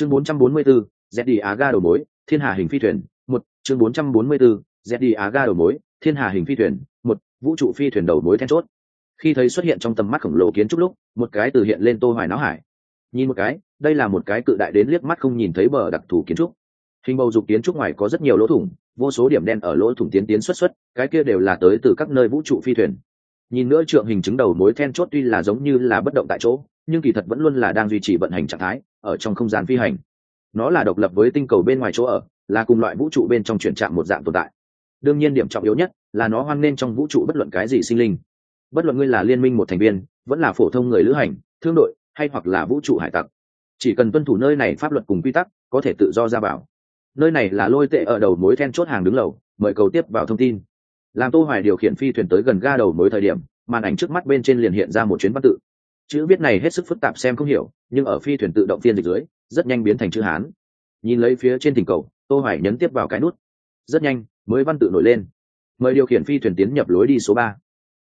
chương 444, ZD Á ga đầu mối, Thiên Hà hình phi thuyền, một chương 444, ZD Á ga đầu mối, Thiên Hà hình phi thuyền, một vũ trụ phi thuyền đầu mối then chốt. Khi thấy xuất hiện trong tầm mắt khổng lồ kiến trúc lúc, một cái từ hiện lên Tô Hoài náo hải. Nhìn một cái, đây là một cái cự đại đến liếc mắt không nhìn thấy bờ đặc thù kiến trúc. Hình bầu dục kiến trúc ngoài có rất nhiều lỗ thủng, vô số điểm đen ở lỗ thủng tiến tiến xuất xuất, cái kia đều là tới từ các nơi vũ trụ phi thuyền. Nhìn nữa trượng hình chứng đầu mối then chốt tuy là giống như là bất động tại chỗ, nhưng kỳ thật vẫn luôn là đang duy trì vận hành trạng thái, ở trong không gian phi hành. Nó là độc lập với tinh cầu bên ngoài chỗ ở, là cùng loại vũ trụ bên trong chuyển trạng một dạng tồn tại. Đương nhiên điểm trọng yếu nhất là nó hoan nên trong vũ trụ bất luận cái gì sinh linh. Bất luận ngươi là liên minh một thành viên, vẫn là phổ thông người lữ hành, thương đội, hay hoặc là vũ trụ hải tặc, chỉ cần tuân thủ nơi này pháp luật cùng quy tắc, có thể tự do ra vào nơi này là lôi tệ ở đầu mối then chốt hàng đứng lầu, mời cầu tiếp vào thông tin. Làm tô hoài điều khiển phi thuyền tới gần ga đầu mối thời điểm, màn ảnh trước mắt bên trên liền hiện ra một chuyến văn tự chữ viết này hết sức phức tạp xem không hiểu, nhưng ở phi thuyền tự động phiên dịch dưới, rất nhanh biến thành chữ hán. Nhìn lấy phía trên thỉnh cầu, tô hoài nhấn tiếp vào cái nút. Rất nhanh, mới văn tự nổi lên. Mời điều khiển phi thuyền tiến nhập lối đi số ba.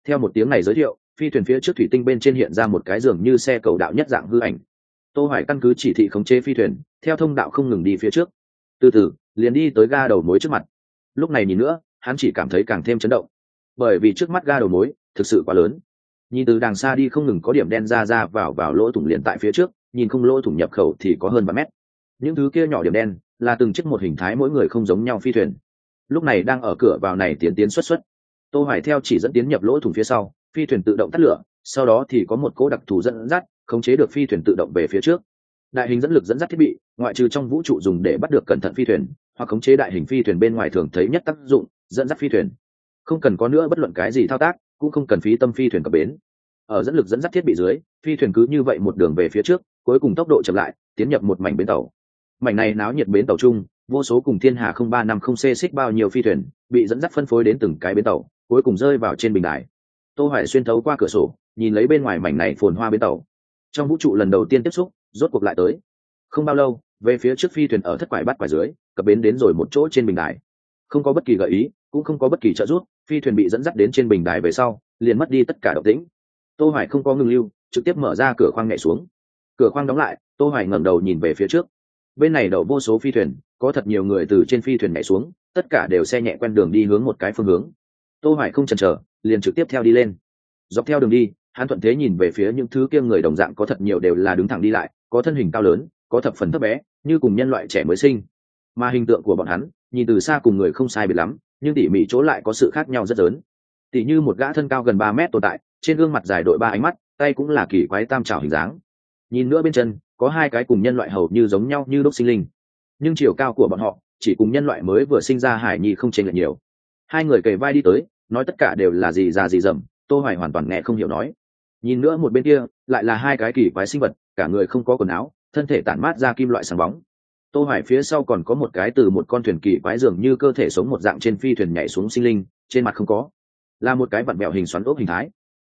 Theo một tiếng này giới thiệu, phi thuyền phía trước thủy tinh bên trên hiện ra một cái giường như xe cầu đạo nhất dạng hư ảnh. Tô hoài căn cứ chỉ thị khống chế phi thuyền, theo thông đạo không ngừng đi phía trước. Từ từ, liền đi tới ga đầu mối trước mặt. Lúc này nhìn nữa, hắn chỉ cảm thấy càng thêm chấn động. Bởi vì trước mắt ga đầu mối thực sự quá lớn nhìn từ đằng xa đi không ngừng có điểm đen ra ra vào vào lỗ thủng liền tại phía trước, nhìn không lỗ thủng nhập khẩu thì có hơn ba mét. Những thứ kia nhỏ điểm đen là từng chiếc một hình thái mỗi người không giống nhau phi thuyền. Lúc này đang ở cửa vào này tiến tiến xuất xuất. Tô hoài theo chỉ dẫn tiến nhập lỗ thủng phía sau, phi thuyền tự động tắt lửa, sau đó thì có một cỗ đặc thù dẫn dắt, khống chế được phi thuyền tự động về phía trước. Đại hình dẫn lực dẫn dắt thiết bị, ngoại trừ trong vũ trụ dùng để bắt được cẩn thận phi thuyền, hoặc khống chế đại hình phi thuyền bên ngoài thường thấy nhất tác dụng, dẫn dắt phi thuyền. Không cần có nữa bất luận cái gì thao tác cũng không cần phí tâm phi thuyền cập bến. Ở dẫn lực dẫn dắt thiết bị dưới, phi thuyền cứ như vậy một đường về phía trước, cuối cùng tốc độ chậm lại, tiến nhập một mảnh bến tàu. Mảnh này náo nhiệt bến tàu chung, vô số cùng thiên hà không ba năm không xê xích bao nhiêu phi thuyền, bị dẫn dắt phân phối đến từng cái bến tàu, cuối cùng rơi vào trên bình đài. Tô hoài xuyên thấu qua cửa sổ, nhìn lấy bên ngoài mảnh này phồn hoa bến tàu. Trong vũ trụ lần đầu tiên tiếp xúc, rốt cuộc lại tới. Không bao lâu, về phía trước phi thuyền ở thất quải bắt quải dưới, cập bến đến rồi một chỗ trên bình đài. Không có bất kỳ gợi ý, cũng không có bất kỳ trợ giúp phi thuyền bị dẫn dắt đến trên bình đài về sau, liền mất đi tất cả động tĩnh. Tô hoài không có ngừng lưu, trực tiếp mở ra cửa khoang nhảy xuống. Cửa khoang đóng lại, tô hoài ngẩng đầu nhìn về phía trước. Bên này đậu vô số phi thuyền, có thật nhiều người từ trên phi thuyền nhảy xuống, tất cả đều xe nhẹ quen đường đi hướng một cái phương hướng. Tô hoài không chần chờ, liền trực tiếp theo đi lên. Dọc theo đường đi, hắn thuận thế nhìn về phía những thứ kia người đồng dạng có thật nhiều đều là đứng thẳng đi lại, có thân hình cao lớn, có thập phần thấp bé, như cùng nhân loại trẻ mới sinh. Mà hình tượng của bọn hắn, nhìn từ xa cùng người không sai biệt lắm nhưng tỉ mỉ chỗ lại có sự khác nhau rất lớn. Tỉ như một gã thân cao gần ba mét tồn tại, trên gương mặt dài đội ba ánh mắt, tay cũng là kỳ quái tam trào hình dáng. Nhìn nữa bên chân, có hai cái cùng nhân loại hầu như giống nhau như đúc sinh linh. Nhưng chiều cao của bọn họ, chỉ cùng nhân loại mới vừa sinh ra hải nhi không chênh lệch nhiều. Hai người kề vai đi tới, nói tất cả đều là gì già gì dầm, tô hoài hoàn toàn nghe không hiểu nói. Nhìn nữa một bên kia, lại là hai cái kỳ quái sinh vật, cả người không có quần áo, thân thể tản mát ra kim loại sáng bóng tô hoài phía sau còn có một cái từ một con thuyền kỳ quái dường như cơ thể sống một dạng trên phi thuyền nhảy xuống sinh linh, trên mặt không có. Là một cái vặn bẹo hình xoắn ốc hình thái.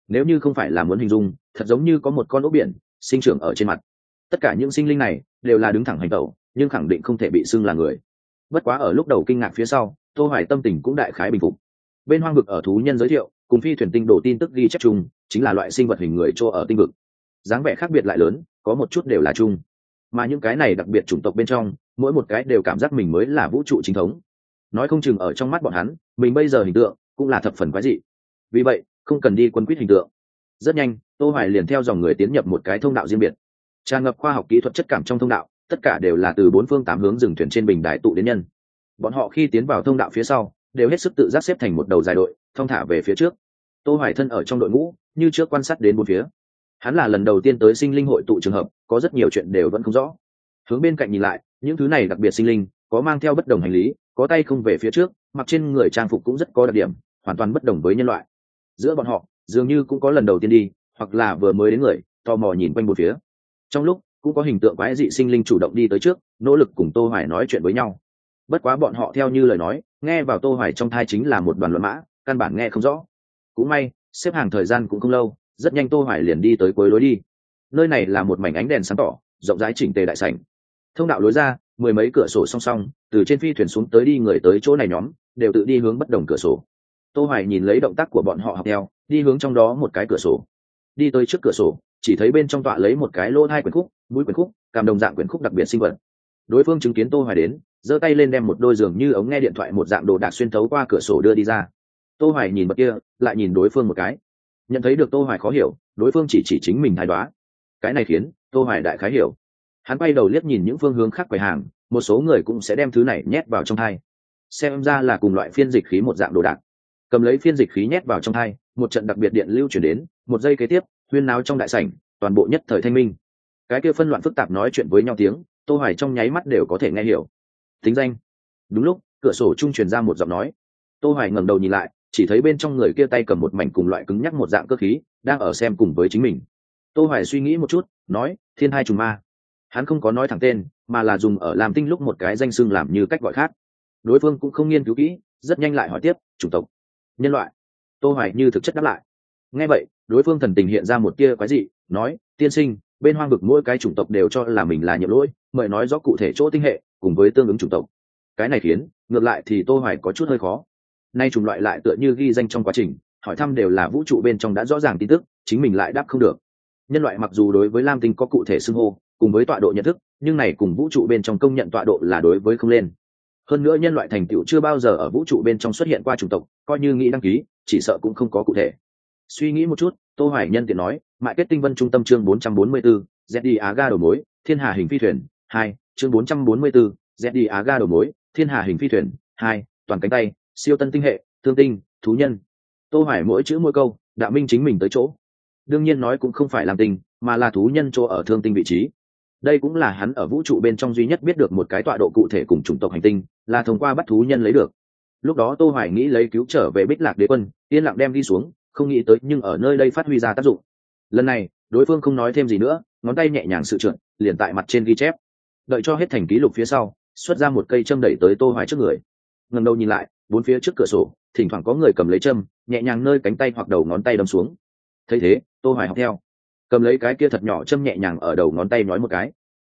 Nếu như không phải là muốn hình dung, thật giống như có một con ốc biển sinh trưởng ở trên mặt. Tất cả những sinh linh này đều là đứng thẳng hành tẩu, nhưng khẳng định không thể bị xưng là người. Bất quá ở lúc đầu kinh ngạc phía sau, tô hoài tâm tình cũng đại khái bình phục. Bên hoang vực ở thú nhân giới thiệu, cùng phi thuyền tinh đồ tin tức ghi chép chung, chính là loại sinh vật hình người chỗ ở tinh vực. Dáng vẻ khác biệt lại lớn, có một chút đều là chung mà những cái này đặc biệt chủng tộc bên trong, mỗi một cái đều cảm giác mình mới là vũ trụ chính thống. Nói không chừng ở trong mắt bọn hắn, mình bây giờ hình tượng cũng là thập phần quái dị. Vì vậy, không cần đi quân quýt hình tượng. Rất nhanh, tô hoài liền theo dòng người tiến nhập một cái thông đạo riêng biệt. Tràn ngập khoa học kỹ thuật chất cảm trong thông đạo, tất cả đều là từ bốn phương tám hướng dừng thuyền trên bình đại tụ đến nhân. Bọn họ khi tiến vào thông đạo phía sau, đều hết sức tự giác xếp thành một đầu dài đội thông thả về phía trước. Tô hoài thân ở trong đội ngũ, như trước quan sát đến bốn phía. Hắn là lần đầu tiên tới sinh linh hội tụ trường hợp có rất nhiều chuyện đều vẫn không rõ. Hướng bên cạnh nhìn lại, những thứ này đặc biệt sinh linh, có mang theo bất đồng hành lý, có tay không về phía trước, mặc trên người trang phục cũng rất có đặc điểm, hoàn toàn bất đồng với nhân loại. Giữa bọn họ, dường như cũng có lần đầu tiên đi, hoặc là vừa mới đến người, tò mò nhìn quanh một phía. Trong lúc, cũng có hình tượng quái dị sinh linh chủ động đi tới trước, nỗ lực cùng tô hoài nói chuyện với nhau. Bất quá bọn họ theo như lời nói, nghe vào tô hoài trong thai chính là một đoàn luận mã, căn bản nghe không rõ. Cũng may, xếp hàng thời gian cũng không lâu, rất nhanh tô hoài liền đi tới cuối lối đi nơi này là một mảnh ánh đèn sáng tỏ, rộng rãi chỉnh tề đại sảnh. Thông đạo lối ra, mười mấy cửa sổ song song, từ trên phi thuyền xuống tới đi người tới chỗ này nhóm, đều tự đi hướng bất đồng cửa sổ. Tô hoài nhìn lấy động tác của bọn họ học theo, đi hướng trong đó một cái cửa sổ. Đi tới trước cửa sổ, chỉ thấy bên trong tọa lấy một cái lô hai quyển khúc, mũi quyển khúc, cảm đồng dạng quyển khúc đặc biệt sinh vật. Đối phương chứng kiến tô hoài đến, giơ tay lên đem một đôi giường như ống nghe điện thoại một dạng đồ đạc xuyên thấu qua cửa sổ đưa đi ra. Tô hoài nhìn bậc kia, lại nhìn đối phương một cái. Nhận thấy được tô hoài khó hiểu, đối phương chỉ chỉ chính mình thái đoá cái này khiến tô hoài đại khái hiểu. Hắn quay đầu liếc nhìn những phương hướng khác quầy hàng, một số người cũng sẽ đem thứ này nhét vào trong thai. Xem ra là cùng loại phiên dịch khí một dạng đồ đạc. Cầm lấy phiên dịch khí nhét vào trong thai, một trận đặc biệt điện lưu chuyển đến, một giây kế tiếp, huyên náo trong đại sảnh, toàn bộ nhất thời thanh minh. Cái kia phân loạn phức tạp nói chuyện với nhau tiếng, tô hoài trong nháy mắt đều có thể nghe hiểu. Tính danh. Đúng lúc, cửa sổ trung truyền ra một giọng nói. Tô hoài ngẩng đầu nhìn lại, chỉ thấy bên trong người kia tay cầm một mảnh cùng loại cứng nhắc một dạng cơ khí, đang ở xem cùng với chính mình tô hoài suy nghĩ một chút, nói, thiên hai trùng ma. Hắn không có nói thẳng tên, mà là dùng ở làm tinh lúc một cái danh xưng làm như cách gọi khác. Đối phương cũng không nghiên cứu kỹ, rất nhanh lại hỏi tiếp, chủng tộc, nhân loại? Tô hoài như thực chất đáp lại. Nghe vậy, đối phương thần tình hiện ra một tia quái dị, nói, tiên sinh, bên hoang vực mỗi cái chủng tộc đều cho là mình là nhiệm lỗi, mời nói rõ cụ thể chỗ tinh hệ, cùng với tương ứng chủng tộc. Cái này khiến, ngược lại thì tô hoài có chút hơi khó. Nay chủng loại lại tựa như ghi danh trong quá trình, hỏi thăm đều là vũ trụ bên trong đã rõ ràng tin tức, chính mình lại đáp không được nhân loại mặc dù đối với lam tinh có cụ thể xưng hô cùng với tọa độ nhận thức nhưng này cùng vũ trụ bên trong công nhận tọa độ là đối với không lên. Hơn nữa nhân loại thành tựu chưa bao giờ ở vũ trụ bên trong xuất hiện qua chủng tộc coi như nghĩ đăng ký chỉ sợ cũng không có cụ thể. Suy nghĩ một chút tô hoài nhân tiện nói mại kết tinh vân trung tâm chương 444, ZD Á ga đầu mối thiên hà hình phi thuyền 2 chương 444, ZD Á ga đầu mối thiên hà hình phi thuyền 2 toàn cánh tay siêu tân tinh hệ thương tinh thú nhân. Tô hoài mỗi chữ mỗi câu đạo minh chính mình tới chỗ đương nhiên nói cũng không phải làm tinh mà là thú nhân chỗ ở thương tinh vị trí. Đây cũng là hắn ở vũ trụ bên trong duy nhất biết được một cái tọa độ cụ thể cùng chủng tộc hành tinh, là thông qua bắt thú nhân lấy được. Lúc đó tô hoài nghĩ lấy cứu trở về bích lạc đế quân, yên lặng đem đi xuống, không nghĩ tới nhưng ở nơi đây phát huy ra tác dụng. Lần này, đối phương không nói thêm gì nữa, ngón tay nhẹ nhàng sự trượt, liền tại mặt trên ghi chép. Đợi cho hết thành ký lục phía sau, xuất ra một cây châm đẩy tới tô hoài trước người. Ngẩng đầu nhìn lại, bốn phía trước cửa sổ, thỉnh thoảng có người cầm lấy châm, nhẹ nhàng nơi cánh tay hoặc đầu ngón tay đâm xuống thấy thế, tô hoài học theo. Cầm lấy cái kia thật nhỏ châm nhẹ nhàng ở đầu ngón tay nói một cái.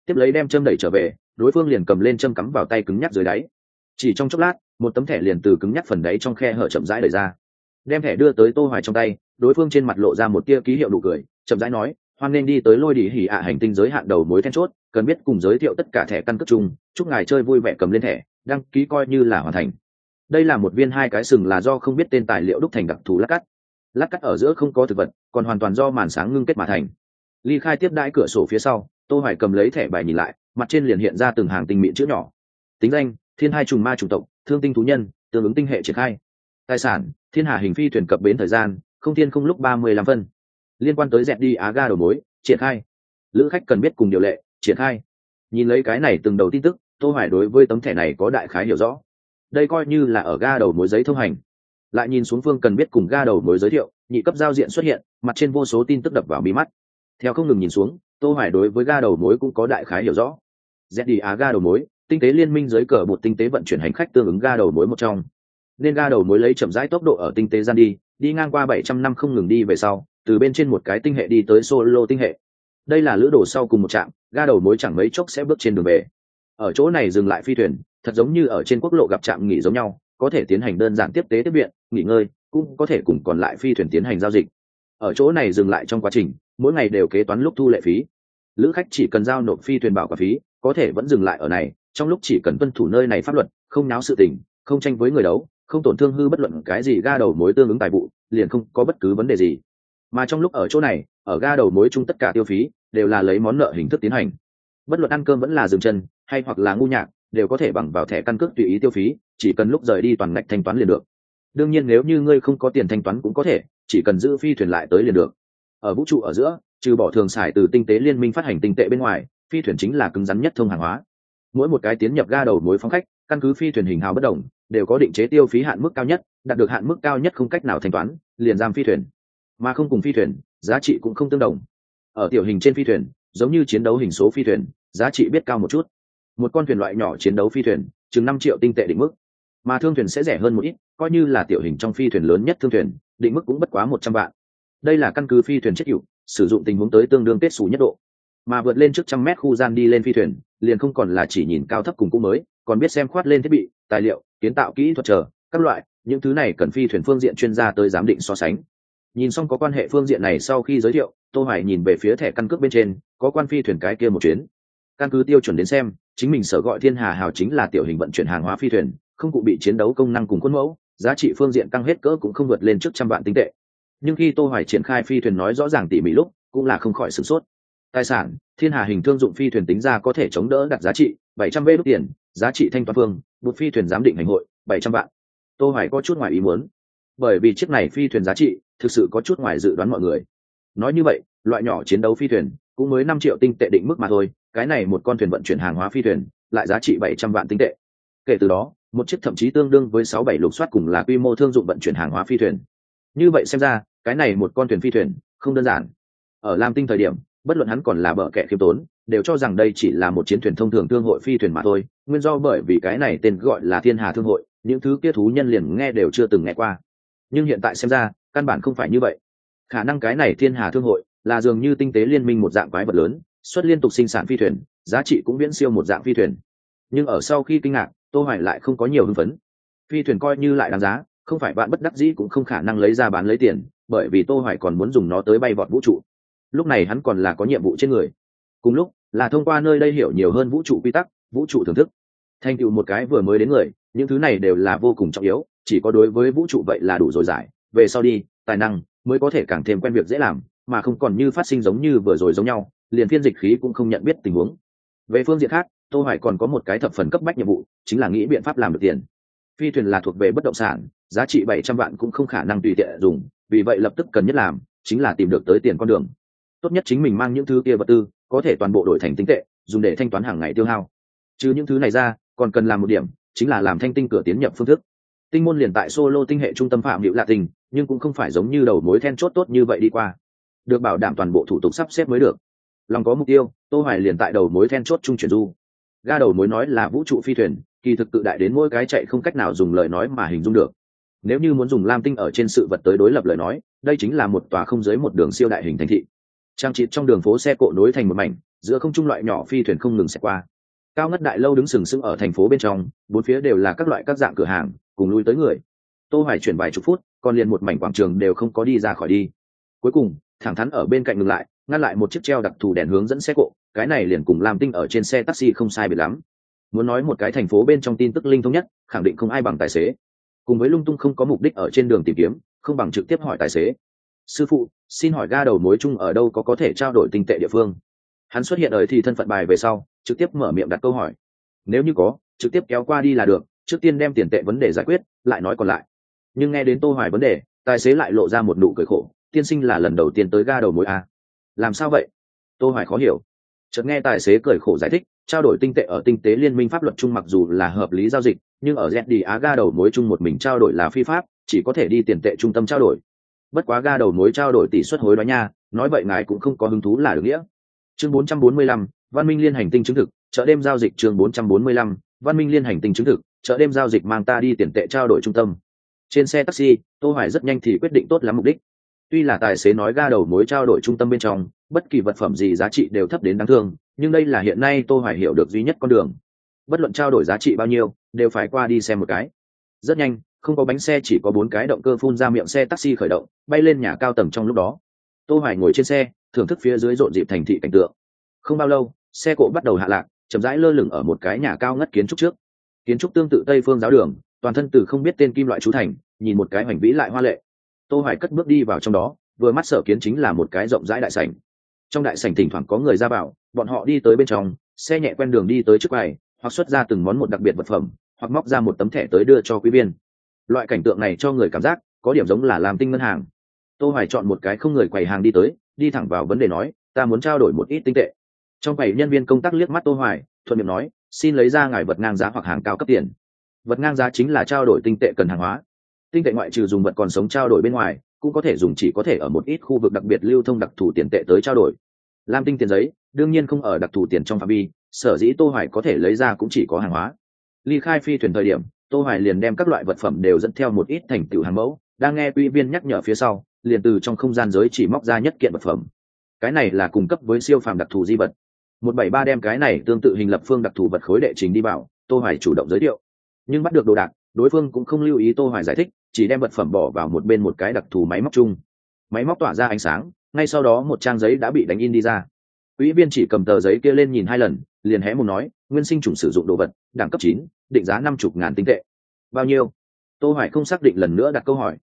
Tiếp lấy đem châm đẩy trở về, đối phương liền cầm lên châm cắm vào tay cứng nhắc dưới đáy. Chỉ trong chốc lát, một tấm thẻ liền từ cứng nhắc phần đáy trong khe hở chậm rãi đẩy ra. Đem thẻ đưa tới tô hoài trong tay, đối phương trên mặt lộ ra một tia ký hiệu đủ cười, chậm rãi nói, hoan nên đi tới lôi đi hỉ ạ hành tinh giới hạn đầu mối then chốt, cần biết cùng giới thiệu tất cả thẻ căn cước chung, chúc ngài chơi vui vẻ cầm lên thẻ, đăng ký coi như là hoàn thành. Đây là một viên hai cái sừng là do không biết tên tài liệu đúc thành đặc thù lát cắt lát cắt ở giữa không có thực vật, còn hoàn toàn do màn sáng ngưng kết mà thành. Ly khai tiếp đãi cửa sổ phía sau, tô hoài cầm lấy thẻ bài nhìn lại, mặt trên liền hiện ra từng hàng tinh mịn chữ nhỏ. Tính danh, thiên hai trùng ma chủng tộc, thương tinh thú nhân, tương ứng tinh hệ triển khai. Tài sản, thiên hà hình phi thuyền cập bến thời gian, không thiên không lúc ba mươi lăm phân. Liên quan tới dẹp đi á ga đầu mối, triển khai. Lữ khách cần biết cùng điều lệ, triển khai. Nhìn lấy cái này từng đầu tin tức, tô hoài đối với tấm thẻ này có đại khái hiểu rõ. Đây coi như là ở ga đầu mối giấy thông hành lại nhìn xuống phương cần biết cùng ga đầu mối giới thiệu, nhị cấp giao diện xuất hiện, mặt trên vô số tin tức đập vào mi mắt. Theo không ngừng nhìn xuống, tô hoài đối với ga đầu mối cũng có đại khái hiểu rõ. ZD Á ga đầu mối, tinh tế liên minh dưới cờ một tinh tế vận chuyển hành khách tương ứng ga đầu mối một trong. Nên ga đầu mối lấy chậm rãi tốc độ ở tinh tế gian đi đi ngang qua 700 năm không ngừng đi về sau, từ bên trên một cái tinh hệ đi tới solo tinh hệ. Đây là lữ đồ sau cùng một trạm, ga đầu mối chẳng mấy chốc sẽ bước trên đường về. Ở chỗ này dừng lại phi thuyền, thật giống như ở trên quốc lộ gặp trạm nghỉ giống nhau có thể tiến hành đơn giản tiếp tế tiếp viện, nghỉ ngơi, cũng có thể cùng còn lại phi thuyền tiến hành giao dịch. Ở chỗ này dừng lại trong quá trình, mỗi ngày đều kế toán lúc thu lệ phí. Lữ khách chỉ cần giao nộp phi thuyền bảo cả phí, có thể vẫn dừng lại ở này, trong lúc chỉ cần tuân thủ nơi này pháp luật, không náo sự tình, không tranh với người đấu, không tổn thương hư bất luận cái gì ga đầu mối tương ứng tài vụ, liền không có bất cứ vấn đề gì. Mà trong lúc ở chỗ này, ở ga đầu mối chung tất cả tiêu phí, đều là lấy món nợ hình thức tiến hành. Bất luận ăn cơm vẫn là dừng chân, hay hoặc là ngu nhạc đều có thể bằng vào thẻ căn cước tùy ý tiêu phí, chỉ cần lúc rời đi toàn ngạch thanh toán liền được. Đương nhiên nếu như ngươi không có tiền thanh toán cũng có thể, chỉ cần giữ phi thuyền lại tới liền được. Ở vũ trụ ở giữa, trừ bỏ thường xài từ tinh tế liên minh phát hành tinh tệ bên ngoài, phi thuyền chính là cứng rắn nhất thông hàng hóa. Mỗi một cái tiến nhập ga đầu mối phóng khách, căn cứ phi thuyền hình hào bất đồng, đều có định chế tiêu phí hạn mức cao nhất, đạt được hạn mức cao nhất không cách nào thanh toán, liền giam phi thuyền. Mà không cùng phi thuyền, giá trị cũng không tương đồng. Ở tiểu hình trên phi thuyền, giống như chiến đấu hình số phi thuyền, giá trị biết cao một chút một con thuyền loại nhỏ chiến đấu phi thuyền, chừng năm triệu tinh tệ định mức. Mà thương thuyền sẽ rẻ hơn một ít, coi như là tiểu hình trong phi thuyền lớn nhất thương thuyền, định mức cũng bất quá một trăm vạn. Đây là căn cứ phi thuyền chất hiệu sử dụng tình huống tới tương đương kết xù nhất độ. Mà vượt lên trước trăm mét khu gian đi lên phi thuyền, liền không còn là chỉ nhìn cao thấp cùng cũ mới, còn biết xem khoát lên thiết bị, tài liệu, kiến tạo kỹ thuật chờ, các loại, những thứ này cần phi thuyền phương diện chuyên gia tới giám định so sánh. Nhìn xong có quan hệ phương diện này sau khi giới thiệu, tô hoài nhìn về phía thẻ căn cước bên trên, có quan phi thuyền cái kia một chuyến căn cứ tiêu chuẩn đến xem, chính mình sở gọi thiên hà hào chính là tiểu hình vận chuyển hàng hóa phi thuyền, không cụ bị chiến đấu công năng cùng khuôn mẫu, giá trị phương diện tăng hết cỡ cũng không vượt lên trước trăm vạn tinh tệ. Nhưng khi tô hoài triển khai phi thuyền nói rõ ràng tỉ mỉ lúc, cũng là không khỏi sửng sốt. Tài sản, thiên hà hình thương dụng phi thuyền tính ra có thể chống đỡ đặt giá trị 700 vê đốt tiền, giá trị thanh toán phương một phi thuyền giám định hành hội 700 vạn. Tô hoài có chút ngoài ý muốn. Bởi vì chiếc này phi thuyền giá trị, thực sự có chút ngoài dự đoán mọi người. Nói như vậy, loại nhỏ chiến đấu phi thuyền, cũng mới 5 triệu tinh tệ định mức mà thôi cái này một con thuyền vận chuyển hàng hóa phi thuyền, lại giá trị 700 vạn tinh tệ. Kể từ đó, một chiếc thậm chí tương đương với sáu bảy lục soát cùng là quy mô thương dụng vận chuyển hàng hóa phi thuyền. Như vậy xem ra, cái này một con thuyền phi thuyền, không đơn giản. Ở lam tinh thời điểm, bất luận hắn còn là bợ kẻ khiêm tốn, đều cho rằng đây chỉ là một chiến thuyền thông thường thương hội phi thuyền mà thôi, nguyên do bởi vì cái này tên gọi là thiên hà thương hội, những thứ kia thú nhân liền nghe đều chưa từng nghe qua. Nhưng hiện tại xem ra, căn bản không phải như vậy. Khả năng cái này thiên hà thương hội là dường như tinh tế liên minh một dạng quái vật lớn xuất liên tục sinh sản phi thuyền, giá trị cũng viễn siêu một dạng phi thuyền. Nhưng ở sau khi kinh ngạc, tô hoài lại không có nhiều hưng phấn. Phi thuyền coi như lại đáng giá, không phải bạn bất đắc dĩ cũng không khả năng lấy ra bán lấy tiền, bởi vì tô hoài còn muốn dùng nó tới bay vọt vũ trụ. Lúc này hắn còn là có nhiệm vụ trên người. Cùng lúc, là thông qua nơi đây hiểu nhiều hơn vũ trụ quy tắc, vũ trụ thưởng thức. Thành tựu một cái vừa mới đến người, những thứ này đều là vô cùng trọng yếu, chỉ có đối với vũ trụ vậy là đủ rồi giải. Về sau đi, tài năng mới có thể càng thêm quen việc dễ làm, mà không còn như phát sinh giống như vừa rồi giống nhau liền phiên dịch khí cũng không nhận biết tình huống. Về phương diện khác, tô hoài còn có một cái thập phần cấp bách nhiệm vụ, chính là nghĩ biện pháp làm được tiền. Phi thuyền là thuộc về bất động sản, giá trị 700 vạn cũng không khả năng tùy tiện dùng, vì vậy lập tức cần nhất làm, chính là tìm được tới tiền con đường. Tốt nhất chính mình mang những thứ kia vật tư, có thể toàn bộ đổi thành tinh tệ, dùng để thanh toán hàng ngày tiêu hao. Trừ những thứ này ra, còn cần làm một điểm, chính là làm thanh tinh cửa tiến nhập phương thức. Tinh môn liền tại solo tinh hệ trung tâm phạm hữu lạ tình, nhưng cũng không phải giống như đầu mối then chốt tốt như vậy đi qua. Được bảo đảm toàn bộ thủ tục sắp xếp mới được lòng có mục tiêu, tô hoài liền tại đầu mối then chốt trung chuyển du. Ga đầu mối nói là vũ trụ phi thuyền, kỳ thực tự đại đến mỗi cái chạy không cách nào dùng lời nói mà hình dung được. Nếu như muốn dùng lam tinh ở trên sự vật tới đối lập lời nói, đây chính là một tòa không dưới một đường siêu đại hình thành thị. Trang trí trong đường phố xe cộ nối thành một mảnh, giữa không trung loại nhỏ phi thuyền không ngừng xẹt qua. Cao ngất đại lâu đứng sừng sững ở thành phố bên trong, bốn phía đều là các loại các dạng cửa hàng, cùng lui tới người. Tô hoài chuyển vài chục phút, còn liền một mảnh quảng trường đều không có đi ra khỏi đi. Cuối cùng, thẳng thắn ở bên cạnh ngừng lại ngăn lại một chiếc treo đặc thù đèn hướng dẫn xe cộ, cái này liền cùng lam tinh ở trên xe taxi không sai biệt lắm. Muốn nói một cái thành phố bên trong tin tức linh thông nhất, khẳng định không ai bằng tài xế. Cùng với lung tung không có mục đích ở trên đường tìm kiếm, không bằng trực tiếp hỏi tài xế. Sư phụ, xin hỏi ga đầu mối chung ở đâu có có thể trao đổi tinh tệ địa phương? Hắn xuất hiện ở thì thân phận bài về sau, trực tiếp mở miệng đặt câu hỏi. Nếu như có, trực tiếp kéo qua đi là được, trước tiên đem tiền tệ vấn đề giải quyết, lại nói còn lại. Nhưng nghe đến tô hoài vấn đề, tài xế lại lộ ra một nụ cười khổ, tiên sinh là lần đầu tiên tới ga đầu mối a làm sao vậy? Tôi hỏi khó hiểu. Chợt nghe tài xế cười khổ giải thích trao đổi tinh tệ ở tinh tế liên minh pháp luật chung mặc dù là hợp lý giao dịch nhưng ở ZD Á ga đầu mối chung một mình trao đổi là phi pháp chỉ có thể đi tiền tệ trung tâm trao đổi. Bất quá ga đầu mối trao đổi tỷ suất hối đoái nha nói vậy ngài cũng không có hứng thú là được nghĩa. Chương 445, văn minh liên hành tinh chứng thực chợ đêm giao dịch chương 445, văn minh liên hành tinh chứng thực chợ đêm giao dịch mang ta đi tiền tệ trao đổi trung tâm. Trên xe taxi tô hoài rất nhanh thì quyết định tốt lắm mục đích tuy là tài xế nói ga đầu mối trao đổi trung tâm bên trong, bất kỳ vật phẩm gì giá trị đều thấp đến đáng thương, nhưng đây là hiện nay tôi hoài hiểu được duy nhất con đường. Bất luận trao đổi giá trị bao nhiêu, đều phải qua đi xem một cái. Rất nhanh, không có bánh xe chỉ có bốn cái động cơ phun ra miệng xe taxi khởi động, bay lên nhà cao tầng trong lúc đó. Tô hoài ngồi trên xe, thưởng thức phía dưới rộn dịp thành thị cảnh tượng. Không bao lâu, xe cộ bắt đầu hạ lạc, chậm rãi lơ lửng ở một cái nhà cao ngất kiến trúc trước. Kiến trúc tương tự tây phương giáo đường, toàn thân từ không biết tên kim loại chú thành, nhìn một cái hoành vĩ lại hoa lệ tô hoài cất bước đi vào trong đó, vừa mắt sở kiến chính là một cái rộng rãi đại sảnh. Trong đại sảnh thỉnh thoảng có người ra vào, bọn họ đi tới bên trong, xe nhẹ quen đường đi tới trước quầy, hoặc xuất ra từng món một đặc biệt vật phẩm, hoặc móc ra một tấm thẻ tới đưa cho quý viên. Loại cảnh tượng này cho người cảm giác, có điểm giống là làm tinh ngân hàng. Tô hoài chọn một cái không người quầy hàng đi tới, đi thẳng vào vấn đề nói, ta muốn trao đổi một ít tinh tệ. Trong quầy nhân viên công tác liếc mắt tô hoài, thuận miệng nói, xin lấy ra ngài vật ngang giá hoặc hàng cao cấp tiền. Vật ngang giá chính là trao đổi tinh tệ cần hàng hóa tinh tệ ngoại trừ dùng vật còn sống trao đổi bên ngoài, cũng có thể dùng chỉ có thể ở một ít khu vực đặc biệt lưu thông đặc thù tiền tệ tới trao đổi. Lam tinh tiền giấy, đương nhiên không ở đặc thù tiền trong phạm vi, sở dĩ tô hoài có thể lấy ra cũng chỉ có hàng hóa. Ly khai phi thuyền thời điểm, tô hoài liền đem các loại vật phẩm đều dẫn theo một ít thành tựu hàng mẫu, đang nghe uy viên nhắc nhở phía sau, liền từ trong không gian giới chỉ móc ra nhất kiện vật phẩm. Cái này là cung cấp với siêu phàm đặc thù di vật. Một bảy ba đem cái này tương tự hình lập phương đặc thù vật khối đệ trình đi vào, tô hoài chủ động giới thiệu. Nhưng bắt được đồ đạc đối phương cũng không lưu ý tô hoài giải thích, chỉ đem vật phẩm bỏ vào một bên một cái đặc thù máy móc chung. Máy móc tỏa ra ánh sáng, ngay sau đó một trang giấy đã bị đánh in đi ra. Quỹ viên chỉ cầm tờ giấy kia lên nhìn hai lần, liền hé một nói, nguyên sinh chủng sử dụng đồ vật, đẳng cấp chín, định giá năm chục ngàn tinh tệ. Bao nhiêu? Tô hoài không xác định lần nữa đặt câu hỏi.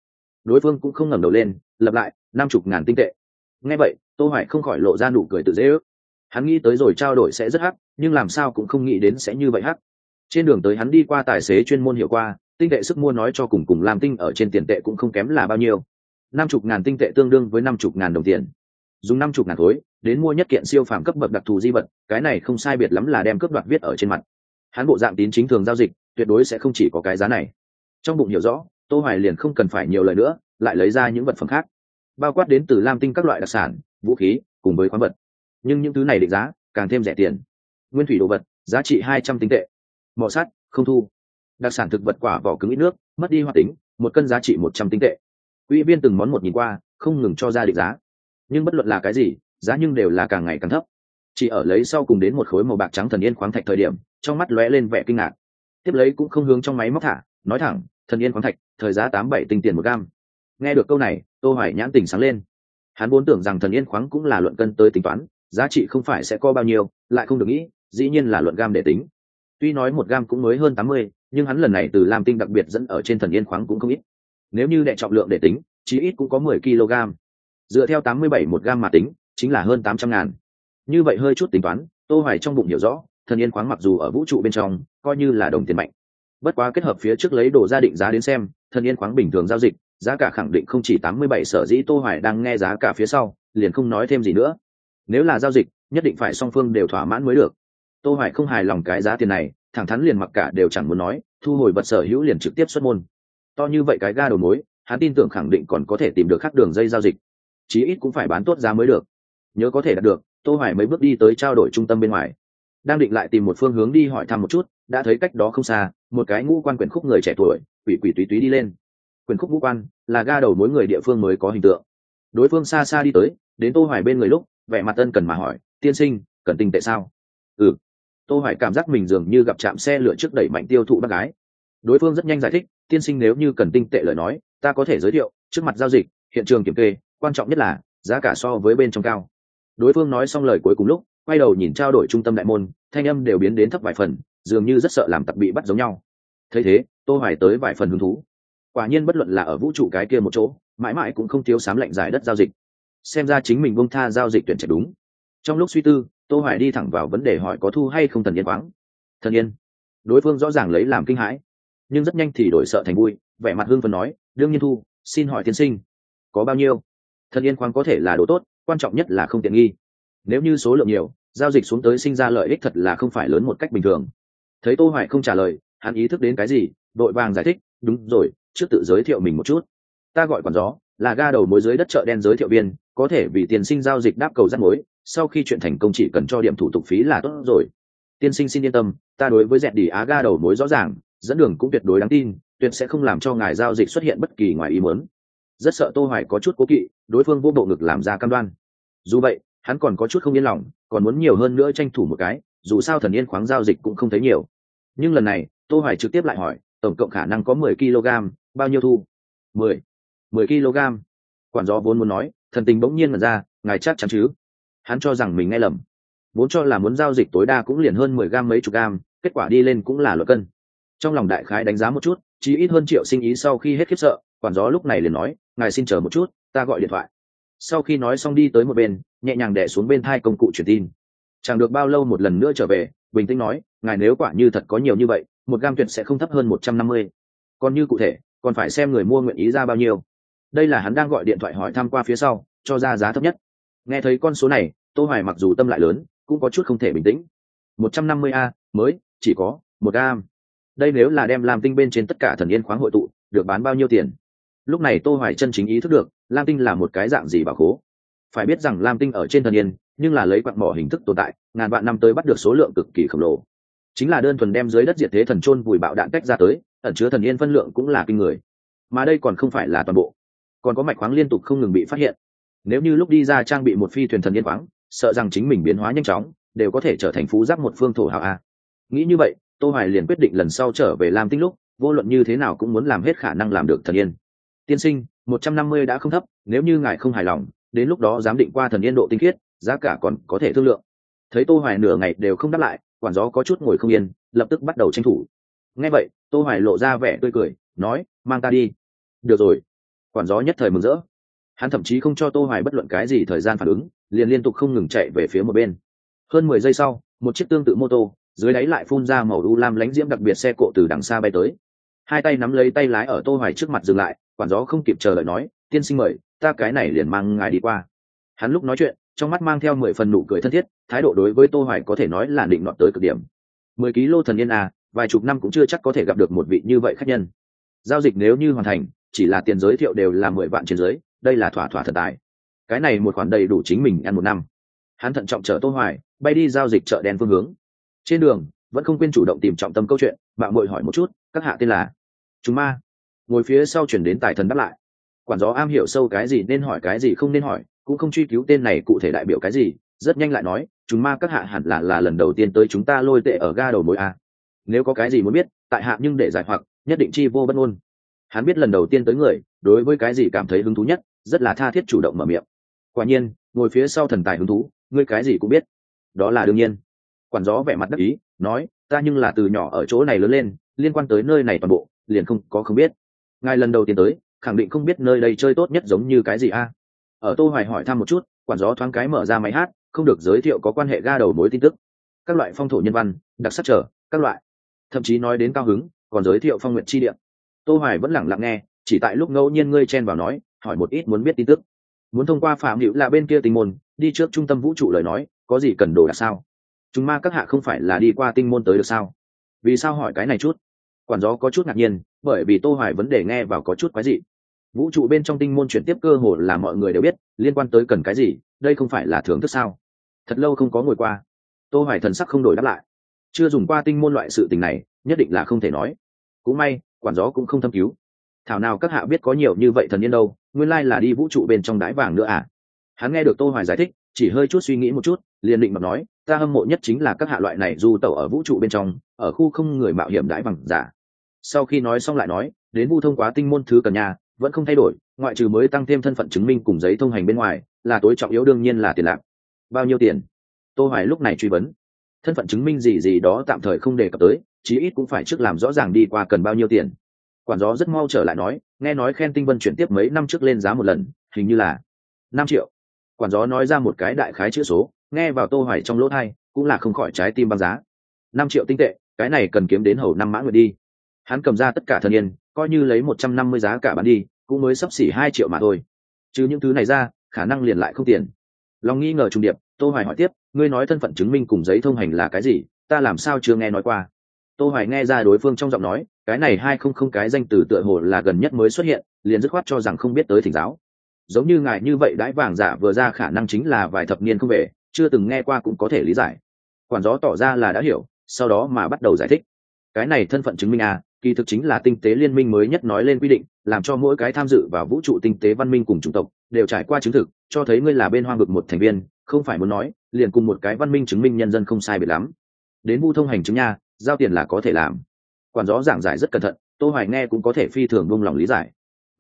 Đối phương cũng không ngẩng đầu lên lặp lại, năm chục ngàn tinh tệ. Nghe vậy, tô hoài không khỏi lộ ra nụ cười tự dễ ước. Hắn nghĩ tới rồi trao đổi sẽ rất hắc, nhưng làm sao cũng không nghĩ đến sẽ như vậy hắc trên đường tới hắn đi qua tài xế chuyên môn hiểu qua, tinh tệ sức mua nói cho cùng cùng làm tinh ở trên tiền tệ cũng không kém là bao nhiêu. Năm chục ngàn tinh tệ tương đương với năm chục ngàn đồng tiền. Dùng năm chục ngàn khối, đến mua nhất kiện siêu phàm cấp bậc đặc thù di vật, cái này không sai biệt lắm là đem cướp đoạt viết ở trên mặt. Hắn bộ dạng tín chính thường giao dịch, tuyệt đối sẽ không chỉ có cái giá này. Trong bụng hiểu rõ, tô hoài liền không cần phải nhiều lời nữa, lại lấy ra những vật phẩm khác. Bao quát đến từ lam tinh các loại đặc sản, vũ khí, cùng với khoáng vật. Nhưng những thứ này định giá, càng thêm rẻ tiền. Nguyên thủy đồ vật, giá trị hai trăm tinh tệ mỏ sắt, không thu. Đặc sản thực vật quả vỏ cứng ít nước, mất đi hoạt tính, một cân giá trị một trăm tinh tệ. Ủy viên từng món một nhìn qua, không ngừng cho ra định giá. Nhưng bất luận là cái gì, giá nhưng đều là càng ngày càng thấp. Chỉ ở lấy sau cùng đến một khối màu bạc trắng thần yên khoáng thạch thời điểm, trong mắt lóe lên vẻ kinh ngạc. Tiếp lấy cũng không hướng trong máy móc thả, nói thẳng, thần yên khoáng thạch, thời giá tám bảy tinh tiền một gam. Nghe được câu này, tô hoài nhãn tình sáng lên. Hắn vốn tưởng rằng thần yên khoáng cũng là luận cân tới tính toán, giá trị không phải sẽ có bao nhiêu, lại không được nghĩ, dĩ nhiên là luận gam để tính tuy nói một gam cũng mới hơn tám mươi, nhưng hắn lần này từ lam tinh đặc biệt dẫn ở trên thần yên khoáng cũng không ít. Nếu như đệ trọng lượng để tính, chí ít cũng có mười kg. Dựa theo tám mươi bảy một gam mà tính, chính là hơn tám trăm ngàn. Như vậy hơi chút tính toán, tô hoài trong bụng hiểu rõ, thần yên khoáng mặc dù ở vũ trụ bên trong, coi như là đồng tiền mạnh. Bất quá kết hợp phía trước lấy đồ gia định giá đến xem, thần yên khoáng bình thường giao dịch, giá cả khẳng định không chỉ tám mươi bảy sở dĩ tô hoài đang nghe giá cả phía sau, liền không nói thêm gì nữa. Nếu là giao dịch, nhất định phải song phương đều thỏa mãn mới được tô hoài không hài lòng cái giá tiền này, thẳng thắn liền mặc cả đều chẳng muốn nói, thu hồi vật sở hữu liền trực tiếp xuất môn. To như vậy cái ga đầu mối, hắn tin tưởng khẳng định còn có thể tìm được khác đường dây giao dịch. Chí ít cũng phải bán tốt giá mới được. Nhớ có thể đạt được, tô hoài mấy bước đi tới trao đổi trung tâm bên ngoài. Đang định lại tìm một phương hướng đi hỏi thăm một chút, đã thấy cách đó không xa, một cái ngũ quan quyển khúc người trẻ tuổi, quỷ quỷ túy túy đi lên. Quyển khúc ngũ quan là ga đầu mối người địa phương mới có hình tượng. Đối phương xa xa đi tới, đến tô hoài bên người lúc, vẻ mặt tân cần mà hỏi, tiên sinh, cần tình tệ sao? Ừ tô hoài cảm giác mình dường như gặp chạm xe lửa trước đẩy mạnh tiêu thụ bác gái. Đối phương rất nhanh giải thích, tiên sinh nếu như cần tinh tệ lời nói, ta có thể giới thiệu, trước mặt giao dịch, hiện trường kiểm kê, quan trọng nhất là, giá cả so với bên trong cao. Đối phương nói xong lời cuối cùng lúc, quay đầu nhìn trao đổi trung tâm đại môn, thanh âm đều biến đến thấp vài phần, dường như rất sợ làm tặc bị bắt giống nhau. Thấy thế, tô hoài tới vài phần hứng thú. Quả nhiên bất luận là ở vũ trụ cái kia một chỗ, mãi mãi cũng không thiếu sám lệnh giải đất giao dịch. Xem ra chính mình bông tha giao dịch tuyển trạch đúng. Trong lúc suy tư tô hoài đi thẳng vào vấn đề hỏi có thu hay không thần yên khoáng thần yên. Đối phương rõ ràng lấy làm kinh hãi. Nhưng rất nhanh thì đổi sợ thành vui, vẻ mặt hương phần nói, đương nhiên thu, xin hỏi tiên sinh, có bao nhiêu? Thần yên khoáng có thể là đồ tốt, quan trọng nhất là không tiện nghi. Nếu như số lượng nhiều, giao dịch xuống tới sinh ra lợi ích thật là không phải lớn một cách bình thường. Thấy tô hoài không trả lời, hắn ý thức đến cái gì, đội vàng giải thích, đúng rồi, trước tự giới thiệu mình một chút. Ta gọi quản gió, là ga đầu mối dưới đất chợ đen giới thiệu viên, có thể vì tiền sinh giao dịch đáp cầu rắc mối sau khi chuyện thành công chỉ cần cho điểm thủ tục phí là tốt rồi. Tiên sinh xin yên tâm, ta đối với dẹt đi á ga đầu mối rõ ràng, dẫn đường cũng tuyệt đối đáng tin, tuyệt sẽ không làm cho ngài giao dịch xuất hiện bất kỳ ngoài ý muốn. Rất sợ tô hoài có chút cố kỵ, đối phương vô bộ ngực làm ra cam đoan. Dù vậy, hắn còn có chút không yên lòng, còn muốn nhiều hơn nữa tranh thủ một cái, dù sao thần yên khoáng giao dịch cũng không thấy nhiều. Nhưng lần này, tô hoài trực tiếp lại hỏi, tổng cộng khả năng có 10 kg, bao nhiêu thu? 10. 10 kg. Quản gió vốn muốn nói, thần tình bỗng nhiên mà ra, ngài chắc chắn chứ? Hắn cho rằng mình nghe lầm. Vốn cho là muốn giao dịch tối đa cũng liền hơn 10 gam mấy chục gam, kết quả đi lên cũng là luật cân. Trong lòng đại khái đánh giá một chút chỉ ít hơn triệu sinh ý sau khi hết khiếp sợ, quản gió lúc này liền nói, ngài xin chờ một chút, ta gọi điện thoại. Sau khi nói xong đi tới một bên, nhẹ nhàng đẻ xuống bên thai công cụ truyền tin. Chẳng được bao lâu một lần nữa trở về, bình tĩnh nói, ngài nếu quả như thật có nhiều như vậy, một gam tuyệt sẽ không thấp hơn một trăm năm mươi. Còn như cụ thể, còn phải xem người mua nguyện ý ra bao nhiêu. Đây là hắn đang gọi điện thoại hỏi thăm qua phía sau, cho ra giá thấp nhất nghe thấy con số này, tô hoài mặc dù tâm lại lớn, cũng có chút không thể bình tĩnh. Một trăm năm mươi a, mới, chỉ có một gam. Đây nếu là đem làm tinh bên trên tất cả thần yên khoáng hội tụ, được bán bao nhiêu tiền? Lúc này tô hoài chân chính ý thức được, lam tinh là một cái dạng gì bảo khố. Phải biết rằng lam tinh ở trên thần yên, nhưng là lấy quặng mỏ hình thức tồn tại, ngàn vạn năm tới bắt được số lượng cực kỳ khổng lồ. Chính là đơn thuần đem dưới đất diệt thế thần trôn vùi bạo đạn cách ra tới, ẩn chứa thần yên phân lượng cũng là kinh người. Mà đây còn không phải là toàn bộ. Còn có mạch khoáng liên tục không ngừng bị phát hiện nếu như lúc đi ra trang bị một phi thuyền thần yên khoáng sợ rằng chính mình biến hóa nhanh chóng, đều có thể trở thành phú giáp một phương thổ hào a. Nghĩ như vậy, tô hoài liền quyết định lần sau trở về lam tinh lúc, vô luận như thế nào cũng muốn làm hết khả năng làm được thần yên. Tiên sinh, một trăm năm mươi đã không thấp, nếu như ngài không hài lòng, đến lúc đó giám định qua thần yên độ tinh khiết, giá cả còn có thể thương lượng. Thấy tô hoài nửa ngày đều không đáp lại, quản gió có chút ngồi không yên, lập tức bắt đầu tranh thủ. Nghe vậy, tô hoài lộ ra vẻ tươi cười, nói, mang ta đi. Được rồi. Quản gió nhất thời mừng rỡ hắn thậm chí không cho tô hoài bất luận cái gì thời gian phản ứng, liền liên tục không ngừng chạy về phía một bên. Hơn 10 giây sau, một chiếc tương tự mô tô, dưới đáy lại phun ra màu u lam lánh diễm đặc biệt xe cộ từ đằng xa bay tới. Hai tay nắm lấy tay lái ở tô hoài trước mặt dừng lại, quản gió không kịp chờ lời nói, tiên sinh mời, ta cái này liền mang ngài đi qua. Hắn lúc nói chuyện, trong mắt mang theo mười phần nụ cười thân thiết, thái độ đối với tô hoài có thể nói là định nọt tới cực điểm. Mười ký lô thần yên à vài chục năm cũng chưa chắc có thể gặp được một vị như vậy khách nhân. Giao dịch nếu như hoàn thành, chỉ là tiền giới thiệu đều là mười vạn trên dưới đây là thỏa thỏa thần tài. Cái này một khoản đầy đủ chính mình ăn một năm. Hắn thận trọng chở tô hoài, bay đi giao dịch chợ đen phương hướng. Trên đường, vẫn không quên chủ động tìm trọng tâm câu chuyện bạn muội hỏi một chút, các hạ tên là? Chúng ma. Ngồi phía sau chuyển đến tài thần đáp lại. Quản gió am hiểu sâu cái gì nên hỏi cái gì không nên hỏi, cũng không truy cứu tên này cụ thể đại biểu cái gì, rất nhanh lại nói, chúng ma các hạ hẳn là là lần đầu tiên tới chúng ta lôi tệ ở ga đầu mối a. Nếu có cái gì muốn biết, tại hạ nhưng để giải hoặc, nhất định chi vô bất ngôn. Hắn biết lần đầu tiên tới người, đối với cái gì cảm thấy hứng thú nhất rất là tha thiết chủ động mở miệng. Quả nhiên, ngồi phía sau thần tài hứng thú, ngươi cái gì cũng biết. Đó là đương nhiên. Quản gió vẻ mặt đắc ý, nói, ta nhưng là từ nhỏ ở chỗ này lớn lên, liên quan tới nơi này toàn bộ, liền không có không biết. Ngài lần đầu tiên tới, khẳng định không biết nơi đây chơi tốt nhất giống như cái gì a. Ở tô hoài hỏi thăm một chút, quản gió thoáng cái mở ra máy hát, không được giới thiệu có quan hệ ga đầu mối tin tức. Các loại phong thổ nhân văn, đặc sắc trở, các loại. Thậm chí nói đến cao hứng, còn giới thiệu phong nguyện chi điện tô hoài vẫn lặng lặng nghe, chỉ tại lúc ngẫu nhiên ngươi chen vào nói hỏi một ít muốn biết tin tức. Muốn thông qua phạm hữu là bên kia tinh môn, đi trước trung tâm vũ trụ lời nói, có gì cần đồ đạc sao? Chúng ma các hạ không phải là đi qua tinh môn tới được sao? Vì sao hỏi cái này chút? Quản gió có chút ngạc nhiên, bởi vì tô hoài vấn đề nghe vào có chút quái dị. Vũ trụ bên trong tinh môn chuyển tiếp cơ hồ là mọi người đều biết, liên quan tới cần cái gì, đây không phải là thưởng thức sao? Thật lâu không có ngồi qua. Tô hoài thần sắc không đổi đáp lại. Chưa dùng qua tinh môn loại sự tình này, nhất định là không thể nói. Cũng may, quản gió cũng không thâm cứu. Thảo nào các hạ biết có nhiều như vậy thần yên đâu? Nguyên lai là đi vũ trụ bên trong đái vàng nữa à? Hắn nghe được tô hoài giải thích, chỉ hơi chút suy nghĩ một chút, liền định mà nói, ta hâm mộ nhất chính là các hạ loại này du tẩu ở vũ trụ bên trong, ở khu không người mạo hiểm đái bằng giả. Sau khi nói xong lại nói, đến vu thông quá tinh môn thứ cần nhà, vẫn không thay đổi, ngoại trừ mới tăng thêm thân phận chứng minh cùng giấy thông hành bên ngoài, là tối trọng yếu đương nhiên là tiền lạc bao nhiêu tiền? Tô hoài lúc này truy vấn. Thân phận chứng minh gì gì đó tạm thời không đề cập tới, chí ít cũng phải trước làm rõ ràng đi qua cần bao nhiêu tiền. Quản gió rất mau trở lại nói nghe nói khen tinh vân chuyển tiếp mấy năm trước lên giá một lần, hình như là năm triệu. Quản gió nói ra một cái đại khái chữ số, nghe vào tô hoài trong lỗ thai, cũng là không khỏi trái tim băng giá. Năm triệu tinh tệ, cái này cần kiếm đến hầu năm mã nguyệt đi. Hắn cầm ra tất cả thân yên, coi như lấy một trăm năm mươi giá cả bán đi, cũng mới sắp xỉ hai triệu mà thôi. Chứ những thứ này ra, khả năng liền lại không tiền. Lòng nghi ngờ trung điệp, tô hoài hỏi tiếp, ngươi nói thân phận chứng minh cùng giấy thông hành là cái gì? Ta làm sao chưa nghe nói qua? Tô hoài nghe ra đối phương trong giọng nói cái này hai không không cái danh từ tựa hồ là gần nhất mới xuất hiện, liền dứt khoát cho rằng không biết tới thỉnh giáo. Giống như ngài như vậy đãi vàng giả vừa ra khả năng chính là vài thập niên không về, chưa từng nghe qua cũng có thể lý giải. Quản gió tỏ ra là đã hiểu, sau đó mà bắt đầu giải thích. Cái này thân phận chứng minh à kỳ thực chính là tinh tế liên minh mới nhất nói lên quy định, làm cho mỗi cái tham dự vào vũ trụ tinh tế văn minh cùng chủng tộc, đều trải qua chứng thực, cho thấy ngươi là bên hoang vực một thành viên, không phải muốn nói, liền cùng một cái văn minh chứng minh nhân dân không sai biệt lắm. Đến vu thông hành chứng nha, giao tiền là có thể làm quản gió giảng giải rất cẩn thận, tô hoài nghe cũng có thể phi thường buông lòng lý giải.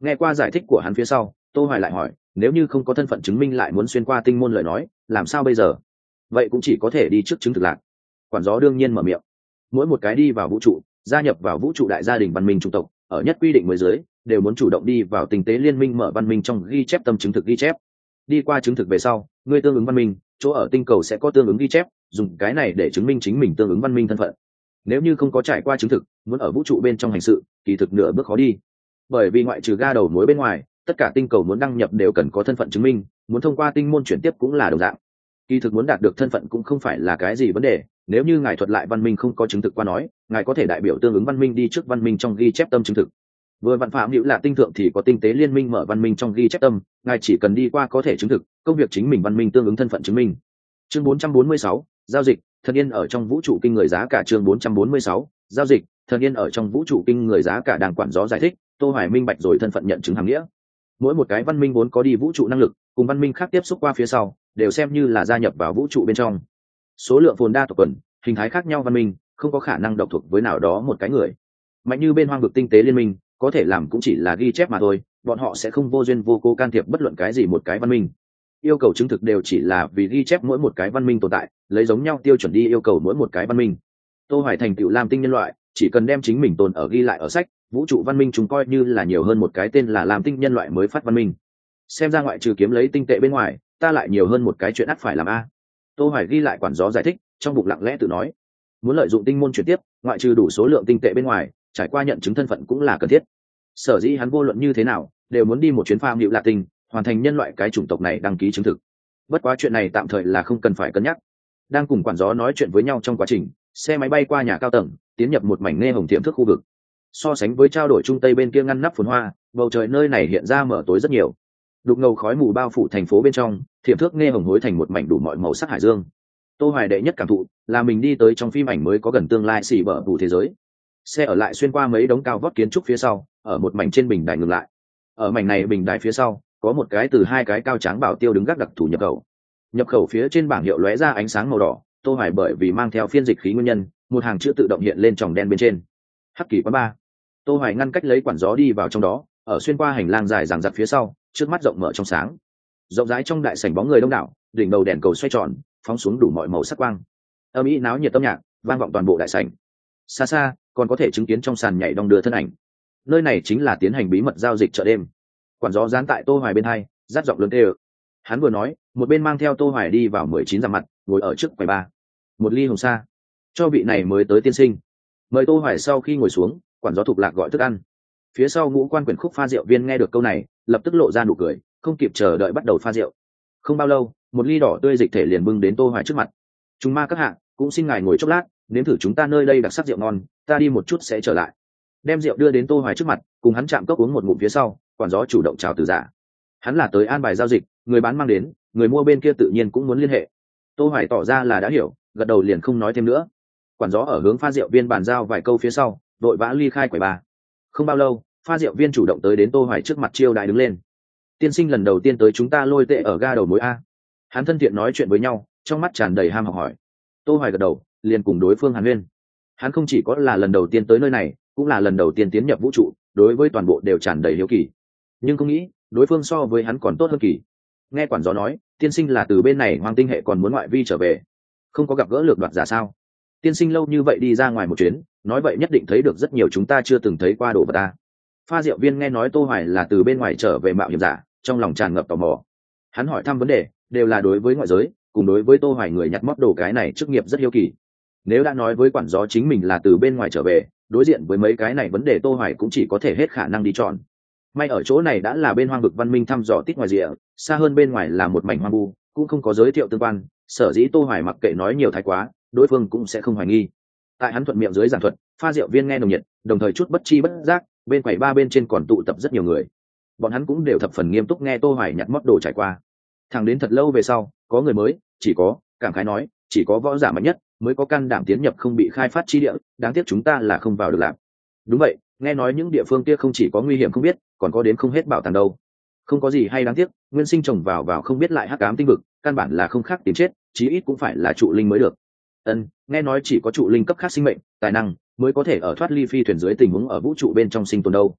Nghe qua giải thích của hắn phía sau, tô hoài lại hỏi, nếu như không có thân phận chứng minh lại muốn xuyên qua tinh môn lời nói, làm sao bây giờ? Vậy cũng chỉ có thể đi trước chứng thực lạc quản gió đương nhiên mở miệng. Mỗi một cái đi vào vũ trụ, gia nhập vào vũ trụ đại gia đình văn minh chủng tộc, ở nhất quy định mới dưới, đều muốn chủ động đi vào tình tế liên minh mở văn minh trong ghi chép tâm chứng thực ghi chép. Đi qua chứng thực về sau, người tương ứng văn minh, chỗ ở tinh cầu sẽ có tương ứng ghi chép, dùng cái này để chứng minh chính mình tương ứng văn minh thân phận. Nếu như không có trải qua chứng thực muốn ở vũ trụ bên trong hành sự kỳ thực nửa bước khó đi. Bởi vì ngoại trừ ga đầu mối bên ngoài tất cả tinh cầu muốn đăng nhập đều cần có thân phận chứng minh muốn thông qua tinh môn chuyển tiếp cũng là đồng dạng. Kỳ thực muốn đạt được thân phận cũng không phải là cái gì vấn đề nếu như ngài thuật lại văn minh không có chứng thực qua nói ngài có thể đại biểu tương ứng văn minh đi trước văn minh trong ghi chép tâm chứng thực. Vừa văn phạm hữu là tinh thượng thì có tinh tế liên minh mở văn minh trong ghi chép tâm ngài chỉ cần đi qua có thể chứng thực công việc chính mình văn minh tương ứng thân phận chứng minh. Chương 446, giao dịch thần yên ở trong vũ trụ kinh người giá cả chương 446, giao dịch thần yên ở trong vũ trụ kinh người giá cả đang quản gió giải thích tô hoài minh bạch rồi thân phận nhận chứng hàng nghĩa. Mỗi một cái văn minh vốn có đi vũ trụ năng lực cùng văn minh khác tiếp xúc qua phía sau đều xem như là gia nhập vào vũ trụ bên trong. Số lượng phồn đa tộc quần hình thái khác nhau văn minh không có khả năng độc thuộc với nào đó một cái người. Mạnh như bên hoang vực tinh tế liên minh có thể làm cũng chỉ là ghi chép mà thôi bọn họ sẽ không vô duyên vô cố can thiệp bất luận cái gì một cái văn minh yêu cầu chứng thực đều chỉ là vì ghi chép mỗi một cái văn minh tồn tại, lấy giống nhau tiêu chuẩn đi yêu cầu mỗi một cái văn minh. Tô hoài thành tựu lam tinh nhân loại, chỉ cần đem chính mình tồn ở ghi lại ở sách, vũ trụ văn minh chúng coi như là nhiều hơn một cái tên là lam tinh nhân loại mới phát văn minh. Xem ra ngoại trừ kiếm lấy tinh tệ bên ngoài, ta lại nhiều hơn một cái chuyện ắt phải làm a. Tô hoài ghi lại quản gió giải thích, trong bụng lặng lẽ tự nói. Muốn lợi dụng tinh môn chuyển tiếp, ngoại trừ đủ số lượng tinh tệ bên ngoài, trải qua nhận chứng thân phận cũng là cần thiết. Sở dĩ hắn vô luận như thế nào, đều muốn đi một chuyến pha hiệu lạ tinh hoàn thành nhân loại cái chủng tộc này đăng ký chứng thực. Bất quá chuyện này tạm thời là không cần phải cân nhắc. Đang cùng quản gió nói chuyện với nhau trong quá trình, xe máy bay qua nhà cao tầng, tiến nhập một mảnh nghe hồng tiệm thức khu vực. So sánh với trao đổi trung tây bên kia ngăn nắp phồn hoa, bầu trời nơi này hiện ra mở tối rất nhiều. Đục ngầu khói mù bao phủ thành phố bên trong thiểm thước nghe hồng hối thành một mảnh đủ mọi màu sắc hải dương. Tô hoài đệ nhất cảm thụ là mình đi tới trong phim ảnh mới có gần tương lai xỉ bở đủ thế giới. Xe ở lại xuyên qua mấy đống cao vót kiến trúc phía sau, ở một mảnh trên bình đài ngừng lại. Ở mảnh này bình đài phía sau có một cái từ hai cái cao tráng bảo tiêu đứng gác đặc thù nhập khẩu. Nhập khẩu phía trên bảng hiệu lóe ra ánh sáng màu đỏ, tô hoài bởi vì mang theo phiên dịch khí nguyên nhân, một hàng chữ tự động hiện lên tròng đen bên trên. Hắc kỳ quán ba. Tô hoài ngăn cách lấy quản gió đi vào trong đó, ở xuyên qua hành lang dài dằng dặc phía sau, trước mắt rộng mở trong sáng. Rộng rãi trong đại sảnh bóng người đông đảo, đỉnh đầu đèn cầu xoay tròn, phóng xuống đủ mọi màu sắc quang. Âm ý náo nhiệt âm nhạc, vang vọng toàn bộ đại sảnh. Xa xa, còn có thể chứng kiến trong sàn nhảy đong đưa thân ảnh. Nơi này chính là tiến hành bí mật giao dịch chợ đêm quản gió dán tại tô hoài bên hai, rát giọng lớn tê hắn vừa nói, một bên mang theo tô hoài đi vào mười chín dặm mặt, ngồi ở trước quầy ba. Một ly hồng sa. Cho vị này mới tới tiên sinh. Mời tô hoài sau khi ngồi xuống, quản gió thục lạc gọi thức ăn. Phía sau ngũ quan quyển khúc pha rượu viên nghe được câu này, lập tức lộ ra nụ cười, không kịp chờ đợi bắt đầu pha rượu. Không bao lâu, một ly đỏ tươi dịch thể liền bưng đến tô hoài trước mặt. Chúng ma các hạ, cũng xin ngài ngồi chốc lát, nếm thử chúng ta nơi đây đặc sắc rượu ngon, ta đi một chút sẽ trở lại. Đem rượu đưa đến tô hoài trước mặt, cùng hắn chạm cốc uống một ngụm phía sau quản gió chủ động chào từ giả. Hắn là tới an bài giao dịch, người bán mang đến, người mua bên kia tự nhiên cũng muốn liên hệ. Tô hoài tỏ ra là đã hiểu, gật đầu liền không nói thêm nữa. Quản gió ở hướng pha rượu viên bàn giao vài câu phía sau đội vã ly khai quầy ba không bao lâu, pha rượu viên chủ động tới đến tô hoài trước mặt chiêu đại đứng lên. Tiên sinh lần đầu tiên tới chúng ta lôi tệ ở ga đầu mối a. Hắn thân thiện nói chuyện với nhau, trong mắt tràn đầy ham học hỏi. Tô hoài gật đầu, liền cùng đối phương hàn huyên. Hắn không chỉ có là lần đầu tiên tới nơi này, cũng là lần đầu tiên tiến nhập vũ trụ, đối với toàn bộ đều tràn đầy hiếu kỳ nhưng không nghĩ đối phương so với hắn còn tốt hơn kỳ. Nghe quản gió nói, tiên sinh là từ bên này hoàng tinh hệ còn muốn ngoại vi trở về. Không có gặp gỡ lược đoạt giả sao? Tiên sinh lâu như vậy đi ra ngoài một chuyến, nói vậy nhất định thấy được rất nhiều chúng ta chưa từng thấy qua đồ vật ta. Pha diệu viên nghe nói tô hoài là từ bên ngoài trở về mạo hiểm giả, trong lòng tràn ngập tò mò. Hắn hỏi thăm vấn đề, đều là đối với ngoại giới, cùng đối với tô hoài người nhặt móc đồ cái này chức nghiệp rất hiếu kỳ. Nếu đã nói với quản gió chính mình là từ bên ngoài trở về, đối diện với mấy cái này vấn đề tô hoài cũng chỉ có thể hết khả năng đi chọn may ở chỗ này đã là bên hoang vực văn minh thăm dò tít ngoài rìa, xa hơn bên ngoài là một mảnh hoang vu, cũng không có giới thiệu tương quan, sở dĩ tô hoài mặc kệ nói nhiều thái quá, đối phương cũng sẽ không hoài nghi. Tại hắn thuận miệng dưới giảng thuật, pha rượu viên nghe nồng nhiệt, đồng thời chút bất chi bất giác, bên quầy ba bên trên còn tụ tập rất nhiều người. Bọn hắn cũng đều thập phần nghiêm túc nghe tô hoài nhặt mót đồ trải qua. Thẳng đến thật lâu về sau, có người mới, chỉ có, cảm khái nói, chỉ có võ giả mạnh nhất mới có can đảm tiến nhập không bị khai phát chi địa, đáng tiếc chúng ta là không vào được làm đúng vậy, nghe nói những địa phương kia không chỉ có nguy hiểm không biết còn có đến không hết bảo tàng đâu. Không có gì hay đáng tiếc, nguyên sinh trồng vào vào không biết lại hắc ám tinh vực, căn bản là không khác tìm chết, chí ít cũng phải là trụ linh mới được. Ân, nghe nói chỉ có trụ linh cấp khác sinh mệnh, tài năng mới có thể ở thoát ly phi thuyền dưới tình huống ở vũ trụ bên trong sinh tồn đâu.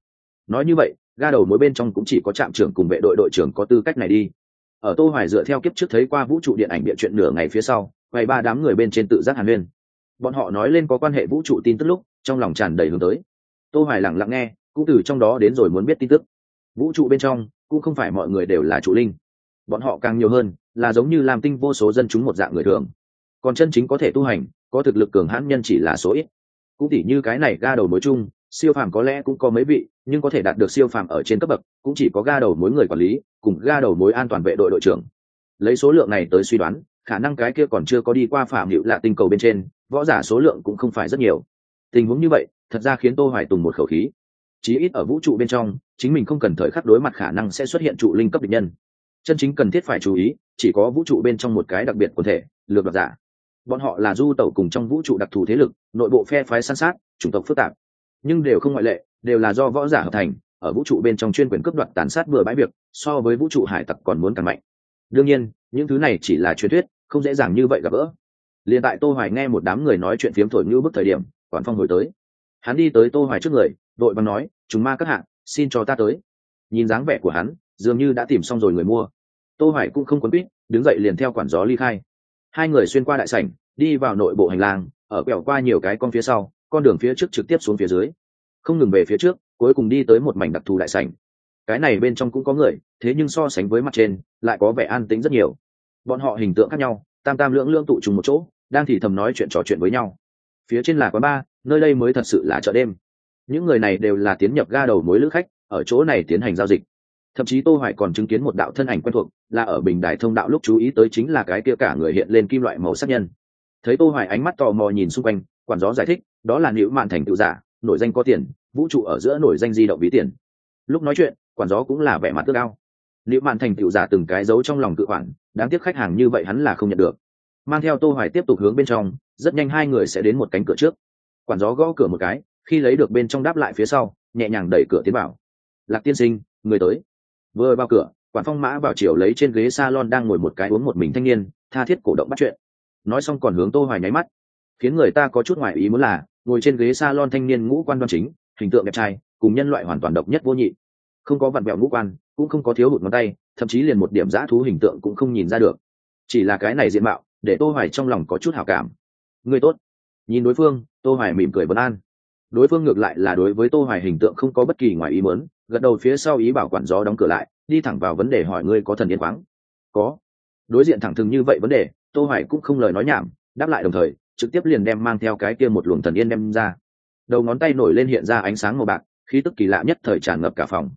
Nói như vậy, ga đầu mối bên trong cũng chỉ có trạm trưởng cùng vệ đội đội trưởng có tư cách này đi. Ở tô hoài dựa theo kiếp trước thấy qua vũ trụ điện ảnh địa chuyện nửa ngày phía sau, quay ba đám người bên trên tự giác hàn huyên. Bọn họ nói lên có quan hệ vũ trụ tin tức lúc, trong lòng tràn đầy hướng tới. Tô hoài lặng lặng nghe cũng từ trong đó đến rồi muốn biết tin tức. Vũ trụ bên trong, cũng không phải mọi người đều là trụ linh. Bọn họ càng nhiều hơn, là giống như làm tinh vô số dân chúng một dạng người thường. Còn chân chính có thể tu hành, có thực lực cường hãn nhân chỉ là số ít. Cũng tỉ như cái này ga đầu mối chung, siêu phàm có lẽ cũng có mấy vị, nhưng có thể đạt được siêu phàm ở trên cấp bậc, cũng chỉ có ga đầu mối người quản lý, cùng ga đầu mối an toàn vệ đội đội trưởng. Lấy số lượng này tới suy đoán, khả năng cái kia còn chưa có đi qua phạm hiệu lạ tinh cầu bên trên, võ giả số lượng cũng không phải rất nhiều. Tình huống như vậy, thật ra khiến tô hoài tùng một khẩu khí chí ít ở vũ trụ bên trong, chính mình không cần thời khắc đối mặt khả năng sẽ xuất hiện trụ linh cấp địch nhân. Chân chính cần thiết phải chú ý, chỉ có vũ trụ bên trong một cái đặc biệt quần thể, lược đoạt giả. Bọn họ là du tẩu cùng trong vũ trụ đặc thù thế lực, nội bộ phe phái san sát, chủng tộc phức tạp. Nhưng đều không ngoại lệ, đều là do võ giả hợp thành, ở vũ trụ bên trong chuyên quyền cướp đoạt tàn sát bừa bãi việc, so với vũ trụ hải tặc còn muốn càng mạnh. Đương nhiên, những thứ này chỉ là truyền thuyết, không dễ dàng như vậy gặp gỡ. Liền tại tô hoài nghe một đám người nói chuyện phiếm thổi như bức thời điểm, quản phong hồi tới. Hắn đi tới tô hoài trước người đội bằng nói, chúng ma các hạng xin cho ta tới. Nhìn dáng vẻ của hắn, dường như đã tìm xong rồi người mua. Tô hoài cũng không quấn quýt, đứng dậy liền theo quản gió ly khai. Hai người xuyên qua đại sảnh, đi vào nội bộ hành lang, ở quẹo qua nhiều cái con phía sau, con đường phía trước trực tiếp xuống phía dưới. Không ngừng về phía trước, cuối cùng đi tới một mảnh đặc thù đại sảnh. Cái này bên trong cũng có người, thế nhưng so sánh với mặt trên, lại có vẻ an tĩnh rất nhiều. Bọn họ hình tượng khác nhau, tam tam lưỡng lưỡng tụ trùng một chỗ, đang thì thầm nói chuyện trò chuyện với nhau. Phía trên là quán bar, nơi đây mới thật sự là chợ đêm những người này đều là tiến nhập ga đầu mối lữ khách, ở chỗ này tiến hành giao dịch. Thậm chí tô hoài còn chứng kiến một đạo thân ảnh quen thuộc, là ở bình đài thông đạo lúc chú ý tới chính là cái kia cả người hiện lên kim loại màu sắc nhân. Thấy tô hoài ánh mắt tò mò nhìn xung quanh, quản gió giải thích, đó là liễu mạn thành tự giả, nổi danh có tiền, vũ trụ ở giữa nổi danh di động ví tiền. Lúc nói chuyện, quản gió cũng là vẻ mặt tước cao liễu mạn thành tự giả từng cái giấu trong lòng tự khoản, đáng tiếc khách hàng như vậy hắn là không nhận được. Mang theo tô hoài tiếp tục hướng bên trong, rất nhanh hai người sẽ đến một cánh cửa trước. Quản gió gõ cửa một cái khi lấy được bên trong đáp lại phía sau, nhẹ nhàng đẩy cửa tiến vào. Lạc tiên sinh, người tới. Vừa vào cửa, quản phong mã vào chiều lấy trên ghế salon đang ngồi một cái uống một mình thanh niên, tha thiết cổ động bắt chuyện. Nói xong còn hướng tô hoài nháy mắt. Khiến người ta có chút ngoài ý muốn là, ngồi trên ghế salon thanh niên ngũ quan đoan chính, hình tượng đẹp trai, cùng nhân loại hoàn toàn độc nhất vô nhị. Không có vặn vẹo ngũ quan, cũng không có thiếu hụt ngón tay, thậm chí liền một điểm giã thú hình tượng cũng không nhìn ra được. Chỉ là cái này diện mạo, để tô hoài trong lòng có chút hảo cảm. Người tốt. Nhìn đối phương, tô hoài mỉm cười vấn an đối phương ngược lại là đối với tô hoài hình tượng không có bất kỳ ngoài ý muốn, gật đầu phía sau ý bảo quản gió đóng cửa lại, đi thẳng vào vấn đề hỏi ngươi có thần yên khoáng. Có. Đối diện thẳng thừng như vậy vấn đề, tô hoài cũng không lời nói nhảm, đáp lại đồng thời, trực tiếp liền đem mang theo cái kia một luồng thần yên đem ra. Đầu ngón tay nổi lên hiện ra ánh sáng màu bạc, khí tức kỳ lạ nhất thời tràn ngập cả phòng.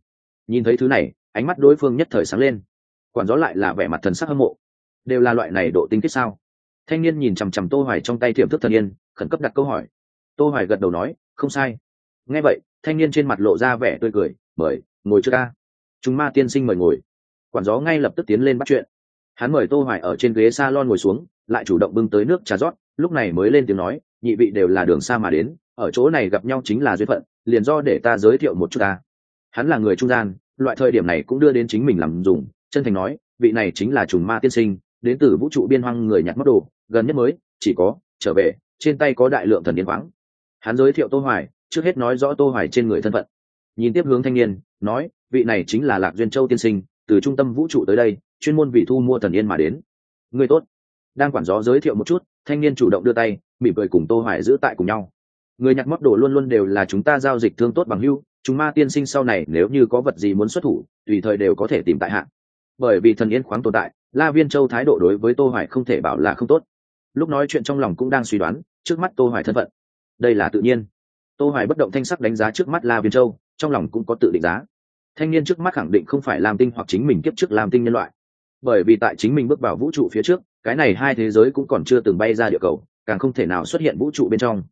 Nhìn thấy thứ này, ánh mắt đối phương nhất thời sáng lên. Quản gió lại là vẻ mặt thần sắc hâm mộ. Đều là loại này độ tinh kết sao? Thanh niên nhìn chằm chằm tô hoài trong tay thiểm thức thần yên, khẩn cấp đặt câu hỏi. Tô hoài gật đầu nói không sai. Nghe vậy, thanh niên trên mặt lộ ra vẻ tươi cười, mời, ngồi trước ca. Chúng ma tiên sinh mời ngồi. Quản gió ngay lập tức tiến lên bắt chuyện. Hắn mời tô hoài ở trên ghế salon ngồi xuống, lại chủ động bưng tới nước trà rót, lúc này mới lên tiếng nói, nhị vị đều là đường xa mà đến, ở chỗ này gặp nhau chính là duyên phận, liền do để ta giới thiệu một chút ta. Hắn là người trung gian, loại thời điểm này cũng đưa đến chính mình làm dùng, chân thành nói, vị này chính là trùng ma tiên sinh, đến từ vũ trụ biên hoang người nhặt mất đồ, gần nhất mới, chỉ có, trở về, trên tay có đại lượng thần điên khoáng hắn giới thiệu tô hoài, trước hết nói rõ tô hoài trên người thân phận. Nhìn tiếp hướng thanh niên, nói, vị này chính là lạc duyên châu tiên sinh, từ trung tâm vũ trụ tới đây, chuyên môn vì thu mua thần yên mà đến. Người tốt. Đang quản gió giới thiệu một chút, thanh niên chủ động đưa tay, mỉm cười cùng tô hoài giữ tại cùng nhau. Người nhặt móc đồ luôn luôn đều là chúng ta giao dịch thương tốt bằng hưu chúng ma tiên sinh sau này nếu như có vật gì muốn xuất thủ, tùy thời đều có thể tìm tại hạn bởi vì thần yên khoáng tồn tại, la viên châu thái độ đối với tô hoài không thể bảo là không tốt. Lúc nói chuyện trong lòng cũng đang suy đoán, trước mắt tô hoài thân phận đây là tự nhiên. Tô hoài bất động thanh sắc đánh giá trước mắt la viên châu, trong lòng cũng có tự định giá. Thanh niên trước mắt khẳng định không phải làm tinh hoặc chính mình kiếp trước làm tinh nhân loại. Bởi vì tại chính mình bước vào vũ trụ phía trước, cái này hai thế giới cũng còn chưa từng bay ra địa cầu, càng không thể nào xuất hiện vũ trụ bên trong.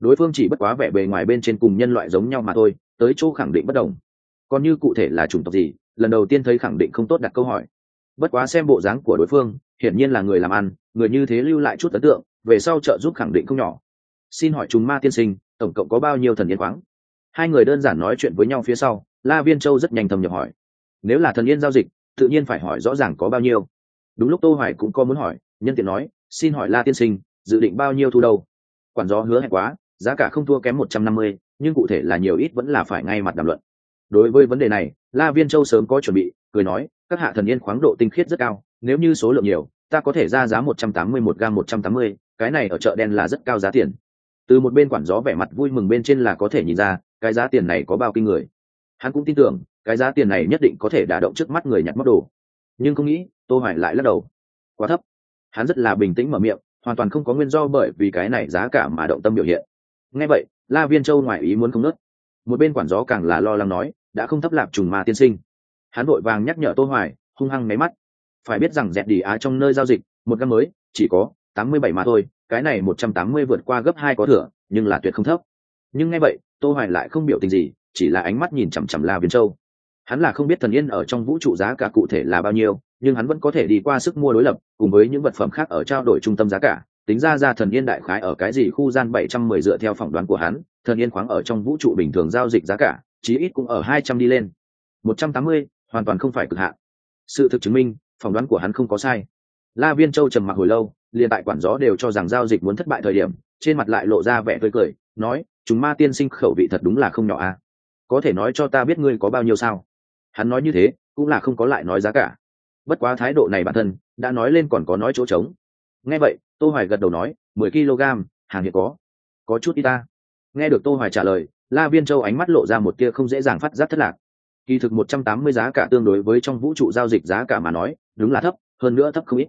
Đối phương chỉ bất quá vẻ bề ngoài bên trên cùng nhân loại giống nhau mà thôi, tới chỗ khẳng định bất đồng. Còn như cụ thể là chủng tộc gì, lần đầu tiên thấy khẳng định không tốt đặt câu hỏi. Bất quá xem bộ dáng của đối phương, hiển nhiên là người làm ăn, người như thế lưu lại chút ấn tượng, về sau trợ giúp khẳng định không nhỏ xin hỏi chúng ma tiên sinh tổng cộng có bao nhiêu thần yên khoáng? Hai người đơn giản nói chuyện với nhau phía sau la viên châu rất nhanh thầm nhập hỏi. Nếu là thần yên giao dịch tự nhiên phải hỏi rõ ràng có bao nhiêu. Đúng lúc tô hoài cũng có muốn hỏi nhân tiện nói xin hỏi la tiên sinh dự định bao nhiêu thu đâu? Quản gió hứa hẹn quá giá cả không thua kém 150, nhưng cụ thể là nhiều ít vẫn là phải ngay mặt đàm luận. Đối với vấn đề này la viên châu sớm có chuẩn bị cười nói các hạ thần yên khoáng độ tinh khiết rất cao nếu như số lượng nhiều ta có thể ra giá 181 gam 180, cái này ở chợ đen là rất cao giá tiền từ một bên quản gió vẻ mặt vui mừng bên trên là có thể nhìn ra, cái giá tiền này có bao kinh người. Hắn cũng tin tưởng, cái giá tiền này nhất định có thể đả động trước mắt người nhặt móc đồ. Nhưng không nghĩ, tô hoài lại lắc đầu. Quá thấp. Hắn rất là bình tĩnh mở miệng, hoàn toàn không có nguyên do bởi vì cái này giá cả mà động tâm biểu hiện. Nghe vậy, la viên châu ngoài ý muốn không nứt một bên quản gió càng là lo lắng nói, đã không thấp lạp trùng ma tiên sinh. Hắn vội vàng nhắc nhở tô hoài, hung hăng máy mắt. Phải biết rằng dẹt đi á trong nơi giao dịch, một gam mới, chỉ có 87 mà thôi cái này 180 vượt qua gấp hai có thừa nhưng là tuyệt không thấp. Nhưng ngay vậy tô hoài lại không biểu tình gì chỉ là ánh mắt nhìn chằm chằm la viên châu. Hắn là không biết thần yên ở trong vũ trụ giá cả cụ thể là bao nhiêu nhưng hắn vẫn có thể đi qua sức mua đối lập cùng với những vật phẩm khác ở trao đổi trung tâm giá cả tính ra ra thần yên đại khái ở cái gì khu gian 710 dựa theo phỏng đoán của hắn thần yên khoáng ở trong vũ trụ bình thường giao dịch giá cả chí ít cũng ở 200 đi lên. 180, hoàn toàn không phải cực hạn. Sự thực chứng minh phỏng đoán của hắn không có sai la viên châu trầm mặc hồi lâu, liền tại quản gió đều cho rằng giao dịch muốn thất bại thời điểm, trên mặt lại lộ ra vẻ tươi cười, nói, chúng ma tiên sinh khẩu vị thật đúng là không nhỏ à. Có thể nói cho ta biết ngươi có bao nhiêu sao? Hắn nói như thế, cũng là không có lại nói giá cả. Bất quá thái độ này bản thân, đã nói lên còn có nói chỗ trống. Nghe vậy, tô hoài gật đầu nói 10 kg, hàng hiện có. Có chút ít ta. Nghe được tô hoài trả lời, la viên châu ánh mắt lộ ra một tia không dễ dàng phát giác thất lạc. Kỳ thực 180 giá cả tương đối với trong vũ trụ giao dịch giá cả mà nói, đúng là thấp, hơn nữa thấp không ít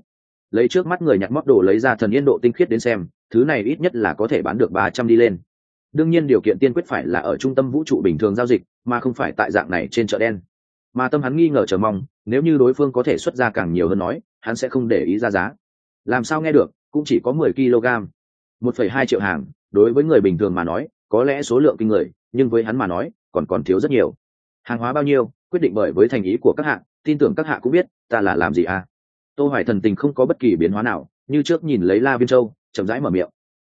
lấy trước mắt người nhặt móc đồ lấy ra thần yên độ tinh khiết đến xem thứ này ít nhất là có thể bán được 300 đi lên. Đương nhiên điều kiện tiên quyết phải là ở trung tâm vũ trụ bình thường giao dịch mà không phải tại dạng này trên chợ đen. Mà tâm hắn nghi ngờ chờ mong nếu như đối phương có thể xuất ra càng nhiều hơn nói hắn sẽ không để ý ra giá. Làm sao nghe được cũng chỉ có 10 kg. 1,2 triệu hàng đối với người bình thường mà nói có lẽ số lượng kinh người nhưng với hắn mà nói còn còn thiếu rất nhiều. Hàng hóa bao nhiêu quyết định bởi với thành ý của các hạng tin tưởng các hạ cũng biết ta là làm gì à? Tô hoài thần tình không có bất kỳ biến hóa nào, như trước nhìn lấy la viên châu, chậm rãi mở miệng.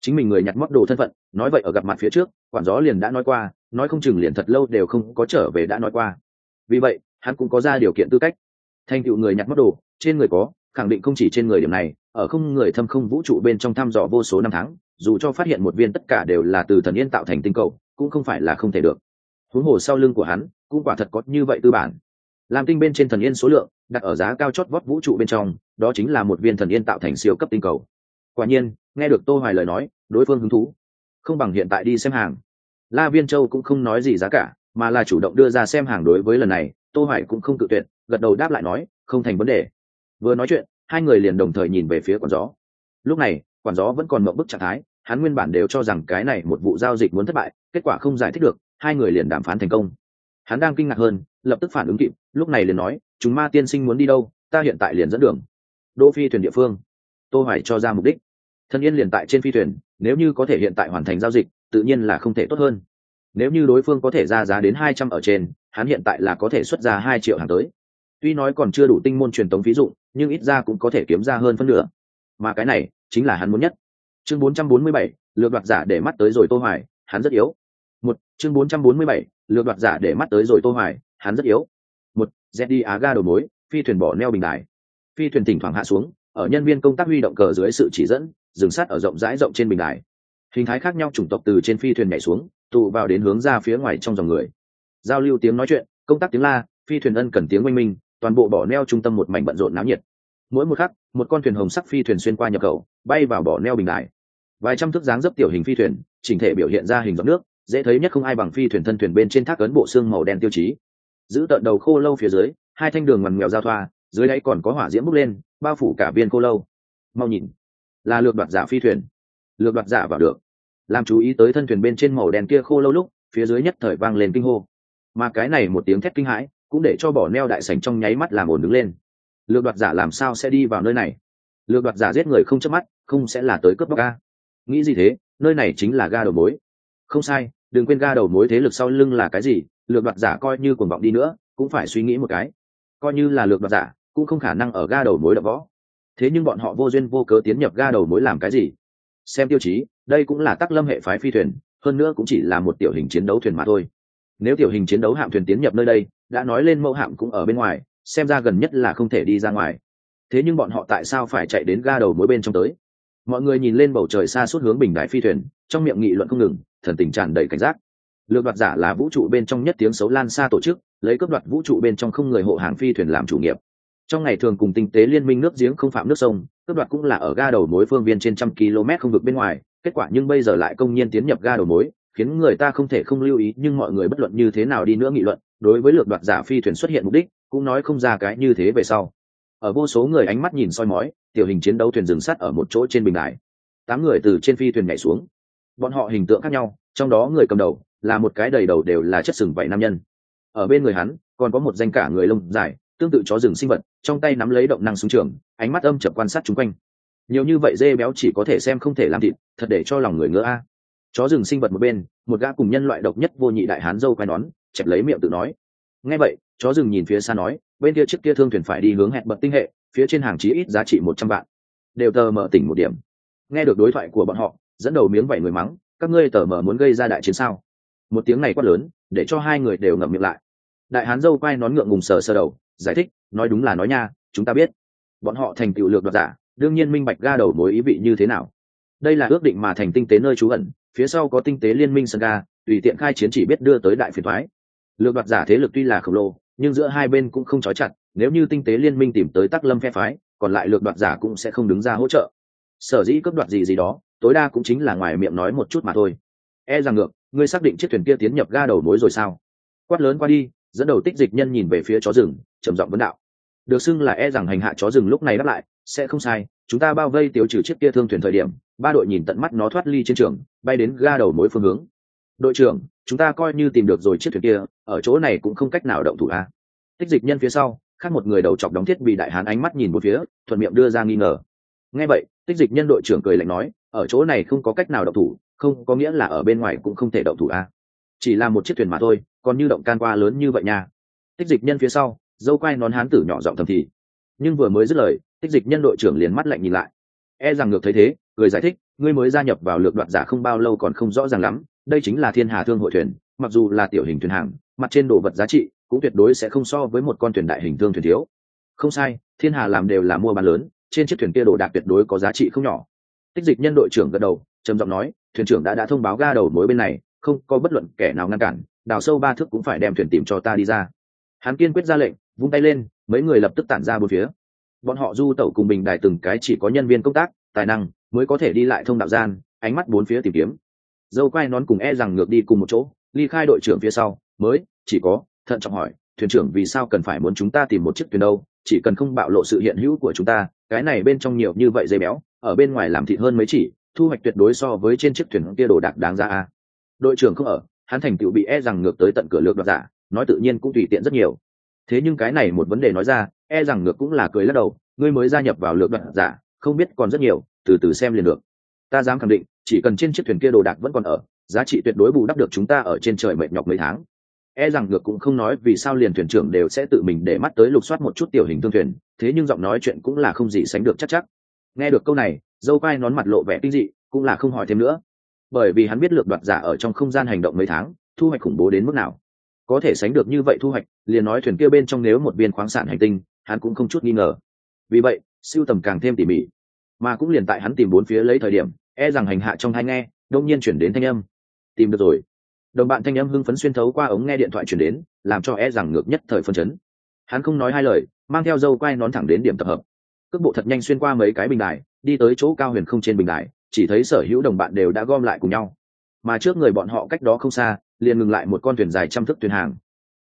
Chính mình người nhặt móc đồ thân phận, nói vậy ở gặp mặt phía trước, quản gió liền đã nói qua, nói không chừng liền thật lâu đều không có trở về đã nói qua. Vì vậy, hắn cũng có ra điều kiện tư cách. Thành tựu người nhặt móc đồ, trên người có, khẳng định không chỉ trên người điểm này, ở không người thâm không vũ trụ bên trong thăm dò vô số năm tháng, dù cho phát hiện một viên tất cả đều là từ thần yên tạo thành tinh cầu, cũng không phải là không thể được. Huống hồ sau lưng của hắn, cũng quả thật có như vậy tư bản làm tinh bên trên thần yên số lượng, đặt ở giá cao chót vót vũ trụ bên trong, đó chính là một viên thần yên tạo thành siêu cấp tinh cầu. Quả nhiên, nghe được tô hoài lời nói, đối phương hứng thú. Không bằng hiện tại đi xem hàng. La viên châu cũng không nói gì giá cả, mà là chủ động đưa ra xem hàng đối với lần này, tô hoài cũng không cự tuyệt, gật đầu đáp lại nói, không thành vấn đề. Vừa nói chuyện, hai người liền đồng thời nhìn về phía quản gió. Lúc này quản gió vẫn còn mộng bức trạng thái, hắn nguyên bản đều cho rằng cái này một vụ giao dịch muốn thất bại, kết quả không giải thích được, hai người liền đàm phán thành công hắn đang kinh ngạc hơn lập tức phản ứng kịp lúc này liền nói chúng ma tiên sinh muốn đi đâu ta hiện tại liền dẫn đường. Đỗ phi thuyền địa phương. Tô hoài cho ra mục đích. Thân yên liền tại trên phi thuyền nếu như có thể hiện tại hoàn thành giao dịch tự nhiên là không thể tốt hơn. Nếu như đối phương có thể ra giá đến 200 ở trên hắn hiện tại là có thể xuất ra 2 triệu hàng tới. Tuy nói còn chưa đủ tinh môn truyền tống ví dụ nhưng ít ra cũng có thể kiếm ra hơn phân nửa. Mà cái này chính là hắn muốn nhất. Chương 447, lược đoạt giả để mắt tới rồi tô hoài hắn rất yếu. Một chương 447, lược đoạt giả để mắt tới rồi tô hoài, hắn rất yếu. Một, z đi á ga đầu mối, phi thuyền bỏ neo bình đài. Phi thuyền thỉnh thoảng hạ xuống, ở nhân viên công tác huy động cờ dưới sự chỉ dẫn, dừng sát ở rộng rãi rộng trên bình đài. Hình thái khác nhau chủng tộc từ trên phi thuyền nhảy xuống, tụ vào đến hướng ra phía ngoài trong dòng người. Giao lưu tiếng nói chuyện, công tác tiếng la, phi thuyền ân cần tiếng oanh minh, toàn bộ bỏ neo trung tâm một mảnh bận rộn náo nhiệt. Mỗi một khắc, một con thuyền hồng sắc phi thuyền xuyên qua nhập khẩu, bay vào bỏ neo bình đài. Vài trăm thước dáng dấp tiểu hình phi thuyền, chỉnh thể biểu hiện ra hình dòng nước dễ thấy nhất không ai bằng phi thuyền thân thuyền bên trên thác ấn bộ xương màu đen tiêu chí. Giữ tận đầu khô lâu phía dưới, hai thanh đường ngoằn mèo giao thoa, dưới đáy còn có hỏa diễm bốc lên, bao phủ cả viên khô lâu. Mau nhìn, là lược đoạt giả phi thuyền. Lược đoạt giả vào được. Làm chú ý tới thân thuyền bên trên màu đen kia khô lâu lúc, phía dưới nhất thời vang lên kinh hô. Mà cái này một tiếng thét kinh hãi, cũng để cho bỏ neo đại sảnh trong nháy mắt làm ổn đứng lên. Lược đoạt giả làm sao sẽ đi vào nơi này? Lược đoạt giả giết người không chớp mắt, không sẽ là tới cướp bóc ga. Nghĩ gì thế? Nơi này chính là ga đầu mối không sai, đừng quên ga đầu mối thế lực sau lưng là cái gì, lược đoạt giả coi như cuồng vọng đi nữa, cũng phải suy nghĩ một cái. Coi như là lược đoạt giả, cũng không khả năng ở ga đầu mối đập võ. Thế nhưng bọn họ vô duyên vô cớ tiến nhập ga đầu mối làm cái gì? Xem tiêu chí, đây cũng là tắc lâm hệ phái phi thuyền, hơn nữa cũng chỉ là một tiểu hình chiến đấu thuyền mà thôi. Nếu tiểu hình chiến đấu hạm thuyền tiến nhập nơi đây, đã nói lên mẫu hạm cũng ở bên ngoài, xem ra gần nhất là không thể đi ra ngoài. Thế nhưng bọn họ tại sao phải chạy đến ga đầu mối bên trong tới? Mọi người nhìn lên bầu trời xa suốt hướng bình đại phi thuyền, trong miệng nghị luận không ngừng thần tình tràn đầy cảnh giác. Lược đoạt giả là vũ trụ bên trong nhất tiếng xấu lan xa tổ chức, lấy cấp đoạt vũ trụ bên trong không người hộ hàng phi thuyền làm chủ nghiệp. Trong ngày thường cùng tinh tế liên minh nước giếng không phạm nước sông cấp đoạt cũng là ở ga đầu mối phương viên trên trăm km không vực bên ngoài, kết quả nhưng bây giờ lại công nhiên tiến nhập ga đầu mối, khiến người ta không thể không lưu ý, nhưng mọi người bất luận như thế nào đi nữa nghị luận, đối với lược đoạt giả phi thuyền xuất hiện mục đích, cũng nói không ra cái như thế về sau. Ở vô số người ánh mắt nhìn soi mói, tiểu hình chiến đấu thuyền dừng sắt ở một chỗ trên bình đài. Tám người từ trên phi thuyền nhảy xuống bọn họ hình tượng khác nhau, trong đó người cầm đầu là một cái đầy đầu đều là chất sừng vảy nam nhân. Ở bên người hắn, còn có một danh cả người lông dài, tương tự chó rừng sinh vật, trong tay nắm lấy động năng súng trường, ánh mắt âm chập quan sát chung quanh. Nhiều như vậy dê béo chỉ có thể xem không thể làm thịt, thật để cho lòng người ngỡ a. Chó rừng sinh vật một bên, một gã cùng nhân loại độc nhất vô nhị đại hán dâu quai nón, chẹp lấy miệng tự nói. Nghe vậy, chó rừng nhìn phía xa nói, bên kia chiếc kia thương thuyền phải đi hướng hẹn bật tinh hệ, phía trên hàng chí ít giá trị một trăm vạn. Đều tờ mở tỉnh một điểm. Nghe được đối thoại của bọn họ dẫn đầu miếng vảy người mắng, các ngươi tờ mở muốn gây ra đại chiến sao? Một tiếng này quát lớn, để cho hai người đều ngậm miệng lại. Đại hán dâu quay nón ngượng ngùng sờ sờ đầu, giải thích, nói đúng là nói nha, chúng ta biết. Bọn họ thành tựu lược đoạt giả, đương nhiên minh bạch ga đầu mối ý vị như thế nào. Đây là ước định mà thành tinh tế nơi trú ẩn, phía sau có tinh tế liên minh sân ga, tùy tiện khai chiến chỉ biết đưa tới đại phiền thoái lược đoạt giả thế lực tuy là khổng lồ, nhưng giữa hai bên cũng không trói chặt, nếu như tinh tế liên minh tìm tới tắc lâm phe phái, còn lại lược đoạt giả cũng sẽ không đứng ra hỗ trợ. Sở dĩ cấp đoạt gì gì đó tối đa cũng chính là ngoài miệng nói một chút mà thôi. E rằng ngược, ngươi xác định chiếc thuyền kia tiến nhập ga đầu mối rồi sao? Quát lớn qua đi, dẫn đầu tích dịch nhân nhìn về phía chó rừng, trầm giọng vấn đạo. Được xưng là e rằng hành hạ chó rừng lúc này đáp lại, sẽ không sai, chúng ta bao vây tiêu trừ chiếc kia thương thuyền thời điểm, ba đội nhìn tận mắt nó thoát ly chiến trường, bay đến ga đầu mối phương hướng. Đội trưởng, chúng ta coi như tìm được rồi chiếc thuyền kia, ở chỗ này cũng không cách nào động thủ a tích dịch nhân phía sau, khác một người đầu chọc đóng thiết bị đại hán ánh mắt nhìn một phía, thuận miệng đưa ra nghi ngờ. Nghe vậy tích dịch nhân đội trưởng cười lạnh nói, ở chỗ này không có cách nào động thủ, không có nghĩa là ở bên ngoài cũng không thể động thủ a chỉ là một chiếc thuyền mà thôi, còn như động can qua lớn như vậy nha. Tích dịch nhân phía sau, dâu quay nón hán tử nhỏ giọng thầm thì. Nhưng vừa mới dứt lời, tích dịch nhân đội trưởng liền mắt lạnh nhìn lại. E rằng ngược thấy thế người giải thích, ngươi mới gia nhập vào lược đoạt giả không bao lâu còn không rõ ràng lắm, đây chính là thiên hà thương hội thuyền, mặc dù là tiểu hình thuyền hàng, mặt trên đồ vật giá trị cũng tuyệt đối sẽ không so với một con thuyền đại hình thương thuyền thiếu. Không sai, thiên hà làm đều là mua bán lớn trên chiếc thuyền kia đồ đạc tuyệt đối có giá trị không nhỏ. Tích dịch nhân đội trưởng gật đầu, trầm giọng nói, thuyền trưởng đã đã thông báo ga đầu mối bên này, không có bất luận kẻ nào ngăn cản, đào sâu ba thước cũng phải đem thuyền tìm cho ta đi ra. Hắn kiên quyết ra lệnh, vung tay lên, mấy người lập tức tản ra bốn phía. Bọn họ du tẩu cùng bình đài từng cái chỉ có nhân viên công tác, tài năng mới có thể đi lại thông đạo gian, ánh mắt bốn phía tìm kiếm. Dâu quay nón cùng e rằng ngược đi cùng một chỗ, ly khai đội trưởng phía sau, mới chỉ có thận trọng hỏi, thuyền trưởng vì sao cần phải muốn chúng ta tìm một chiếc thuyền đâu? Chỉ cần không bạo lộ sự hiện hữu của chúng ta cái này bên trong nhiều như vậy dây béo, ở bên ngoài làm thịt hơn mấy chỉ, thu hoạch tuyệt đối so với trên chiếc thuyền kia đồ đạc đáng ra a. Đội trưởng không ở, hắn thành tựu bị e rằng ngược tới tận cửa lược đoạt giả, nói tự nhiên cũng tùy tiện rất nhiều. Thế nhưng cái này một vấn đề nói ra e rằng ngược cũng là cười lắc đầu, ngươi mới gia nhập vào lược đoạt giả, không biết còn rất nhiều, từ từ xem liền được. Ta dám khẳng định, chỉ cần trên chiếc thuyền kia đồ đạc vẫn còn ở, giá trị tuyệt đối bù đắp được chúng ta ở trên trời mệt nhọc mấy tháng. E rằng ngược cũng không nói vì sao liền thuyền trưởng đều sẽ tự mình để mắt tới lục soát một chút tiểu hình thương thuyền thế nhưng giọng nói chuyện cũng là không gì sánh được chắc chắc. Nghe được câu này, dâu quai nón mặt lộ vẻ kinh dị, cũng là không hỏi thêm nữa. Bởi vì hắn biết lược đoạt giả ở trong không gian hành động mấy tháng, thu hoạch khủng bố đến mức nào. Có thể sánh được như vậy thu hoạch, liền nói thuyền kia bên trong nếu một viên khoáng sản hành tinh, hắn cũng không chút nghi ngờ. Vì vậy, siêu tầm càng thêm tỉ mỉ. Mà cũng liền tại hắn tìm bốn phía lấy thời điểm e rằng hành hạ trong hai nghe, đông nhiên chuyển đến thanh âm. Tìm được rồi. Đồng bạn thanh âm hưng phấn xuyên thấu qua ống nghe điện thoại chuyển đến, làm cho e rằng ngược nhất thời phân chấn hắn không nói hai lời, mang theo dâu quay nón thẳng đến điểm tập hợp. Cước bộ thật nhanh xuyên qua mấy cái bình đài, đi tới chỗ cao huyền không trên bình đài, chỉ thấy sở hữu đồng bạn đều đã gom lại cùng nhau. Mà trước người bọn họ cách đó không xa, liền ngừng lại một con thuyền dài trăm thước thuyền hàng.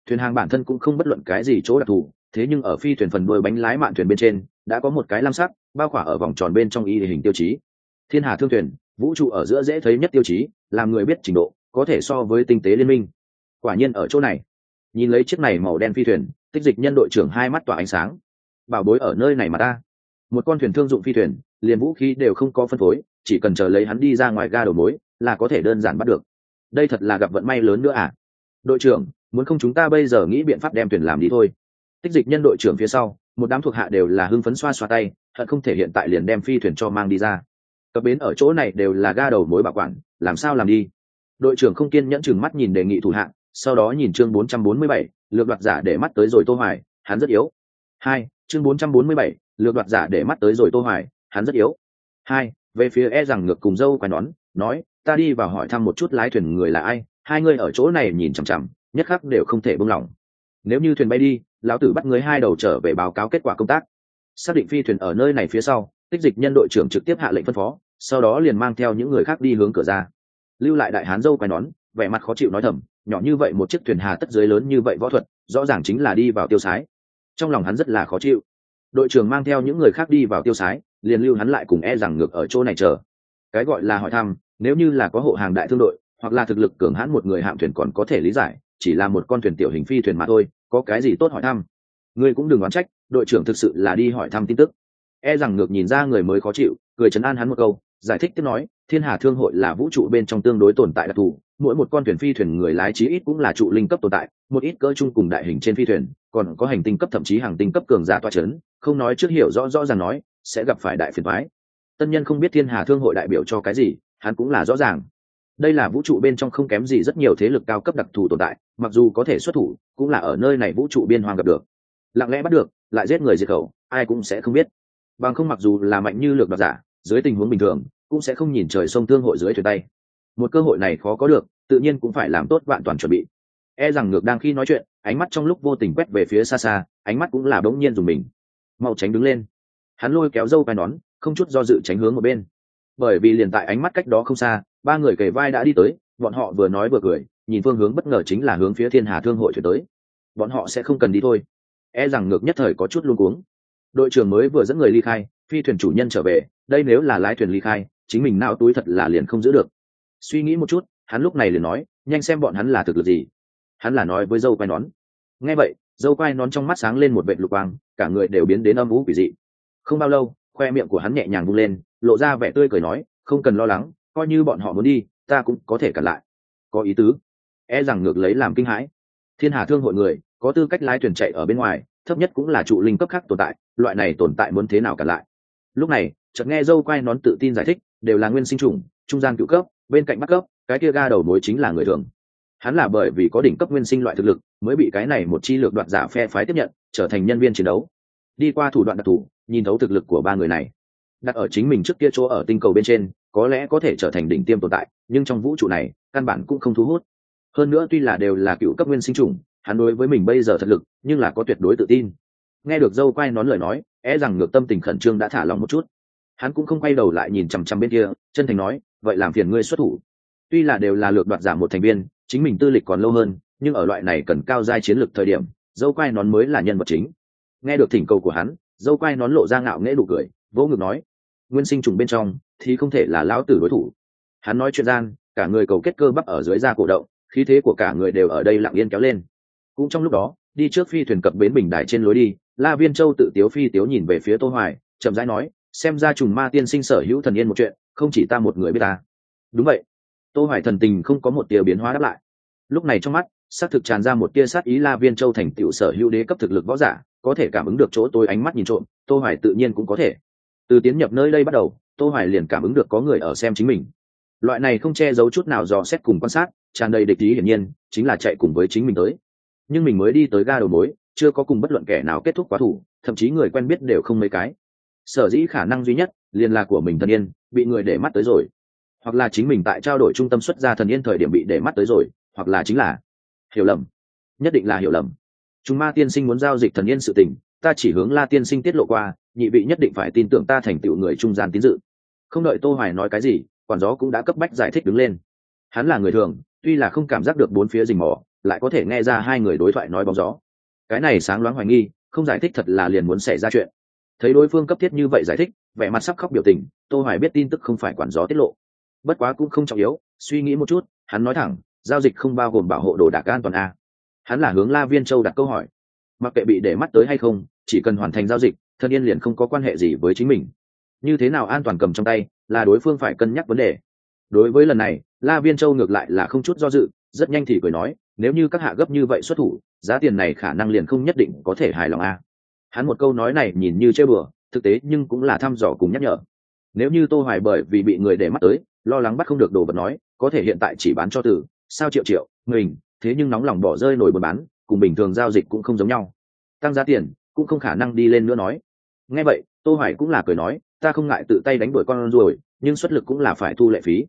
Thuyền hàng bản thân cũng không bất luận cái gì chỗ đặc thù, thế nhưng ở phi thuyền phần đuôi bánh lái mạn thuyền bên trên, đã có một cái lam sắc bao khỏa ở vòng tròn bên trong y hình tiêu chí. Thiên hà thương thuyền, vũ trụ ở giữa dễ thấy nhất tiêu chí, làm người biết trình độ, có thể so với tinh tế liên minh. Quả nhiên ở chỗ này, nhìn lấy chiếc này màu đen phi thuyền tích dịch nhân đội trưởng hai mắt tỏa ánh sáng. Bảo bối ở nơi này mà ta. Một con thuyền thương dụng phi thuyền liền vũ khí đều không có phân phối chỉ cần chờ lấy hắn đi ra ngoài ga đầu mối là có thể đơn giản bắt được. Đây thật là gặp vận may lớn nữa à? Đội trưởng muốn không chúng ta bây giờ nghĩ biện pháp đem thuyền làm đi thôi. Tích dịch nhân đội trưởng phía sau một đám thuộc hạ đều là hưng phấn xoa xoa tay hận không thể hiện tại liền đem phi thuyền cho mang đi ra. Cập bến ở chỗ này đều là ga đầu mối bảo quản làm sao làm đi? Đội trưởng không kiên nhẫn chừng mắt nhìn đề nghị thủ hạ sau đó nhìn chương 447, lược đoạt giả để mắt tới rồi tô hoài hắn rất yếu. Hai chương 447, lược đoạt giả để mắt tới rồi tô hoài hắn rất yếu. Hai về phía e rằng ngược cùng dâu quai nón nói ta đi vào hỏi thăm một chút lái thuyền người là ai hai người ở chỗ này nhìn chằm chằm nhất khắc đều không thể buông lỏng. Nếu như thuyền bay đi lão tử bắt người hai đầu trở về báo cáo kết quả công tác. Xác định phi thuyền ở nơi này phía sau tích dịch nhân đội trưởng trực tiếp hạ lệnh phân phó sau đó liền mang theo những người khác đi hướng cửa ra. Lưu lại đại hán dâu quai nón vẻ mặt khó chịu nói thầm nhỏ như vậy một chiếc thuyền hà tất dưới lớn như vậy võ thuật, rõ ràng chính là đi vào tiêu sái. Trong lòng hắn rất là khó chịu. Đội trưởng mang theo những người khác đi vào tiêu sái, liền lưu hắn lại cùng e rằng ngược ở chỗ này chờ. Cái gọi là hỏi thăm, nếu như là có hộ hàng đại thương đội, hoặc là thực lực cường hãn một người hạm thuyền còn có thể lý giải, chỉ là một con thuyền tiểu hình phi thuyền mà thôi, có cái gì tốt hỏi thăm? Ngươi cũng đừng oán trách, đội trưởng thực sự là đi hỏi thăm tin tức. E rằng ngược nhìn ra người mới khó chịu, cười chấn an hắn một câu, giải thích tiếp nói thiên hà thương hội là vũ trụ bên trong tương đối tồn tại đặc thù, mỗi một con thuyền phi thuyền người lái chí ít cũng là trụ linh cấp tồn tại, một ít cỡ chung cùng đại hình trên phi thuyền, còn có hành tinh cấp thậm chí hàng tinh cấp cường giả toa c h ấ n không nói trước hiểu rõ rõ ràng nói, sẽ gặp phải đại phiền thoái tân nhân không biết thiên hà thương hội đại biểu cho cái gì, hắn cũng là rõ ràng. Đây là vũ trụ bên trong không kém gì rất nhiều thế lực cao cấp đặc thù tồn tại, mặc dù có thể xuất thủ, cũng là ở nơi này vũ trụ biên hoàng gặp được. Lặng lẽ bắt được, lại giết người diệt khẩu, ai cũng sẽ không biết. Bằng không mặc dù là mạnh như lược đoạt giả, dưới tình huống bình thường cũng sẽ không nhìn trời sông thương hội dưới thuyền tay. Một cơ hội này khó có được, tự nhiên cũng phải làm tốt vạn toàn chuẩn bị. E rằng ngược đang khi nói chuyện, ánh mắt trong lúc vô tình quét về phía xa xa, ánh mắt cũng là bỗng nhiên dùng mình. Mau tránh đứng lên. Hắn lôi kéo dâu vai nón, không chút do dự tránh hướng một bên. Bởi vì liền tại ánh mắt cách đó không xa, ba người kề vai đã đi tới, bọn họ vừa nói vừa cười, nhìn phương hướng bất ngờ chính là hướng phía thiên hà thương hội chuyển tới. Bọn họ sẽ không cần đi thôi. E rằng ngược nhất thời có chút luôn cuống. Đội trưởng mới vừa dẫn người ly khai, phi thuyền chủ nhân trở về, đây nếu là lái thuyền ly khai chính mình nao túi thật là liền không giữ được. Suy nghĩ một chút, hắn lúc này liền nói, nhanh xem bọn hắn là thực lực gì. Hắn là nói với dâu quai nón. Nghe vậy, dâu quai nón trong mắt sáng lên một vệ lục quang, cả người đều biến đến âm vũ quỷ dị. Không bao lâu, khoe miệng của hắn nhẹ nhàng bung lên, lộ ra vẻ tươi cười nói, không cần lo lắng, coi như bọn họ muốn đi, ta cũng có thể cản lại. Có ý tứ. E rằng ngược lấy làm kinh hãi. Thiên hà thương hội người, có tư cách lái thuyền chạy ở bên ngoài, thấp nhất cũng là trụ linh cấp khác tồn tại, loại này tồn tại muốn thế nào cản lại? Lúc này chợt nghe dâu Quay nón tự tin giải thích, đều là nguyên sinh trùng trung gian cựu cấp, bên cạnh bắt cấp, cái kia ga đầu mối chính là người thường. Hắn là bởi vì có đỉnh cấp nguyên sinh loại thực lực, mới bị cái này một chi lược đoạt giả phe phái tiếp nhận, trở thành nhân viên chiến đấu. Đi qua thủ đoạn đặc thù, nhìn thấu thực lực của ba người này. Đặt ở chính mình trước kia chỗ ở tinh cầu bên trên, có lẽ có thể trở thành đỉnh tiêm tồn tại, nhưng trong vũ trụ này, căn bản cũng không thu hút. Hơn nữa tuy là đều là cựu cấp nguyên sinh trùng hắn đối với mình bây giờ thật lực, nhưng là có tuyệt đối tự tin. Nghe được dâu quay nón lời nói é rằng ngược tâm tình khẩn trương đã thả lòng một chút hắn cũng không quay đầu lại nhìn chằm chằm bên kia, chân thành nói, vậy làm phiền ngươi xuất thủ. Tuy là đều là lược đoạt giảm một thành viên, chính mình tư lịch còn lâu hơn, nhưng ở loại này cần cao giai chiến lược thời điểm, dâu quai nón mới là nhân vật chính. Nghe được thỉnh cầu của hắn, dâu quai nón lộ ra ngạo nghễ đủ cười, vỗ ngực nói, nguyên sinh trùng bên trong thì không thể là lão tử đối thủ. Hắn nói chuyện gian, cả người cầu kết cơ bắp ở dưới da cổ động, khí thế của cả người đều ở đây lặng yên kéo lên. Cũng trong lúc đó, đi trước phi thuyền cập bến bình đài trên lối đi, la viên châu tự tiếu phi tiếu nhìn về phía tô hoài, chậm rãi nói xem ra trùng ma tiên sinh sở hữu thần yên một chuyện, không chỉ ta một người biết ta. Đúng vậy. Tô hoài thần tình không có một tia biến hóa đáp lại. Lúc này trong mắt, xác thực tràn ra một tia sát ý la viên châu thành tiểu sở hữu đế cấp thực lực võ giả, có thể cảm ứng được chỗ tôi ánh mắt nhìn trộm, tô hoài tự nhiên cũng có thể. Từ tiến nhập nơi đây bắt đầu, tô hoài liền cảm ứng được có người ở xem chính mình. Loại này không che giấu chút nào dò xét cùng quan sát, tràn đầy địch ý hiển nhiên, chính là chạy cùng với chính mình tới. Nhưng mình mới đi tới ga đầu mối, chưa có cùng bất luận kẻ nào kết thúc quá thủ, thậm chí người quen biết đều không mấy cái sở dĩ khả năng duy nhất liền là của mình thần yên, bị người để mắt tới rồi. Hoặc là chính mình tại trao đổi trung tâm xuất ra thần yên thời điểm bị để mắt tới rồi, hoặc là chính là hiểu lầm. Nhất định là hiểu lầm. Chúng ma tiên sinh muốn giao dịch thần yên sự tình, ta chỉ hướng la tiên sinh tiết lộ qua, nhị vị nhất định phải tin tưởng ta thành tựu người trung gian tín dự. Không đợi tô hoài nói cái gì, quản gió cũng đã cấp bách giải thích đứng lên. Hắn là người thường, tuy là không cảm giác được bốn phía rình mò, lại có thể nghe ra hai người đối thoại nói bóng gió. Cái này sáng loáng hoài nghi, không giải thích thật là liền muốn xảy ra chuyện thấy đối phương cấp thiết như vậy giải thích, vẻ mặt sắp khóc biểu tình, tô hoài biết tin tức không phải quản gió tiết lộ. Bất quá cũng không trọng yếu, suy nghĩ một chút, hắn nói thẳng, giao dịch không bao gồm bảo hộ đồ đạc an toàn a. Hắn là hướng la viên châu đặt câu hỏi. Mặc kệ bị để mắt tới hay không, chỉ cần hoàn thành giao dịch, thân yên liền không có quan hệ gì với chính mình. Như thế nào an toàn cầm trong tay, là đối phương phải cân nhắc vấn đề. Đối với lần này, la viên châu ngược lại là không chút do dự, rất nhanh thì cười nói, nếu như các hạ gấp như vậy xuất thủ, giá tiền này khả năng liền không nhất định có thể hài lòng a hắn một câu nói này nhìn như chơi bừa, thực tế nhưng cũng là thăm dò cùng nhắc nhở. Nếu như tô hoài bởi vì bị người để mắt tới, lo lắng bắt không được đồ vật nói, có thể hiện tại chỉ bán cho từ, sao triệu triệu mình thế nhưng nóng lòng bỏ rơi nổi buôn bán, cùng bình thường giao dịch cũng không giống nhau. Tăng giá tiền, cũng không khả năng đi lên nữa nói. Nghe vậy, tô hoài cũng là cười nói, ta không ngại tự tay đánh đuổi con rồi nhưng xuất lực cũng là phải thu lệ phí.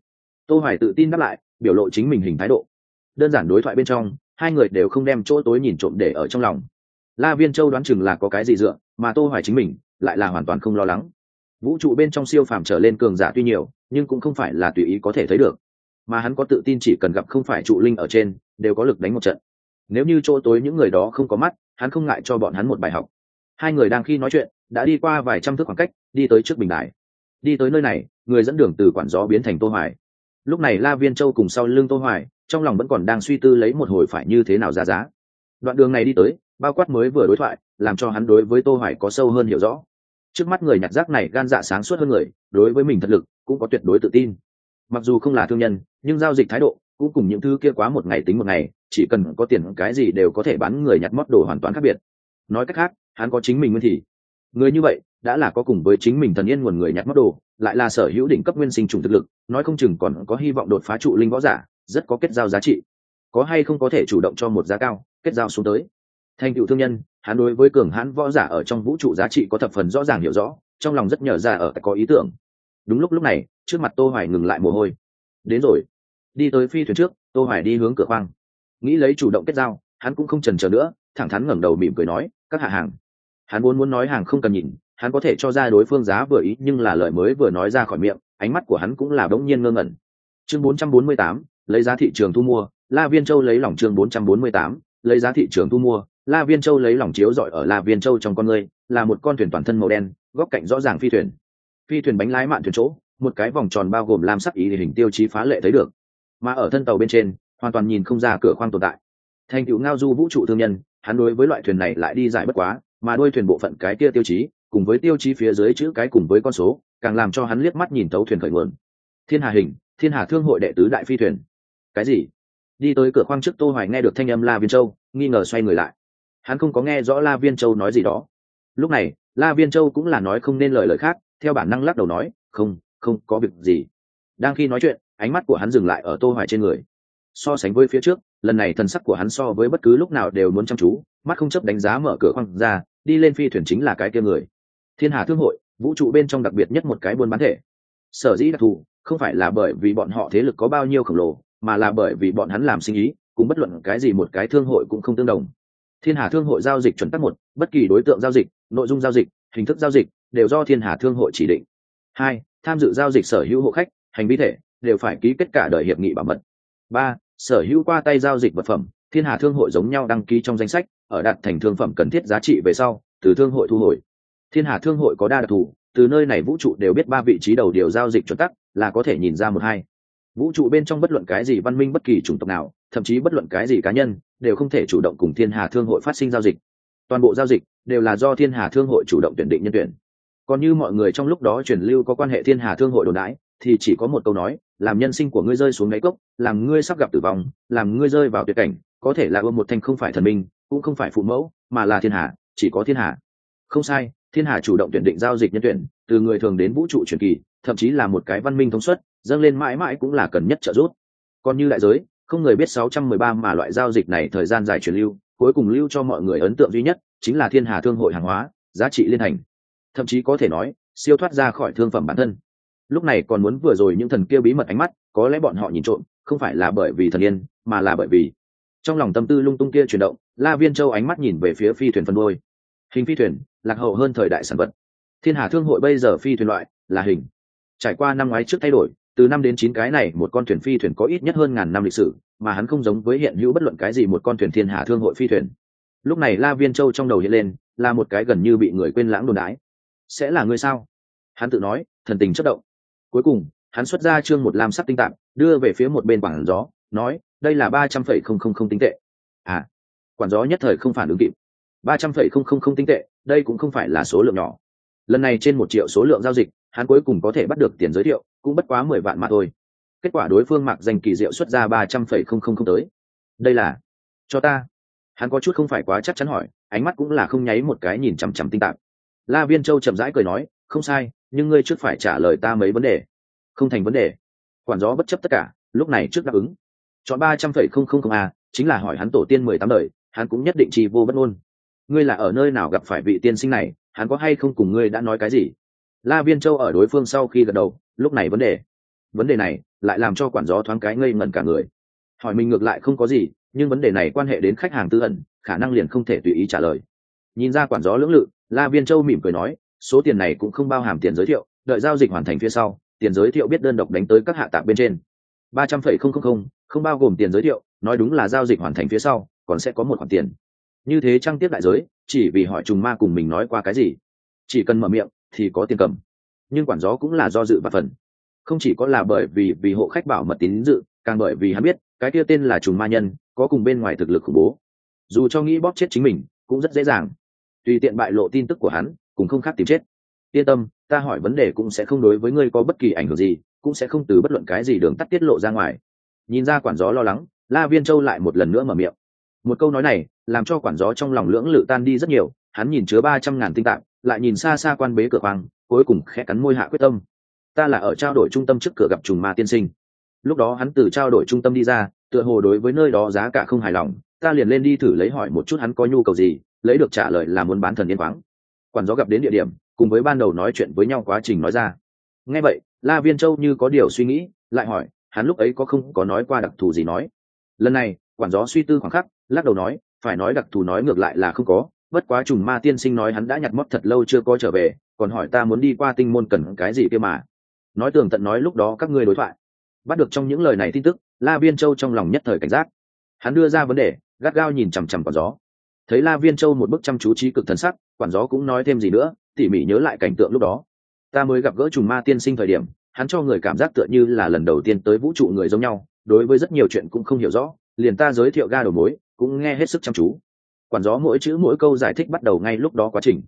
Tô hoài tự tin đáp lại, biểu lộ chính mình hình thái độ. Đơn giản đối thoại bên trong, hai người đều không đem chỗ tối nhìn trộm để ở trong lòng la viên châu đoán chừng là có cái gì dựa, mà tô hoài chính mình lại là hoàn toàn không lo lắng. Vũ trụ bên trong siêu phàm trở lên cường giả tuy nhiều, nhưng cũng không phải là tùy ý có thể thấy được. Mà hắn có tự tin chỉ cần gặp không phải trụ linh ở trên, đều có lực đánh một trận. Nếu như chỗ tối những người đó không có mắt, hắn không ngại cho bọn hắn một bài học. Hai người đang khi nói chuyện, đã đi qua vài trăm thước khoảng cách, đi tới trước bình đài. Đi tới nơi này, người dẫn đường từ quản gió biến thành tô hoài. Lúc này la viên châu cùng sau lưng tô hoài, trong lòng vẫn còn đang suy tư lấy một hồi phải như thế nào ra giá đoạn đường này đi tới, bao quát mới vừa đối thoại, làm cho hắn đối với tô hoài có sâu hơn hiểu rõ. Trước mắt người nhặt rác này gan dạ sáng suốt hơn người, đối với mình thật lực cũng có tuyệt đối tự tin. Mặc dù không là thương nhân, nhưng giao dịch thái độ cũng cùng những thứ kia quá một ngày tính một ngày, chỉ cần có tiền cái gì đều có thể bán người nhặt mót đồ hoàn toàn khác biệt. Nói cách khác, hắn có chính mình nguyên thì. Người như vậy, đã là có cùng với chính mình thần yên nguồn người nhặt mót đồ, lại là sở hữu đỉnh cấp nguyên sinh trùng thực lực, nói không chừng còn có hy vọng đột phá trụ linh võ giả, rất có kết giao giá trị. Có hay không có thể chủ động cho một giá cao? Kết giao xuống tới. Thành tựu thương nhân hắn đối với cường hãn võ giả ở trong vũ trụ giá trị có thập phần rõ ràng hiểu rõ trong lòng rất nhờ ra ở có ý tưởng. Đúng lúc lúc này trước mặt tô hoài ngừng lại mồ hôi. Đến rồi. Đi tới phi thuyền trước tô hoài đi hướng cửa khoang. Nghĩ lấy chủ động kết giao hắn cũng không chần chờ nữa thẳng thắn ngẩng đầu mỉm cười nói các hạ hàng. Hắn muốn muốn nói hàng không cần nhìn hắn có thể cho ra đối phương giá vừa ý nhưng là lời mới vừa nói ra khỏi miệng ánh mắt của hắn cũng là bỗng nhiên ngơ ngẩn. Chương 448, lấy giá thị trường thu mua la viên châu lấy lòng chương 448, lấy giá thị trường thu mua. La viên châu lấy lòng chiếu dọi ở la viên châu trong con người, là một con thuyền toàn thân màu đen, góc cạnh rõ ràng phi thuyền. Phi thuyền bánh lái mạn thuyền chỗ, một cái vòng tròn bao gồm lam sắc ý hình tiêu chí phá lệ thấy được. Mà ở thân tàu bên trên, hoàn toàn nhìn không ra cửa khoang tồn tại. Thành tựu ngao du vũ trụ thương nhân, hắn đối với loại thuyền này lại đi giải bất quá, mà đôi thuyền bộ phận cái kia tiêu chí, cùng với tiêu chí phía dưới chữ cái cùng với con số, càng làm cho hắn liếc mắt nhìn tấu thuyền khởi nguồn. Thiên hà hình, thiên hà thương hội đệ tứ đại phi thuyền. Cái gì? Đi tới cửa khoang trước tô hoài nghe được thanh âm la viên châu, nghi ngờ xoay người lại. Hắn không có nghe rõ la viên châu nói gì đó. Lúc này, la viên châu cũng là nói không nên lời lời khác, theo bản năng lắc đầu nói, không không có việc gì. Đang khi nói chuyện, ánh mắt của hắn dừng lại ở tô hoài trên người. So sánh với phía trước, lần này thần sắc của hắn so với bất cứ lúc nào đều muốn chăm chú, mắt không chấp đánh giá mở cửa khoang ra, đi lên phi thuyền chính là cái kia người. Thiên hà thương hội, vũ trụ bên trong đặc biệt nhất một cái buôn bán thể. Sở dĩ đặc thù, không phải là bởi vì bọn họ thế lực có bao nhiêu khổng lồ mà là bởi vì bọn hắn làm sinh ý cũng bất luận cái gì một cái thương hội cũng không tương đồng. Thiên hà thương hội giao dịch chuẩn tắc một, bất kỳ đối tượng giao dịch, nội dung giao dịch, hình thức giao dịch, đều do thiên hà thương hội chỉ định. Hai, tham dự giao dịch sở hữu hộ khách, hành vi thể, đều phải ký kết cả đời hiệp nghị bảo mật. Ba, sở hữu qua tay giao dịch vật phẩm, thiên hà thương hội giống nhau đăng ký trong danh sách, ở đạt thành thương phẩm cần thiết giá trị về sau, từ thương hội thu hồi. Thiên hà thương hội có đa đặc thù, từ nơi này vũ trụ đều biết ba vị trí đầu điều giao dịch chuẩn tắc, là có thể nhìn ra một hai vũ trụ bên trong bất luận cái gì văn minh bất kỳ chủng tộc nào, thậm chí bất luận cái gì cá nhân, đều không thể chủ động cùng thiên hà thương hội phát sinh giao dịch. Toàn bộ giao dịch đều là do thiên hà thương hội chủ động tuyển định nhân tuyển. Còn như mọi người trong lúc đó truyền lưu có quan hệ thiên hà thương hội đồn đãi, thì chỉ có một câu nói, làm nhân sinh của ngươi rơi xuống đáy cốc, làm ngươi sắp gặp tử vong, làm ngươi rơi vào tuyệt cảnh, có thể là ôm một thanh không phải thần minh, cũng không phải phụ mẫu, mà là thiên hà, chỉ có thiên hà. Không sai thiên hà chủ động tuyển định giao dịch nhân tuyển, từ người thường đến vũ trụ truyền kỳ, thậm chí là một cái văn minh thông suất, dâng lên mãi mãi cũng là cần nhất trợ giúp. Còn như đại giới, không người biết 613 mà loại giao dịch này thời gian dài truyền lưu, cuối cùng lưu cho mọi người ấn tượng duy nhất chính là thiên hà thương hội hàng hóa, giá trị liên hành. Thậm chí có thể nói, siêu thoát ra khỏi thương phẩm bản thân. Lúc này còn muốn vừa rồi những thần kia bí mật ánh mắt, có lẽ bọn họ nhìn trộm, không phải là bởi vì thần yên, mà là bởi vì trong lòng tâm tư lung tung kia chuyển động, la viên châu ánh mắt nhìn về phía phi thuyền phân đôi. Hình phi thuyền lạc hậu hơn thời đại sản vật. Thiên hà thương hội bây giờ phi thuyền loại là hình. Trải qua năm ngoái trước thay đổi, từ năm đến chín cái này một con thuyền phi thuyền có ít nhất hơn ngàn năm lịch sử, mà hắn không giống với hiện hữu bất luận cái gì một con thuyền thiên hà thương hội phi thuyền. Lúc này la viên châu trong đầu hiện lên, là một cái gần như bị người quên lãng đồn đái sẽ là ngươi sao? Hắn tự nói, thần tình chất động. Cuối cùng, hắn xuất ra chương một lam sắc tinh tạng, đưa về phía một bên quản gió, nói, đây là ba trăm phẩy không không không tinh tệ. À quản gió nhất thời không phản ứng kịp. Ba trăm phẩy không không không tinh tệ đây cũng không phải là số lượng nhỏ. Lần này trên một triệu số lượng giao dịch, hắn cuối cùng có thể bắt được tiền giới thiệu, cũng bất quá mười vạn mà thôi. Kết quả đối phương mặc danh kỳ diệu xuất ra ba trăm phẩy không không không tới. Đây là, cho ta. Hắn có chút không phải quá chắc chắn hỏi, ánh mắt cũng là không nháy một cái nhìn chằm chằm tinh tạp la viên châu chậm rãi cười nói, không sai, nhưng ngươi trước phải trả lời ta mấy vấn đề. Không thành vấn đề. Quản gió bất chấp tất cả, lúc này trước đáp ứng. Chọn ba trăm phẩy không không không a, chính là hỏi hắn tổ tiên mười tám đời, hắn cũng nhất định trì vô bất ngôn ngươi là ở nơi nào gặp phải vị tiên sinh này, hắn có hay không cùng ngươi đã nói cái gì? La viên châu ở đối phương sau khi gật đầu, lúc này vấn đề. Vấn đề này lại làm cho quản gió thoáng cái ngây ngẩn cả người. Hỏi mình ngược lại không có gì, nhưng vấn đề này quan hệ đến khách hàng tư ẩn, khả năng liền không thể tùy ý trả lời. Nhìn ra quản gió lưỡng lự, la viên châu mỉm cười nói, số tiền này cũng không bao hàm tiền giới thiệu, đợi giao dịch hoàn thành phía sau, tiền giới thiệu biết đơn độc đánh tới các hạ tạp bên trên. ba trăm phẩy không không không không bao gồm tiền giới thiệu, nói đúng là giao dịch hoàn thành phía sau, còn sẽ có một khoản tiền như thế trăng tiếp đại giới, chỉ vì hỏi trùng ma cùng mình nói qua cái gì? Chỉ cần mở miệng, thì có tiền cầm. Nhưng quản gió cũng là do dự và phần. Không chỉ có là bởi vì vì hộ khách bảo mật tín dự, càng bởi vì hắn biết, cái kia tên là trùng ma nhân, có cùng bên ngoài thực lực khủng bố. Dù cho nghĩ bóp chết chính mình, cũng rất dễ dàng. Tùy tiện bại lộ tin tức của hắn cũng không khác tìm chết. Yên tâm, ta hỏi vấn đề cũng sẽ không đối với ngươi có bất kỳ ảnh hưởng gì, cũng sẽ không từ bất luận cái gì đường tắt tiết lộ ra ngoài. Nhìn ra quản gió lo lắng, la viên châu lại một lần nữa mở miệng. Một câu nói này làm cho quản gió trong lòng lưỡng lự tan đi rất nhiều, hắn nhìn chứa ba trăm ngàn tinh tạng, lại nhìn xa xa quan bế cửa khoang cuối cùng khẽ cắn môi hạ quyết tâm. Ta là ở trao đổi trung tâm trước cửa gặp trùng ma tiên sinh. Lúc đó hắn từ trao đổi trung tâm đi ra, tựa hồ đối với nơi đó giá cả không hài lòng, ta liền lên đi thử lấy hỏi một chút hắn có nhu cầu gì, lấy được trả lời là muốn bán thần yên khoáng quản gió gặp đến địa điểm, cùng với ban đầu nói chuyện với nhau quá trình nói ra. Nghe vậy, la viên châu như có điều suy nghĩ, lại hỏi, hắn lúc ấy có không có nói qua đặc thù gì nói? Lần này, quản gió suy tư khoảng khắc, lắc đầu nói phải nói đặc thù nói ngược lại là không có, bất quá trùng ma tiên sinh nói hắn đã nhặt móc thật lâu chưa có trở về, còn hỏi ta muốn đi qua tinh môn cần cái gì kia mà. Nói tường tận nói lúc đó các ngươi đối thoại. Bắt được trong những lời này tin tức, la viên châu trong lòng nhất thời cảnh giác. Hắn đưa ra vấn đề, gắt gao nhìn chằm chằm quả gió. Thấy la viên châu một bức chăm chú trí cực thần sắc quản gió cũng nói thêm gì nữa, tỉ mỉ nhớ lại cảnh tượng lúc đó. Ta mới gặp gỡ trùng ma tiên sinh thời điểm, hắn cho người cảm giác tựa như là lần đầu tiên tới vũ trụ người giống nhau, đối với rất nhiều chuyện cũng không hiểu rõ, liền ta giới thiệu ga đầu mối cũng nghe hết sức chăm chú. Quản gió mỗi chữ mỗi câu giải thích bắt đầu ngay lúc đó quá trình.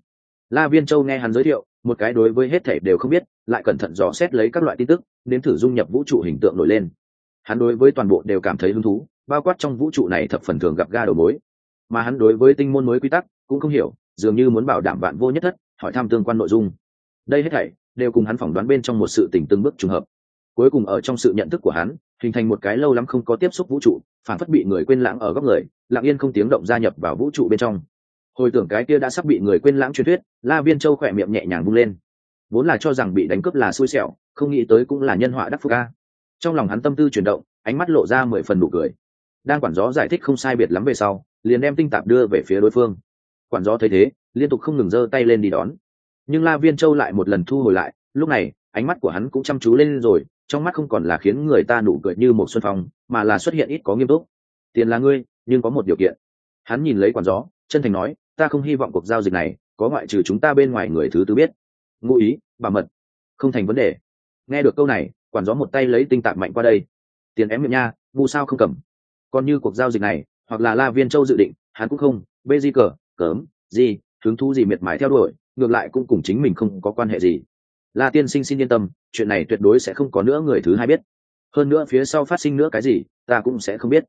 La viên châu nghe hắn giới thiệu, một cái đối với hết thể đều không biết, lại cẩn thận dò xét lấy các loại tin tức đến thử dung nhập vũ trụ hình tượng nổi lên. Hắn đối với toàn bộ đều cảm thấy hứng thú, bao quát trong vũ trụ này thập phần thường gặp ga đầu mối. Mà hắn đối với tinh môn mới quy tắc, cũng không hiểu, dường như muốn bảo đảm vạn vô nhất thất, hỏi thăm tương quan nội dung. Đây hết thảy đều cùng hắn phỏng đoán bên trong một sự tình từng bước trùng hợp. Cuối cùng ở trong sự nhận thức của hắn hình thành một cái lâu lắm không có tiếp xúc vũ trụ, phản phất bị người quên lãng ở góc người, lặng yên không tiếng động gia nhập vào vũ trụ bên trong. Hồi tưởng cái kia đã sắp bị người quên lãng truyền thuyết, la viên châu khỏe miệng nhẹ nhàng vung lên. Vốn là cho rằng bị đánh cướp là xui xẻo, không nghĩ tới cũng là nhân họa đắc phúc ca trong lòng hắn tâm tư chuyển động, ánh mắt lộ ra mười phần nụ cười. Đang quản gió giải thích không sai biệt lắm về sau, liền đem tinh tạp đưa về phía đối phương. Quản gió thấy thế, liên tục không ngừng giơ tay lên đi đón. Nhưng la viên châu lại một lần thu hồi lại, lúc này, ánh mắt của hắn cũng chăm chú lên rồi trong mắt không còn là khiến người ta nụ cười như một xuân phong, mà là xuất hiện ít có nghiêm túc. Tiền là ngươi, nhưng có một điều kiện. Hắn nhìn lấy quản gió, chân thành nói, ta không hy vọng cuộc giao dịch này có ngoại trừ chúng ta bên ngoài người thứ tư biết. Ngụ ý, bảo mật. Không thành vấn đề. Nghe được câu này, quản gió một tay lấy tinh tạp mạnh qua đây. Tiền ém miệng nha, ngu sao không cầm? Còn như cuộc giao dịch này, hoặc là la viên châu dự định, hắn cũng không, bê di cờ cớm gì, hứng thú gì miệt mài theo đuổi, ngược lại cũng cùng chính mình không có quan hệ gì la tiên sinh xin yên tâm, chuyện này tuyệt đối sẽ không có nữa người thứ hai biết. Hơn nữa phía sau phát sinh nữa cái gì, ta cũng sẽ không biết.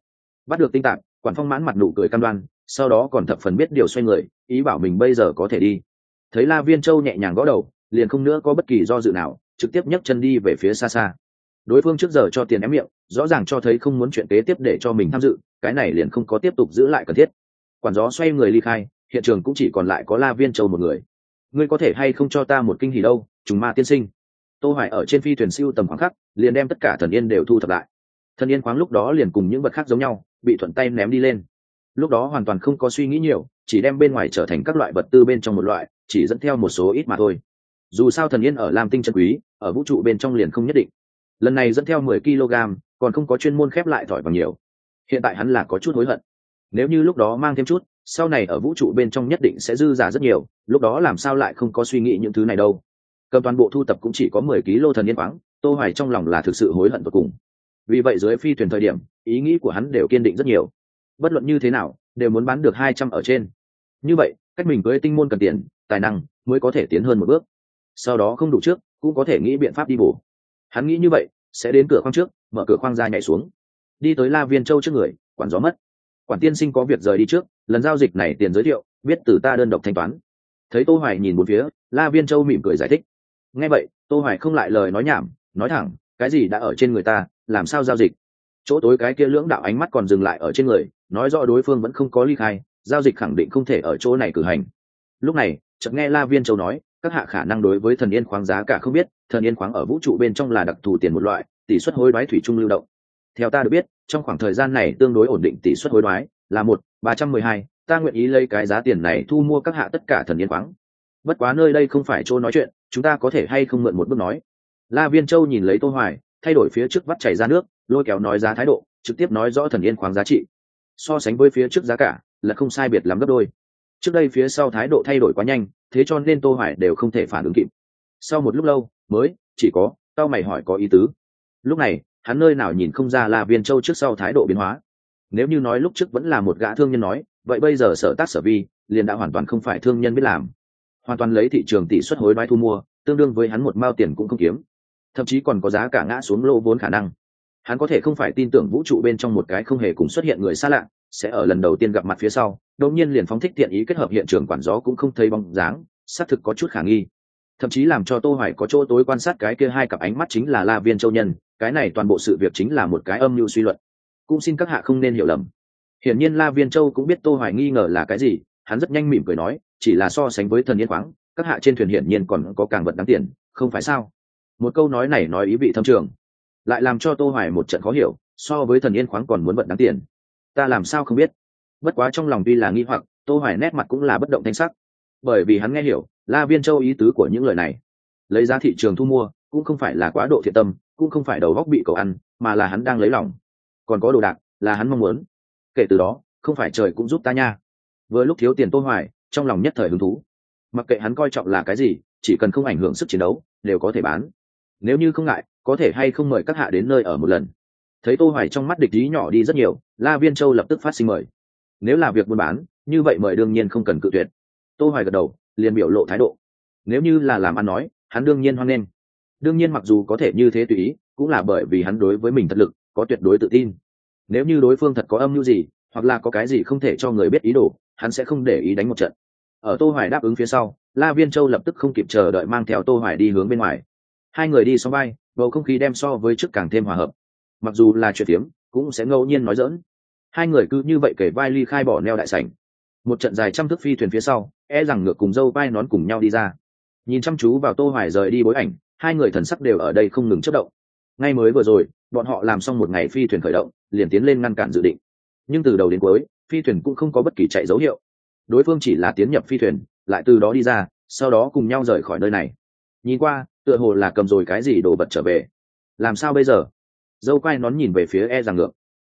Bắt được tinh tạp quản phong mãn mặt nụ cười cam đoan, sau đó còn thập phần biết điều xoay người, ý bảo mình bây giờ có thể đi. Thấy la viên châu nhẹ nhàng gõ đầu, liền không nữa có bất kỳ do dự nào, trực tiếp nhấc chân đi về phía xa xa. Đối phương trước giờ cho tiền ém miệng, rõ ràng cho thấy không muốn chuyện kế tiếp để cho mình tham dự, cái này liền không có tiếp tục giữ lại cần thiết. Quản gió xoay người ly khai, hiện trường cũng chỉ còn lại có la viên châu một người. Ngươi có thể hay không cho ta một kinh hỉ đâu? Trùng ma tiên sinh. Tô hoài ở trên phi thuyền siêu tầm khoảng khắc, liền đem tất cả thần yên đều thu thập lại. Thần yên khoáng lúc đó liền cùng những vật khác giống nhau, bị thuận tay ném đi lên. Lúc đó hoàn toàn không có suy nghĩ nhiều, chỉ đem bên ngoài trở thành các loại vật tư bên trong một loại, chỉ dẫn theo một số ít mà thôi. Dù sao thần yên ở lam tinh chân quý, ở vũ trụ bên trong liền không nhất định. Lần này dẫn theo 10 kg, còn không có chuyên môn khép lại thỏi bằng nhiều. Hiện tại hắn là có chút hối hận. Nếu như lúc đó mang thêm chút, sau này ở vũ trụ bên trong nhất định sẽ dư giả rất nhiều, lúc đó làm sao lại không có suy nghĩ những thứ này đâu? Cầm toàn bộ thu tập cũng chỉ có 10 kg thần yên khoáng tô hoài trong lòng là thực sự hối hận tột cùng. Vì vậy dưới phi thuyền thời điểm, ý nghĩ của hắn đều kiên định rất nhiều. Bất luận như thế nào, đều muốn bán được 200 ở trên. Như vậy, cách mình với tinh môn cần tiền, tài năng mới có thể tiến hơn một bước. Sau đó không đủ trước, cũng có thể nghĩ biện pháp đi bổ. Hắn nghĩ như vậy, sẽ đến cửa khoang trước, mở cửa khoang ra nhảy xuống. Đi tới la viên châu trước người, quản gió mất. Quản tiên sinh có việc rời đi trước, lần giao dịch này tiền giới thiệu biết từ ta đơn độc thanh toán. Thấy tô hoài nhìn bốn phía, la viên châu mỉm cười giải thích nghe vậy, tô hoài không lại lời nói nhảm, nói thẳng, cái gì đã ở trên người ta, làm sao giao dịch? Chỗ tối cái kia lưỡng đạo ánh mắt còn dừng lại ở trên người, nói rõ đối phương vẫn không có ly khai, giao dịch khẳng định không thể ở chỗ này cử hành. Lúc này, chợt nghe la viên châu nói, các hạ khả năng đối với thần yên khoáng giá cả không biết, thần yên khoáng ở vũ trụ bên trong là đặc thù tiền một loại, tỷ suất hối đoái thủy chung lưu động. Theo ta được biết, trong khoảng thời gian này tương đối ổn định tỷ suất hối đoái là một, ba trăm mười hai, ta nguyện ý lấy cái giá tiền này thu mua các hạ tất cả thần yên khoáng bất quá nơi đây không phải chỗ nói chuyện, chúng ta có thể hay không mượn một bước nói. La viên châu nhìn lấy tô hoài, thay đổi phía trước vắt chảy ra nước, lôi kéo nói giá thái độ, trực tiếp nói rõ thần yên khoáng giá trị. So sánh với phía trước giá cả, là không sai biệt lắm gấp đôi. Trước đây phía sau thái độ thay đổi quá nhanh, thế cho nên tô hoài đều không thể phản ứng kịp. Sau một lúc lâu, mới, chỉ có, tao mày hỏi có ý tứ. Lúc này, hắn nơi nào nhìn không ra là viên châu trước sau thái độ biến hóa. Nếu như nói lúc trước vẫn là một gã thương nhân nói, vậy bây giờ sở tác sở vi, liền đã hoàn toàn không phải thương nhân biết làm hoàn toàn lấy thị trường tỷ suất hối đoái thu mua, tương đương với hắn một mao tiền cũng không kiếm. Thậm chí còn có giá cả ngã xuống lô vốn khả năng. Hắn có thể không phải tin tưởng vũ trụ bên trong một cái không hề cùng xuất hiện người xa lạ, sẽ ở lần đầu tiên gặp mặt phía sau, đột nhiên liền phóng thích thiện ý kết hợp hiện trường quản gió cũng không thấy bóng dáng, xác thực có chút khả nghi. Thậm chí làm cho tô hoài có chỗ tối quan sát cái kia hai cặp ánh mắt chính là la viên châu nhân, cái này toàn bộ sự việc chính là một cái âm mưu suy luận. Cũng xin các hạ không nên hiểu lầm. Hiển nhiên la viên châu cũng biết tô hoài nghi ngờ là cái gì hắn rất nhanh mỉm cười nói, chỉ là so sánh với thần yên khoáng, các hạ trên thuyền hiển nhiên còn có càng vật đáng tiền, không phải sao? Một câu nói này nói ý vị thâm trường, lại làm cho tô hoài một trận khó hiểu, so với thần yên khoáng còn muốn vật đáng tiền. Ta làm sao không biết? Bất quá trong lòng tuy là nghi hoặc, tô hoài nét mặt cũng là bất động thanh sắc. Bởi vì hắn nghe hiểu, la viên châu ý tứ của những lời này. Lấy ra thị trường thu mua, cũng không phải là quá độ thiện tâm, cũng không phải đầu góc bị cầu ăn, mà là hắn đang lấy lòng. Còn có đồ đạc là hắn mong muốn. Kể từ đó, không phải trời cũng giúp ta nha vừa lúc thiếu tiền tô hoài, trong lòng nhất thời hứng thú. Mặc kệ hắn coi trọng là cái gì, chỉ cần không ảnh hưởng sức chiến đấu, đều có thể bán. Nếu như không ngại, có thể hay không mời các hạ đến nơi ở một lần. Thấy tô hoài trong mắt địch ý nhỏ đi rất nhiều, la viên châu lập tức phát sinh mời. Nếu là việc buôn bán, như vậy mời đương nhiên không cần cự tuyệt. Tô hoài gật đầu, liền biểu lộ thái độ. Nếu như là làm ăn nói, hắn đương nhiên hoan nghênh. Đương nhiên mặc dù có thể như thế tùy ý, cũng là bởi vì hắn đối với mình thật lực, có tuyệt đối tự tin. Nếu như đối phương thật có âm mưu gì, hoặc là có cái gì không thể cho người biết ý đồ hắn sẽ không để ý đánh một trận. Ở tô hoài đáp ứng phía sau, la viên châu lập tức không kịp chờ đợi mang theo tô hoài đi hướng bên ngoài. Hai người đi xong bay, bầu không khí đem so với trước càng thêm hòa hợp. Mặc dù là chuyện tiếm, cũng sẽ ngẫu nhiên nói dỡn. Hai người cứ như vậy kể vai ly khai bỏ neo đại sảnh. Một trận dài trăm thước phi thuyền phía sau e rằng ngược cùng dâu vai nón cùng nhau đi ra. Nhìn chăm chú vào tô hoài rời đi bối ảnh, hai người thần sắc đều ở đây không ngừng chất động. Ngay mới vừa rồi, bọn họ làm xong một ngày phi thuyền khởi động, liền tiến lên ngăn cản dự định. Nhưng từ đầu đến cuối phi thuyền cũng không có bất kỳ chạy dấu hiệu. Đối phương chỉ là tiến nhập phi thuyền lại từ đó đi ra sau đó cùng nhau rời khỏi nơi này. Nhìn qua tựa hồ là cầm rồi cái gì đồ vật trở về. Làm sao bây giờ? Dâu quai nón nhìn về phía e rằng ngược.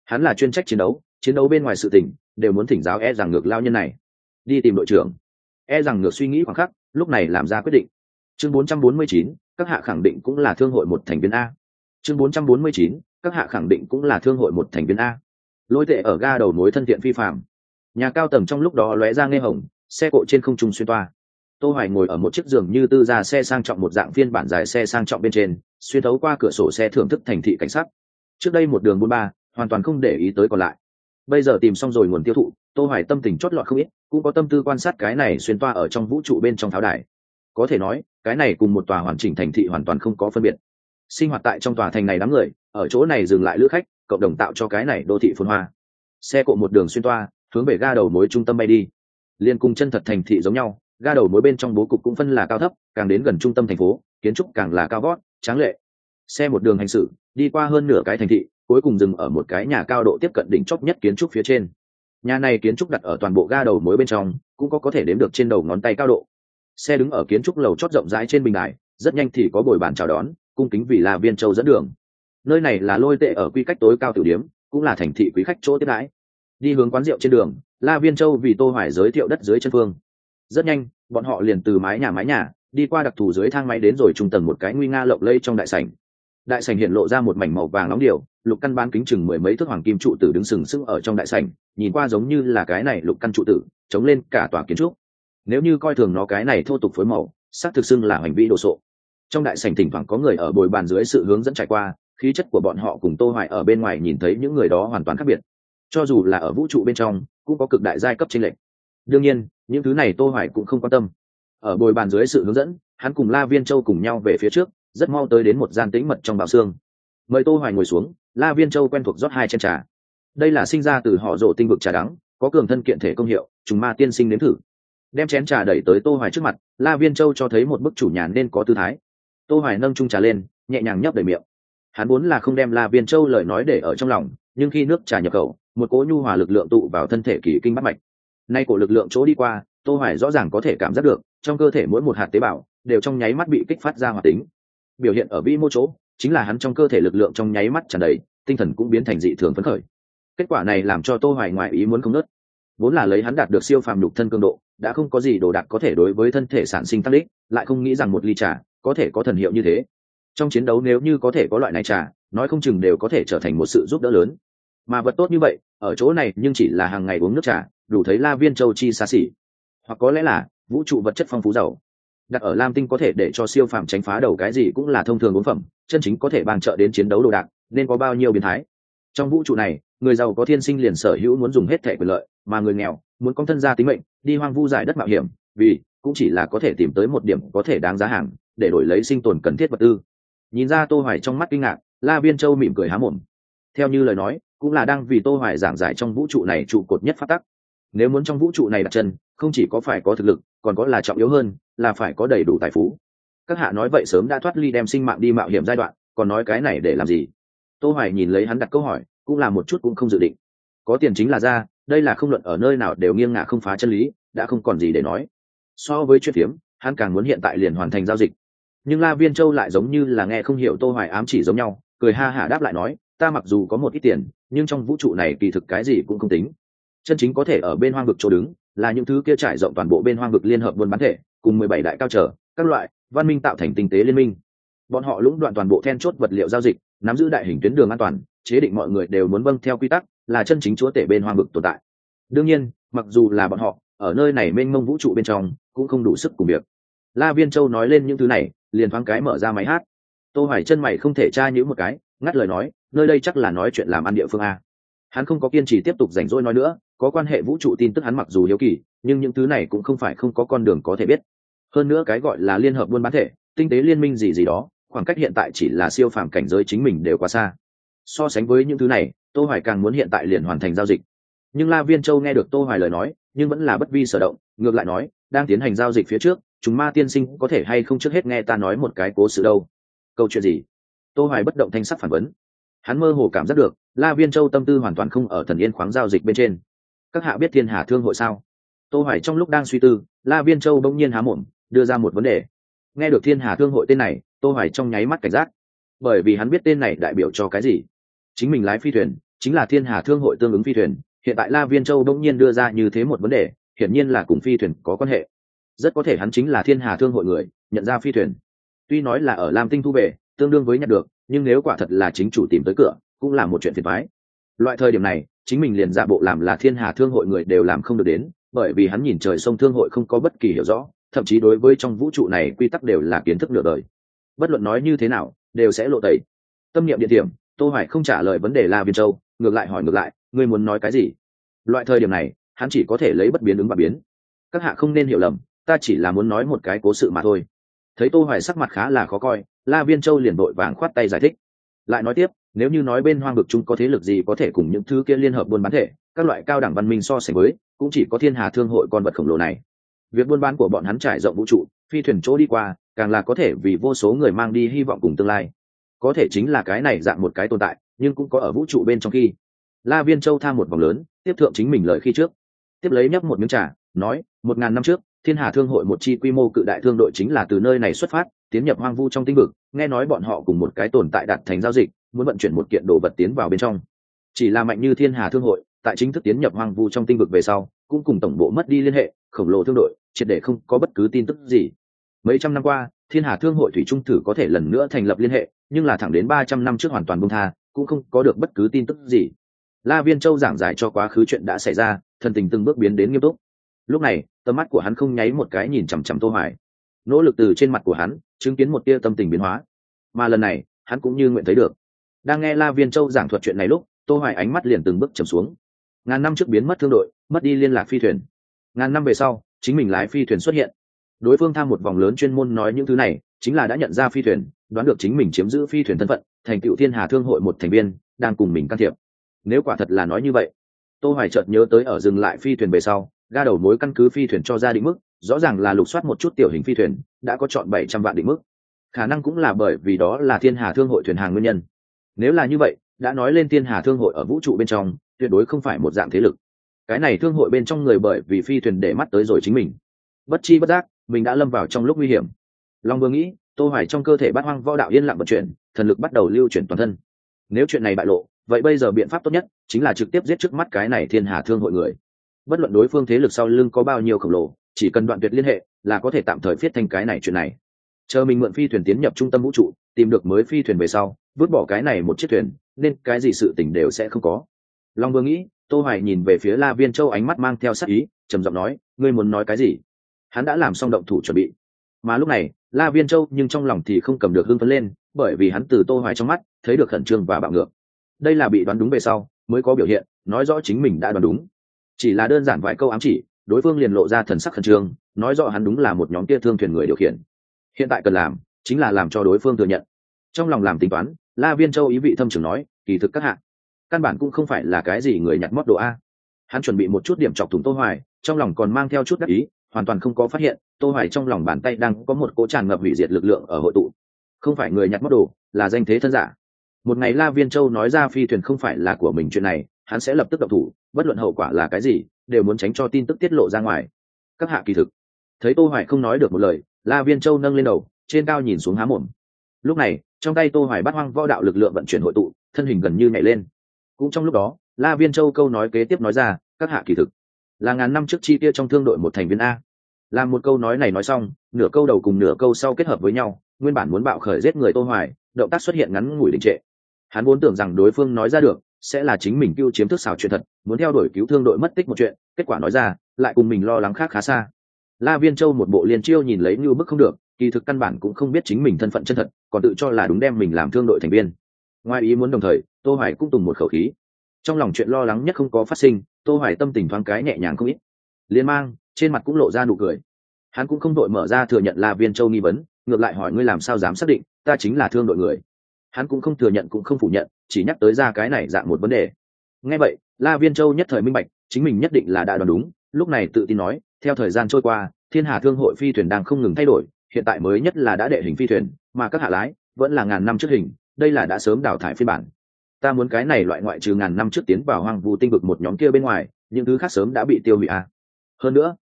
Hắn là chuyên trách chiến đấu chiến đấu bên ngoài sự tỉnh, đều muốn thỉnh giáo e rằng ngược lao nhân này. Đi tìm đội trưởng. E rằng ngược suy nghĩ khoảng khắc lúc này làm ra quyết định. Chương 449, các hạ khẳng định cũng là thương hội một thành viên a. Chương 449, các hạ khẳng định cũng là thương hội một thành viên a lôi tệ ở ga đầu nối thân thiện phi phạm. Nhà cao tầng trong lúc đó lóe ra nghe hồng, xe cộ trên không trung xuyên toa. Tô hoài ngồi ở một chiếc giường như tư gia xe sang trọng một dạng phiên bản dài xe sang trọng bên trên, xuyên thấu qua cửa sổ xe thưởng thức thành thị cảnh sắc. Trước đây một đường buôn ba, hoàn toàn không để ý tới còn lại. Bây giờ tìm xong rồi nguồn tiêu thụ, tô hoài tâm tình chót lọt không ít, cũng có tâm tư quan sát cái này xuyên toa ở trong vũ trụ bên trong tháo đài. Có thể nói, cái này cùng một tòa hoàn chỉnh thành thị hoàn toàn không có phân biệt. Sinh hoạt tại trong tòa thành này đám người, ở chỗ này dừng lại lữ khách cộng đồng tạo cho cái này đô thị phồn hoa. Xe cộ một đường xuyên toa, hướng về ga đầu mối trung tâm bay đi. Liên cùng chân thật thành thị giống nhau, ga đầu mối bên trong bố cục cũng phân là cao thấp, càng đến gần trung tâm thành phố, kiến trúc càng là cao vót tráng lệ. Xe một đường hành xử, đi qua hơn nửa cái thành thị, cuối cùng dừng ở một cái nhà cao độ tiếp cận đỉnh chóp nhất kiến trúc phía trên. Nhà này kiến trúc đặt ở toàn bộ ga đầu mối bên trong, cũng có có thể đếm được trên đầu ngón tay cao độ. Xe đứng ở kiến trúc lầu chót rộng rãi trên bình đài, rất nhanh thì có bồi bàn chào đón, cung kính vì là viên châu dẫn đường nơi này là lôi tệ ở quy cách tối cao tử điếm cũng là thành thị quý khách chỗ tiếp đãi. Đi hướng quán rượu trên đường, la viên châu vì tô hoài giới thiệu đất dưới chân phương. Rất nhanh, bọn họ liền từ mái nhà mái nhà, đi qua đặc thù dưới thang máy đến rồi trung tầng một cái nguy nga lộng lây trong đại sảnh. Đại sảnh hiện lộ ra một mảnh màu vàng nóng điều, lục căn bán kính chừng mười mấy thước hoàng kim trụ tử đứng sừng sững ở trong đại sảnh, nhìn qua giống như là cái này lục căn trụ tử, chống lên cả tòa kiến trúc. Nếu như coi thường nó cái này thô tục phối màu sắc thực xưng là hành vi đồ sộ. Trong đại sảnh thỉnh thoảng có người ở bồi bàn dưới sự hướng dẫn trải qua khí chất của bọn họ cùng tô hoài ở bên ngoài nhìn thấy những người đó hoàn toàn khác biệt. Cho dù là ở vũ trụ bên trong, cũng có cực đại giai cấp trên lệnh đương nhiên, những thứ này tô hoài cũng không quan tâm. Ở bồi bàn dưới sự hướng dẫn, hắn cùng la viên châu cùng nhau về phía trước, rất mau tới đến một gian tĩnh mật trong bào xương. Mời tô hoài ngồi xuống, la viên châu quen thuộc rót hai chén trà. Đây là sinh ra từ họ rổ tinh vực trà đắng, có cường thân kiện thể công hiệu, trùng ma tiên sinh đến thử. Đem chén trà đẩy tới tô hoài trước mặt, la viên châu cho thấy một bức chủ nhà nên có tư thái. Tô hoài nâng chung trà lên, nhẹ nhàng nhấp đầy miệng hắn muốn là không đem la viên châu lời nói để ở trong lòng nhưng khi nước trà nhập khẩu một cỗ nhu hòa lực lượng tụ vào thân thể kỳ kinh bắt mạch. Nay cổ lực lượng chỗ đi qua tô hoài rõ ràng có thể cảm giác được trong cơ thể mỗi một hạt tế bào đều trong nháy mắt bị kích phát ra hoạt tính. Biểu hiện ở vi mô chỗ chính là hắn trong cơ thể lực lượng trong nháy mắt tràn đầy tinh thần cũng biến thành dị thường phấn khởi. Kết quả này làm cho tô hoài ngoại ý muốn không nứt, vốn là lấy hắn đạt được siêu phàm nhục thân cường độ đã không có gì đồ đạc có thể đối với thân thể sản sinh tăng đích lại không nghĩ rằng một ly trà có thể có thần hiệu như thế trong chiến đấu nếu như có thể có loại này trà, nói không chừng đều có thể trở thành một sự giúp đỡ lớn. Mà vật tốt như vậy, ở chỗ này nhưng chỉ là hàng ngày uống nước trà, đủ thấy la viên châu chi xa xỉ. Hoặc có lẽ là, vũ trụ vật chất phong phú giàu. Đặt ở lam tinh có thể để cho siêu phàm tránh phá đầu cái gì cũng là thông thường uống phẩm, chân chính có thể bàn trợ đến chiến đấu đồ đạc, nên có bao nhiêu biến thái. Trong vũ trụ này, người giàu có thiên sinh liền sở hữu muốn dùng hết thẻ quyền lợi, mà người nghèo, muốn công thân gia tính mệnh, đi hoang vu giải đất mạo hiểm, vì, cũng chỉ là có thể tìm tới một điểm có thể đáng giá hàng, để đổi lấy sinh tồn cần thiết vật tư nhìn ra tô hoài trong mắt kinh ngạc, la viên châu mỉm cười há mồm. Theo như lời nói, cũng là đang vì tô hoài giảng giải trong vũ trụ này trụ cột nhất phát tắc. Nếu muốn trong vũ trụ này đặt chân, không chỉ có phải có thực lực, còn có là trọng yếu hơn, là phải có đầy đủ tài phú. Các hạ nói vậy sớm đã thoát ly đem sinh mạng đi mạo hiểm giai đoạn, còn nói cái này để làm gì? Tô hoài nhìn lấy hắn đặt câu hỏi, cũng là một chút cũng không dự định. Có tiền chính là ra, đây là không luận ở nơi nào đều nghiêng ngả không phá chân lý, đã không còn gì để nói. So với chuyện phiếm, hắn càng muốn hiện tại liền hoàn thành giao dịch nhưng la viên châu lại giống như là nghe không hiểu tô hoài ám chỉ giống nhau, cười ha hả đáp lại nói, ta mặc dù có một ít tiền, nhưng trong vũ trụ này kỳ thực cái gì cũng không tính. Chân chính có thể ở bên hoang vực chỗ đứng, là những thứ kia trải rộng toàn bộ bên hoang vực liên hợp buôn bán thể, cùng 17 đại cao trở, các loại, văn minh tạo thành tinh tế liên minh. Bọn họ lũng đoạn toàn bộ then chốt vật liệu giao dịch, nắm giữ đại hình tuyến đường an toàn, chế định mọi người đều muốn vâng theo quy tắc, là chân chính chúa tể bên hoang vực tồn tại. Đương nhiên, mặc dù là bọn họ, ở nơi này mênh mông vũ trụ bên trong, cũng không đủ sức cùng việc. La viên châu nói lên những thứ này liền thoáng cái mở ra máy hát. Tô hoài chân mày không thể tra nhữ một cái, ngắt lời nói, nơi đây chắc là nói chuyện làm ăn địa phương a. Hắn không có kiên trì tiếp tục rảnh rỗi nói nữa, có quan hệ vũ trụ tin tức hắn mặc dù hiếu kỳ, nhưng những thứ này cũng không phải không có con đường có thể biết. Hơn nữa cái gọi là liên hợp buôn bán thể, tinh tế liên minh gì gì đó, khoảng cách hiện tại chỉ là siêu phàm cảnh giới chính mình đều quá xa. So sánh với những thứ này, tô hoài càng muốn hiện tại liền hoàn thành giao dịch. Nhưng la viên châu nghe được tô hoài lời nói, nhưng vẫn là bất vi sở động, ngược lại nói, đang tiến hành giao dịch phía trước chúng ma tiên sinh có thể hay không trước hết nghe ta nói một cái cố sự đâu? Câu chuyện gì? Tô hoài bất động thanh sắc phản vấn. Hắn mơ hồ cảm giác được, la viên châu tâm tư hoàn toàn không ở thần yên khoáng giao dịch bên trên. Các hạ biết thiên hà thương hội sao? Tô hoài trong lúc đang suy tư, la viên châu bỗng nhiên há mồm, đưa ra một vấn đề. Nghe được thiên hà thương hội tên này, tô hoài trong nháy mắt cảnh giác. Bởi vì hắn biết tên này đại biểu cho cái gì? Chính mình lái phi thuyền, chính là thiên hà thương hội tương ứng phi thuyền. Hiện tại la viên châu bỗng nhiên đưa ra như thế một vấn đề, hiển nhiên là cùng phi thuyền có quan hệ rất có thể hắn chính là thiên hà thương hội người, nhận ra phi thuyền. Tuy nói là ở lam tinh thu về, tương đương với nhận được, nhưng nếu quả thật là chính chủ tìm tới cửa, cũng là một chuyện phiền toái. Loại thời điểm này, chính mình liền giả bộ làm là thiên hà thương hội người đều làm không được đến, bởi vì hắn nhìn trời sông thương hội không có bất kỳ hiểu rõ, thậm chí đối với trong vũ trụ này quy tắc đều là kiến thức nửa đời. Bất luận nói như thế nào, đều sẽ lộ tẩy. Tâm niệm địa điểm, tô hoài không trả lời vấn đề la viên châu, ngược lại hỏi ngược lại, ngươi muốn nói cái gì? Loại thời điểm này, hắn chỉ có thể lấy bất biến ứng và biến. Các hạ không nên hiểu lầm ta chỉ là muốn nói một cái cố sự mà thôi. Thấy tô hoài sắc mặt khá là khó coi, la viên châu liền đội vàng khoát tay giải thích. Lại nói tiếp, nếu như nói bên hoang vực chúng có thế lực gì có thể cùng những thứ kia liên hợp buôn bán thể, các loại cao đẳng văn minh so sánh với, cũng chỉ có thiên hà thương hội con vật khổng lồ này. Việc buôn bán của bọn hắn trải rộng vũ trụ, phi thuyền chỗ đi qua, càng là có thể vì vô số người mang đi hy vọng cùng tương lai. Có thể chính là cái này dạng một cái tồn tại, nhưng cũng có ở vũ trụ bên trong khi. La viên châu tham một vòng lớn, tiếp thượng chính mình lời khi trước. Tiếp lấy nhấp một miếng trà, nói, một ngàn năm trước thiên hà thương hội một chi quy mô cự đại thương đội chính là từ nơi này xuất phát, tiến nhập hoang vu trong tinh vực, nghe nói bọn họ cùng một cái tồn tại đặt thành giao dịch, muốn vận chuyển một kiện đồ vật tiến vào bên trong. Chỉ là mạnh như thiên hà thương hội, tại chính thức tiến nhập hoang vu trong tinh vực về sau, cũng cùng tổng bộ mất đi liên hệ, khổng lồ thương đội, triệt để không có bất cứ tin tức gì. Mấy trăm năm qua, thiên hà thương hội thủy trung thử có thể lần nữa thành lập liên hệ, nhưng là thẳng đến ba trăm năm trước hoàn toàn bung tha, cũng không có được bất cứ tin tức gì. La viên châu giảng giải cho quá khứ chuyện đã xảy ra, thần tình từng bước biến đến nghiêm túc lúc này, tầm mắt của hắn không nháy một cái nhìn chằm chằm tô hoài. Nỗ lực từ trên mặt của hắn, chứng kiến một tia tâm tình biến hóa. Mà lần này, hắn cũng như nguyện thấy được. Đang nghe la viên châu giảng thuật chuyện này lúc, tô hoài ánh mắt liền từng bước trầm xuống. Ngàn năm trước biến mất thương đội, mất đi liên lạc phi thuyền. Ngàn năm về sau, chính mình lái phi thuyền xuất hiện. Đối phương tham một vòng lớn chuyên môn nói những thứ này, chính là đã nhận ra phi thuyền, đoán được chính mình chiếm giữ phi thuyền thân phận, thành tựu thiên hà thương hội một thành viên, đang cùng mình can thiệp. Nếu quả thật là nói như vậy, tô hoài chợt nhớ tới ở dừng lại phi thuyền về sau ga đầu mối căn cứ phi thuyền cho ra định mức, rõ ràng là lục soát một chút tiểu hình phi thuyền, đã có chọn 700 vạn định mức. Khả năng cũng là bởi vì đó là thiên hà thương hội thuyền hàng nguyên nhân. Nếu là như vậy, đã nói lên thiên hà thương hội ở vũ trụ bên trong, tuyệt đối không phải một dạng thế lực. Cái này thương hội bên trong người bởi vì phi thuyền để mắt tới rồi chính mình. Bất chi bất giác, mình đã lâm vào trong lúc nguy hiểm. Long vừa nghĩ, tô hoài trong cơ thể bát hoang võ đạo yên lặng vận chuyển, thần lực bắt đầu lưu chuyển toàn thân. Nếu chuyện này bại lộ, vậy bây giờ biện pháp tốt nhất chính là trực tiếp giết trước mắt cái này thiên hà thương hội người bất luận đối phương thế lực sau lưng có bao nhiêu khổng lồ, chỉ cần đoạn tuyệt liên hệ là có thể tạm thời viết thành cái này chuyện này. Chờ mình mượn phi thuyền tiến nhập trung tâm vũ trụ, tìm được mới phi thuyền về sau, vứt bỏ cái này một chiếc thuyền, nên cái gì sự tình đều sẽ không có. Long vương nghĩ, tô hoài nhìn về phía la viên châu ánh mắt mang theo sắc ý, trầm giọng nói, ngươi muốn nói cái gì? Hắn đã làm xong động thủ chuẩn bị. Mà lúc này, la viên châu nhưng trong lòng thì không cầm được hưng phấn lên, bởi vì hắn từ tô hoài trong mắt thấy được khẩn trương và bạo ngược. Đây là bị đoán đúng về sau, mới có biểu hiện, nói rõ chính mình đã đoán đúng chỉ là đơn giản vài câu ám chỉ, đối phương liền lộ ra thần sắc khẩn trương, nói rõ hắn đúng là một nhóm kia thương thuyền người điều khiển. Hiện tại cần làm chính là làm cho đối phương thừa nhận. Trong lòng làm tính toán, la viên châu ý vị thâm trường nói, kỳ thực các hạng căn bản cũng không phải là cái gì người nhặt mót đồ a. Hắn chuẩn bị một chút điểm chọc thủng tô hoài, trong lòng còn mang theo chút đắc ý, hoàn toàn không có phát hiện, tô hoài trong lòng bàn tay đang có một cỗ tràn ngập hủy diệt lực lượng ở hội tụ. Không phải người nhặt mót đồ, là danh thế thân giả. Một ngày la viên châu nói ra phi thuyền không phải là của mình chuyện này hắn sẽ lập tức động thủ, bất luận hậu quả là cái gì, đều muốn tránh cho tin tức tiết lộ ra ngoài. Các hạ kỳ thực. Thấy tô hoài không nói được một lời, la viên châu nâng lên đầu, trên cao nhìn xuống há mồm. Lúc này, trong tay tô hoài bắt hoang võ đạo lực lượng vận chuyển hội tụ, thân hình gần như nhảy lên. Cũng trong lúc đó, la viên châu câu nói kế tiếp nói ra, các hạ kỳ thực. Là ngàn năm trước chi tiêu trong thương đội một thành viên a. Làm một câu nói này nói xong, nửa câu đầu cùng nửa câu sau kết hợp với nhau, nguyên bản muốn bạo khởi giết người tô hoài, động tác xuất hiện ngắn ngủi đình trệ. Hắn vốn tưởng rằng đối phương nói ra được sẽ là chính mình cứu chiếm thức xảo chuyện thật, muốn theo đuổi cứu thương đội mất tích một chuyện, kết quả nói ra, lại cùng mình lo lắng khác khá xa. La viên châu một bộ liên chiêu nhìn lấy như bức không được, kỳ thực căn bản cũng không biết chính mình thân phận chân thật, còn tự cho là đúng đem mình làm thương đội thành viên. Ngoài ý muốn đồng thời, tô hoài cũng tùng một khẩu khí. Trong lòng chuyện lo lắng nhất không có phát sinh, tô hoài tâm tình thoáng cái nhẹ nhàng không ít. Liên mang, trên mặt cũng lộ ra nụ cười. Hắn cũng không đội mở ra thừa nhận la viên châu nghi vấn, ngược lại hỏi ngươi làm sao dám xác định, ta chính là thương đội người hắn cũng không thừa nhận cũng không phủ nhận, chỉ nhắc tới ra cái này dạng một vấn đề. Ngay vậy, la viên châu nhất thời minh bạch, chính mình nhất định là đã đoán đúng, lúc này tự tin nói, theo thời gian trôi qua, thiên hà thương hội phi thuyền đang không ngừng thay đổi, hiện tại mới nhất là đã đệ hình phi thuyền, mà các hạ lái vẫn là ngàn năm trước hình, đây là đã sớm đào thải phiên bản. Ta muốn cái này loại ngoại trừ ngàn năm trước tiến vào hoang vu tinh vực một nhóm kia bên ngoài, những thứ khác sớm đã bị tiêu hủy à. hơn nữa,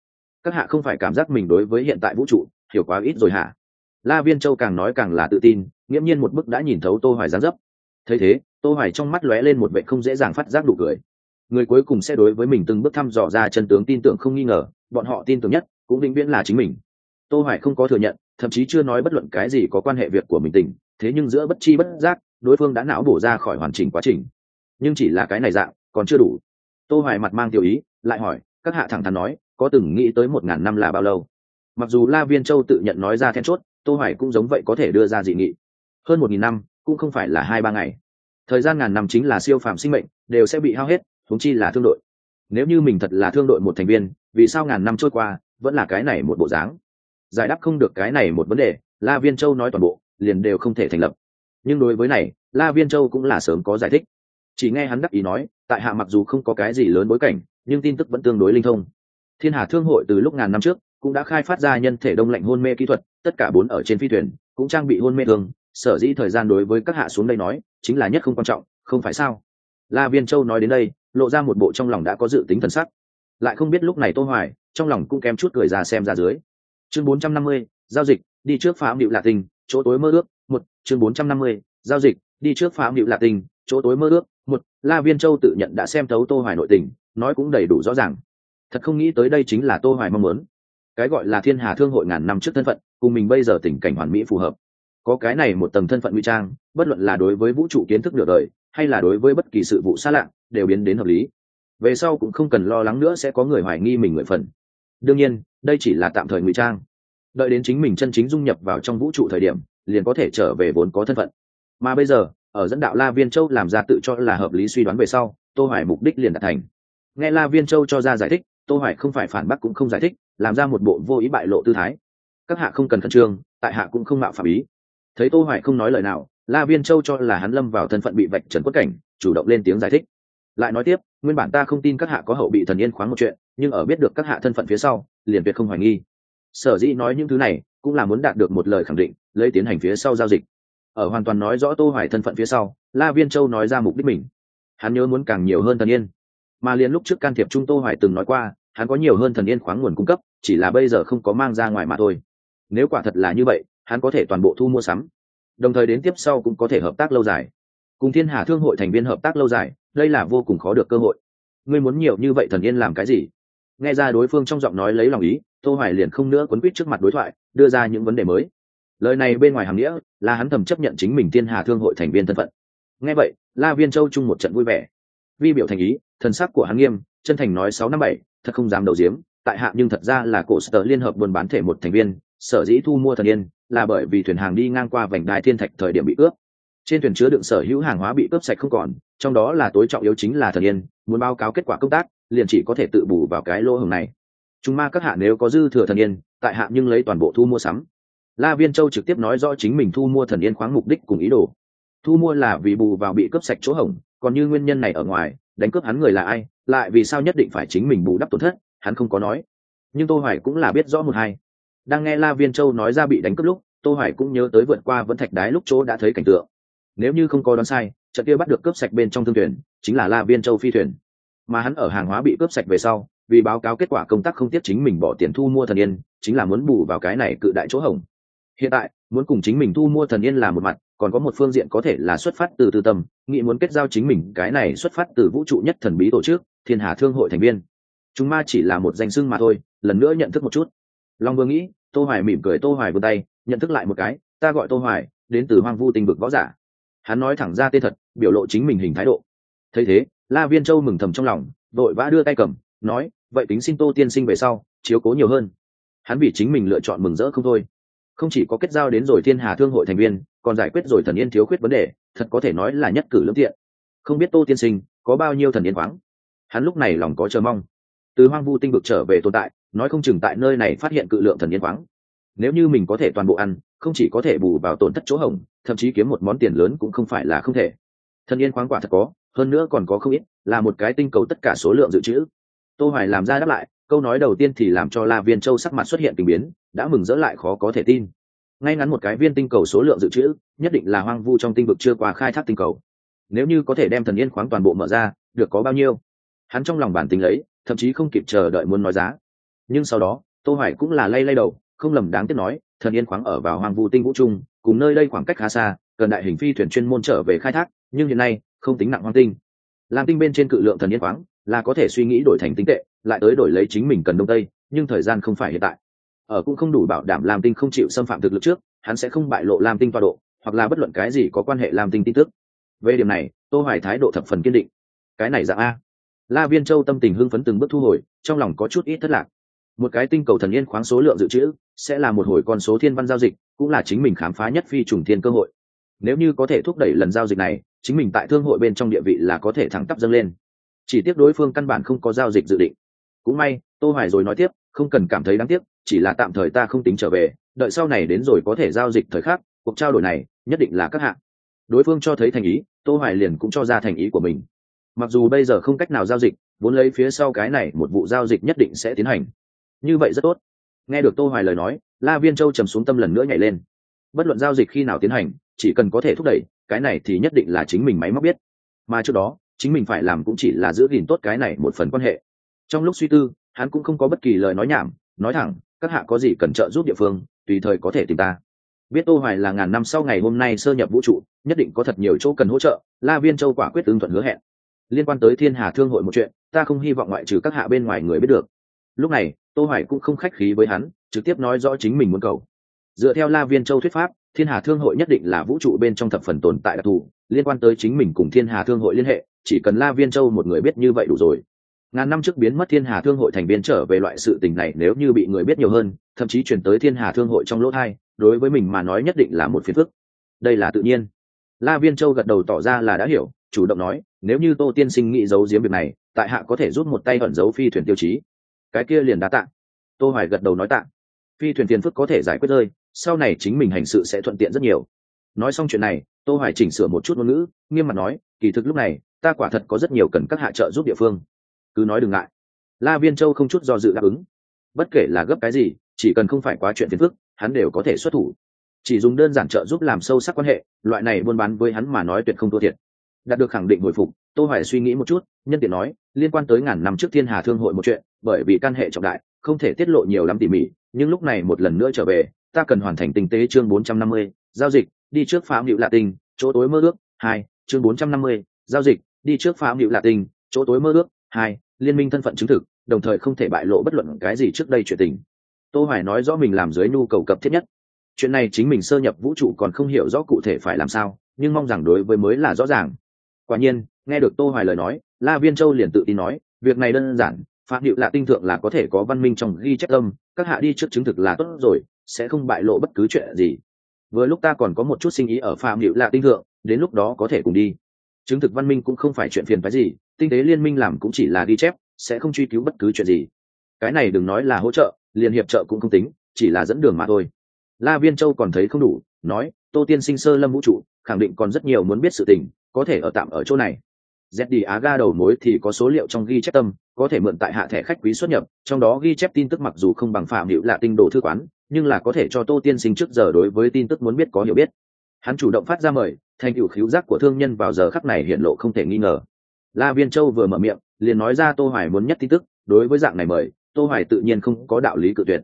các hạ không phải cảm giác mình đối với hiện tại vũ trụ, hiểu quá ít rồi hả? La viên châu càng nói càng là tự tin, nghiễm nhiên một bức đã nhìn thấu tô hoài giáng dấp. Thấy thế, tô hoài trong mắt lóe lên một vẻ không dễ dàng phát giác đủ cười. Người cuối cùng sẽ đối với mình từng bước thăm dò ra chân tướng tin tưởng không nghi ngờ, bọn họ tin tưởng nhất cũng định viễn là chính mình. Tô hoài không có thừa nhận, thậm chí chưa nói bất luận cái gì có quan hệ việc của mình tình, thế nhưng giữa bất chi bất giác, đối phương đã não bổ ra khỏi hoàn chỉnh quá trình. Nhưng chỉ là cái này dạng, còn chưa đủ. Tô hoài mặt mang tiểu ý, lại hỏi, các hạ thẳng thắn nói, có từng nghĩ tới một ngàn năm là bao lâu? Mặc dù la viên châu tự nhận nói ra then chốt tô hoài cũng giống vậy có thể đưa ra dị nghị. Hơn một nghìn năm, cũng không phải là hai ba ngày. Thời gian ngàn năm chính là siêu phàm sinh mệnh, đều sẽ bị hao hết thúng chi là thương đội. Nếu như mình thật là thương đội một thành viên, vì sao ngàn năm trôi qua, vẫn là cái này một bộ dáng? Giải đáp không được cái này một vấn đề, la viên châu nói toàn bộ, liền đều không thể thành lập. Nhưng đối với này, la viên châu cũng là sớm có giải thích. Chỉ nghe hắn đắc ý nói, tại hạ mặc dù không có cái gì lớn bối cảnh, nhưng tin tức vẫn tương đối linh thông. Thiên hà thương hội từ lúc ngàn năm trước cũng đã khai phát ra nhân thể đông lạnh hôn mê kỹ thuật tất cả bốn ở trên phi thuyền cũng trang bị hôn mê thường sở dĩ thời gian đối với các hạ xuống đây nói chính là nhất không quan trọng không phải sao? La viên châu nói đến đây lộ ra một bộ trong lòng đã có dự tính thần sắc. Lại không biết lúc này tô hoài trong lòng cũng kém chút cười ra xem ra dưới. Chương 450, giao dịch đi trước phá điệu lạ tình chỗ tối mơ ước một chương 450, giao dịch đi trước phá điệu lạ tình chỗ tối mơ ước một la viên châu tự nhận đã xem thấu tô hoài nội tình nói cũng đầy đủ rõ ràng. Thật không nghĩ tới đây chính là tô hoài mong muốn cái gọi là thiên hà thương hội ngàn năm trước thân phận, cùng mình bây giờ tình cảnh hoàn mỹ phù hợp. Có cái này một tầng thân phận nguy trang, bất luận là đối với vũ trụ kiến thức nửa đời, hay là đối với bất kỳ sự vụ xa lạ, đều biến đến hợp lý. Về sau cũng không cần lo lắng nữa sẽ có người hoài nghi mình người phần. Đương nhiên, đây chỉ là tạm thời ngụy trang. Đợi đến chính mình chân chính dung nhập vào trong vũ trụ thời điểm, liền có thể trở về vốn có thân phận. Mà bây giờ, ở dẫn đạo la viên châu làm ra tự cho là hợp lý suy đoán về sau, tô hoài mục đích liền đạt thành. Nghe la viên châu cho ra giải thích, tô hoài không phải phản bác cũng không giải thích làm ra một bộ vô ý bại lộ tư thái. Các hạ không cần khẩn trương, tại hạ cũng không mạo phạm ý. Thấy tô hoài không nói lời nào, la viên châu cho là hắn lâm vào thân phận bị vạch trần quất cảnh, chủ động lên tiếng giải thích. Lại nói tiếp, nguyên bản ta không tin các hạ có hậu bị thần yên khoáng một chuyện, nhưng ở biết được các hạ thân phận phía sau, liền việc không hoài nghi. Sở dĩ nói những thứ này, cũng là muốn đạt được một lời khẳng định, lấy tiến hành phía sau giao dịch. Ở hoàn toàn nói rõ tô hoài thân phận phía sau, la viên châu nói ra mục đích mình. Hắn nhớ muốn càng nhiều hơn thần yên. Mà liền lúc trước can thiệp trung tô hoài từng nói qua hắn có nhiều hơn thần yên khoáng nguồn cung cấp, chỉ là bây giờ không có mang ra ngoài mà thôi. Nếu quả thật là như vậy, hắn có thể toàn bộ thu mua sắm. Đồng thời đến tiếp sau cũng có thể hợp tác lâu dài. Cùng thiên hà thương hội thành viên hợp tác lâu dài, đây là vô cùng khó được cơ hội. Ngươi muốn nhiều như vậy thần yên làm cái gì? Nghe ra đối phương trong giọng nói lấy lòng ý, tô hoài liền không nữa quấn quýt trước mặt đối thoại, đưa ra những vấn đề mới. Lời này bên ngoài hàng nghĩa là hắn thầm chấp nhận chính mình thiên hà thương hội thành viên thân phận. Nghe vậy, la viên châu chung một trận vui vẻ. Vi biểu thành ý, thần sắc của hắn nghiêm chân thành nói sáu năm bảy, thật không dám đầu diếm tại hạ nhưng thật ra là cổ sở liên hợp buôn bán thể một thành viên, sở dĩ thu mua thần yên, là bởi vì thuyền hàng đi ngang qua vành đai thiên thạch thời điểm bị cướp. Trên thuyền chứa đựng sở hữu hàng hóa bị cướp sạch không còn, trong đó là tối trọng yếu chính là thần yên, muốn báo cáo kết quả công tác, liền chỉ có thể tự bù vào cái lỗ hồng này. Chúng ma các hạ nếu có dư thừa thần yên, tại hạ nhưng lấy toàn bộ thu mua sắm. La viên châu trực tiếp nói rõ chính mình thu mua thần yên khoáng mục đích cùng ý đồ. Thu mua là vì bù vào bị cướp sạch chỗ hổng, còn như nguyên nhân này ở ngoài, đánh cướp hắn người là ai lại vì sao nhất định phải chính mình bù đắp tổn thất, hắn không có nói. Nhưng tô hoài cũng là biết rõ một hai. Đang nghe la viên châu nói ra bị đánh cướp lúc, tô hoài cũng nhớ tới vượt qua vẫn thạch đái lúc chỗ đã thấy cảnh tượng. Nếu như không có đoán sai, trận kia bắt được cướp sạch bên trong thương thuyền, chính là la viên châu phi thuyền. Mà hắn ở hàng hóa bị cướp sạch về sau, vì báo cáo kết quả công tác không tiếp chính mình bỏ tiền thu mua thần yên, chính là muốn bù vào cái này cự đại chỗ hỏng. Hiện tại, muốn cùng chính mình thu mua thần yên là một mặt, còn có một phương diện có thể là xuất phát từ tư tâm, nghĩ muốn kết giao chính mình, cái này xuất phát từ vũ trụ nhất thần bí tổ chức thiên hà thương hội thành viên. Chúng ma chỉ là một danh sưng mà thôi, lần nữa nhận thức một chút. Long vương nghĩ, tô hoài mỉm cười, tô hoài vươn tay, nhận thức lại một cái, ta gọi tô hoài, đến từ hoang vu tinh vực võ giả. Hắn nói thẳng ra tên thật, biểu lộ chính mình hình thái độ. Thấy thế, la viên châu mừng thầm trong lòng đội vã đưa tay cầm, nói, vậy tính xin tô tiên sinh về sau, chiếu cố nhiều hơn. Hắn vì chính mình lựa chọn mừng rỡ không thôi. Không chỉ có kết giao đến rồi thiên hà thương hội thành viên, còn giải quyết rồi thần yên thiếu khuyết vấn đề, thật có thể nói là nhất cử lương thiện không biết tô tiên sinh, có bao nhiêu thần yên khoáng hắn lúc này lòng có chờ mong. Từ hoang vu tinh vực trở về tồn tại, nói không chừng tại nơi này phát hiện cự lượng thần yên khoáng. Nếu như mình có thể toàn bộ ăn, không chỉ có thể bù vào tổn thất chỗ hồng thậm chí kiếm một món tiền lớn cũng không phải là không thể. Thần yên khoáng quả thật có, hơn nữa còn có không ít, là một cái tinh cầu tất cả số lượng dự trữ. Tô hoài làm ra đáp lại, câu nói đầu tiên thì làm cho la viên châu sắc mặt xuất hiện tình biến, đã mừng rỡ lại khó có thể tin. Ngay ngắn một cái viên tinh cầu số lượng dự trữ, nhất định là hoang vu trong tinh vực chưa qua khai thác tinh cầu. Nếu như có thể đem thần yên khoáng toàn bộ mở ra, được có bao nhiêu? Hắn trong lòng bản tính lấy thậm chí không kịp chờ đợi muốn nói giá. Nhưng sau đó, tô hoài cũng là lay lay đầu, không lầm đáng tiếc nói, thần yên khoáng ở vào hoàng vu tinh vũ trung, cùng nơi đây khoảng cách khá xa cần đại hình phi thuyền chuyên môn trở về khai thác, nhưng hiện nay, không tính nặng hoang tinh. Làm tinh bên trên cự lượng thần yên khoáng, là có thể suy nghĩ đổi thành tinh tệ, lại tới đổi lấy chính mình cần đông tây, nhưng thời gian không phải hiện tại. Ở cũng không đủ bảo đảm làm tinh không chịu xâm phạm thực lực trước, hắn sẽ không bại lộ làm tinh toa độ, hoặc là bất luận cái gì có quan hệ làm tinh tin tức. Về điểm này, tô hoài thái độ thập phần kiên định. Cái này dạng a la viên châu tâm tình hưng phấn từng bước thu hồi, trong lòng có chút ít thất lạc. Một cái tinh cầu thần yên khoáng số lượng dự trữ, sẽ là một hồi con số thiên văn giao dịch, cũng là chính mình khám phá nhất phi trùng thiên cơ hội. Nếu như có thể thúc đẩy lần giao dịch này, chính mình tại thương hội bên trong địa vị là có thể thẳng tắp dâng lên. Chỉ tiếc đối phương căn bản không có giao dịch dự định. Cũng may, tô hoài rồi nói tiếp, không cần cảm thấy đáng tiếc, chỉ là tạm thời ta không tính trở về, đợi sau này đến rồi có thể giao dịch thời khắc, cuộc trao đổi này, nhất định là các hạng đối phương cho thấy thành ý, tô hoài liền cũng cho ra thành ý của mình mặc dù bây giờ không cách nào giao dịch, vốn lấy phía sau cái này một vụ giao dịch nhất định sẽ tiến hành. Như vậy rất tốt. Nghe được tô hoài lời nói, la viên châu trầm xuống tâm lần nữa nhảy lên. Bất luận giao dịch khi nào tiến hành, chỉ cần có thể thúc đẩy, cái này thì nhất định là chính mình máy móc biết. Mà trước đó, chính mình phải làm cũng chỉ là giữ gìn tốt cái này một phần quan hệ. Trong lúc suy tư, hắn cũng không có bất kỳ lời nói nhảm, nói thẳng, các hạ có gì cần trợ giúp địa phương, tùy thời có thể tìm ta. Biết tô hoài là ngàn năm sau ngày hôm nay sơ nhập vũ trụ, nhất định có thật nhiều chỗ cần hỗ trợ, la viên châu quả quyết ứng thuận hứa hẹn liên quan tới thiên hà thương hội một chuyện, ta không hy vọng ngoại trừ các hạ bên ngoài người biết được. Lúc này, tô hoài cũng không khách khí với hắn, trực tiếp nói rõ chính mình muốn cầu. Dựa theo la viên châu thuyết pháp, thiên hà thương hội nhất định là vũ trụ bên trong thập phần tồn tại đặc thù, liên quan tới chính mình cùng thiên hà thương hội liên hệ, chỉ cần la viên châu một người biết như vậy đủ rồi. Ngàn năm trước biến mất thiên hà thương hội thành viên trở về loại sự tình này nếu như bị người biết nhiều hơn, thậm chí chuyển tới thiên hà thương hội trong lỗ thai, đối với mình mà nói nhất định là một phiền phức. Đây là tự nhiên. La viên châu gật đầu tỏ ra là đã hiểu, chủ động nói nếu như tô tiên sinh nghĩ giấu giếm việc này, tại hạ có thể giúp một tay ẩn giấu phi thuyền tiêu chí. Cái kia liền đá tạ. Tô hoài gật đầu nói tạ. Phi thuyền phiền phức có thể giải quyết rơi, sau này chính mình hành sự sẽ thuận tiện rất nhiều. Nói xong chuyện này, tô hoài chỉnh sửa một chút ngôn ngữ, nghiêm mặt nói, kỳ thực lúc này, ta quả thật có rất nhiều cần các hạ trợ giúp địa phương. Cứ nói đừng ngại. La viên châu không chút do dự đáp ứng. Bất kể là gấp cái gì, chỉ cần không phải quá chuyện phiền phức, hắn đều có thể xuất thủ. Chỉ dùng đơn giản trợ giúp làm sâu sắc quan hệ, loại này buôn bán với hắn mà nói tuyệt không thua thiệt đạt được khẳng định hồi phục tô hoài suy nghĩ một chút nhân tiện nói liên quan tới ngàn năm trước thiên hà thương hội một chuyện bởi vì căn hệ trọng đại không thể tiết lộ nhiều lắm tỉ mỉ nhưng lúc này một lần nữa trở về ta cần hoàn thành tinh tế chương 450, giao dịch đi trước phá hữu lạ tinh chỗ tối mơ ước hai chương 450, giao dịch đi trước phá hữu lạ tinh chỗ tối mơ ước hai liên minh thân phận chứng thực đồng thời không thể bại lộ bất luận cái gì trước đây chuyện tình. Tô hoài nói rõ mình làm dưới nhu cầu cấp thiết nhất. Chuyện này chính mình sơ nhập vũ trụ còn không hiểu rõ cụ thể phải làm sao nhưng mong rằng đối với mới là rõ ràng quả nhiên nghe được tô hoài lời nói la viên châu liền tự tin nói việc này đơn giản phạm điệu lạ tinh thượng là có thể có văn minh trong ghi chép âm, các hạ đi trước chứng thực là tốt rồi sẽ không bại lộ bất cứ chuyện gì. Vừa lúc ta còn có một chút sinh ý ở phạm điệu lạ tinh thượng đến lúc đó có thể cùng đi. Chứng thực văn minh cũng không phải chuyện phiền phức gì tinh tế liên minh làm cũng chỉ là ghi chép sẽ không truy cứu bất cứ chuyện gì. Cái này đừng nói là hỗ trợ liên hiệp trợ cũng không tính chỉ là dẫn đường mà thôi. La viên châu còn thấy không đủ nói tô tiên sinh sơ lâm vũ trụ khẳng định còn rất nhiều muốn biết sự tình có thể ở tạm ở chỗ này. Dẹt đi á ga đầu mối thì có số liệu trong ghi chép tâm, có thể mượn tại hạ thẻ khách quý xuất nhập, trong đó ghi chép tin tức mặc dù không bằng phạm hiệu là tinh đồ thư quán, nhưng là có thể cho tô tiên sinh trước giờ đối với tin tức muốn biết có hiểu biết. Hắn chủ động phát ra mời, thành cựu khiếu giác của thương nhân vào giờ khắc này hiện lộ không thể nghi ngờ. La viên châu vừa mở miệng, liền nói ra tô hoài muốn nhất tin tức, đối với dạng này mời, tô hoài tự nhiên không có đạo lý cự tuyệt.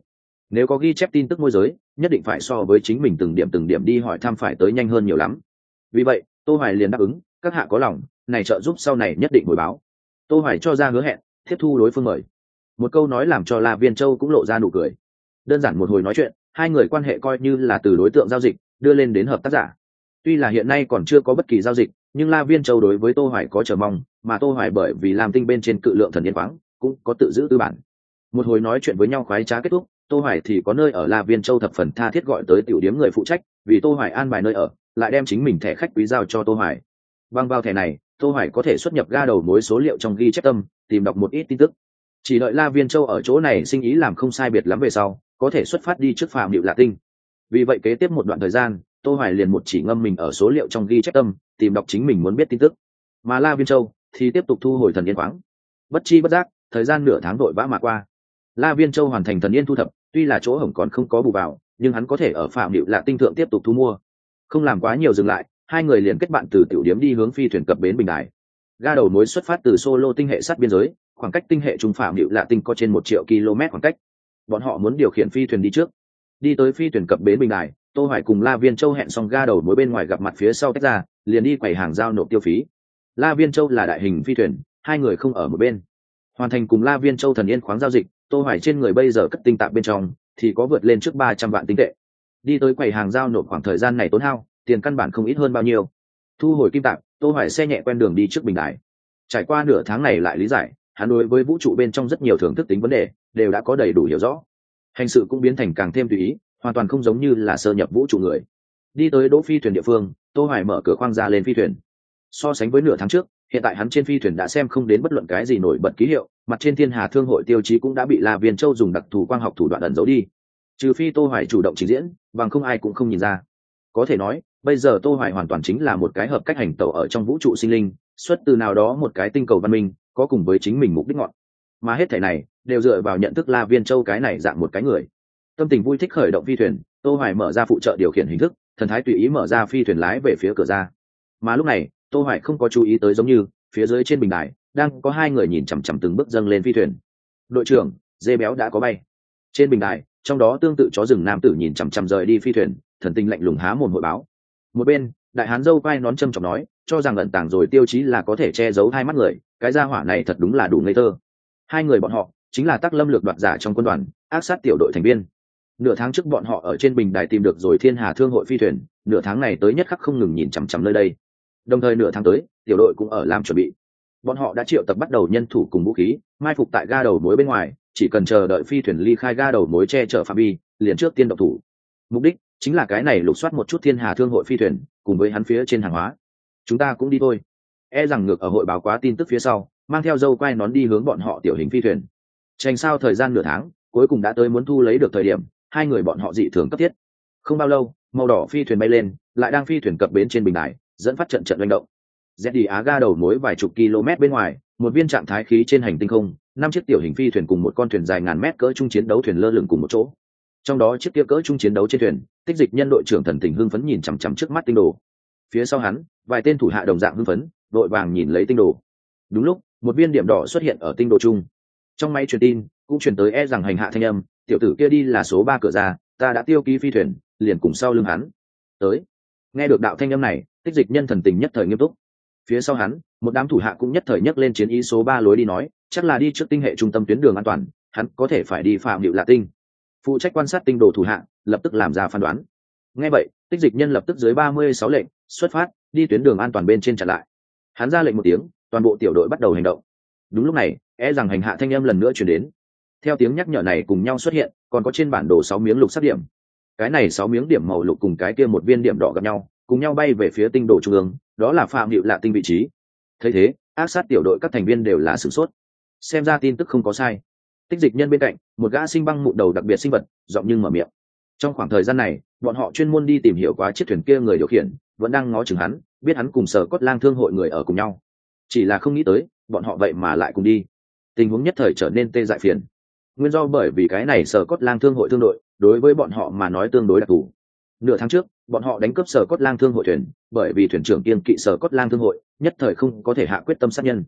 Nếu có ghi chép tin tức môi giới, nhất định phải so với chính mình từng điểm từng điểm đi hỏi thăm phải tới nhanh hơn nhiều lắm. Vì vậy tô hoài liền đáp ứng, các hạ có lòng, này trợ giúp sau này nhất định hồi báo. Tô hoài cho ra hứa hẹn, tiếp thu đối phương mời. Một câu nói làm cho la viên châu cũng lộ ra nụ cười. Đơn giản một hồi nói chuyện, hai người quan hệ coi như là từ đối tượng giao dịch, đưa lên đến hợp tác giả. Tuy là hiện nay còn chưa có bất kỳ giao dịch, nhưng la viên châu đối với tô hoài có chờ mong, mà tô hoài bởi vì làm tinh bên trên cự lượng thần yên khoáng cũng có tự giữ tư bản. Một hồi nói chuyện với nhau khoái trá kết thúc, tô hoài thì có nơi ở la viên châu thập phần tha thiết gọi tới tiểu điếm người phụ trách vì tô hoài an bài nơi ở, lại đem chính mình thẻ khách quý giao cho tô hoài. Bằng vào thẻ này, tô hoài có thể xuất nhập ga đầu mối số liệu trong ghi chép tâm, tìm đọc một ít tin tức. Chỉ đợi la viên châu ở chỗ này sinh ý làm không sai biệt lắm về sau, có thể xuất phát đi trước phạm điệu lạ tinh. Vì vậy kế tiếp một đoạn thời gian, tô hoài liền một chỉ ngâm mình ở số liệu trong ghi chép tâm, tìm đọc chính mình muốn biết tin tức. Mà la viên châu thì tiếp tục thu hồi thần yên khoáng. Bất chi bất giác, thời gian nửa tháng đội vã mà qua. La viên châu hoàn thành thần yên thu thập, tuy là chỗ hổng còn không có bù vào nhưng hắn có thể ở phạm điệu lạ tinh thượng tiếp tục thu mua. Không làm quá nhiều dừng lại, hai người liền kết bạn từ tiểu điếm đi hướng phi thuyền cập bến bình đài. Ga đầu mối xuất phát từ solo tinh hệ sát biên giới, khoảng cách tinh hệ trung phạm điệu lạ tinh có trên một triệu km khoảng cách. Bọn họ muốn điều khiển phi thuyền đi trước. Đi tới phi thuyền cập bến bình đài, tô hoài cùng la viên châu hẹn xong ga đầu mối bên ngoài gặp mặt phía sau tách ra, liền đi quầy hàng giao nộp tiêu phí. La viên châu là đại hình phi thuyền, hai người không ở một bên. Hoàn thành cùng la viên châu thần yên khoáng giao dịch, tô hoài trên người bây giờ cất tinh tạp bên trong thì có vượt lên trước 300 vạn tinh tệ. Đi tới quầy hàng giao nộp khoảng thời gian này tốn hao, tiền căn bản không ít hơn bao nhiêu. Thu hồi kim tạp tô hoài xe nhẹ quen đường đi trước bình đài. Trải qua nửa tháng này lại lý giải, hắn đối với vũ trụ bên trong rất nhiều thưởng thức tính vấn đề, đều đã có đầy đủ hiểu rõ. Hành sự cũng biến thành càng thêm tùy ý, hoàn toàn không giống như là sơ nhập vũ trụ người. Đi tới đỗ phi thuyền địa phương, tô hoài mở cửa khoang ra lên phi thuyền. So sánh với nửa tháng trước hiện tại hắn trên phi thuyền đã xem không đến bất luận cái gì nổi bật ký hiệu, mặt trên thiên hà thương hội tiêu chí cũng đã bị la viên châu dùng đặc thù quang học thủ đoạn ẩn giấu đi. Trừ phi tô hoài chủ động trình diễn, bằng không ai cũng không nhìn ra. Có thể nói, bây giờ tô hoài hoàn toàn chính là một cái hợp cách hành tẩu ở trong vũ trụ sinh linh, xuất từ nào đó một cái tinh cầu văn minh, có cùng với chính mình mục đích ngọn. Mà hết thể này, đều dựa vào nhận thức la viên châu cái này dạng một cái người. Tâm tình vui thích khởi động phi thuyền, tô hoài mở ra phụ trợ điều khiển hình thức, thần thái tùy ý mở ra phi thuyền lái về phía cửa ra. Mà lúc này tô hoài không có chú ý tới giống như, phía dưới trên bình đài, đang có hai người nhìn chằm chằm từng bước dâng lên phi thuyền. Đội trưởng, dê béo đã có bay. Trên bình đài, trong đó tương tự chó rừng nam tử nhìn chằm chằm rời đi phi thuyền, thần tinh lạnh lùng há mồm hội báo. Một bên, đại hán dâu vai nón châm trọng nói, cho rằng ẩn tàng rồi tiêu chí là có thể che giấu hai mắt người, cái gia hỏa này thật đúng là đủ ngây thơ. Hai người bọn họ, chính là tác lâm lược đoạt giả trong quân đoàn, ác sát tiểu đội thành viên. Nửa tháng trước bọn họ ở trên bình đài tìm được rồi thiên hà thương hội phi thuyền, nửa tháng này tới nhất khắc không ngừng nhìn chằm chằm nơi đây đồng thời nửa tháng tới, tiểu đội cũng ở làm chuẩn bị. Bọn họ đã triệu tập bắt đầu nhân thủ cùng vũ khí, mai phục tại ga đầu mối bên ngoài, chỉ cần chờ đợi phi thuyền ly khai ga đầu mối che chở phạm vi, liền trước tiên độc thủ. Mục đích chính là cái này lục soát một chút thiên hà thương hội phi thuyền, cùng với hắn phía trên hàng hóa. Chúng ta cũng đi thôi. E rằng ngược ở hội báo quá tin tức phía sau, mang theo dâu quai nón đi hướng bọn họ tiểu hình phi thuyền. Tranh sao thời gian nửa tháng, cuối cùng đã tới muốn thu lấy được thời điểm, hai người bọn họ dị thường cấp thiết. Không bao lâu, màu đỏ phi thuyền bay lên, lại đang phi thuyền cập bến trên bình đài dẫn phát trận trận manh động. Z đi á ga đầu mối vài chục km bên ngoài, một viên trạng thái khí trên hành tinh không, năm chiếc tiểu hình phi thuyền cùng một con thuyền dài ngàn mét cỡ trung chiến đấu thuyền lơ lửng cùng một chỗ. Trong đó chiếc kia cỡ trung chiến đấu trên thuyền, tích dịch nhân đội trưởng thần tình hưng phấn nhìn chằm chằm trước mắt tinh đồ. Phía sau hắn, vài tên thủ hạ đồng dạng hưng phấn, đội vàng nhìn lấy tinh đồ. Đúng lúc, một viên điểm đỏ xuất hiện ở tinh đồ chung. Trong máy truyền tin, cũng truyền tới e rằng hành hạ thanh âm, tiểu tử kia đi là số ba cửa ra, ta đã tiêu ký phi thuyền, liền cùng sau lưng hắn. Tới. Nghe được đạo thanh âm này tích dịch nhân thần tình nhất thời nghiêm túc. Phía sau hắn, một đám thủ hạ cũng nhất thời nhấc lên chiến ý số ba lối đi nói, chắc là đi trước tinh hệ trung tâm tuyến đường an toàn, hắn có thể phải đi phạm điệu lạ tinh. Phụ trách quan sát tinh đồ thủ hạ, lập tức làm ra phán đoán. Ngay vậy tích dịch nhân lập tức dưới ba mươi sáu lệnh, xuất phát, đi tuyến đường an toàn bên trên chặn lại. Hắn ra lệnh một tiếng, toàn bộ tiểu đội bắt đầu hành động. Đúng lúc này e rằng hành hạ thanh âm lần nữa chuyển đến. Theo tiếng nhắc nhở này cùng nhau xuất hiện, còn có trên bản đồ sáu miếng lục sắc điểm. Cái này sáu miếng điểm màu lục cùng cái kia một viên điểm đỏ gặp nhau cùng nhau bay về phía tinh đồ trung ương, đó là phạm hiệu lạ tinh vị trí. Thấy thế, ác sát tiểu đội các thành viên đều là sửng sốt. Xem ra tin tức không có sai. Tích dịch nhân bên cạnh, một gã sinh băng mụn đầu đặc biệt sinh vật, giọng nhưng mở miệng. Trong khoảng thời gian này, bọn họ chuyên môn đi tìm hiểu quá chiếc thuyền kia người điều khiển, vẫn đang ngó chừng hắn, biết hắn cùng sở cốt lang thương hội người ở cùng nhau. Chỉ là không nghĩ tới, bọn họ vậy mà lại cùng đi. Tình huống nhất thời trở nên tê dại phiền. Nguyên do bởi vì cái này sở cốt lang thương hội thương đội, đối với bọn họ mà nói tương đối đặc thù nửa tháng trước, bọn họ đánh cướp sở cốt lang thương hội thuyền, bởi vì thuyền trưởng kiên kỵ sở cốt lang thương hội, nhất thời không có thể hạ quyết tâm sát nhân.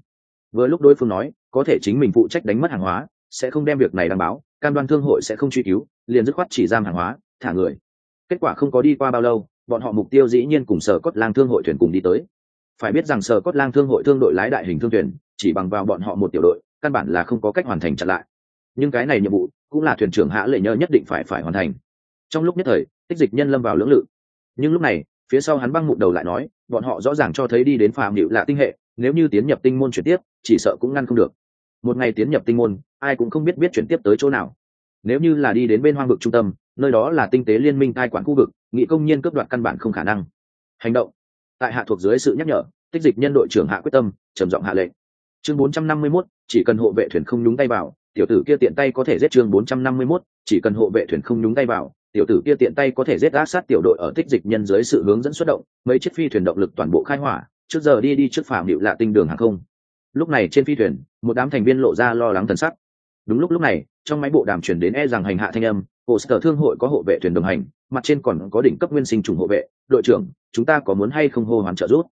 Vừa lúc đối phương nói, có thể chính mình phụ trách đánh mất hàng hóa, sẽ không đem việc này đảm báo cam đoan thương hội sẽ không truy cứu, liền dứt khoát chỉ giam hàng hóa, thả người. Kết quả không có đi qua bao lâu, bọn họ mục tiêu dĩ nhiên cùng sở cốt lang thương hội thuyền cùng đi tới. Phải biết rằng sở cốt lang thương hội thương đội lái đại hình thương thuyền, chỉ bằng vào bọn họ một tiểu đội, căn bản là không có cách hoàn thành chặn lại. Nhưng cái này nhiệm vụ cũng là thuyền trưởng hạ lệ nhớ nhất định phải phải hoàn thành trong lúc nhất thời tích dịch nhân lâm vào lưỡng lự. Nhưng lúc này phía sau hắn băng mụn đầu lại nói bọn họ rõ ràng cho thấy đi đến phàm hiệu lạ tinh hệ nếu như tiến nhập tinh môn chuyển tiếp chỉ sợ cũng ngăn không được. Một ngày tiến nhập tinh môn ai cũng không biết biết chuyển tiếp tới chỗ nào. Nếu như là đi đến bên hoang vực trung tâm nơi đó là tinh tế liên minh cai quản khu vực nghị công nhiên cướp đoạt căn bản không khả năng. Hành động. Tại hạ thuộc dưới sự nhắc nhở tích dịch nhân đội trưởng hạ quyết tâm trầm giọng hạ lệnh. Chương 451, chỉ cần hộ vệ thuyền không nhúng tay vào tiểu tử kia tiện tay có thể giết chương 451, chỉ cần hộ vệ thuyền không nhúng tay vào tiểu tử kia tiện tay có thể giết ác sát tiểu đội ở tích dịch nhân dưới sự hướng dẫn xuất động, mấy chiếc phi thuyền động lực toàn bộ khai hỏa, trước giờ đi đi trước phạm hiệu lạ tinh đường hàng không. Lúc này trên phi thuyền, một đám thành viên lộ ra lo lắng thần sắc. Đúng lúc lúc này, trong máy bộ đàm chuyển đến e rằng hành hạ thanh âm hồ sở thương hội có hộ vệ thuyền đồng hành, mặt trên còn có đỉnh cấp nguyên sinh trùng hộ vệ, đội trưởng, chúng ta có muốn hay không hô hoán trợ giúp?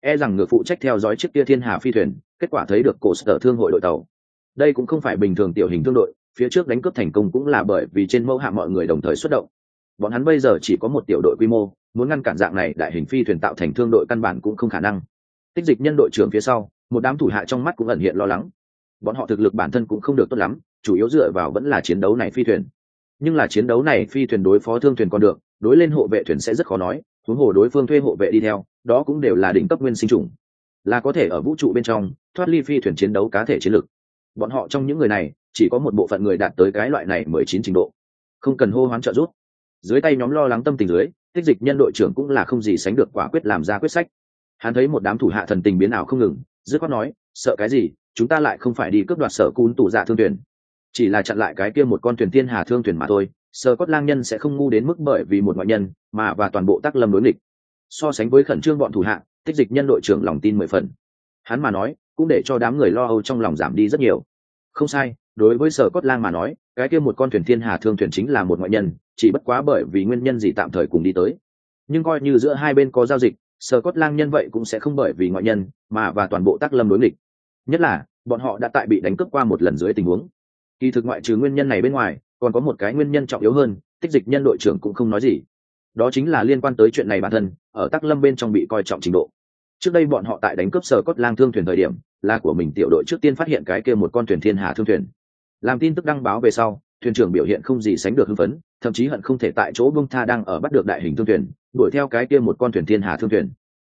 E rằng ngược phụ trách theo dõi chiếc kia thiên hà phi thuyền, kết quả thấy được cổ sở thương hội đội tàu. Đây cũng không phải bình thường tiểu hình thương đội phía trước đánh cướp thành công cũng là bởi vì trên mẫu hạ mọi người đồng thời xuất động. Bọn hắn bây giờ chỉ có một tiểu đội quy mô, muốn ngăn cản dạng này đại hình phi thuyền tạo thành thương đội căn bản cũng không khả năng. Tích dịch nhân đội trưởng phía sau, một đám thủ hạ trong mắt cũng ẩn hiện lo lắng. Bọn họ thực lực bản thân cũng không được tốt lắm, chủ yếu dựa vào vẫn là chiến đấu này phi thuyền. Nhưng là chiến đấu này phi thuyền đối phó thương thuyền còn được, đối lên hộ vệ thuyền sẽ rất khó nói, huống hồ đối phương thuê hộ vệ đi theo, đó cũng đều là đỉnh cấp nguyên sinh trùng là có thể ở vũ trụ bên trong, thoát ly phi thuyền chiến đấu cá thể chiến lực. Bọn họ trong những người này chỉ có một bộ phận người đạt tới cái loại này mười chín trình độ. Không cần hô hoán trợ giúp. Dưới tay nhóm lo lắng tâm tình dưới, tích dịch nhân đội trưởng cũng là không gì sánh được quả quyết làm ra quyết sách. Hắn thấy một đám thủ hạ thần tình biến ảo không ngừng, dứt khoát nói, sợ cái gì, chúng ta lại không phải đi cướp đoạt sở cún tủ dạ thương thuyền. Chỉ là chặn lại cái kia một con thuyền thiên hà thương thuyền mà thôi, sở cốt lang nhân sẽ không ngu đến mức bởi vì một ngoại nhân mà và toàn bộ tác lâm đối nghịch. So sánh với khẩn trương bọn thủ hạ, tích dịch nhân đội trưởng lòng tin mười phần. Hắn mà nói, cũng để cho đám người lo âu trong lòng giảm đi rất nhiều. Không sai đối với sở cốt lang mà nói, cái kia một con thuyền thiên hà thương thuyền chính là một ngoại nhân, chỉ bất quá bởi vì nguyên nhân gì tạm thời cùng đi tới. Nhưng coi như giữa hai bên có giao dịch, sở cốt lang nhân vậy cũng sẽ không bởi vì ngoại nhân, mà và toàn bộ tác lâm đối nghịch. Nhất là, bọn họ đã tại bị đánh cướp qua một lần dưới tình huống. Kỳ thực ngoại trừ nguyên nhân này bên ngoài, còn có một cái nguyên nhân trọng yếu hơn, tích dịch nhân đội trưởng cũng không nói gì. Đó chính là liên quan tới chuyện này bản thân, ở tắc lâm bên trong bị coi trọng trình độ. Trước đây bọn họ tại đánh cướp sở cốt lang thương thuyền thời điểm, là của mình tiểu đội trước tiên phát hiện cái kia một con thuyền thiên hà thương thuyền làm tin tức đăng báo về sau, thuyền trưởng biểu hiện không gì sánh được hưng phấn, thậm chí hận không thể tại chỗ bông tha đang ở bắt được đại hình thương thuyền, đuổi theo cái kia một con thuyền thiên hà thương thuyền.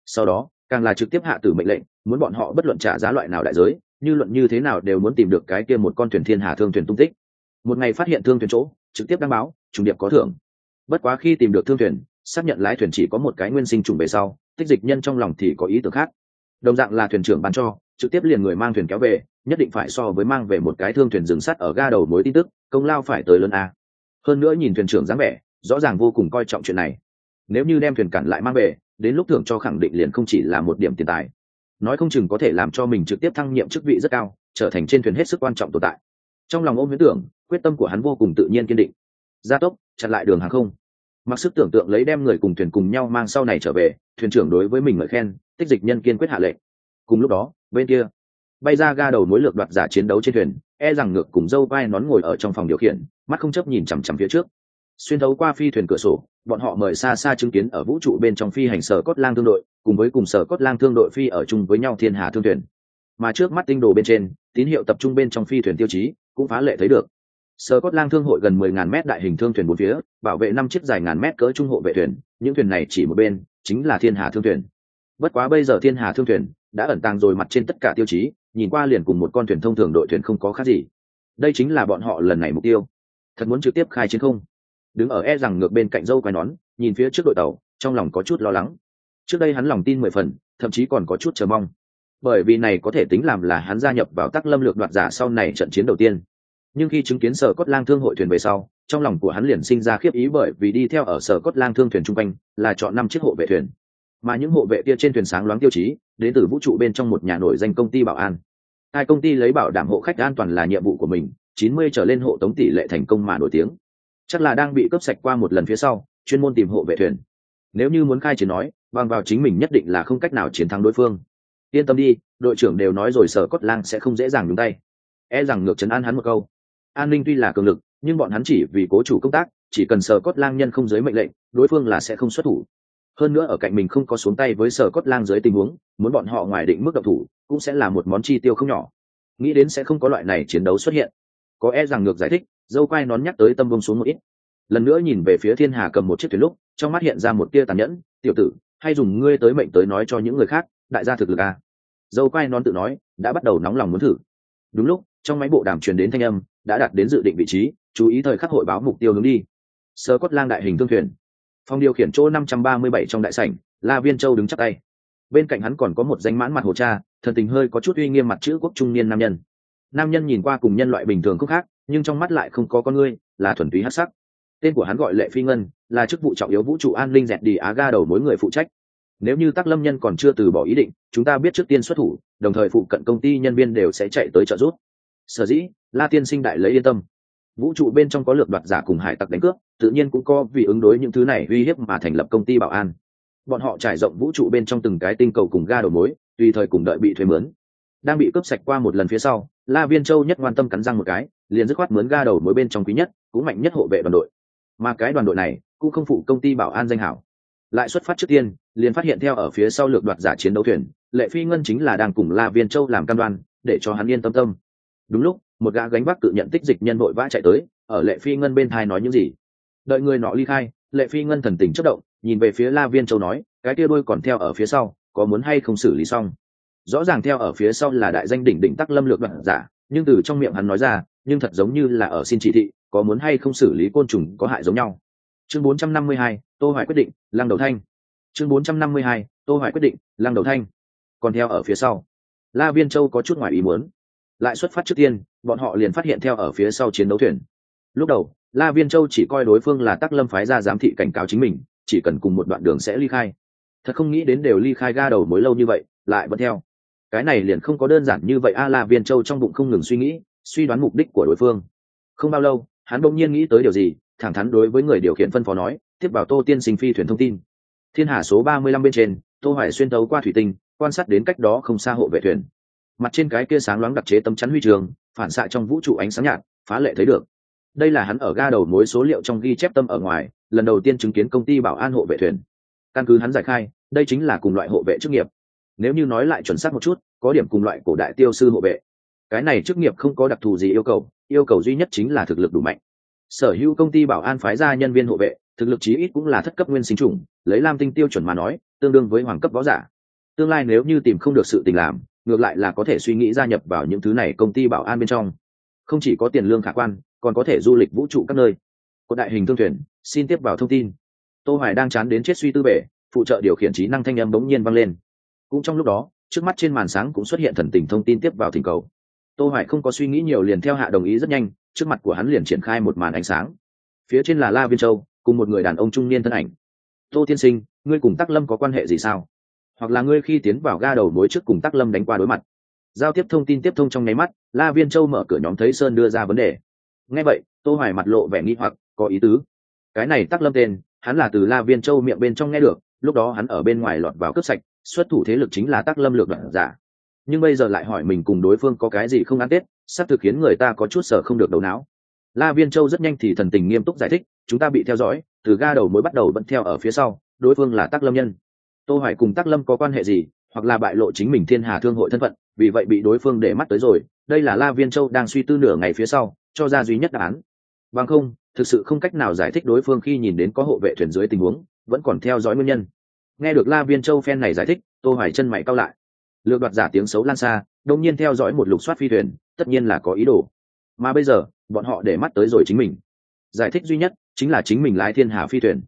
Sau đó, càng là trực tiếp hạ tử mệnh lệnh, muốn bọn họ bất luận trả giá loại nào đại giới, như luận như thế nào đều muốn tìm được cái kia một con thuyền thiên hà thương thuyền tung tích. Một ngày phát hiện thương thuyền chỗ, trực tiếp đăng báo, trùng điệp có thưởng. Bất quá khi tìm được thương thuyền, xác nhận lái thuyền chỉ có một cái nguyên sinh trùng về sau, tích dịch nhân trong lòng thì có ý tưởng khác. Đồng dạng là thuyền trưởng bán cho trực tiếp liền người mang thuyền kéo về, nhất định phải so với mang về một cái thương thuyền dừng sắt ở ga đầu mối tin tức, công lao phải tới lớn a. Hơn nữa nhìn thuyền trưởng dáng vẻ, rõ ràng vô cùng coi trọng chuyện này. Nếu như đem thuyền cản lại mang về, đến lúc thưởng cho khẳng định liền không chỉ là một điểm tiền tài. Nói không chừng có thể làm cho mình trực tiếp thăng nhiệm chức vị rất cao, trở thành trên thuyền hết sức quan trọng tồn tại. Trong lòng ôm huyễn tưởng, quyết tâm của hắn vô cùng tự nhiên kiên định. Gia tốc, chặn lại đường hàng không. Mặc sức tưởng tượng lấy đem người cùng thuyền cùng nhau mang sau này trở về, thuyền trưởng đối với mình ngợi khen, tích dịch nhân kiên quyết hạ lệnh cùng lúc đó, bên kia, bay ra ga đầu mối lược đoạt giả chiến đấu trên thuyền e rằng ngược cùng dâu vai nón ngồi ở trong phòng điều khiển, mắt không chấp nhìn chằm chằm phía trước. Xuyên thấu qua phi thuyền cửa sổ, bọn họ mời xa xa chứng kiến ở vũ trụ bên trong phi hành sở cốt lang thương đội, cùng với cùng sở cốt lang thương đội phi ở chung với nhau thiên hà thương thuyền. Mà trước mắt tinh đồ bên trên, tín hiệu tập trung bên trong phi thuyền tiêu chí, cũng phá lệ thấy được. Sở cốt lang thương hội gần mười ngàn mét đại hình thương thuyền bốn phía, bảo vệ năm chiếc dài ngàn mét cỡ trung hộ vệ thuyền, những thuyền này chỉ một bên, chính là thiên hà thương thuyền. Bất quá bây giờ thiên hà thương thuyền đã ẩn tàng rồi mặt trên tất cả tiêu chí, nhìn qua liền cùng một con thuyền thông thường đội thuyền không có khác gì. Đây chính là bọn họ lần này mục tiêu. Thật muốn trực tiếp khai chiến không? Đứng ở e rằng ngược bên cạnh dâu quai nón, nhìn phía trước đội tàu, trong lòng có chút lo lắng. Trước đây hắn lòng tin mười phần, thậm chí còn có chút chờ mong. Bởi vì này có thể tính làm là hắn gia nhập vào tắc lâm lược đoạt giả sau này trận chiến đầu tiên. Nhưng khi chứng kiến sở cốt lang thương hội thuyền về sau, trong lòng của hắn liền sinh ra khiếp ý bởi vì đi theo ở sở cốt lang thương thuyền chung quanh, là chọn năm chiếc hộ vệ thuyền mà những hộ vệ kia trên thuyền sáng loáng tiêu chí, đến từ vũ trụ bên trong một nhà nổi danh công ty bảo an. Hai công ty lấy bảo đảm hộ khách an toàn là nhiệm vụ của mình, chín mươi trở lên hộ tống tỷ lệ thành công mà nổi tiếng. Chắc là đang bị cướp sạch qua một lần phía sau, chuyên môn tìm hộ vệ thuyền. Nếu như muốn khai chiến nói, bằng vào chính mình nhất định là không cách nào chiến thắng đối phương. Yên tâm đi, đội trưởng đều nói rồi sở cốt lang sẽ không dễ dàng nhúng tay. E rằng ngược trấn an hắn một câu. An ninh tuy là cường lực, nhưng bọn hắn chỉ vì cố chủ công tác, chỉ cần sở cốt lang nhân không giới mệnh lệnh, đối phương là sẽ không xuất thủ hơn nữa ở cạnh mình không có xuống tay với sở cốt lang dưới tình huống, muốn bọn họ ngoài định mức độc thủ, cũng sẽ là một món chi tiêu không nhỏ. Nghĩ đến sẽ không có loại này chiến đấu xuất hiện. Có e rằng ngược giải thích, dâu quai nón nhắc tới tâm bông xuống một ít. Lần nữa nhìn về phía thiên hà cầm một chiếc thuyền lúc, trong mắt hiện ra một tia tàn nhẫn, tiểu tử, hay dùng ngươi tới mệnh tới nói cho những người khác, đại gia thực lực à. dâu quai nón tự nói, đã bắt đầu nóng lòng muốn thử. Đúng lúc, trong máy bộ đàm truyền đến thanh âm, đã đạt đến dự định vị trí, chú ý thời khắc hội báo mục tiêu hướng đi. Sơ cốt lang đại hình thương thuyền phòng điều khiển chỗ năm trăm ba mươi bảy trong đại sảnh, la viên châu đứng chắc tay. Bên cạnh hắn còn có một danh mãn mặt hồ cha, thần tình hơi có chút uy nghiêm mặt chữ quốc trung niên nam nhân. Nam nhân nhìn qua cùng nhân loại bình thường không khác, nhưng trong mắt lại không có con ngươi, là thuần túy hát sắc. Tên của hắn gọi lệ phi ngân, là chức vụ trọng yếu vũ trụ an ninh dẹt đi á ga đầu mối người phụ trách. Nếu như tác lâm nhân còn chưa từ bỏ ý định, chúng ta biết trước tiên xuất thủ, đồng thời phụ cận công ty nhân viên đều sẽ chạy tới trợ giúp. Sở dĩ, la tiên sinh đại lấy yên tâm vũ trụ bên trong có lược đoạt giả cùng hải tặc đánh cướp, tự nhiên cũng có vì ứng đối những thứ này uy hiếp mà thành lập công ty bảo an. Bọn họ trải rộng vũ trụ bên trong từng cái tinh cầu cùng ga đầu mối, tùy thời cùng đợi bị thuê mướn. Đang bị cướp sạch qua một lần phía sau, la viên châu nhất quan tâm cắn răng một cái, liền dứt khoát mướn ga đầu mối bên trong quý nhất, cũng mạnh nhất hộ vệ đoàn đội. Mà cái đoàn đội này cũng không phụ công ty bảo an danh hảo. Lại xuất phát trước tiên, liền phát hiện theo ở phía sau lược đoạt giả chiến đấu thuyền, lệ phi ngân chính là đang cùng la viên châu làm cam đoan, để cho hắn yên tâm tâm. Đúng lúc một gã gánh vác tự nhận tích dịch nhân vội vã chạy tới ở lệ phi ngân bên thai nói những gì? Đợi người nọ ly khai lệ phi ngân thần tình chất động nhìn về phía la viên châu nói cái kia đôi còn theo ở phía sau có muốn hay không xử lý xong? Rõ ràng theo ở phía sau là đại danh đỉnh đỉnh tắc lâm lược đoạn giả nhưng từ trong miệng hắn nói ra nhưng thật giống như là ở xin chỉ thị có muốn hay không xử lý côn trùng có hại giống nhau. Chương 452, tô hoài quyết định lăng đầu thanh. Chương 452, tô hoài quyết định lăng đầu thanh. Còn theo ở phía sau la viên châu có chút ngoài ý muốn lại xuất phát trước tiên, bọn họ liền phát hiện theo ở phía sau chiến đấu thuyền. Lúc đầu, la viên châu chỉ coi đối phương là tắc lâm phái ra giám thị cảnh cáo chính mình, chỉ cần cùng một đoạn đường sẽ ly khai. Thật không nghĩ đến đều ly khai ga đầu mối lâu như vậy, lại vẫn theo. Cái này liền không có đơn giản như vậy a, la viên châu trong bụng không ngừng suy nghĩ, suy đoán mục đích của đối phương. Không bao lâu, hắn bỗng nhiên nghĩ tới điều gì, thẳng thắn đối với người điều khiển phân phó nói, tiếp vào tô tiên sinh phi thuyền thông tin. Thiên hà số ba mươi lăm bên trên, tô hoài xuyên tấu qua thủy tinh, quan sát đến cách đó không xa hộ vệ thuyền mặt trên cái kia sáng loáng đặc chế tấm chắn huy trường, phản xạ trong vũ trụ ánh sáng nhạt, phá lệ thấy được. Đây là hắn ở ga đầu mối số liệu trong ghi chép tâm ở ngoài, lần đầu tiên chứng kiến công ty bảo an hộ vệ thuyền. Căn cứ hắn giải khai, đây chính là cùng loại hộ vệ chức nghiệp. Nếu như nói lại chuẩn xác một chút, có điểm cùng loại cổ đại tiêu sư hộ vệ. Cái này chức nghiệp không có đặc thù gì yêu cầu yêu cầu duy nhất chính là thực lực đủ mạnh. Sở hữu công ty bảo an phái ra nhân viên hộ vệ, thực lực chí ít cũng là thất cấp nguyên sinh trùng lấy lam tinh tiêu chuẩn mà nói, tương đương với hoàng cấp võ giả. Tương lai nếu như tìm không được sự tình làm ngược lại là có thể suy nghĩ gia nhập vào những thứ này công ty bảo an bên trong. Không chỉ có tiền lương khả quan, còn có thể du lịch vũ trụ các nơi. Có đại hình thương thuyền, xin tiếp vào thông tin. Tô hoài đang chán đến chết suy tư bể, phụ trợ điều khiển trí năng thanh âm bỗng nhiên vang lên. Cũng trong lúc đó, trước mắt trên màn sáng cũng xuất hiện thần tình thông tin tiếp vào thỉnh cầu. Tô hoài không có suy nghĩ nhiều liền theo hạ đồng ý rất nhanh, trước mặt của hắn liền triển khai một màn ánh sáng. Phía trên là la viên châu, cùng một người đàn ông trung niên thân ảnh. Tô tiên sinh, ngươi cùng tắc lâm có quan hệ gì sao? Hoặc là ngươi khi tiến vào ga đầu mối trước cùng tắc lâm đánh qua đối mặt. Giao tiếp thông tin tiếp thông trong nháy mắt, la viên châu mở cửa nhóm thấy sơn đưa ra vấn đề. Nghe vậy, tô hoài mặt lộ vẻ nghi hoặc, có ý tứ. Cái này tắc lâm tên, hắn là từ la viên châu miệng bên trong nghe được, lúc đó hắn ở bên ngoài lọt vào cướp sạch, xuất thủ thế lực chính là tắc lâm lược đoạn giả. Nhưng bây giờ lại hỏi mình cùng đối phương có cái gì không ăn tết, sắp thực khiến người ta có chút sở không được đầu não. La viên châu rất nhanh thì thần tình nghiêm túc giải thích, chúng ta bị theo dõi, từ ga đầu mới bắt đầu vẫn theo ở phía sau, đối phương là tắc lâm nhân tô hoài cùng tắc lâm có quan hệ gì, hoặc là bại lộ chính mình thiên hà thương hội thân phận, vì vậy bị đối phương để mắt tới rồi, đây là la viên châu đang suy tư nửa ngày phía sau, cho ra duy nhất đáp án. Bằng không, thực sự không cách nào giải thích đối phương khi nhìn đến có hộ vệ thuyền dưới tình huống, vẫn còn theo dõi nguyên nhân. Nghe được la viên châu phen này giải thích, tô hoài chân mày cao lại. Lược đoạt giả tiếng xấu lan xa đông nhiên theo dõi một lục soát phi thuyền, tất nhiên là có ý đồ. Mà bây giờ, bọn họ để mắt tới rồi chính mình. Giải thích duy nhất, chính là chính mình lái thiên hà phi thuyền.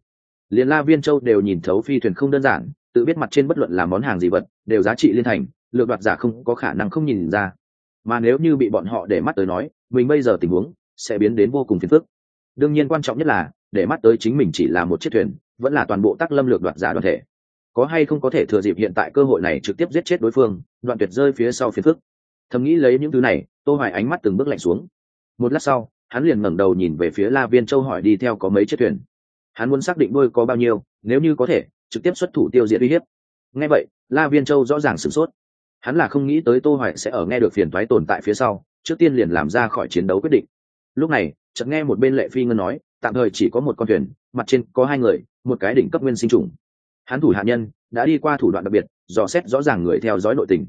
Liền la viên châu đều nhìn thấu phi thuyền không đơn giản tự biết mặt trên bất luận là món hàng gì vật, đều giá trị liên thành lược đoạt giả không có khả năng không nhìn ra. Mà nếu như bị bọn họ để mắt tới nói, mình bây giờ tình huống sẽ biến đến vô cùng phiền phức. Đương nhiên quan trọng nhất là, để mắt tới chính mình chỉ là một chiếc thuyền, vẫn là toàn bộ tác lâm lược đoạt giả đoàn thể. Có hay không có thể thừa dịp hiện tại cơ hội này trực tiếp giết chết đối phương, đoạn tuyệt rơi phía sau phiền phức. Thầm nghĩ lấy những thứ này, tô hoài ánh mắt từng bước lạnh xuống. Một lát sau, hắn liền ngẩng đầu nhìn về phía la viên châu hỏi đi theo có mấy chiếc thuyền. Hắn muốn xác định đôi có bao nhiêu, nếu như có thể trực tiếp xuất thủ tiêu diệt uy hiếp. Nghe vậy, la viên châu rõ ràng sửng sốt. Hắn là không nghĩ tới tô hoài sẽ ở nghe được phiền toái tồn tại phía sau, trước tiên liền làm ra khỏi chiến đấu quyết định. Lúc này, chợt nghe một bên lệ phi ngân nói, tạm thời chỉ có một con thuyền, mặt trên có hai người, một cái đỉnh cấp nguyên sinh trùng hắn thủ hạ nhân đã đi qua thủ đoạn đặc biệt, dò xét rõ ràng người theo dõi nội tình.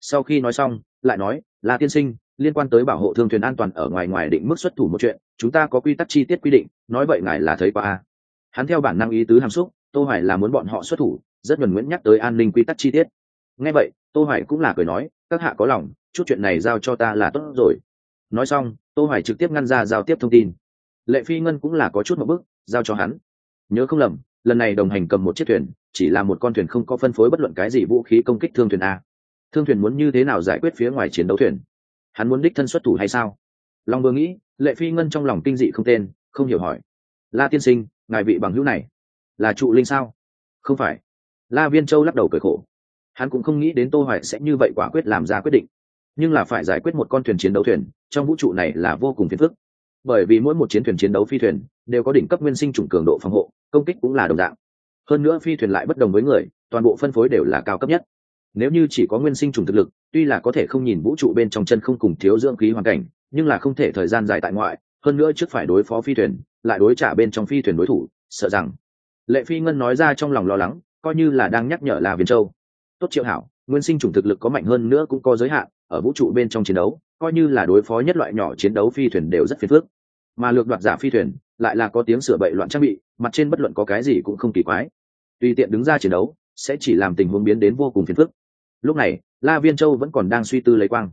Sau khi nói xong, lại nói là tiên sinh, liên quan tới bảo hộ thương thuyền an toàn ở ngoài ngoài định mức xuất thủ một chuyện, chúng ta có quy tắc chi tiết quy định, nói vậy ngài là thấy qua hắn theo bản năng ý tứ hàm xúc tô hoài là muốn bọn họ xuất thủ, rất nhuần nguyễn nhắc tới an ninh quy tắc chi tiết. Nghe vậy, tô hoài cũng là cười nói, các hạ có lòng, chút chuyện này giao cho ta là tốt rồi. Nói xong, tô hoài trực tiếp ngăn ra giao tiếp thông tin. Lệ phi ngân cũng là có chút một bước, giao cho hắn. Nhớ không lầm, lần này đồng hành cầm một chiếc thuyền, chỉ là một con thuyền không có phân phối bất luận cái gì vũ khí công kích thương thuyền a. Thương thuyền muốn như thế nào giải quyết phía ngoài chiến đấu thuyền? Hắn muốn đích thân xuất thủ hay sao? Long vừa nghĩ, lệ phi ngân trong lòng kinh dị không tên, không hiểu hỏi. La tiên sinh, ngài vị bằng hữu này là trụ linh sao? Không phải. La viên châu lắc đầu cười khổ. Hắn cũng không nghĩ đến tô hoài sẽ như vậy quả quyết làm ra quyết định. Nhưng là phải giải quyết một con thuyền chiến đấu thuyền, trong vũ trụ này là vô cùng phiền phức. Bởi vì mỗi một chiến thuyền chiến đấu phi thuyền đều có đỉnh cấp nguyên sinh chủng cường độ phòng hộ, công kích cũng là đồng dạng. Hơn nữa phi thuyền lại bất đồng với người, toàn bộ phân phối đều là cao cấp nhất. Nếu như chỉ có nguyên sinh trùng thực lực, tuy là có thể không nhìn vũ trụ bên trong chân không cùng thiếu dưỡng khí hoàn cảnh, nhưng là không thể thời gian dài tại ngoại. Hơn nữa trước phải đối phó phi thuyền, lại đối trả bên trong phi thuyền đối thủ, sợ rằng lệ phi ngân nói ra trong lòng lo lắng, coi như là đang nhắc nhở là viên châu. Tốt triệu hảo, nguyên sinh chủng thực lực có mạnh hơn nữa cũng có giới hạn, ở vũ trụ bên trong chiến đấu, coi như là đối phó nhất loại nhỏ chiến đấu phi thuyền đều rất phiền phức. Mà lược đoạt giả phi thuyền, lại là có tiếng sửa bậy loạn trang bị, mặt trên bất luận có cái gì cũng không kỳ quái. Tùy tiện đứng ra chiến đấu, sẽ chỉ làm tình huống biến đến vô cùng phiền phức. Lúc này, la viên châu vẫn còn đang suy tư lấy quang.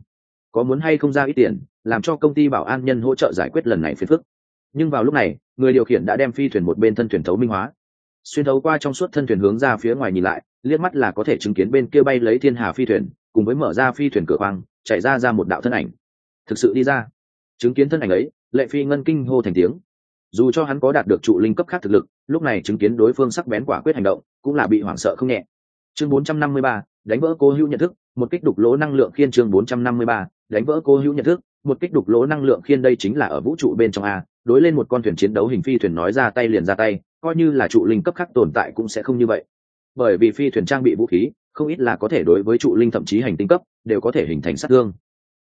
Có muốn hay không ra ít tiền, làm cho công ty bảo an nhân hỗ trợ giải quyết lần này phiền phức. Nhưng vào lúc này, người điều khiển đã đem phi thuyền một bên thân thuyền thấu minh hóa xuyên thấu qua trong suốt thân thuyền hướng ra phía ngoài nhìn lại liếc mắt là có thể chứng kiến bên kia bay lấy thiên hà phi thuyền cùng với mở ra phi thuyền cửa khoang chạy ra ra một đạo thân ảnh. Thực sự đi ra. Chứng kiến thân ảnh ấy lệ phi ngân kinh hô thành tiếng. Dù cho hắn có đạt được trụ linh cấp khác thực lực lúc này chứng kiến đối phương sắc bén quả quyết hành động cũng là bị hoảng sợ không nhẹ. Chương 453, đánh vỡ cô hữu nhận thức một kích đục lỗ năng lượng khiên chương 453, đánh vỡ cô hữu nhận thức một kích đục lỗ năng lượng khiên đây chính là ở vũ trụ bên trong a đối lên một con thuyền chiến đấu hình phi thuyền nói ra tay liền ra tay, coi như là trụ linh cấp khác tồn tại cũng sẽ không như vậy. Bởi vì phi thuyền trang bị vũ khí, không ít là có thể đối với trụ linh thậm chí hành tinh cấp, đều có thể hình thành sát thương.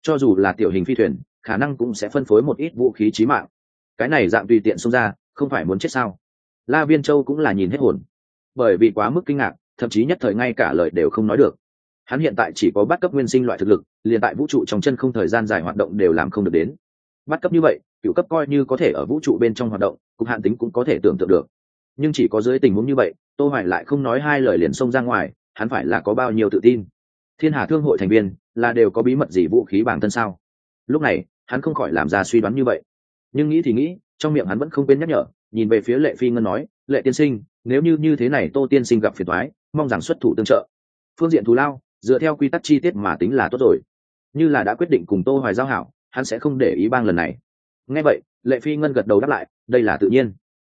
Cho dù là tiểu hình phi thuyền, khả năng cũng sẽ phân phối một ít vũ khí chí mạng. Cái này dạng tùy tiện xông ra, không phải muốn chết sao? La viên châu cũng là nhìn hết hồn. Bởi vì quá mức kinh ngạc, thậm chí nhất thời ngay cả lời đều không nói được. Hắn hiện tại chỉ có bắt cấp nguyên sinh loại thực lực, liền tại vũ trụ trong chân không thời gian dài hoạt động đều làm không được đến. Bắt cấp như vậy cựu cấp coi như có thể ở vũ trụ bên trong hoạt động, cục hạn tính cũng có thể tưởng tượng được. Nhưng chỉ có dưới tình huống như vậy, tô hoài lại không nói hai lời liền xông ra ngoài, hắn phải là có bao nhiêu tự tin? Thiên hà thương hội thành viên là đều có bí mật gì vũ khí bản thân sao? Lúc này, hắn không khỏi làm ra suy đoán như vậy. Nhưng nghĩ thì nghĩ, trong miệng hắn vẫn không quên nhắc nhở, nhìn về phía lệ phi ngân nói, lệ tiên sinh, nếu như như thế này tô tiên sinh gặp phiền thoái mong rằng xuất thủ tương trợ. Phương diện thù lao, dựa theo quy tắc chi tiết mà tính là tốt rồi. Như là đã quyết định cùng tô hoài giao hảo, hắn sẽ không để ý bang lần này nghe vậy, lệ phi ngân gật đầu đáp lại, đây là tự nhiên.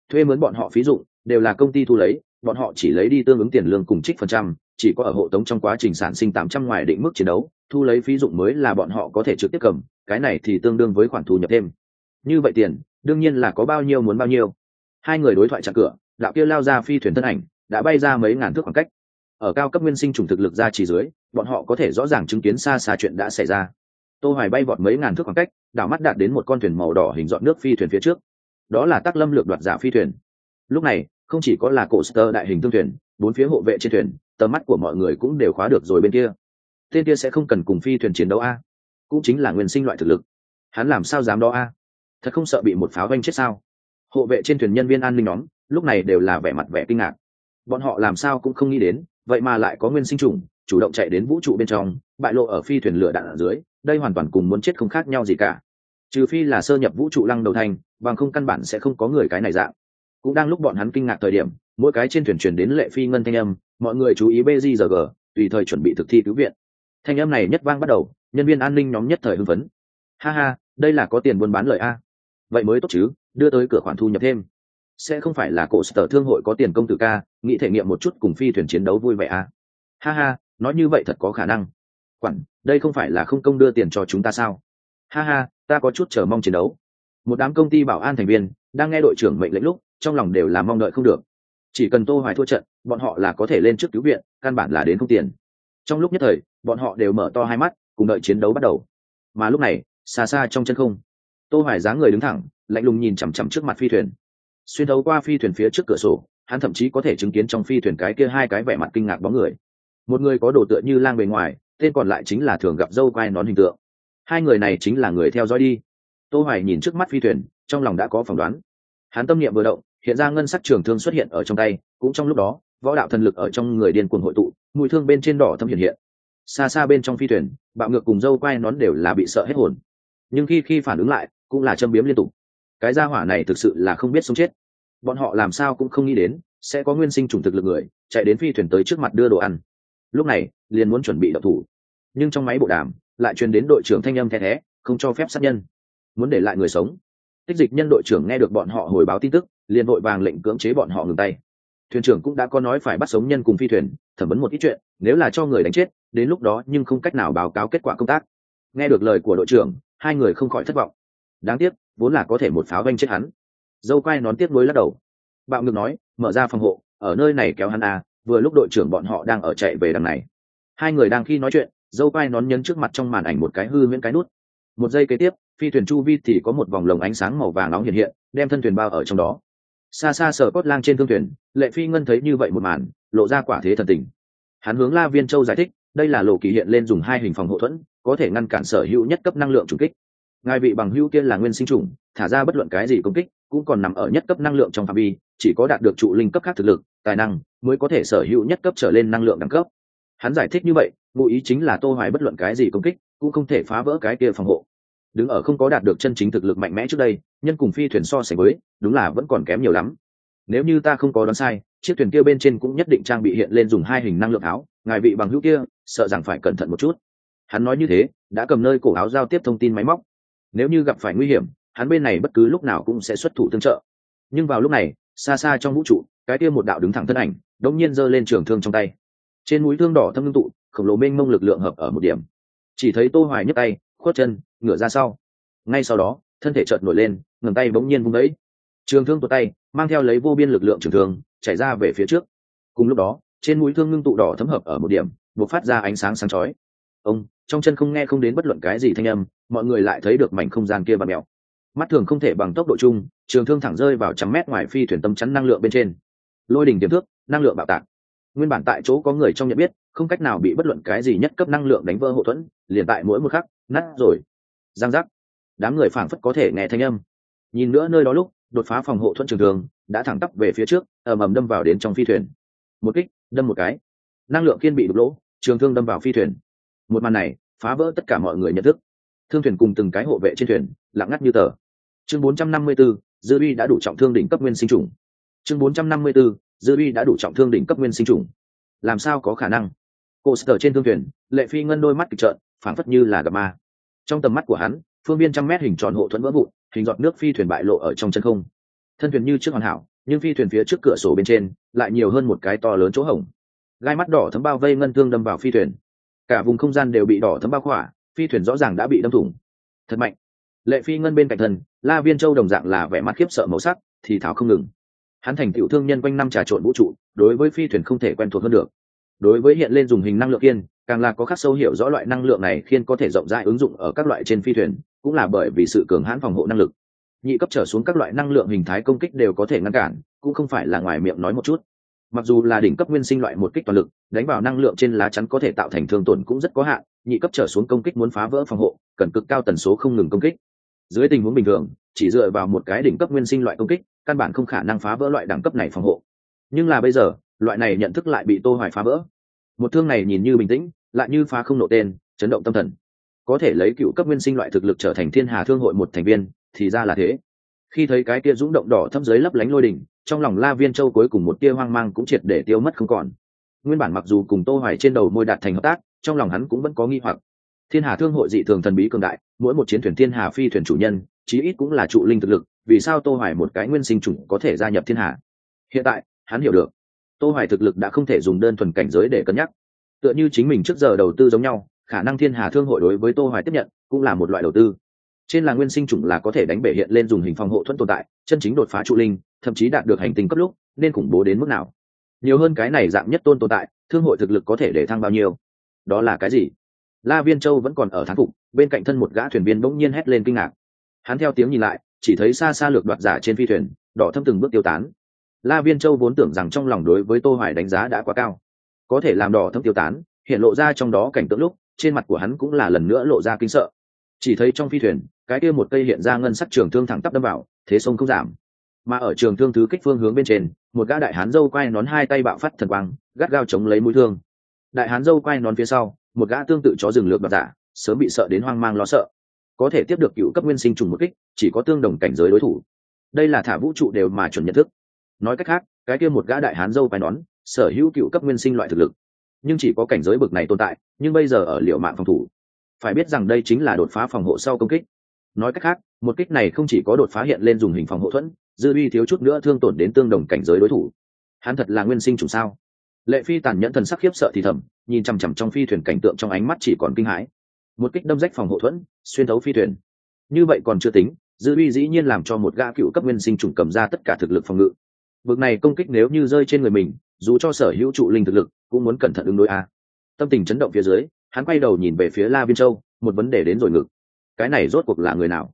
Thuê mướn bọn họ phí dụng, đều là công ty thu lấy, bọn họ chỉ lấy đi tương ứng tiền lương cùng trích phần trăm, chỉ có ở hộ tống trong quá trình sản sinh tám trăm ngoài định mức chiến đấu, thu lấy phí dụng mới là bọn họ có thể trực tiếp cầm, cái này thì tương đương với khoản thu nhập thêm. Như vậy tiền, đương nhiên là có bao nhiêu muốn bao nhiêu. Hai người đối thoại chặn cửa, đạo kia lao ra phi thuyền thân ảnh, đã bay ra mấy ngàn thước khoảng cách. Ở cao cấp nguyên sinh trùng thực lực ra chỉ dưới, bọn họ có thể rõ ràng chứng kiến xa xa chuyện đã xảy ra tô hoài bay vọt mấy ngàn thước khoảng cách, đảo mắt đạt đến một con thuyền màu đỏ hình dọn nước phi thuyền phía trước. Đó là tác lâm lược đoạt giả phi thuyền. Lúc này, không chỉ có là cổ sơ đại hình tương thuyền, bốn phía hộ vệ trên thuyền, tầm mắt của mọi người cũng đều khóa được rồi bên kia. Tên kia sẽ không cần cùng phi thuyền chiến đấu a? Cũng chính là nguyên sinh loại thực lực. Hắn làm sao dám đó a? Thật không sợ bị một pháo vanh chết sao? Hộ vệ trên thuyền nhân viên an ninh nhóm, lúc này đều là vẻ mặt vẻ kinh ngạc. Bọn họ làm sao cũng không nghĩ đến, vậy mà lại có nguyên sinh trùng chủ động chạy đến vũ trụ bên trong, bại lộ ở phi thuyền lửa đạn ở dưới đây hoàn toàn cùng muốn chết không khác nhau gì cả. Trừ phi là sơ nhập vũ trụ lăng đầu thành, bằng không căn bản sẽ không có người cái này dạng. Cũng đang lúc bọn hắn kinh ngạc thời điểm, mỗi cái trên thuyền truyền đến lệ phi ngân thanh âm, mọi người chú ý bgg tùy thời chuẩn bị thực thi cứu viện. Thanh âm này nhất vang bắt đầu, nhân viên an ninh nhóm nhất thời hưng phấn. Ha ha, đây là có tiền buôn bán lợi a. Vậy mới tốt chứ, đưa tới cửa khoản thu nhập thêm. Sẽ không phải là cổ sở thương hội có tiền công tử ca, nghĩ thể nghiệm một chút cùng phi thuyền chiến đấu vui vẻ a. ha ha, nói như vậy thật có khả năng quản, đây không phải là không công đưa tiền cho chúng ta sao? Ha ha, ta có chút chờ mong chiến đấu. Một đám công ty bảo an thành viên đang nghe đội trưởng mệnh lệnh lúc, trong lòng đều là mong đợi không được. Chỉ cần tô hoài thua trận, bọn họ là có thể lên trước cứu viện, căn bản là đến không tiền. Trong lúc nhất thời, bọn họ đều mở to hai mắt, cùng đợi chiến đấu bắt đầu. Mà lúc này, xa xa trong chân không, tô hoài dáng người đứng thẳng, lạnh lùng nhìn chằm chằm trước mặt phi thuyền. Xuyên thấu qua phi thuyền phía trước cửa sổ, hắn thậm chí có thể chứng kiến trong phi thuyền cái kia hai cái vẻ mặt kinh ngạc bóng người. Một người có đồ tựa như lang bề ngoài tên còn lại chính là thường gặp dâu quai nón hình tượng. Hai người này chính là người theo dõi đi. Tô hoài nhìn trước mắt phi thuyền, trong lòng đã có phỏng đoán. Hắn tâm niệm vừa động, hiện ra ngân sắc trường thương xuất hiện ở trong tay, cũng trong lúc đó, võ đạo thần lực ở trong người điên cuồng hội tụ, mùi thương bên trên đỏ thâm hiện hiện. Xa xa bên trong phi thuyền, bạo ngược cùng dâu quai nón đều là bị sợ hết hồn. Nhưng khi khi phản ứng lại, cũng là châm biếm liên tục. Cái gia hỏa này thực sự là không biết sống chết. Bọn họ làm sao cũng không nghĩ đến, sẽ có nguyên sinh chủng thực lực người, chạy đến phi thuyền tới trước mặt đưa đồ ăn lúc này, liền muốn chuẩn bị đậu thủ. Nhưng trong máy bộ đàm, lại truyền đến đội trưởng thanh âm the thé, không cho phép sát nhân. Muốn để lại người sống. Tích dịch nhân đội trưởng nghe được bọn họ hồi báo tin tức, liền vội vàng lệnh cưỡng chế bọn họ ngừng tay. Thuyền trưởng cũng đã có nói phải bắt sống nhân cùng phi thuyền, thẩm vấn một ít chuyện, nếu là cho người đánh chết, đến lúc đó nhưng không cách nào báo cáo kết quả công tác. Nghe được lời của đội trưởng, hai người không khỏi thất vọng. Đáng tiếc, vốn là có thể một pháo vanh chết hắn. Dâu quai nón tiếc nuối lắc đầu. Bạo ngược nói, mở ra phòng hộ, ở nơi này kéo hắn à vừa lúc đội trưởng bọn họ đang ở chạy về đằng này. Hai người đang khi nói chuyện, dâu quai nón nhấn trước mặt trong màn ảnh một cái hư miễn cái nút. Một giây kế tiếp, phi thuyền chu vi thì có một vòng lồng ánh sáng màu vàng nóng hiện hiện, đem thân thuyền bao ở trong đó. Xa xa sở cốt lang trên thương thuyền, lệ phi ngân thấy như vậy một màn, lộ ra quả thế thần tình. Hắn hướng la viên châu giải thích, đây là lộ kỳ hiện lên dùng hai hình phòng hộ thuẫn, có thể ngăn cản sở hữu nhất cấp năng lượng trùng kích. Ngài vị bằng hữu kia là nguyên sinh trùng, thả ra bất luận cái gì công kích, cũng còn nằm ở nhất cấp năng lượng trong phạm vi, chỉ có đạt được trụ linh cấp khác thực lực tài năng mới có thể sở hữu nhất cấp trở lên năng lượng đẳng cấp. Hắn giải thích như vậy, ngụ ý chính là tô hoài bất luận cái gì công kích, cũng không thể phá vỡ cái kia phòng hộ. Đứng ở không có đạt được chân chính thực lực mạnh mẽ trước đây, nhân cùng phi thuyền so sánh với, đúng là vẫn còn kém nhiều lắm. Nếu như ta không có đoán sai, chiếc thuyền kia bên trên cũng nhất định trang bị hiện lên dùng hai hình năng lượng áo, ngài vị bằng hữu kia, sợ rằng phải cẩn thận một chút. Hắn nói như thế, đã cầm nơi cổ áo giao tiếp thông tin máy móc. Nếu như gặp phải nguy hiểm, hắn bên này bất cứ lúc nào cũng sẽ xuất thủ tương trợ. Nhưng vào lúc này xa xa trong vũ trụ, cái kia một đạo đứng thẳng thân ảnh, đống nhiên giơ lên trường thương trong tay. Trên mũi thương đỏ thâm ngưng tụ, khổng lồ mênh mông lực lượng hợp ở một điểm. Chỉ thấy tô hoài nhấc tay, khuất chân, ngửa ra sau. Ngay sau đó, thân thể chợt nổi lên, ngẩng tay bỗng nhiên vung đấy. trường thương tuột tay, mang theo lấy vô biên lực lượng trường thương chạy ra về phía trước. Cùng lúc đó, trên mũi thương ngưng tụ đỏ thấm hợp ở một điểm buộc phát ra ánh sáng sáng chói. Ông, trong chân không nghe không đến bất luận cái gì thanh âm, mọi người lại thấy được mảnh không gian kia và mèo mắt thường không thể bằng tốc độ chung, trường thương thẳng rơi vào trăm mét ngoài phi thuyền tâm chắn năng lượng bên trên. Lôi đỉnh tiềm thước năng lượng bạo tạc. Nguyên bản tại chỗ có người trong nhận biết, không cách nào bị bất luận cái gì nhất cấp năng lượng đánh vỡ hậu thuẫn, liền tại mỗi một khắc, nát rồi. Giang giác. Đám người phảng phất có thể nghe thanh âm. Nhìn nữa nơi đó lúc, đột phá phòng hộ thuẫn trường thường đã thẳng tắp về phía trước, ầm ầm đâm vào đến trong phi thuyền. Một kích, đâm một cái. Năng lượng kiên bị đục lỗ, trường thương đâm vào phi thuyền. Một màn này, phá vỡ tất cả mọi người nhận thức. Thương thuyền cùng từng cái hộ vệ trên thuyền, lặng ngắt như tờ chương 454, dư uy đã đủ trọng thương đỉnh cấp nguyên sinh trùng. Chương 454, dư uy đã đủ trọng thương đỉnh cấp nguyên sinh trùng. Làm sao có khả năng? Cô sở trên thương thuyền lệ phi ngân đôi mắt kịch trợn phảng phất như là gặp ma. Trong tầm mắt của hắn phương viên trăm mét hình tròn hộ thuẫn vỡ vụn hình giọt nước phi thuyền bại lộ ở trong chân không. Thân thuyền như trước hoàn hảo nhưng phi thuyền phía trước cửa sổ bên trên lại nhiều hơn một cái to lớn chỗ hổng. Gai mắt đỏ thấm bao vây ngân thương đâm vào phi thuyền. Cả vùng không gian đều bị đỏ thấm bao khỏa phi thuyền rõ ràng đã bị đâm thủng. Thật mạnh lệ phi ngân bên cạnh thân la viên châu đồng dạng là vẻ mặt khiếp sợ màu sắc, thì thảo không ngừng. Hắn thành tiểu thương nhân quanh năm trà trộn vũ trụ, đối với phi thuyền không thể quen thuộc hơn được. Đối với hiện lên dùng hình năng lượng kiên, càng là có khắc sâu hiểu rõ loại năng lượng này khiên có thể rộng rãi ứng dụng ở các loại trên phi thuyền, cũng là bởi vì sự cường hãn phòng hộ năng lực. Nhị cấp trở xuống các loại năng lượng hình thái công kích đều có thể ngăn cản, cũng không phải là ngoài miệng nói một chút. Mặc dù là đỉnh cấp nguyên sinh loại một kích toàn lực, đánh vào năng lượng trên lá chắn có thể tạo thành thương tổn cũng rất có hạn, nhị cấp trở xuống công kích muốn phá vỡ phòng hộ, cần cực cao tần số không ngừng công kích dưới tình huống bình thường, chỉ dựa vào một cái đỉnh cấp nguyên sinh loại công kích, căn bản không khả năng phá vỡ loại đẳng cấp này phòng hộ. Nhưng là bây giờ, loại này nhận thức lại bị tô hoài phá vỡ. Một thương này nhìn như bình tĩnh, lại như phá không nổ tên, chấn động tâm thần. Có thể lấy cựu cấp nguyên sinh loại thực lực trở thành thiên hà thương hội một thành viên, thì ra là thế. Khi thấy cái kia dũng động đỏ thâm dưới lấp lánh lôi đỉnh, trong lòng la viên châu cuối cùng một tia hoang mang cũng triệt để tiêu mất không còn. Nguyên bản mặc dù cùng tô hoài trên đầu môi đạt thành hợp tác, trong lòng hắn cũng vẫn có nghi hoặc. Thiên hà thương hội dị thường thần bí cường đại mỗi một chiến thuyền thiên hà phi thuyền chủ nhân, chí ít cũng là trụ linh thực lực, vì sao tô hoài một cái nguyên sinh chủng có thể gia nhập thiên hà? Hiện tại, hắn hiểu được. Tô hoài thực lực đã không thể dùng đơn thuần cảnh giới để cân nhắc. Tựa như chính mình trước giờ đầu tư giống nhau, khả năng thiên hà thương hội đối với tô hoài tiếp nhận cũng là một loại đầu tư. Trên là nguyên sinh chủng là có thể đánh bể hiện lên dùng hình phòng hộ thuẫn tồn tại, chân chính đột phá trụ linh, thậm chí đạt được hành tinh cấp lúc, nên khủng bố đến mức nào? Nhiều hơn cái này dạng nhất tôn tồn tại, thương hội thực lực có thể để thăng bao nhiêu? Đó là cái gì? La viên châu vẫn còn ở thán phục, bên cạnh thân một gã thuyền viên bỗng nhiên hét lên kinh ngạc. Hắn theo tiếng nhìn lại, chỉ thấy xa xa lược đoạt giả trên phi thuyền, đỏ thâm từng bước tiêu tán. La viên châu vốn tưởng rằng trong lòng đối với tô hoài đánh giá đã quá cao. Có thể làm đỏ thâm tiêu tán, hiện lộ ra trong đó cảnh tượng lúc, trên mặt của hắn cũng là lần nữa lộ ra kinh sợ. Chỉ thấy trong phi thuyền, cái kia một cây hiện ra ngân sắc trường thương thẳng tắp đâm vào, thế sông không giảm. Mà ở trường thương thứ kích phương hướng bên trên, một gã đại hán dâu quay nón hai tay bạo phát thần quang, gắt gao chống lấy mũi thương. Đại hán dâu quay nón phía sau một gã tương tự chó rừng lược đoạt giả, sớm bị sợ đến hoang mang lo sợ. Có thể tiếp được cựu cấp nguyên sinh trùng một kích, chỉ có tương đồng cảnh giới đối thủ. Đây là thả vũ trụ đều mà chuẩn nhận thức. Nói cách khác, cái kia một gã đại hán dâu quay nón, sở hữu cựu cấp nguyên sinh loại thực lực. Nhưng chỉ có cảnh giới bực này tồn tại, nhưng bây giờ ở liệu mạng phòng thủ. Phải biết rằng đây chính là đột phá phòng hộ sau công kích. Nói cách khác, một kích này không chỉ có đột phá hiện lên dùng hình phòng hộ thuẫn, dư uy thiếu chút nữa thương tổn đến tương đồng cảnh giới đối thủ. Hắn thật là nguyên sinh trùng sao? Lệ phi tàn nhẫn thần sắc khiếp sợ thì thầm, nhìn chằm chằm trong phi thuyền cảnh tượng trong ánh mắt chỉ còn kinh hãi. Một kích đâm rách phòng hộ thuẫn, xuyên thấu phi thuyền. Như vậy còn chưa tính, dư uy dĩ nhiên làm cho một gã cựu cấp nguyên sinh trùng cầm ra tất cả thực lực phòng ngự. Vực này công kích nếu như rơi trên người mình, dù cho sở hữu trụ linh thực lực, cũng muốn cẩn thận ứng đối a. Tâm tình chấn động phía dưới, hắn quay đầu nhìn về phía la viên châu, một vấn đề đến rồi ngực. Cái này rốt cuộc là người nào?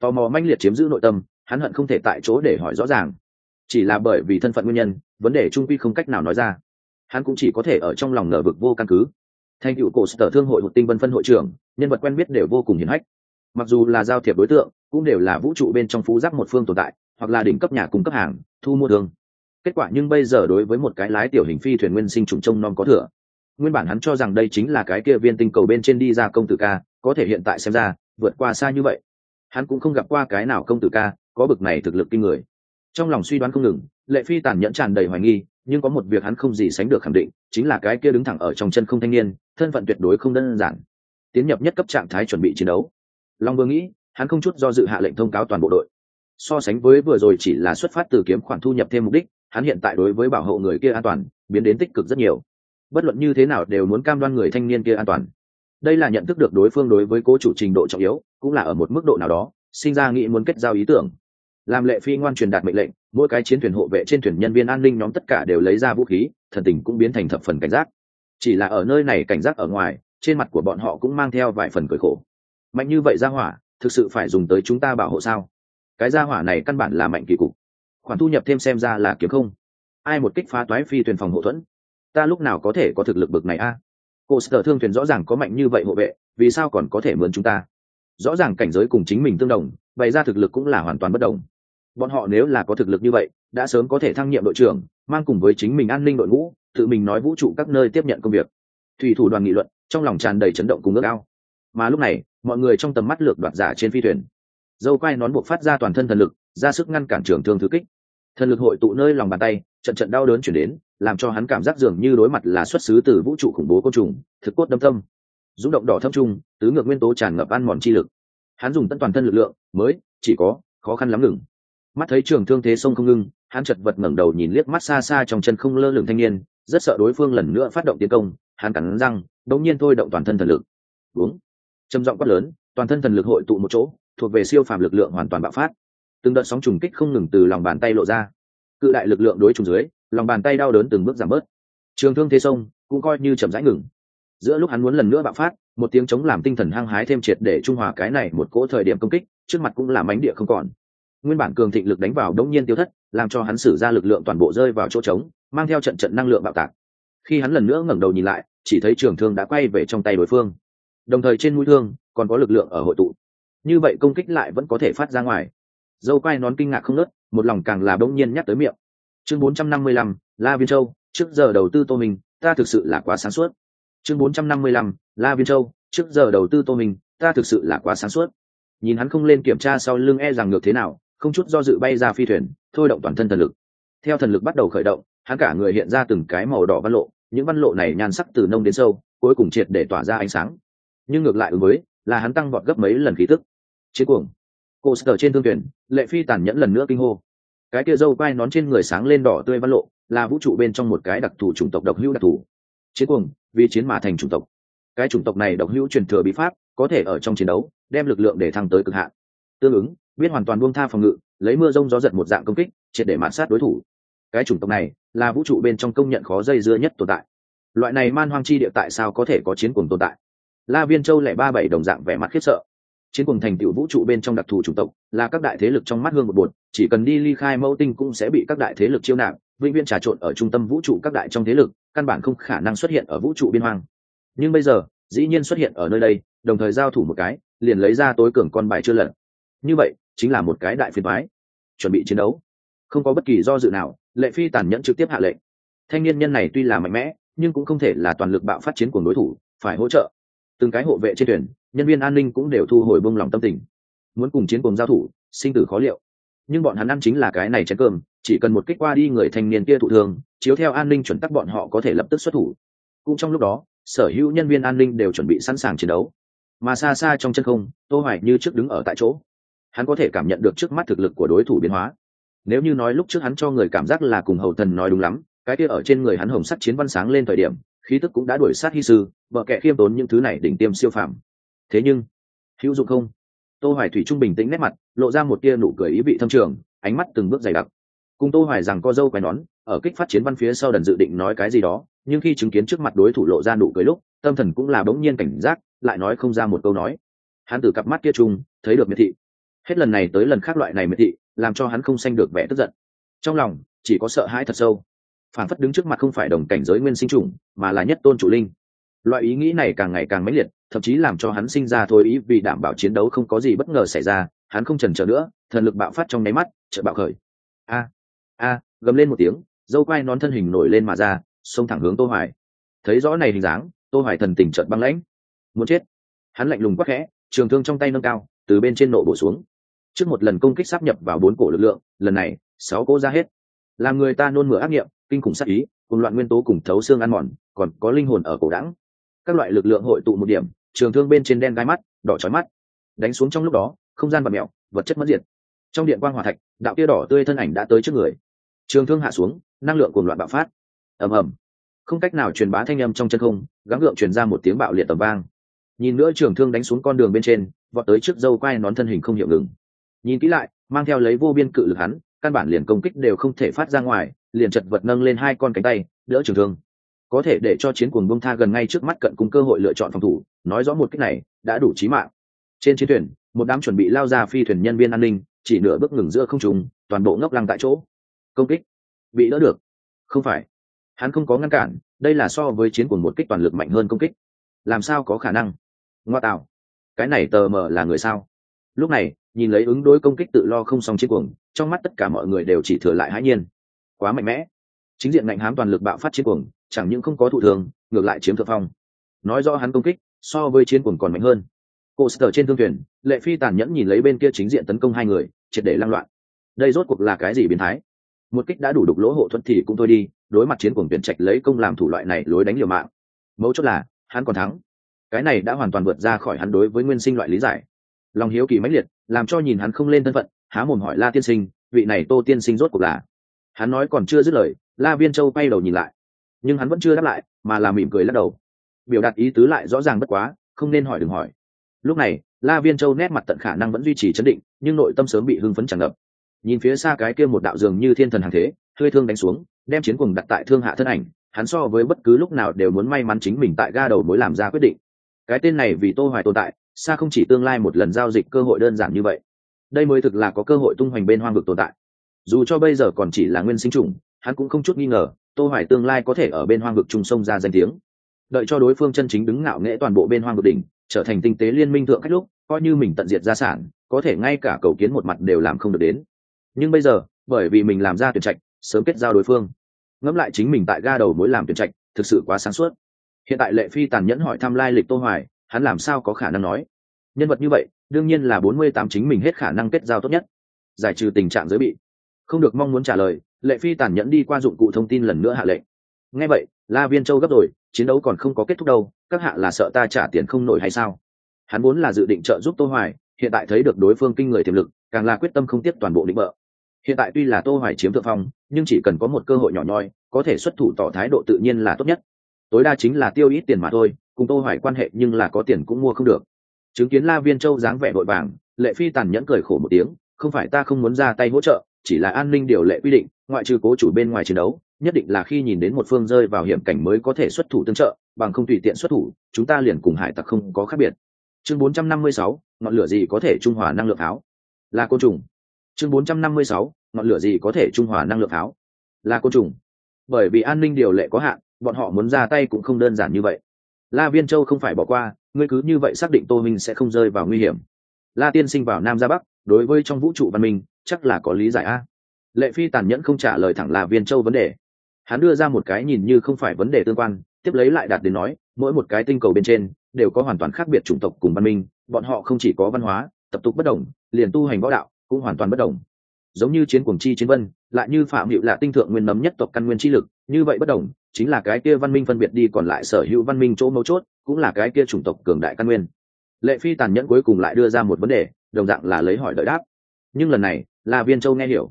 Tò mò manh liệt chiếm giữ nội tâm, hắn hận không thể tại chỗ để hỏi rõ ràng. Chỉ là bởi vì thân phận nguyên nhân, vấn đề trung quy không cách nào nói ra hắn cũng chỉ có thể ở trong lòng nở vực vô căn cứ. Thành cựu cổ sở thương hội một tinh vân phân hội trưởng, nhân vật quen biết đều vô cùng hiển hách. Mặc dù là giao thiệp đối tượng, cũng đều là vũ trụ bên trong phú giác một phương tồn tại, hoặc là đỉnh cấp nhà cung cấp hàng, thu mua đường. Kết quả nhưng bây giờ đối với một cái lái tiểu hình phi thuyền nguyên sinh trùng trông non có thừa. Nguyên bản hắn cho rằng đây chính là cái kia viên tinh cầu bên trên đi ra công tử ca, có thể hiện tại xem ra, vượt qua xa như vậy. Hắn cũng không gặp qua cái nào công tử ca, có bực này thực lực kinh người. Trong lòng suy đoán không ngừng, lệ phi tàn nhẫn tràn đầy hoài nghi nhưng có một việc hắn không gì sánh được khẳng định, chính là cái kia đứng thẳng ở trong chân không thanh niên, thân phận tuyệt đối không đơn giản. Tiến nhập nhất cấp trạng thái chuẩn bị chiến đấu. Long vương nghĩ, hắn không chút do dự hạ lệnh thông cáo toàn bộ đội. So sánh với vừa rồi chỉ là xuất phát từ kiếm khoản thu nhập thêm mục đích, hắn hiện tại đối với bảo hộ người kia an toàn, biến đến tích cực rất nhiều. Bất luận như thế nào đều muốn cam đoan người thanh niên kia an toàn. Đây là nhận thức được đối phương đối với cố chủ trình độ trọng yếu, cũng là ở một mức độ nào đó, sinh ra nghĩ muốn kết giao ý tưởng làm lệ phi ngoan truyền đạt mệnh lệnh, mỗi cái chiến thuyền hộ vệ trên thuyền nhân viên an ninh nhóm tất cả đều lấy ra vũ khí, thần tình cũng biến thành thập phần cảnh giác. Chỉ là ở nơi này cảnh giác ở ngoài, trên mặt của bọn họ cũng mang theo vài phần cười khổ. Mạnh như vậy ra hỏa, thực sự phải dùng tới chúng ta bảo hộ sao? Cái ra hỏa này căn bản là mạnh kỳ cục. Khoản thu nhập thêm xem ra là kiếm không. Ai một kích phá toái phi thuyền phòng hộ thuẫn? Ta lúc nào có thể có thực lực bực này a? Cô sở thương thuyền rõ ràng có mạnh như vậy hộ vệ, vì sao còn có thể mượn chúng ta? Rõ ràng cảnh giới cùng chính mình tương đồng, bày ra thực lực cũng là hoàn toàn bất đồng bọn họ nếu là có thực lực như vậy, đã sớm có thể thăng nhiệm đội trưởng, mang cùng với chính mình an ninh đội ngũ, tự mình nói vũ trụ các nơi tiếp nhận công việc. Thủy thủ đoàn nghị luận, trong lòng tràn đầy chấn động cùng ước ao. Mà lúc này, mọi người trong tầm mắt lược đoạt giả trên phi thuyền. Dâu quai nón buộc phát ra toàn thân thần lực, ra sức ngăn cản trường thương thứ kích. Thần lực hội tụ nơi lòng bàn tay, trận trận đau đớn chuyển đến, làm cho hắn cảm giác dường như đối mặt là xuất xứ từ vũ trụ khủng bố côn trùng, thực cốt đâm tâm rung động đỏ thâm trung, tứ ngược nguyên tố tràn ngập ăn mòn chi lực. Hắn dùng tất toàn thân lực lượng, mới, chỉ có, khó khăn lắm ngừng mắt thấy trường thương thế sông không ngưng, hắn chật vật ngẩng đầu nhìn liếc mắt xa xa trong chân không lơ lửng thanh niên, rất sợ đối phương lần nữa phát động tiến công, hắn cắn răng, đống nhiên thôi động toàn thân thần lực. Uống. Trầm giọng quát lớn, toàn thân thần lực hội tụ một chỗ, thuộc về siêu phàm lực lượng hoàn toàn bạo phát. Từng đợt sóng trùng kích không ngừng từ lòng bàn tay lộ ra. Cự đại lực lượng đối trùng dưới, lòng bàn tay đau đớn từng bước giảm bớt. Trường thương thế sông cũng coi như chậm rãi ngừng. Giữa lúc hắn muốn lần nữa bạo phát, một tiếng chống làm tinh thần hăng hái thêm triệt để trung hòa cái này một cỗ thời điểm công kích, trước mặt cũng là mánh địa không còn nguyên bản cường thịnh lực đánh vào đống nhiên tiêu thất làm cho hắn sử ra lực lượng toàn bộ rơi vào chỗ trống mang theo trận trận năng lượng bạo tạc. Khi hắn lần nữa ngẩng đầu nhìn lại chỉ thấy trường thương đã quay về trong tay đối phương. Đồng thời trên mũi thương còn có lực lượng ở hội tụ. Như vậy công kích lại vẫn có thể phát ra ngoài. Dâu quai nón kinh ngạc không nớt một lòng càng là bỗng nhiên nhắc tới miệng. Chương 455, la viên châu trước giờ đầu tư tô mình, ta thực sự là quá sáng suốt. Chương 455, la viên châu trước giờ đầu tư tô mình, ta thực sự là quá sáng suốt. Nhìn hắn không lên kiểm tra sau lưng e rằng ngược thế nào không chút do dự bay ra phi thuyền, thôi động toàn thân thần lực. Theo thần lực bắt đầu khởi động, hắn cả người hiện ra từng cái màu đỏ văn lộ, những văn lộ này nhan sắc từ nông đến sâu, cuối cùng triệt để tỏa ra ánh sáng. Nhưng ngược lại ứng với, là hắn tăng vọt gấp mấy lần khí tức. Chiến cuồng. Cô sở trên thương thuyền, lệ phi tàn nhẫn lần nữa kinh hô. Cái kia dâu quai nón trên người sáng lên đỏ tươi văn lộ, là vũ trụ bên trong một cái đặc thù chủng tộc độc hữu đặc thù. Chiến cuồng, vì chiến mà thành chủng tộc. Cái chủng tộc này độc hữu truyền thừa bí pháp, có thể ở trong chiến đấu, đem lực lượng để thăng tới cực hạn. Tương ứng biết hoàn toàn buông tha phòng ngự, lấy mưa rông gió giật một dạng công kích, triệt để mạn sát đối thủ. Cái chủng tộc này là vũ trụ bên trong công nhận khó dây dưa nhất tồn tại. Loại này man hoang chi địa tại sao có thể có chiến cuồng tồn tại? La viên châu lẻ ba bảy đồng dạng vẻ mặt khiếp sợ. Chiến cuồng thành tựu vũ trụ bên trong đặc thù chủng tộc, là các đại thế lực trong mắt hương một bột chỉ cần đi ly khai mẫu tinh cũng sẽ bị các đại thế lực chiêu nạp, vĩnh viễn trà trộn ở trung tâm vũ trụ các đại trong thế lực, căn bản không khả năng xuất hiện ở vũ trụ biên hoang. Nhưng bây giờ, dĩ nhiên xuất hiện ở nơi đây, đồng thời giao thủ một cái, liền lấy ra tối cường con bài chưa lật như vậy, chính là một cái đại phiền thoái chuẩn bị chiến đấu. Không có bất kỳ do dự nào, lệ phi tàn nhẫn trực tiếp hạ lệnh. Thanh niên nhân này tuy là mạnh mẽ, nhưng cũng không thể là toàn lực bạo phát chiến của đối thủ, phải hỗ trợ. Từng cái hộ vệ trên thuyền, nhân viên an ninh cũng đều thu hồi bông lòng tâm tình. Muốn cùng chiến cùng giao thủ, sinh tử khó liệu. Nhưng bọn hắn ăn chính là cái này chén cơm, chỉ cần một kích qua đi người thanh niên kia thụ thương, chiếu theo an ninh chuẩn tắc bọn họ có thể lập tức xuất thủ. Cũng trong lúc đó, sở hữu nhân viên an ninh đều chuẩn bị sẵn sàng chiến đấu. Mà xa xa trong chân không, tô hoài như trước đứng ở tại chỗ hắn có thể cảm nhận được trước mắt thực lực của đối thủ biến hóa. Nếu như nói lúc trước hắn cho người cảm giác là cùng hầu thần nói đúng lắm, cái kia ở trên người hắn hồng sắt chiến văn sáng lên thời điểm, khí tức cũng đã đuổi sát hy sư, vợ kẻ khiêm tốn những thứ này đỉnh tiêm siêu phàm. Thế nhưng, hữu dụng không? Tô hoài thủy trung bình tĩnh nét mặt, lộ ra một tia nụ cười ý vị thâm trường, ánh mắt từng bước dày đặc. Cùng tô hoài rằng có dâu quay nón, ở kích phát chiến văn phía sau đần dự định nói cái gì đó, nhưng khi chứng kiến trước mặt đối thủ lộ ra nụ cười lúc, tâm thần cũng là bỗng nhiên cảnh giác, lại nói không ra một câu nói. Hắn từ cặp mắt kia chung, thấy được miệt thị hết lần này tới lần khác loại này miệt thị, làm cho hắn không sanh được vẻ tức giận. Trong lòng, chỉ có sợ hãi thật sâu. Phản phất đứng trước mặt không phải đồng cảnh giới nguyên sinh chủng, mà là nhất tôn chủ linh. Loại ý nghĩ này càng ngày càng mãnh liệt, thậm chí làm cho hắn sinh ra thôi ý vì đảm bảo chiến đấu không có gì bất ngờ xảy ra, hắn không chần chờ nữa, thần lực bạo phát trong nháy mắt, chợt bạo khởi. A a, gầm lên một tiếng, dâu quai nón thân hình nổi lên mà ra, xông thẳng hướng tô hoài. Thấy rõ này hình dáng, tô hoài thần tình chợt băng lãnh. Muốn chết. Hắn lạnh lùng quắc khẽ, trường thương trong tay nâng cao, từ bên trên nộ bổ xuống trước một lần công kích sắp nhập vào bốn cổ lực lượng, lần này, sáu cỗ ra hết. Làm người ta nôn mửa ác nghiệm, kinh khủng sát ý, cùng loạn nguyên tố cùng thấu xương ăn mòn, còn có linh hồn ở cổ đẳng. Các loại lực lượng hội tụ một điểm, trường thương bên trên đen gai mắt, đỏ chói mắt. Đánh xuống trong lúc đó, không gian và mẹo vật chất mất diệt. Trong điện quang hỏa thạch, đạo tia đỏ tươi thân ảnh đã tới trước người. Trường thương hạ xuống, năng lượng cùng loạn bạo phát. Ầm ầm. Không cách nào truyền bá thanh âm trong chân không, gắng gượng truyền ra một tiếng bạo liệt tầm vang. Nhìn nữa trường thương đánh xuống con đường bên trên, vọt tới trước dâu quai nón thân hình không hiệu ngừng nhìn kỹ lại, mang theo lấy vô biên cự lực hắn, căn bản liền công kích đều không thể phát ra ngoài, liền chật vật nâng lên hai con cánh tay, đỡ trường thương. Có thể để cho chiến cuồng bông tha gần ngay trước mắt cận cùng cơ hội lựa chọn phòng thủ, nói rõ một cách này, đã đủ trí mạng. Trên chiến thuyền, một đám chuẩn bị lao ra phi thuyền nhân viên an ninh, chỉ nửa bước ngừng giữa không trùng toàn bộ ngốc lăng tại chỗ. Công kích. Bị đỡ được. Không phải. Hắn không có ngăn cản, đây là so với chiến cuồng một kích toàn lực mạnh hơn công kích. Làm sao có khả năng? Ngoa tạo. Cái này tờ mờ là người sao? Lúc này nhìn lấy ứng đối công kích tự lo không xong chiến cuồng, trong mắt tất cả mọi người đều chỉ thừa lại hãi nhiên. Quá mạnh mẽ. Chính diện ngạnh hám toàn lực bạo phát chiến cuồng, chẳng những không có thụ thường ngược lại chiếm thượng phong. Nói rõ hắn công kích, so với chiến cuồng còn mạnh hơn. Cô sở trên thương thuyền, lệ phi tàn nhẫn nhìn lấy bên kia chính diện tấn công hai người, triệt để lăng loạn. Đây rốt cuộc là cái gì biến thái? Một kích đã đủ đục lỗ hộ thuận thì cũng thôi đi, đối mặt chiến cuồng tuyển trạch lấy công làm thủ loại này lối đánh liều mạng. Mấu chốt là, hắn còn thắng. Cái này đã hoàn toàn vượt ra khỏi hắn đối với nguyên sinh loại lý giải. Lòng hiếu kỳ mãnh liệt làm cho nhìn hắn không lên thân phận, há mồm hỏi la tiên sinh, vị này tô tiên sinh rốt cuộc là? Hắn nói còn chưa dứt lời, la viên châu bay đầu nhìn lại. Nhưng hắn vẫn chưa đáp lại, mà là mỉm cười lắc đầu. Biểu đạt ý tứ lại rõ ràng bất quá, không nên hỏi đừng hỏi. Lúc này, la viên châu nét mặt tận khả năng vẫn duy trì chấn định, nhưng nội tâm sớm bị hưng phấn tràn ngập. Nhìn phía xa cái kia một đạo dường như thiên thần hàng thế, hơi thương đánh xuống, đem chiến cùng đặt tại thương hạ thân ảnh, hắn so với bất cứ lúc nào đều muốn may mắn chính mình tại ga đầu mối làm ra quyết định. Cái tên này vì tô hoài tồn tại xa không chỉ tương lai một lần giao dịch cơ hội đơn giản như vậy, đây mới thực là có cơ hội tung hoành bên hoang vực tồn tại. Dù cho bây giờ còn chỉ là nguyên sinh trùng hắn cũng không chút nghi ngờ, tô hoài tương lai có thể ở bên hoang vực trung sông ra danh tiếng. Đợi cho đối phương chân chính đứng ngạo nghễ toàn bộ bên hoang vực đỉnh, trở thành tinh tế liên minh thượng khách lúc, coi như mình tận diệt gia sản, có thể ngay cả cầu kiến một mặt đều làm không được đến. Nhưng bây giờ, bởi vì mình làm ra tuyển trạch, sớm kết giao đối phương. Ngẫm lại chính mình tại ga đầu mối làm tuyển trạch, thực sự quá sáng suốt. Hiện tại lệ phi tàn nhẫn hỏi thăm lai lịch tô hoài hắn làm sao có khả năng nói? Nhân vật như vậy, đương nhiên là 48 chính mình hết khả năng kết giao tốt nhất. Giải trừ tình trạng giới bị. Không được mong muốn trả lời, lệ phi tàn nhẫn đi qua dụng cụ thông tin lần nữa hạ lệnh. Nghe vậy, la viên châu gấp rồi, chiến đấu còn không có kết thúc đâu, các hạ là sợ ta trả tiền không nổi hay sao? Hắn vốn là dự định trợ giúp tô hoài, hiện tại thấy được đối phương kinh người tiềm lực, càng là quyết tâm không tiếp toàn bộ định bợ. Hiện tại tuy là tô hoài chiếm thượng phong, nhưng chỉ cần có một cơ hội nhỏ nhoi, có thể xuất thủ tỏ thái độ tự nhiên là tốt nhất. Tối đa chính là tiêu ít tiền mà thôi cùng tô hoài quan hệ nhưng là có tiền cũng mua không được. Chứng kiến la viên châu dáng vẻ vội vàng lệ phi tàn nhẫn cười khổ một tiếng không phải ta không muốn ra tay hỗ trợ chỉ là an ninh điều lệ quy định ngoại trừ cố chủ bên ngoài chiến đấu nhất định là khi nhìn đến một phương rơi vào hiểm cảnh mới có thể xuất thủ tương trợ bằng không tùy tiện xuất thủ chúng ta liền cùng hải tặc không có khác biệt. Chương 456, ngọn lửa gì có thể trung hòa năng lượng áo là côn trùng. Chương 456, ngọn lửa gì có thể trung hòa năng lượng áo là côn trùng. Bởi vì an ninh điều lệ có hạn bọn họ muốn ra tay cũng không đơn giản như vậy la viên châu không phải bỏ qua, ngươi cứ như vậy xác định tô minh sẽ không rơi vào nguy hiểm. La tiên sinh vào nam ra bắc, đối với trong vũ trụ văn minh, chắc là có lý giải a. Lệ phi tàn nhẫn không trả lời thẳng la viên châu vấn đề. Hắn đưa ra một cái nhìn như không phải vấn đề tương quan, tiếp lấy lại đạt đến nói, mỗi một cái tinh cầu bên trên, đều có hoàn toàn khác biệt chủng tộc cùng văn minh, bọn họ không chỉ có văn hóa, tập tục bất đồng, liền tu hành võ đạo, cũng hoàn toàn bất đồng. Giống như chiến cuồng chi chiến vân, lại như phạm hiệu là tinh thượng nguyên nấm nhất tộc căn nguyên chi lực, như vậy bất đồng chính là cái kia văn minh phân biệt đi còn lại sở hữu văn minh chỗ mấu chốt, cũng là cái kia chủng tộc cường đại căn nguyên. Lệ phi tàn nhẫn cuối cùng lại đưa ra một vấn đề, đồng dạng là lấy hỏi đợi đáp. Nhưng lần này là viên châu nghe hiểu.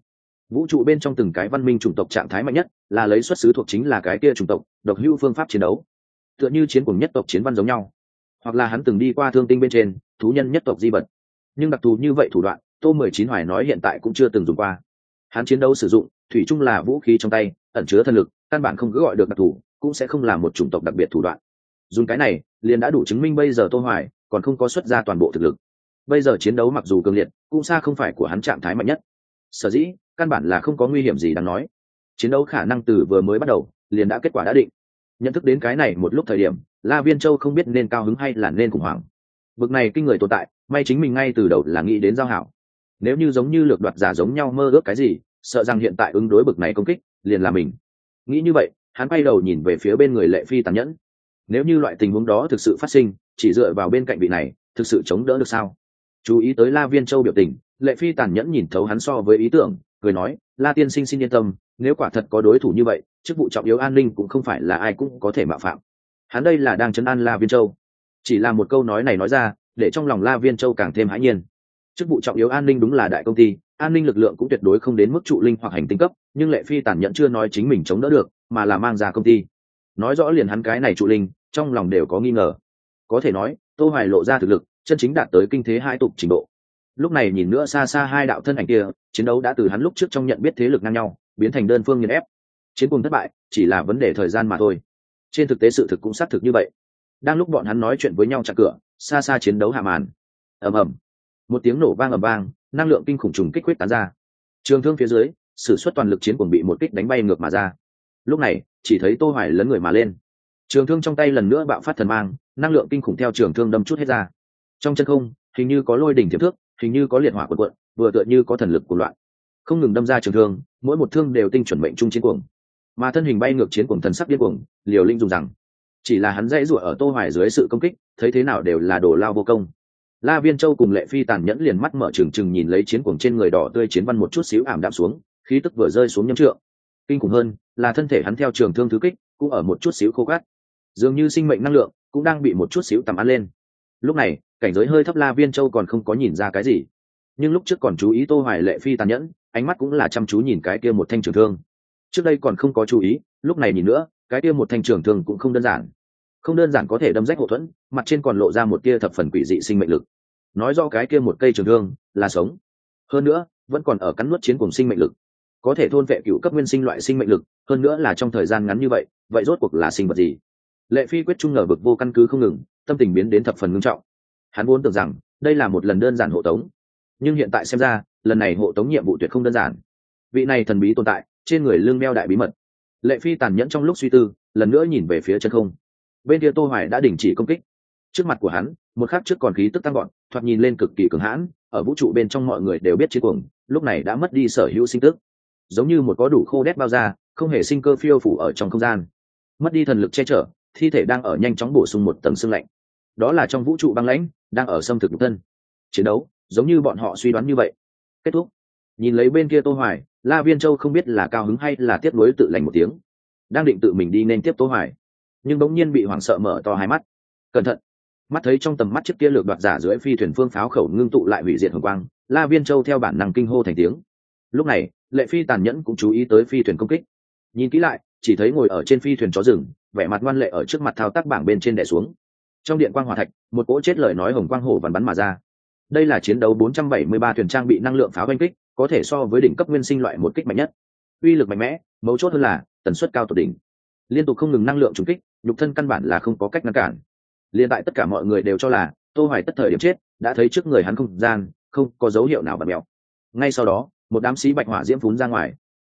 Vũ trụ bên trong từng cái văn minh chủng tộc trạng thái mạnh nhất, là lấy xuất xứ thuộc chính là cái kia chủng tộc, độc hữu phương pháp chiến đấu. Tựa như chiến cùng nhất tộc chiến văn giống nhau. Hoặc là hắn từng đi qua thương tinh bên trên, thú nhân nhất tộc di vật. Nhưng đặc thù như vậy thủ đoạn, tô mười chín hoài nói hiện tại cũng chưa từng dùng qua. Hắn chiến đấu sử dụng, thủy chung là vũ khí trong tay, ẩn chứa thân lực căn bản không cứ gọi được đặc thù, cũng sẽ không là một chủng tộc đặc biệt thủ đoạn. Dùng cái này, liền đã đủ chứng minh bây giờ tô hoài còn không có xuất ra toàn bộ thực lực. Bây giờ chiến đấu mặc dù cường liệt, cũng xa không phải của hắn trạng thái mạnh nhất. Sở dĩ, căn bản là không có nguy hiểm gì đáng nói. Chiến đấu khả năng từ vừa mới bắt đầu, liền đã kết quả đã định. Nhận thức đến cái này một lúc thời điểm, la viên châu không biết nên cao hứng hay là nên khủng hoảng. Bực này kinh người tồn tại, may chính mình ngay từ đầu là nghĩ đến giao hảo. Nếu như giống như lược đoạt giả giống nhau mơ ước cái gì, sợ rằng hiện tại ứng đối bực này công kích, liền là mình nghĩ như vậy, hắn bay đầu nhìn về phía bên người lệ phi tàn nhẫn. Nếu như loại tình huống đó thực sự phát sinh, chỉ dựa vào bên cạnh vị này, thực sự chống đỡ được sao? Chú ý tới la viên châu biểu tình, lệ phi tàn nhẫn nhìn thấu hắn so với ý tưởng, cười nói, la tiên sinh xin yên tâm, nếu quả thật có đối thủ như vậy, chức vụ trọng yếu an ninh cũng không phải là ai cũng có thể mạo phạm. Hắn đây là đang chấn an la viên châu. Chỉ là một câu nói này nói ra, để trong lòng la viên châu càng thêm hãi nhiên chức vụ trọng yếu an ninh đúng là đại công ty, an ninh lực lượng cũng tuyệt đối không đến mức trụ linh hoặc hành tinh cấp, nhưng lệ phi tàn nhẫn chưa nói chính mình chống đỡ được, mà là mang ra công ty. Nói rõ liền hắn cái này trụ linh, trong lòng đều có nghi ngờ. Có thể nói, tô hoài lộ ra thực lực, chân chính đạt tới kinh thế hai tục trình độ. Lúc này nhìn nữa xa xa hai đạo thân ảnh kia, chiến đấu đã từ hắn lúc trước trong nhận biết thế lực ngang nhau, biến thành đơn phương nghiền ép. Chiến cùng thất bại, chỉ là vấn đề thời gian mà thôi. Trên thực tế sự thực cũng xác thực như vậy. Đang lúc bọn hắn nói chuyện với nhau chặt cửa, xa xa chiến đấu hạ màn. Ầm ầm một tiếng nổ vang ầm vang, năng lượng kinh khủng trùng kích quyết tán ra. Trường thương phía dưới s ử suất toàn lực chiến cùng bị một kích đánh bay ngược mà ra. Lúc này, chỉ thấy tô hoài lấn người mà lên. Trường thương trong tay lần nữa bạo phát thần mang, năng lượng kinh khủng theo trường thương đâm chút hết ra. Trong chân không, hình như có lôi đỉnh thiếp thước, hình như có liệt hỏa quần quận vừa tựa như có thần lực của loạn. Không ngừng đâm ra trường thương, mỗi một thương đều tinh chuẩn mệnh trung chiến cuồng. Mà thân hình bay ngược chiến cuồng thần sắc điên cuồng, liều linh dùng rằng. Chỉ là hắn dãy rủa ở tô hoài dưới sự công kích, thấy thế nào đều là đồ lao vô công la viên châu cùng lệ phi tàn nhẫn liền mắt mở trừng trừng nhìn lấy chiến cuồng trên người đỏ tươi chiến văn một chút xíu ảm đạm xuống, khí tức vừa rơi xuống nhâm trượng. Kinh khủng hơn là thân thể hắn theo trường thương thứ kích, cũng ở một chút xíu khô gắt dường như sinh mệnh năng lượng cũng đang bị một chút xíu tầm ăn lên. Lúc này, cảnh giới hơi thấp la viên châu còn không có nhìn ra cái gì. Nhưng lúc trước còn chú ý tô hoài lệ phi tàn nhẫn, ánh mắt cũng là chăm chú nhìn cái kia một thanh trường thương. Trước đây còn không có chú ý, lúc này nhìn nữa, cái kia một thanh trường thương cũng không đơn giản không đơn giản có thể đâm rách hậu thuẫn, mặt trên còn lộ ra một tia thập phần quỷ dị sinh mệnh lực. Nói do cái kia một cây trường thương là sống. Hơn nữa, vẫn còn ở cắn nuốt chiến cùng sinh mệnh lực. Có thể thôn vệ cựu cấp nguyên sinh loại sinh mệnh lực, hơn nữa là trong thời gian ngắn như vậy vậy rốt cuộc là sinh vật gì? Lệ phi quyết trung ngờ vực vô căn cứ không ngừng, tâm tình biến đến thập phần ngưng trọng. Hắn vốn tưởng rằng, đây là một lần đơn giản hộ tống. Nhưng hiện tại xem ra, lần này hộ tống nhiệm vụ tuyệt không đơn giản. Vị này thần bí tồn tại, trên người lương meo đại bí mật. Lệ phi tàn nhẫn trong lúc suy tư, lần nữa nhìn về phía chân không bên kia tô hoài đã đình chỉ công kích. Trước mặt của hắn, một khắc trước còn khí tức tăng gọn thoạt nhìn lên cực kỳ cường hãn, ở vũ trụ bên trong mọi người đều biết chiến cuồng, lúc này đã mất đi sở hữu sinh tức. Giống như một có đủ khô đét bao ra không hề sinh cơ phiêu phủ ở trong không gian. Mất đi thần lực che chở, thi thể đang ở nhanh chóng bổ sung một tầng xương lạnh. Đó là trong vũ trụ băng lãnh, đang ở xâm thực nhục thân. Chiến đấu, giống như bọn họ suy đoán như vậy. Kết thúc. Nhìn lấy bên kia tô hoài, la viên châu không biết là cao hứng hay là tiếp nối tự lành một tiếng. Đang định tự mình đi nên tiếp tô hoài nhưng bỗng nhiên bị hoảng sợ mở to hai mắt. Cẩn thận. Mắt thấy trong tầm mắt chiếc kia lược đoạt giả dưới phi thuyền phương pháo khẩu ngưng tụ lại hủy diệt hồng quang, la viên châu theo bản năng kinh hô thành tiếng. Lúc này, lệ phi tàn nhẫn cũng chú ý tới phi thuyền công kích. Nhìn kỹ lại, chỉ thấy ngồi ở trên phi thuyền chó rừng, vẻ mặt ngoan lệ ở trước mặt thao tác bảng bên trên đè xuống. Trong điện quang hỏa thạch, một cỗ chết lời nói hồng quang hổ vằn bắn mà ra. Đây là chiến đấu 473 thuyền trang bị năng lượng pháo oanh kích, có thể so với đỉnh cấp nguyên sinh loại một kích mạnh nhất. Uy lực mạnh mẽ, mấu chốt hơn là tần suất cao tột đỉnh. Liên tục không ngừng năng lượng trùng kích nhục thân căn bản là không có cách ngăn cản. Liên tại tất cả mọi người đều cho là, tô hoài tất thời điểm chết, đã thấy trước người hắn không gian, không có dấu hiệu nào bật mèo ngay sau đó, một đám xí bạch hỏa diễm phún ra ngoài.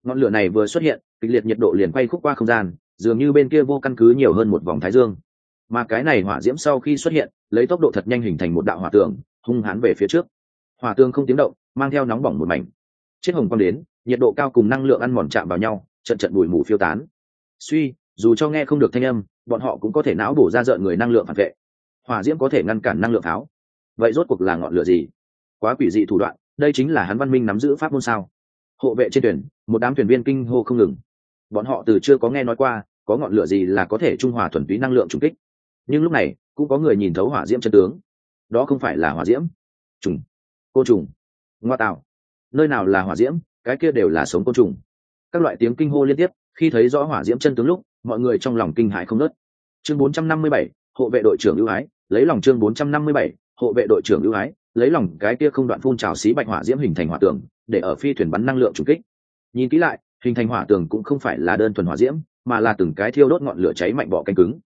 Ngọn lửa này vừa xuất hiện, kịch liệt nhiệt độ liền quay khúc qua không gian, dường như bên kia vô căn cứ nhiều hơn một vòng thái dương. Mà cái này hỏa diễm sau khi xuất hiện, lấy tốc độ thật nhanh hình thành một đạo hỏa tường, hung hãn về phía trước. Hỏa tường không tiếng động, mang theo nóng bỏng một mảnh. Chiếc hồng quang đến, nhiệt độ cao cùng năng lượng ăn mòn chạm vào nhau, trận trận bụi mù phiêu tán. Suy dù cho nghe không được thanh âm, bọn họ cũng có thể não bổ ra rợn người năng lượng phản vệ. Hỏa diễm có thể ngăn cản năng lượng pháo. Vậy rốt cuộc là ngọn lửa gì? Quá quỷ dị thủ đoạn, đây chính là hắn văn minh nắm giữ pháp môn sao? Hộ vệ trên thuyền, một đám thuyền viên kinh hô không ngừng. Bọn họ từ chưa có nghe nói qua, có ngọn lửa gì là có thể trung hòa thuần túy năng lượng trùng kích. Nhưng lúc này, cũng có người nhìn thấu hỏa diễm chân tướng. Đó không phải là hỏa diễm. Trùng. Côn trùng. Ngoa tạo. Nơi nào là hỏa diễm, cái kia đều là sống côn trùng. Các loại tiếng kinh hô liên tiếp, khi thấy rõ hỏa diễm chân tướng lúc mọi người trong lòng kinh hãi không nớt chương 457, hộ vệ đội trưởng ưu ái lấy lòng chương 457, hộ vệ đội trưởng ưu ái lấy lòng cái kia không đoạn phun trào xí bạch hỏa diễm hình thành hỏa tường để ở phi thuyền bắn năng lượng trùng kích. Nhìn kỹ lại hình thành hỏa tường cũng không phải là đơn thuần hỏa diễm mà là từng cái thiêu đốt ngọn lửa cháy mạnh bỏ canh cứng.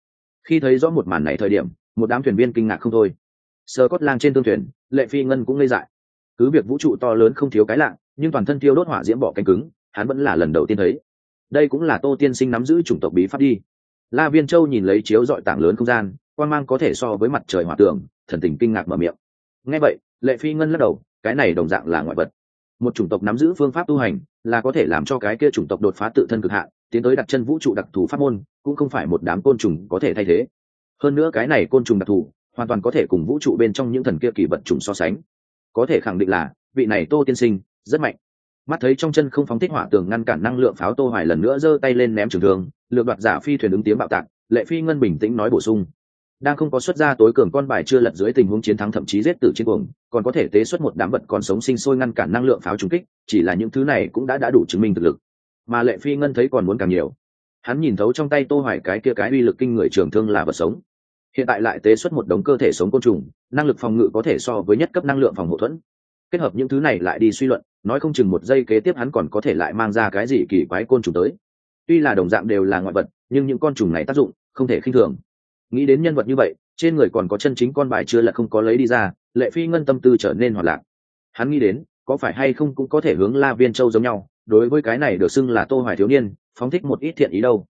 Khi thấy rõ một màn này thời điểm một đám thuyền viên kinh ngạc không thôi. Sơ cốt lang trên tương thuyền lệ phi ngân cũng ngây dại. Cứ việc vũ trụ to lớn không thiếu cái lạ nhưng toàn thân thiêu đốt hỏa diễm bỏ canh cứng hắn vẫn là lần đầu tiên thấy đây cũng là tô tiên sinh nắm giữ chủng tộc bí pháp đi. La viên châu nhìn lấy chiếu dọi tảng lớn không gian, quan mang có thể so với mặt trời hòa tường thần tình kinh ngạc mở miệng. Nghe vậy, lệ phi ngân lắc đầu, cái này đồng dạng là ngoại vật. Một chủng tộc nắm giữ phương pháp tu hành là có thể làm cho cái kia chủng tộc đột phá tự thân cực hạn, tiến tới đặt chân vũ trụ đặc thù pháp môn, cũng không phải một đám côn trùng có thể thay thế. Hơn nữa cái này côn trùng đặc thù, hoàn toàn có thể cùng vũ trụ bên trong những thần kia kỳ vật trùng so sánh. Có thể khẳng định là, vị này tô tiên sinh rất mạnh mắt thấy trong chân không phóng thích hỏa tường ngăn cản năng lượng pháo tô hoài lần nữa giơ tay lên ném trường thương, lược đoạt giả phi thuyền ứng tiếng bạo tạc, lệ phi ngân bình tĩnh nói bổ sung. Đang không có xuất ra tối cường con bài chưa lật dưới tình huống chiến thắng thậm chí giết tử trên cuồng, còn có thể tế xuất một đám vật còn sống sinh sôi ngăn cản năng lượng pháo trúng kích, chỉ là những thứ này cũng đã đã đủ chứng minh thực lực. Mà lệ phi ngân thấy còn muốn càng nhiều. Hắn nhìn thấu trong tay tô hoài cái kia cái uy lực kinh người trường thương là vật sống. Hiện tại lại tế xuất một đống cơ thể sống côn trùng, năng lực phòng ngự có thể so với nhất cấp năng lượng phòng hộ thuẫn kết hợp những thứ này lại đi suy luận, nói không chừng một giây kế tiếp hắn còn có thể lại mang ra cái gì kỳ quái côn trùng tới. Tuy là đồng dạng đều là ngoại vật, nhưng những con trùng này tác dụng không thể khinh thường. Nghĩ đến nhân vật như vậy, trên người còn có chân chính con bài chưa là không có lấy đi ra, lệ phi ngân tâm tư trở nên hoạt lạc. Hắn nghĩ đến, có phải hay không cũng có thể hướng la viên châu giống nhau, đối với cái này được xưng là tô hoài thiếu niên, phóng thích một ít thiện ý đâu.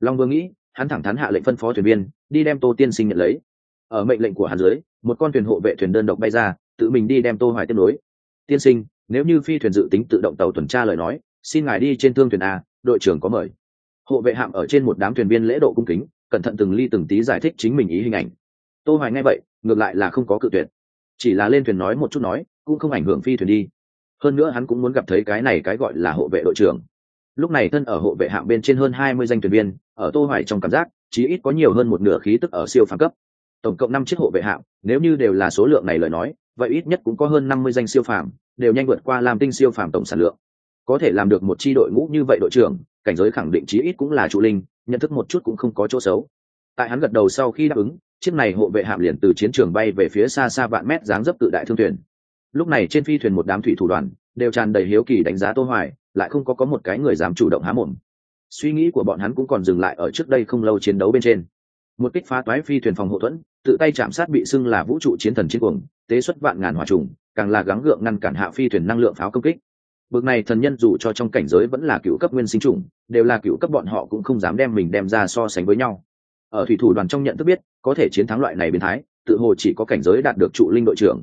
Long vương nghĩ, hắn thẳng thắn hạ lệnh phân phó thuyền viên, đi đem tô tiên sinh nhận lấy. Ở mệnh lệnh của hắn dưới, một con thuyền hộ vệ thuyền đơn độc bay ra, tự mình đi đem tô hoài tiếp nối tiên sinh, nếu như phi thuyền dự tính tự động tàu tuần tra lời nói, xin ngài đi trên thương thuyền a, đội trưởng có mời. Hộ vệ hạm ở trên một đám thuyền viên lễ độ cung kính, cẩn thận từng ly từng tí giải thích chính mình ý hình ảnh. Tô hoài nghe vậy, ngược lại là không có cự tuyệt. Chỉ là lên thuyền nói một chút nói, cũng không ảnh hưởng phi thuyền đi. Hơn nữa hắn cũng muốn gặp thấy cái này cái gọi là hộ vệ đội trưởng. Lúc này thân ở hộ vệ hạng bên trên hơn 20 danh thuyền viên, ở tô hoài trong cảm giác, chí ít có nhiều hơn một nửa khí tức ở siêu phàm cấp. Tổng cộng năm chiếc hộ vệ hạng nếu như đều là số lượng này lời nói vậy ít nhất cũng có hơn 50 danh siêu phàm, đều nhanh vượt qua làm tinh siêu phàm tổng sản lượng. Có thể làm được một chi đội ngũ như vậy đội trưởng, cảnh giới khẳng định chí ít cũng là trụ linh, nhận thức một chút cũng không có chỗ xấu. Tại hắn gật đầu sau khi đáp ứng, chiếc này hộ vệ hạm liền từ chiến trường bay về phía xa xa vạn mét dáng dấp tự đại thương thuyền. Lúc này trên phi thuyền một đám thủy thủ đoàn, đều tràn đầy hiếu kỳ đánh giá tô hoài, lại không có có một cái người dám chủ động há mồm. Suy nghĩ của bọn hắn cũng còn dừng lại ở trước đây không lâu chiến đấu bên trên một kích phá toái phi thuyền phòng hộ thuẫn, tự tay chạm sát bị xưng là vũ trụ chiến thần chiến cuồng, tế xuất vạn ngàn hỏa trùng, càng là gắng gượng ngăn cản hạ phi thuyền năng lượng pháo công kích. Bực này thần nhân dù cho trong cảnh giới vẫn là cựu cấp nguyên sinh trùng đều là cựu cấp bọn họ cũng không dám đem mình đem ra so sánh với nhau. Ở thủy thủ đoàn trong nhận thức biết, có thể chiến thắng loại này biến thái, tự hồ chỉ có cảnh giới đạt được trụ linh đội trưởng.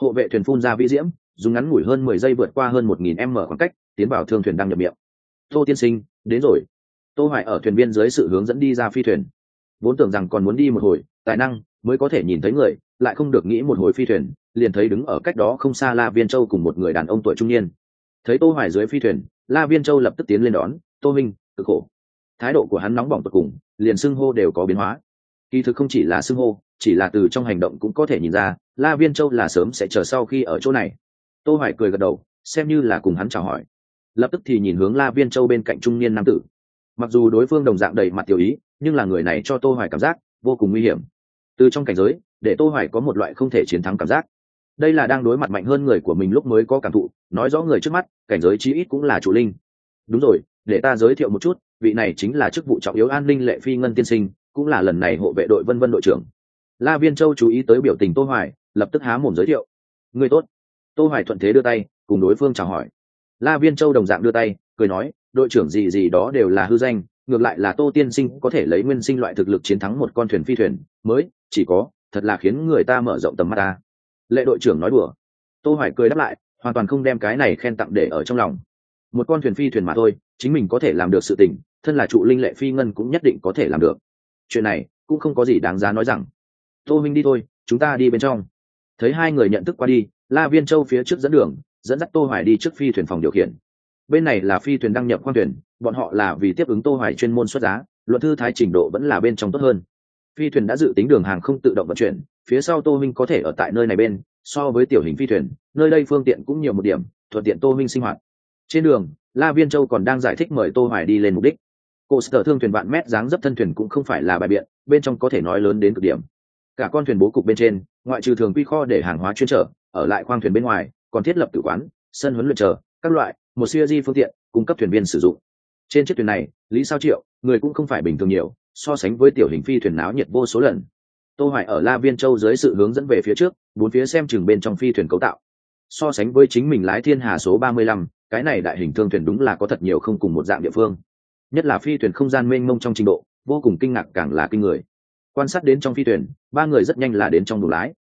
Hộ vệ thuyền phun ra vĩ diễm, dùng ngắn ngủi hơn mười giây vượt qua hơn một nghìn m khoảng cách, tiến vào thương thuyền đang nhập miệng. Tô tiên sinh, đến rồi. Tô hoài ở thuyền viên dưới sự hướng dẫn đi ra phi thuyền vốn tưởng rằng còn muốn đi một hồi, tài năng mới có thể nhìn thấy người, lại không được nghĩ một hồi phi thuyền, liền thấy đứng ở cách đó không xa la viên châu cùng một người đàn ông tuổi trung niên. Thấy tô hoài dưới phi thuyền, la viên châu lập tức tiến lên đón, tô minh cực khổ. Thái độ của hắn nóng bỏng tột cùng, liền xưng hô đều có biến hóa. Kỳ thực không chỉ là xưng hô, chỉ là từ trong hành động cũng có thể nhìn ra, la viên châu là sớm sẽ chờ sau khi ở chỗ này. Tô hoài cười gật đầu, xem như là cùng hắn chào hỏi. Lập tức thì nhìn hướng la viên châu bên cạnh trung niên nam tử. Mặc dù đối phương đồng dạng đầy mặt tiểu ý nhưng là người này cho tô hoài cảm giác vô cùng nguy hiểm. Từ trong cảnh giới, để tô hoài có một loại không thể chiến thắng cảm giác. Đây là đang đối mặt mạnh hơn người của mình lúc mới có cảm thụ, nói rõ người trước mắt, cảnh giới chí ít cũng là chủ linh. Đúng rồi, để ta giới thiệu một chút, vị này chính là chức vụ trọng yếu an ninh lệ phi ngân tiên sinh, cũng là lần này hộ vệ đội vân vân đội trưởng. La viên châu chú ý tới biểu tình tô hoài, lập tức há mồm giới thiệu. Người tốt. Tô hoài thuận thế đưa tay, cùng đối phương chào hỏi. La viên châu đồng dạng đưa tay, cười nói, đội trưởng gì gì đó đều là hư danh ngược lại là tô tiên sinh có thể lấy nguyên sinh loại thực lực chiến thắng một con thuyền phi thuyền, mới, chỉ có, thật là khiến người ta mở rộng tầm mắt ta. Lệ đội trưởng nói đùa. Tô hoài cười đáp lại, hoàn toàn không đem cái này khen tặng để ở trong lòng. Một con thuyền phi thuyền mà thôi, chính mình có thể làm được sự tình, thân là trụ linh lệ phi ngân cũng nhất định có thể làm được. Chuyện này, cũng không có gì đáng giá nói rằng. Tô minh đi thôi, chúng ta đi bên trong. Thấy hai người nhận thức qua đi, la viên châu phía trước dẫn đường, dẫn dắt tô hoài đi trước phi thuyền phòng điều khiển bên này là phi thuyền đăng nhập khoang thuyền, bọn họ là vì tiếp ứng tô hoài chuyên môn xuất giá, luận thư thái trình độ vẫn là bên trong tốt hơn. Phi thuyền đã dự tính đường hàng không tự động vận chuyển, phía sau tô minh có thể ở tại nơi này bên, so với tiểu hình phi thuyền, nơi đây phương tiện cũng nhiều một điểm, thuận tiện tô minh sinh hoạt. Trên đường, la viên châu còn đang giải thích mời tô hoài đi lên mục đích. Cô sở thương thuyền vạn mét dáng dấp thân thuyền cũng không phải là bài biện, bên trong có thể nói lớn đến cực điểm. Cả con thuyền bố cục bên trên, ngoại trừ thường quy kho để hàng hóa chuyên trở, ở lại khoang thuyền bên ngoài, còn thiết lập tử quán, sân huấn luyện chờ, các loại một siêu di phương tiện cung cấp thuyền viên sử dụng. Trên chiếc thuyền này lý sao triệu người cũng không phải bình thường nhiều so sánh với tiểu hình phi thuyền náo nhiệt vô số lần. Tô hoài ở la viên châu dưới sự hướng dẫn về phía trước bốn phía xem chừng bên trong phi thuyền cấu tạo. So sánh với chính mình lái thiên hà số 35, cái này đại hình thương thuyền đúng là có thật nhiều không cùng một dạng địa phương. Nhất là phi thuyền không gian mênh mông trong trình độ vô cùng kinh ngạc càng là kinh người. Quan sát đến trong phi thuyền ba người rất nhanh là đến trong đủ lái.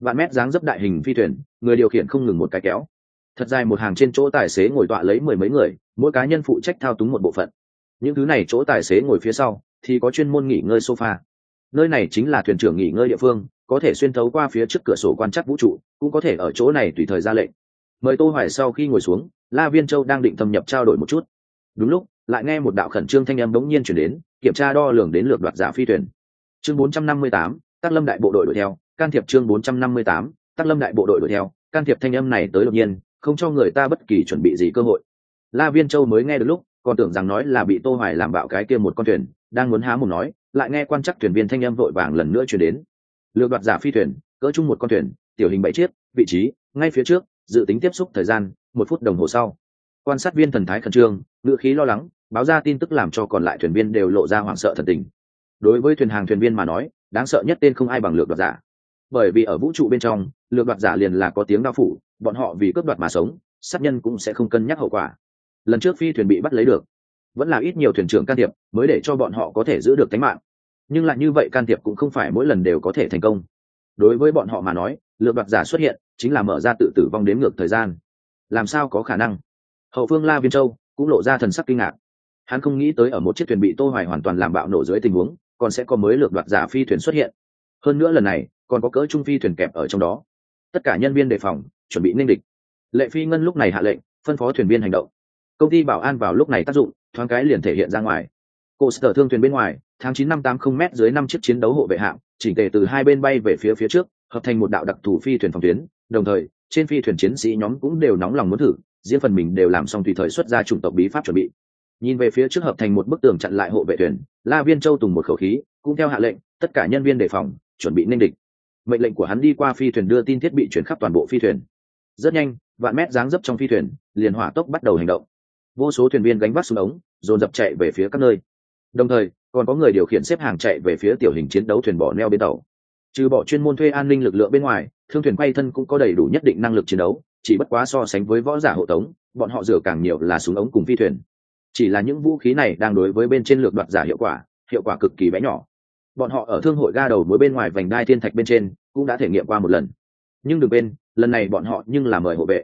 Vạn mét dáng dấp đại hình phi thuyền người điều khiển không ngừng một cái kéo thật dài một hàng trên chỗ tài xế ngồi tọa lấy mười mấy người mỗi cá nhân phụ trách thao túng một bộ phận. Những thứ này chỗ tài xế ngồi phía sau thì có chuyên môn nghỉ ngơi sofa. Nơi này chính là thuyền trưởng nghỉ ngơi địa phương có thể xuyên thấu qua phía trước cửa sổ quan trắc vũ trụ cũng có thể ở chỗ này tùy thời ra lệnh. Mời tô hoài sau khi ngồi xuống la viên châu đang định thâm nhập trao đổi một chút. Đúng lúc lại nghe một đạo khẩn trương thanh âm đống nhiên chuyển đến kiểm tra đo lường đến lượt đoạt giả phi thuyền. Chương 458, tác lâm đại bộ đội đuổi theo can thiệp chương 458, tác lâm đại bộ đội đuổi theo can thiệp thanh âm này tới đột nhiên không cho người ta bất kỳ chuẩn bị gì cơ hội. La viên châu mới nghe được lúc, còn tưởng rằng nói là bị tô hoài làm bạo cái kia một con thuyền, đang muốn há một nói, lại nghe quan chắc thuyền viên thanh âm vội vàng lần nữa truyền đến. Lược đoạt giả phi thuyền, cỡ chung một con thuyền, tiểu hình bảy chiếc, vị trí, ngay phía trước, dự tính tiếp xúc thời gian, một phút đồng hồ sau. Quan sát viên thần thái khẩn trương ngựa khí lo lắng, báo ra tin tức làm cho còn lại thuyền viên đều lộ ra hoảng sợ thần tình. Đối với thuyền hàng thuyền viên mà nói, đáng sợ nhất tên không ai bằng lược đoạt giả. Bởi vì ở vũ trụ bên trong, lược đoạt giả liền là có tiếng đao phủ bọn họ vì cướp đoạt mà sống, sát nhân cũng sẽ không cân nhắc hậu quả. Lần trước phi thuyền bị bắt lấy được, vẫn là ít nhiều thuyền trưởng can thiệp mới để cho bọn họ có thể giữ được tính mạng. Nhưng lại như vậy can thiệp cũng không phải mỗi lần đều có thể thành công. Đối với bọn họ mà nói, lược đoạt giả xuất hiện chính là mở ra tự tử vong đến ngược thời gian. Làm sao có khả năng? Hậu phương la viên châu cũng lộ ra thần sắc kinh ngạc. Hắn không nghĩ tới ở một chiếc thuyền bị tô hoài hoàn toàn làm bạo nổ dưới tình huống, còn sẽ có mới lược đoạt giả phi thuyền xuất hiện. Hơn nữa lần này, còn có cỡ trung phi thuyền kẹp ở trong đó. Tất cả nhân viên đề phòng chuẩn bị ninh địch. Lệ phi ngân lúc này hạ lệnh, phân phó thuyền viên hành động. Công ty bảo an vào lúc này tác dụng, thoáng cái liền thể hiện ra ngoài. Cô sở thương thuyền bên ngoài, tháng chín năm tám không m dưới năm chiếc chiến đấu hộ vệ hạm chỉnh tề từ hai bên bay về phía phía trước, hợp thành một đạo đặc thù phi thuyền phòng tuyến. Đồng thời, trên phi thuyền chiến sĩ nhóm cũng đều nóng lòng muốn thử, riêng phần mình đều làm xong tùy thời xuất ra chủng tộc bí pháp chuẩn bị. Nhìn về phía trước hợp thành một bức tường chặn lại hộ vệ thuyền, la viên châu tùng một khẩu khí, cũng theo hạ lệnh, tất cả nhân viên đề phòng, chuẩn bị ninh địch. Mệnh lệnh của hắn đi qua phi thuyền đưa tin thiết bị chuyển khắp toàn bộ phi thuyền rất nhanh, vạn mét dáng dấp trong phi thuyền, liền hỏa tốc bắt đầu hành động. Vô số thuyền viên gánh vác xuống ống, dồn dập chạy về phía các nơi. Đồng thời, còn có người điều khiển xếp hàng chạy về phía tiểu hình chiến đấu thuyền bỏ neo bên tàu. Trừ bỏ chuyên môn thuê an ninh lực lượng bên ngoài, thương thuyền quay thân cũng có đầy đủ nhất định năng lực chiến đấu, chỉ bất quá so sánh với võ giả hộ tống, bọn họ rửa càng nhiều là súng ống cùng phi thuyền. Chỉ là những vũ khí này đang đối với bên trên lược đoạt giả hiệu quả hiệu quả cực kỳ bé nhỏ. Bọn họ ở thương hội ga đầu mối bên ngoài vành đai thiên thạch bên trên, cũng đã thể nghiệm qua một lần. Nhưng đường bên lần này bọn họ nhưng là mời hộ vệ.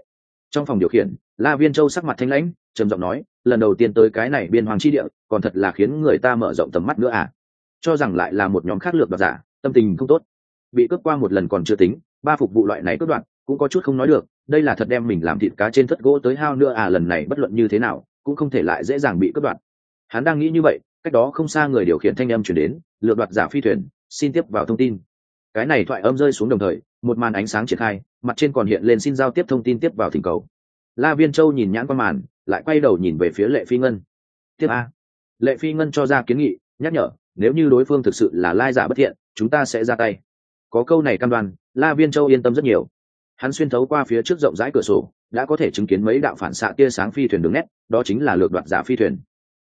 Trong phòng điều khiển, la viên châu sắc mặt thanh lãnh, trầm giọng nói, lần đầu tiên tới cái này biên hoàng chi địa, còn thật là khiến người ta mở rộng tầm mắt nữa à? Cho rằng lại là một nhóm khác lược đoạt giả, tâm tình không tốt. Bị cướp qua một lần còn chưa tính, ba phục vụ loại này cướp đoạt, cũng có chút không nói được, đây là thật đem mình làm thịt cá trên thất gỗ tới hao nữa à lần này bất luận như thế nào, cũng không thể lại dễ dàng bị cướp đoạt. Hắn đang nghĩ như vậy, cách đó không xa người điều khiển thanh âm chuyển đến, lược đoạt giả phi thuyền, xin tiếp vào thông tin. Cái này thoại âm rơi xuống đồng thời một màn ánh sáng triển khai, mặt trên còn hiện lên xin giao tiếp thông tin tiếp vào thỉnh cầu. La viên châu nhìn nhãn qua màn, lại quay đầu nhìn về phía lệ phi ngân. Tiếp a. Lệ phi ngân cho ra kiến nghị, nhắc nhở, nếu như đối phương thực sự là lai giả bất thiện, chúng ta sẽ ra tay. Có câu này cam đoan, la viên châu yên tâm rất nhiều. Hắn xuyên thấu qua phía trước rộng rãi cửa sổ, đã có thể chứng kiến mấy đạo phản xạ tia sáng phi thuyền đường nét, đó chính là lược đoạt giả phi thuyền.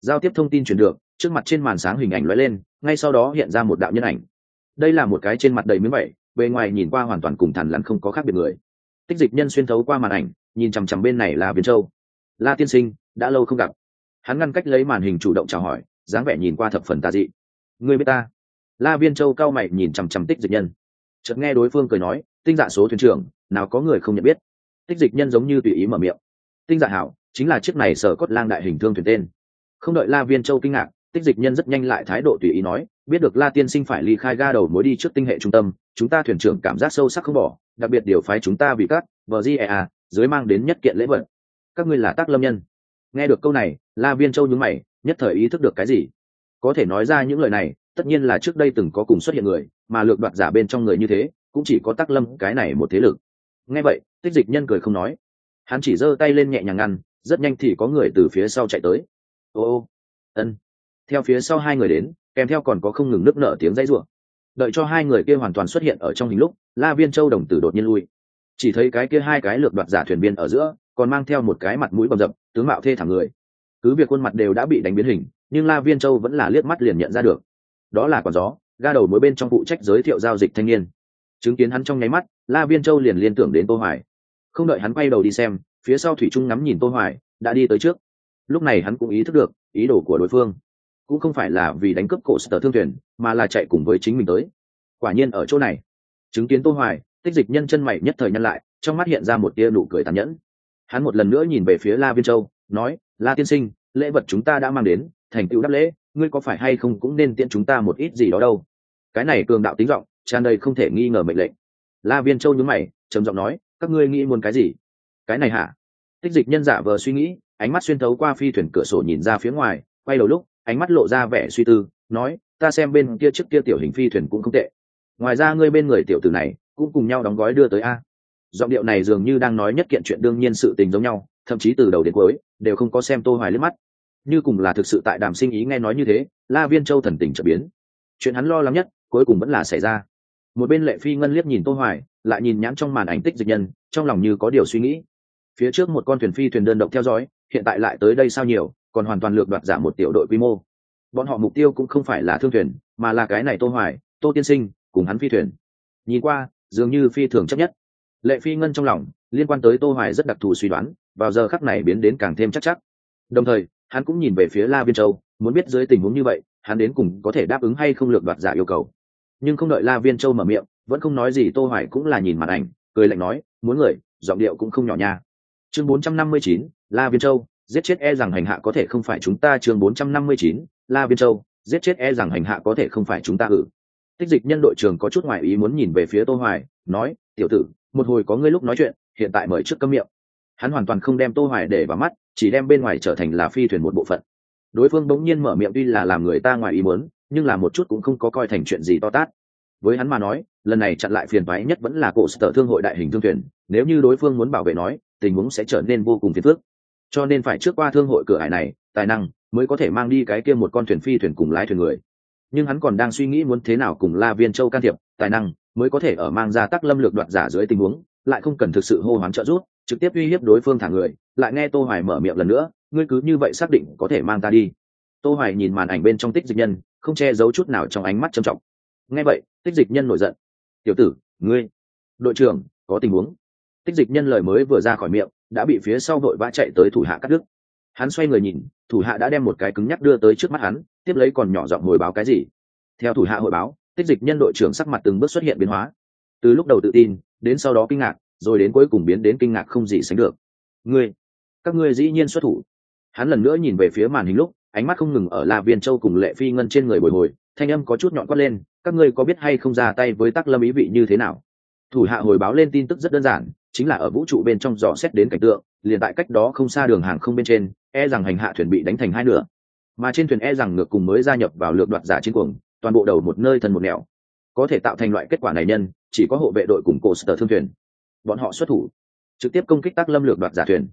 Giao tiếp thông tin truyền được, trước mặt trên màn sáng hình ảnh lóe lên, ngay sau đó hiện ra một đạo nhân ảnh. Đây là một cái trên mặt đầy miếng vẩy bề ngoài nhìn qua hoàn toàn cùng thằn lằn không có khác biệt người. Tích dịch nhân xuyên thấu qua màn ảnh, nhìn chằm chằm bên này là viên châu. La tiên sinh, đã lâu không gặp. Hắn ngăn cách lấy màn hình chủ động chào hỏi, dáng vẻ nhìn qua thập phần tà dị. Người biết ta? La viên châu cao mày nhìn chằm chằm tích dịch nhân. Chợt nghe đối phương cười nói, tinh dạ số thuyền trưởng, nào có người không nhận biết? Tích dịch nhân giống như tùy ý mở miệng. Tinh dạ hảo, chính là chiếc này sở cốt lang đại hình thương thuyền tên. Không đợi la viên châu kinh ngạc, tích dịch nhân rất nhanh lại thái độ tùy ý nói biết được la tiên sinh phải ly khai ga đầu mối đi trước tinh hệ trung tâm, chúng ta thuyền trưởng cảm giác sâu sắc không bỏ, đặc biệt điều phái chúng ta vì cắt vờ gia dưới mang đến nhất kiện lễ vật. Các ngươi là tác lâm nhân. Nghe được câu này, la viên châu nhúng mày, nhất thời ý thức được cái gì? Có thể nói ra những lời này, tất nhiên là trước đây từng có cùng xuất hiện người, mà lược đoạt giả bên trong người như thế, cũng chỉ có tác lâm cái này một thế lực. Nghe vậy, tích dịch nhân cười không nói. Hắn chỉ giơ tay lên nhẹ nhàng ngăn, rất nhanh thì có người từ phía sau chạy tới. Ô ô, ân. Theo phía sau hai người đến kèm theo còn có không ngừng nước nở tiếng dãy rủa. Đợi cho hai người kia hoàn toàn xuất hiện ở trong hình lúc, la viên châu đồng tử đột nhiên lui. Chỉ thấy cái kia hai cái lược đoạt giả thuyền viên ở giữa, còn mang theo một cái mặt mũi bầm dập, tướng mạo thê thảm người. Cứ việc khuôn mặt đều đã bị đánh biến hình, nhưng la viên châu vẫn là liếc mắt liền nhận ra được. Đó là quản gió, ga đầu mỗi bên trong phụ trách giới thiệu giao dịch thanh niên. Chứng kiến hắn trong nháy mắt, la viên châu liền liên tưởng đến tô hoài. Không đợi hắn quay đầu đi xem, phía sau thủy trung ngắm nhìn tô hoài, đã đi tới trước. Lúc này hắn cũng ý thức được ý đồ của đối phương cũng không phải là vì đánh cướp cổ sở thương thuyền, mà là chạy cùng với chính mình tới. Quả nhiên ở chỗ này, chứng kiến tô hoài, tích dịch nhân chân mày nhất thời nhân lại, trong mắt hiện ra một tia nụ cười tàn nhẫn. Hắn một lần nữa nhìn về phía la viên châu, nói, la tiên sinh, lễ vật chúng ta đã mang đến, thành tựu đáp lễ, ngươi có phải hay không cũng nên tiện chúng ta một ít gì đó đâu? Cái này cường đạo tính giọng, tràn đầy không thể nghi ngờ mệnh lệnh. La viên châu nhướng mày, trầm giọng nói, các ngươi nghĩ muốn cái gì? Cái này hả? Tích dịch nhân giả vờ suy nghĩ, ánh mắt xuyên thấu qua phi thuyền cửa sổ nhìn ra phía ngoài, quay đầu lúc ánh mắt lộ ra vẻ suy tư, nói, ta xem bên kia trước kia tiểu hình phi thuyền cũng không tệ. Ngoài ra ngươi bên người tiểu tử này cũng cùng nhau đóng gói đưa tới a. Giọng điệu này dường như đang nói nhất kiện chuyện đương nhiên sự tình giống nhau, thậm chí từ đầu đến cuối đều không có xem tô hoài liếc mắt. Như cùng là thực sự tại đàm sinh ý nghe nói như thế, la viên châu thần tình trở biến. Chuyện hắn lo lắng nhất cuối cùng vẫn là xảy ra. Một bên lệ phi ngân liếc nhìn tô hoài, lại nhìn nhãn trong màn ảnh tích dịch nhân, trong lòng như có điều suy nghĩ. Phía trước một con thuyền phi thuyền đơn độc theo dõi, hiện tại lại tới đây sao nhiều còn hoàn toàn lược đoạt giảm một tiểu đội quy mô. Bọn họ mục tiêu cũng không phải là thương thuyền mà là cái này tô hoài tô tiên sinh cùng hắn phi thuyền. Nhìn qua dường như phi thường chấp nhất. Lệ phi ngân trong lòng liên quan tới tô hoài rất đặc thù suy đoán vào giờ khắc này biến đến càng thêm chắc chắc. Đồng thời hắn cũng nhìn về phía la viên châu muốn biết dưới tình huống như vậy hắn đến cùng có thể đáp ứng hay không lược đoạt giả yêu cầu. Nhưng không đợi la viên châu mở miệng vẫn không nói gì tô hoài cũng là nhìn màn ảnh cười lạnh nói muốn người giọng điệu cũng không nhỏ nha. Chương 459, la viên châu giết chết e rằng hành hạ có thể không phải chúng ta chương 459, la viên châu. Giết chết e rằng hành hạ có thể không phải chúng ta ử tích dịch nhân đội trưởng có chút ngoại ý muốn nhìn về phía tô hoài nói tiểu tử một hồi có ngươi lúc nói chuyện hiện tại mời trước cấm miệng. Hắn hoàn toàn không đem tô hoài để vào mắt chỉ đem bên ngoài trở thành là phi thuyền một bộ phận. Đối phương bỗng nhiên mở miệng tuy là làm người ta ngoài ý muốn nhưng là một chút cũng không có coi thành chuyện gì to tát. Với hắn mà nói lần này chặn lại phiền toái nhất vẫn là cổ sở thương hội đại hình thương thuyền nếu như đối phương muốn bảo vệ nói tình huống sẽ trở nên vô cùng phiền phức cho nên phải trước qua thương hội cửa hải này, tài năng mới có thể mang đi cái kia một con thuyền phi thuyền cùng lái thuyền người. Nhưng hắn còn đang suy nghĩ muốn thế nào cùng la viên châu can thiệp, tài năng mới có thể ở mang ra tắc lâm lược đoạt giả dưới tình huống, lại không cần thực sự hô hoán trợ giúp, trực tiếp uy hiếp đối phương thả người, lại nghe tô hoài mở miệng lần nữa, ngươi cứ như vậy xác định có thể mang ta đi. Tô hoài nhìn màn ảnh bên trong tích dịch nhân, không che giấu chút nào trong ánh mắt trầm trọng. Nghe vậy, tích dịch nhân nổi giận. Tiểu tử, ngươi, đội trưởng, có tình huống. Tích dịch nhân lời mới vừa ra khỏi miệng đã bị phía sau đội vã chạy tới thủ hạ cắt đứt. Hắn xoay người nhìn, thủ hạ đã đem một cái cứng nhắc đưa tới trước mắt hắn, tiếp lấy còn nhỏ giọng hồi báo cái gì. Theo thủ hạ hội báo, tích dịch nhân đội trưởng sắc mặt từng bước xuất hiện biến hóa. Từ lúc đầu tự tin, đến sau đó kinh ngạc, rồi đến cuối cùng biến đến kinh ngạc không gì sánh được. Ngươi, các ngươi dĩ nhiên xuất thủ. Hắn lần nữa nhìn về phía màn hình lúc, ánh mắt không ngừng ở la viên châu cùng lệ phi ngân trên người bồi hồi, thanh âm có chút nhọn quát lên, các ngươi có biết hay không ra tay với tắc lâm ý vị như thế nào? Thủ hạ hồi báo lên tin tức rất đơn giản chính là ở vũ trụ bên trong dò xét đến cảnh tượng, liền tại cách đó không xa đường hàng không bên trên e rằng hành hạ thuyền bị đánh thành hai nửa. Mà trên thuyền e rằng ngược cùng mới gia nhập vào lược đoạt giả chiến cuồng, toàn bộ đầu một nơi thân một nẻo. Có thể tạo thành loại kết quả này nhân, chỉ có hộ vệ đội cùng cổ sở thương thuyền. Bọn họ xuất thủ, trực tiếp công kích tác lâm lược đoạt giả thuyền.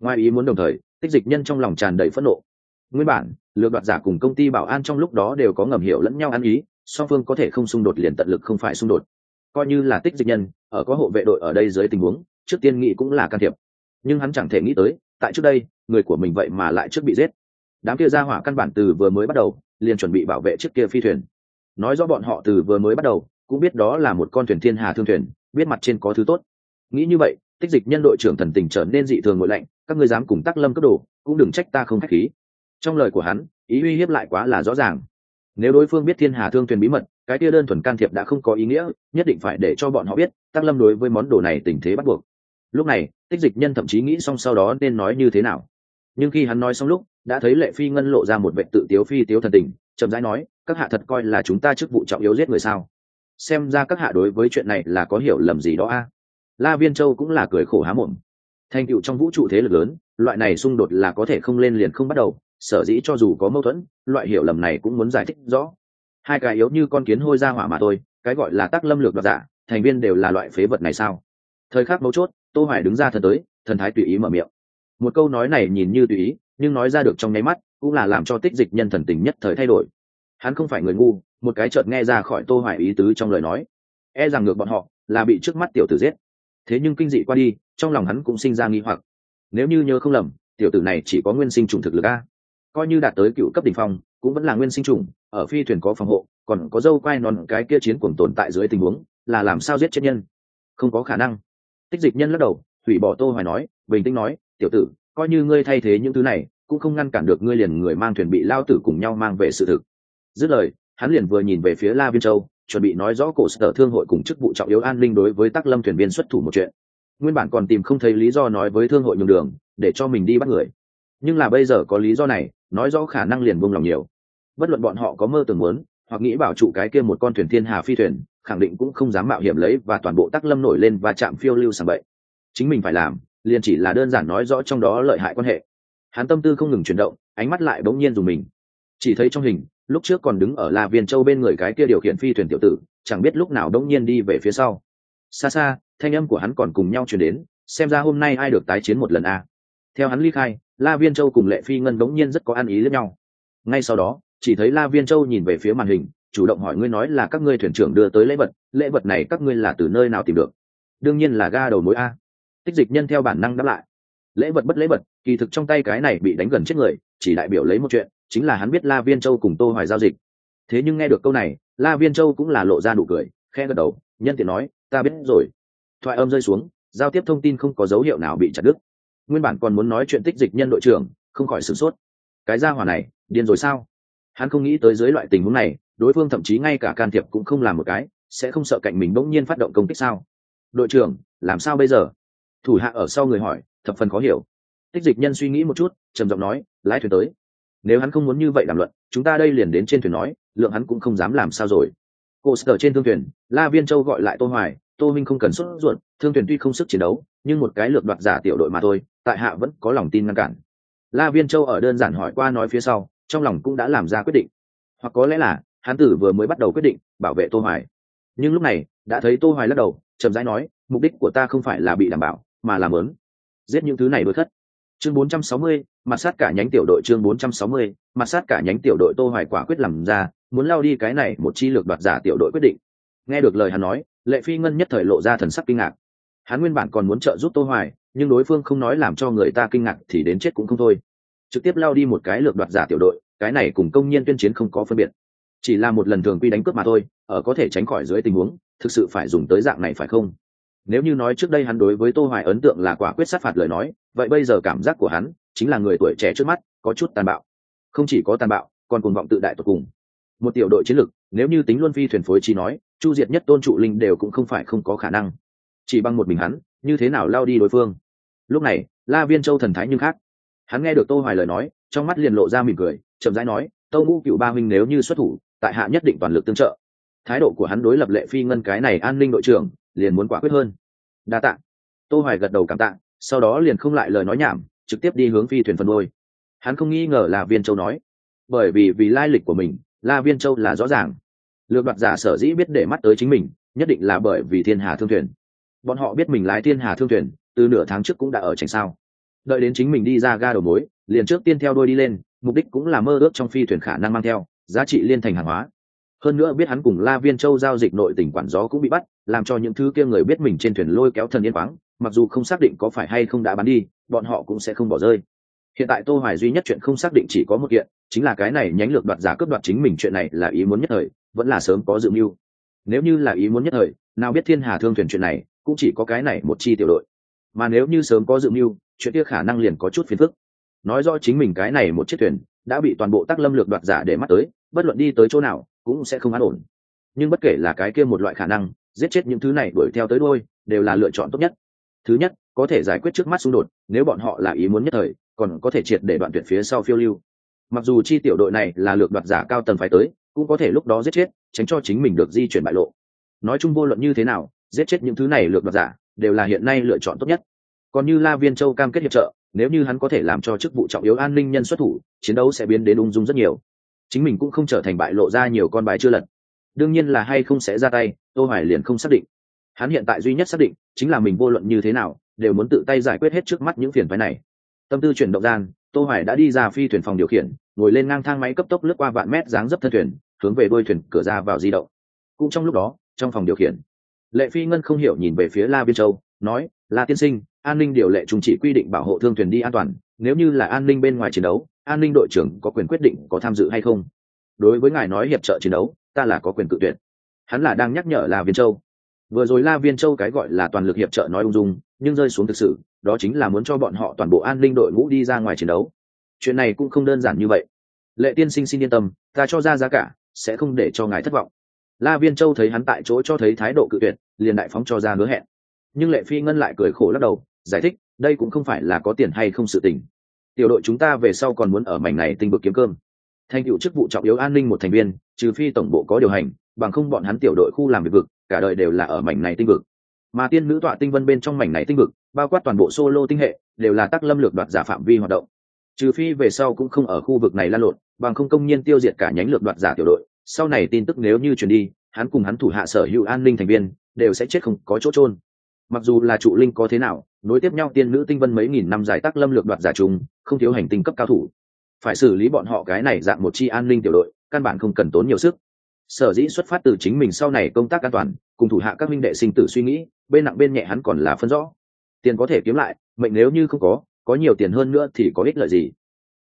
Ngoài ý muốn đồng thời, tích dịch nhân trong lòng tràn đầy phẫn nộ. Nguyên bản, lược đoạt giả cùng công ty bảo an trong lúc đó đều có ngầm hiểu lẫn nhau ăn ý, song phương có thể không xung đột liền tận lực không phải xung đột coi như là tích dịch nhân, ở có hộ vệ đội ở đây dưới tình huống, trước tiên nghĩ cũng là can thiệp. Nhưng hắn chẳng thể nghĩ tới, tại trước đây, người của mình vậy mà lại trước bị giết. Đám kia ra hỏa căn bản từ vừa mới bắt đầu, liền chuẩn bị bảo vệ chiếc kia phi thuyền. Nói rõ bọn họ từ vừa mới bắt đầu, cũng biết đó là một con thuyền thiên hà thương thuyền, biết mặt trên có thứ tốt. Nghĩ như vậy, tích dịch nhân đội trưởng thần tình trở nên dị thường ngội lạnh, các ngươi dám cùng tắc lâm cấp đồ, cũng đừng trách ta không k h á c h khí. Trong lời của hắn, ý uy hiếp lại quá là rõ ràng. Nếu đối phương biết thiên hà thương thuyền bí mật cái kia đơn thuần can thiệp đã không có ý nghĩa, nhất định phải để cho bọn họ biết, tăng lâm đối với món đồ này tình thế bắt buộc. Lúc này, tích dịch nhân thậm chí nghĩ xong sau đó nên nói như thế nào. Nhưng khi hắn nói xong lúc, đã thấy lệ phi ngân lộ ra một vệ tự tiếu phi tiếu thần tình, chậm rãi nói, các hạ thật coi là chúng ta chức vụ trọng yếu giết người sao? Xem ra các hạ đối với chuyện này là có hiểu lầm gì đó a. La viên châu cũng là cười khổ há mồm. Thành tựu trong vũ trụ thế lực lớn, loại này xung đột là có thể không lên liền không bắt đầu, sở dĩ cho dù có mâu thuẫn, loại hiểu lầm này cũng muốn giải thích rõ hai cái yếu như con kiến hôi ra hỏa mà thôi, cái gọi là tác lâm lược đoạt giả, thành viên đều là loại phế vật này sao? Thời khắc mấu chốt, tô hoài đứng ra thần tới, thần thái tùy ý mở miệng. Một câu nói này nhìn như tùy ý, nhưng nói ra được trong nháy mắt, cũng là làm cho tích dịch nhân thần tình nhất thời thay đổi. Hắn không phải người ngu, một cái chợt nghe ra khỏi tô hoài ý tứ trong lời nói. E rằng ngược bọn họ, là bị trước mắt tiểu tử giết. Thế nhưng kinh dị qua đi, trong lòng hắn cũng sinh ra nghi hoặc. Nếu như nhớ không lầm, tiểu tử này chỉ có nguyên sinh trùng thực lực a. Coi như đạt tới cựu cấp đỉnh phong cũng vẫn là nguyên sinh trùng ở phi thuyền có phòng hộ, còn có dâu quai non cái kia chiến cuồng tồn tại dưới tình huống, là làm sao giết chết nhân? Không có khả năng. Tích dịch nhân lắc đầu, thủy bỏ tô hoài nói, bình tĩnh nói, tiểu tử, coi như ngươi thay thế những thứ này, cũng không ngăn cản được ngươi liền người mang thuyền bị lao tử cùng nhau mang về sự thực. Dứt lời, hắn liền vừa nhìn về phía la viên châu, chuẩn bị nói rõ cổ sở thương hội cùng chức vụ trọng yếu an ninh đối với tác lâm thuyền viên xuất thủ một chuyện. Nguyên bản còn tìm không thấy lý do nói với thương hội nhường đường, để cho mình đi bắt người. Nhưng là bây giờ có lý do này, nói rõ khả năng liền buông lòng nhiều bất luận bọn họ có mơ tưởng muốn, hoặc nghĩ bảo trụ cái kia một con thuyền thiên hà phi thuyền, khẳng định cũng không dám mạo hiểm lấy và toàn bộ tắc lâm nổi lên và chạm phiêu lưu sàng bậy. Chính mình phải làm, liền chỉ là đơn giản nói rõ trong đó lợi hại quan hệ. Hắn tâm tư không ngừng chuyển động, ánh mắt lại bỗng nhiên dùng mình. Chỉ thấy trong hình, lúc trước còn đứng ở la viên châu bên người cái kia điều khiển phi thuyền tiểu tử, chẳng biết lúc nào đông nhiên đi về phía sau. Xa xa, thanh âm của hắn còn cùng nhau chuyển đến, xem ra hôm nay ai được tái chiến một lần a. À. theo hắn ly khai, la viên châu cùng lệ phi ngân đống nhiên rất có ăn ý lẫn nhau. Ngay sau đó chỉ thấy la viên châu nhìn về phía màn hình, chủ động hỏi ngươi nói là các ngươi thuyền trưởng đưa tới lễ vật lễ vật này các ngươi là từ nơi nào tìm được? Đương nhiên là ga đầu mối a. Tích dịch nhân theo bản năng đáp lại. Lễ vật bất lễ vật, kỳ thực trong tay cái này bị đánh gần chết người, chỉ đại biểu lấy một chuyện, chính là hắn biết la viên châu cùng tô hoài giao dịch. Thế nhưng nghe được câu này, la viên châu cũng là lộ ra nụ cười khe gật đầu, nhân tiện nói, ta biết rồi. Thoại âm rơi xuống, giao tiếp thông tin không có dấu hiệu nào bị chặt đứt. Nguyên bản còn muốn nói chuyện tích dịch nhân đội trưởng, không khỏi sửng sốt. Cái gia hỏa này, điên rồi sao? Hắn không nghĩ tới dưới loại tình huống này, đối phương thậm chí ngay cả can thiệp cũng không làm một cái, sẽ không sợ cạnh mình bỗng nhiên phát động công kích sao? Đội trưởng, làm sao bây giờ? Thủ hạ ở sau người hỏi, thập phần khó hiểu. Tích dịch nhân suy nghĩ một chút, trầm giọng nói, lái thuyền tới. Nếu hắn không muốn như vậy đàm luận, chúng ta đây liền đến trên thuyền nói, lượng hắn cũng không dám làm sao rồi. Cô sở trên thương thuyền, la viên châu gọi lại tô hoài, tô minh không cần xuất ruột, thương thuyền tuy không sức chiến đấu, nhưng một cái lược đoạt giả tiểu đội mà thôi, tại hạ vẫn có lòng tin ngăn cản. La viên châu ở đơn giản hỏi qua nói phía sau trong lòng cũng đã làm ra quyết định. Hoặc có lẽ là hắn tử vừa mới bắt đầu quyết định bảo vệ tô hoài. Nhưng lúc này đã thấy tô hoài lắc đầu chậm rãi nói mục đích của ta không phải là bị đảm bảo mà là muốn giết những thứ này đối khất chương 460, mặt sát cả nhánh tiểu đội chương 460, mặt sát cả nhánh tiểu đội tô hoài quả quyết làm ra muốn lao đi cái này một chi lược đoạt giả tiểu đội quyết định. Nghe được lời hắn nói lệ phi ngân nhất thời lộ ra thần sắc kinh ngạc. Hắn nguyên bản còn muốn trợ giúp tô hoài nhưng đối phương không nói làm cho người ta kinh ngạc thì đến chết cũng không thôi trực tiếp lao đi một cái lược đoạt giả tiểu đội, cái này cùng công nhân tuyên chiến không có phân biệt. Chỉ là một lần thường quy đánh cướp mà thôi, ở có thể tránh khỏi dưới tình huống, thực sự phải dùng tới dạng này phải không? Nếu như nói trước đây hắn đối với tô hoài ấn tượng là quả quyết sát phạt lời nói, vậy bây giờ cảm giác của hắn chính là người tuổi trẻ trước mắt, có chút tàn bạo. Không chỉ có tàn bạo, còn cuồng vọng tự đại tột cùng. Một tiểu đội chiến lực nếu như tính luân phi thuyền phối trí nói, chu diệt nhất tôn trụ linh đều cũng không phải không có khả năng. Chỉ bằng một mình hắn, như thế nào lao đi đối phương? Lúc này, la viên châu thần thái nhưng khác hắn nghe được tô hoài lời nói, trong mắt liền lộ ra mỉm cười, chậm rãi nói, tâu ngũ cựu ba huynh nếu như xuất thủ, tại hạ nhất định toàn lực tương trợ. Thái độ của hắn đối lập lệ phi ngân cái này an ninh đội trưởng, liền muốn quả quyết hơn. Đa tạ. Tô hoài gật đầu cảm tạ, sau đó liền không lại lời nói nhảm, trực tiếp đi hướng phi thuyền phân đôi hắn không nghi ngờ là viên châu nói, bởi vì vì lai lịch của mình, la viên châu là rõ ràng. Lược đoạt giả sở dĩ biết để mắt tới chính mình, nhất định là bởi vì thiên hà thương thuyền. Bọn họ biết mình lái thiên hà thương thuyền, từ nửa tháng trước cũng đã ở tránh sao đợi đến chính mình đi ra ga đầu mối, liền trước tiên theo đôi đi lên, mục đích cũng là mơ ước trong phi thuyền khả năng mang theo, giá trị liên thành hàng hóa. Hơn nữa biết hắn cùng la viên châu giao dịch nội tỉnh quản gió cũng bị bắt, làm cho những thứ kia người biết mình trên thuyền lôi kéo thần yên khoáng mặc dù không xác định có phải hay không đã bán đi, bọn họ cũng sẽ không bỏ rơi. Hiện tại tô hoài duy nhất chuyện không xác định chỉ có một kiện, chính là cái này nhánh lược đoạt giả cướp đoạt chính mình chuyện này là ý muốn nhất thời, vẫn là sớm có dự mưu. Nếu như là ý muốn nhất thời, nào biết thiên hà thương thuyền chuyện này, cũng chỉ có cái này một chi tiểu đội. Mà nếu như sớm có dự mưu chuyện kia khả năng liền có chút phiền phức. Nói rõ chính mình cái này một chiếc thuyền đã bị toàn bộ tác lâm lược đoạt giả để mắt tới, bất luận đi tới chỗ nào cũng sẽ không an ổn. Nhưng bất kể là cái kia một loại khả năng, giết chết những thứ này đuổi theo tới đôi đều là lựa chọn tốt nhất. Thứ nhất, có thể giải quyết trước mắt xung đột, nếu bọn họ là ý muốn nhất thời, còn có thể triệt để đoạn tuyệt phía sau phiêu lưu. Mặc dù chi tiểu đội này là lược đoạt giả cao tầng phải tới, cũng có thể lúc đó giết chết, tránh cho chính mình được di chuyển bại lộ. Nói chung vô luận như thế nào, giết chết những thứ này lược đoạt giả đều là hiện nay lựa chọn tốt nhất còn như la viên châu cam kết hiệp trợ, nếu như hắn có thể làm cho chức vụ trọng yếu an ninh nhân xuất thủ, chiến đấu sẽ biến đến ung dung rất nhiều. Chính mình cũng không trở thành bại lộ ra nhiều con bài chưa lật. Đương nhiên là hay không sẽ ra tay, tô hoài liền không xác định. Hắn hiện tại duy nhất xác định chính là mình vô luận như thế nào, đều muốn tự tay giải quyết hết trước mắt những phiền phái này. Tâm tư chuyển động gian, tô hoài đã đi ra phi thuyền phòng điều khiển, ngồi lên ngang thang máy cấp tốc lướt qua vạn mét dáng dấp thân thuyền, hướng về đuôi thuyền cửa ra vào di động. Cũng trong lúc đó, trong phòng điều khiển, lệ phi ngân không hiểu nhìn về phía la biên châu, nói, la tiên sinh an ninh điều lệ chúng chỉ quy định bảo hộ thương thuyền đi an toàn, nếu như là an ninh bên ngoài chiến đấu, an ninh đội trưởng có quyền quyết định có tham dự hay không. Đối với ngài nói hiệp trợ chiến đấu, ta là có quyền cự tuyệt. Hắn là đang nhắc nhở la viên châu. Vừa rồi la viên châu cái gọi là toàn lực hiệp trợ nói ung dung, nhưng rơi xuống thực sự, đó chính là muốn cho bọn họ toàn bộ an ninh đội ngũ đi ra ngoài chiến đấu. Chuyện này cũng không đơn giản như vậy. Lệ tiên sinh xin yên tâm, ta cho ra giá cả, sẽ không để cho ngài thất vọng. La viên châu thấy hắn tại chỗ cho thấy thái độ cự tuyệt, liền đại phóng cho ra hứa hẹn. Nhưng lệ phi ngân lại cười khổ lắc đầu giải thích, đây cũng không phải là có tiền hay không sự tình. Tiểu đội chúng ta về sau còn muốn ở mảnh này tinh vực kiếm cơm. Thành tựu chức vụ trọng yếu an ninh một thành viên, trừ phi tổng bộ có điều hành, bằng không bọn hắn tiểu đội khu làm việc vực, cả đời đều là ở mảnh này tinh vực. Mà tiên nữ tọa tinh vân bên trong mảnh này tinh vực, bao quát toàn bộ solo tinh hệ, đều là tác lâm lược đoạt giả phạm vi hoạt động. Trừ phi về sau cũng không ở khu vực này lan lộn, bằng không công nhiên tiêu diệt cả nhánh lược đoạt giả tiểu đội. Sau này tin tức nếu như truyền đi, hắn cùng hắn thủ hạ sở hữu an ninh thành viên, đều sẽ chết không có chỗ trôn mặc dù là trụ linh có thế nào, nối tiếp nhau tiên nữ tinh vân mấy nghìn năm giải tác lâm lược đoạt giả trùng, không thiếu hành tinh cấp cao thủ. Phải xử lý bọn họ cái này dạng một chi an ninh tiểu đội, căn bản không cần tốn nhiều sức. Sở dĩ xuất phát từ chính mình sau này công tác an toàn, cùng thủ hạ các minh đệ sinh tử suy nghĩ, bên nặng bên nhẹ hắn còn là phân rõ. Tiền có thể kiếm lại, mệnh nếu như không có có nhiều tiền hơn nữa thì có ích lợi gì?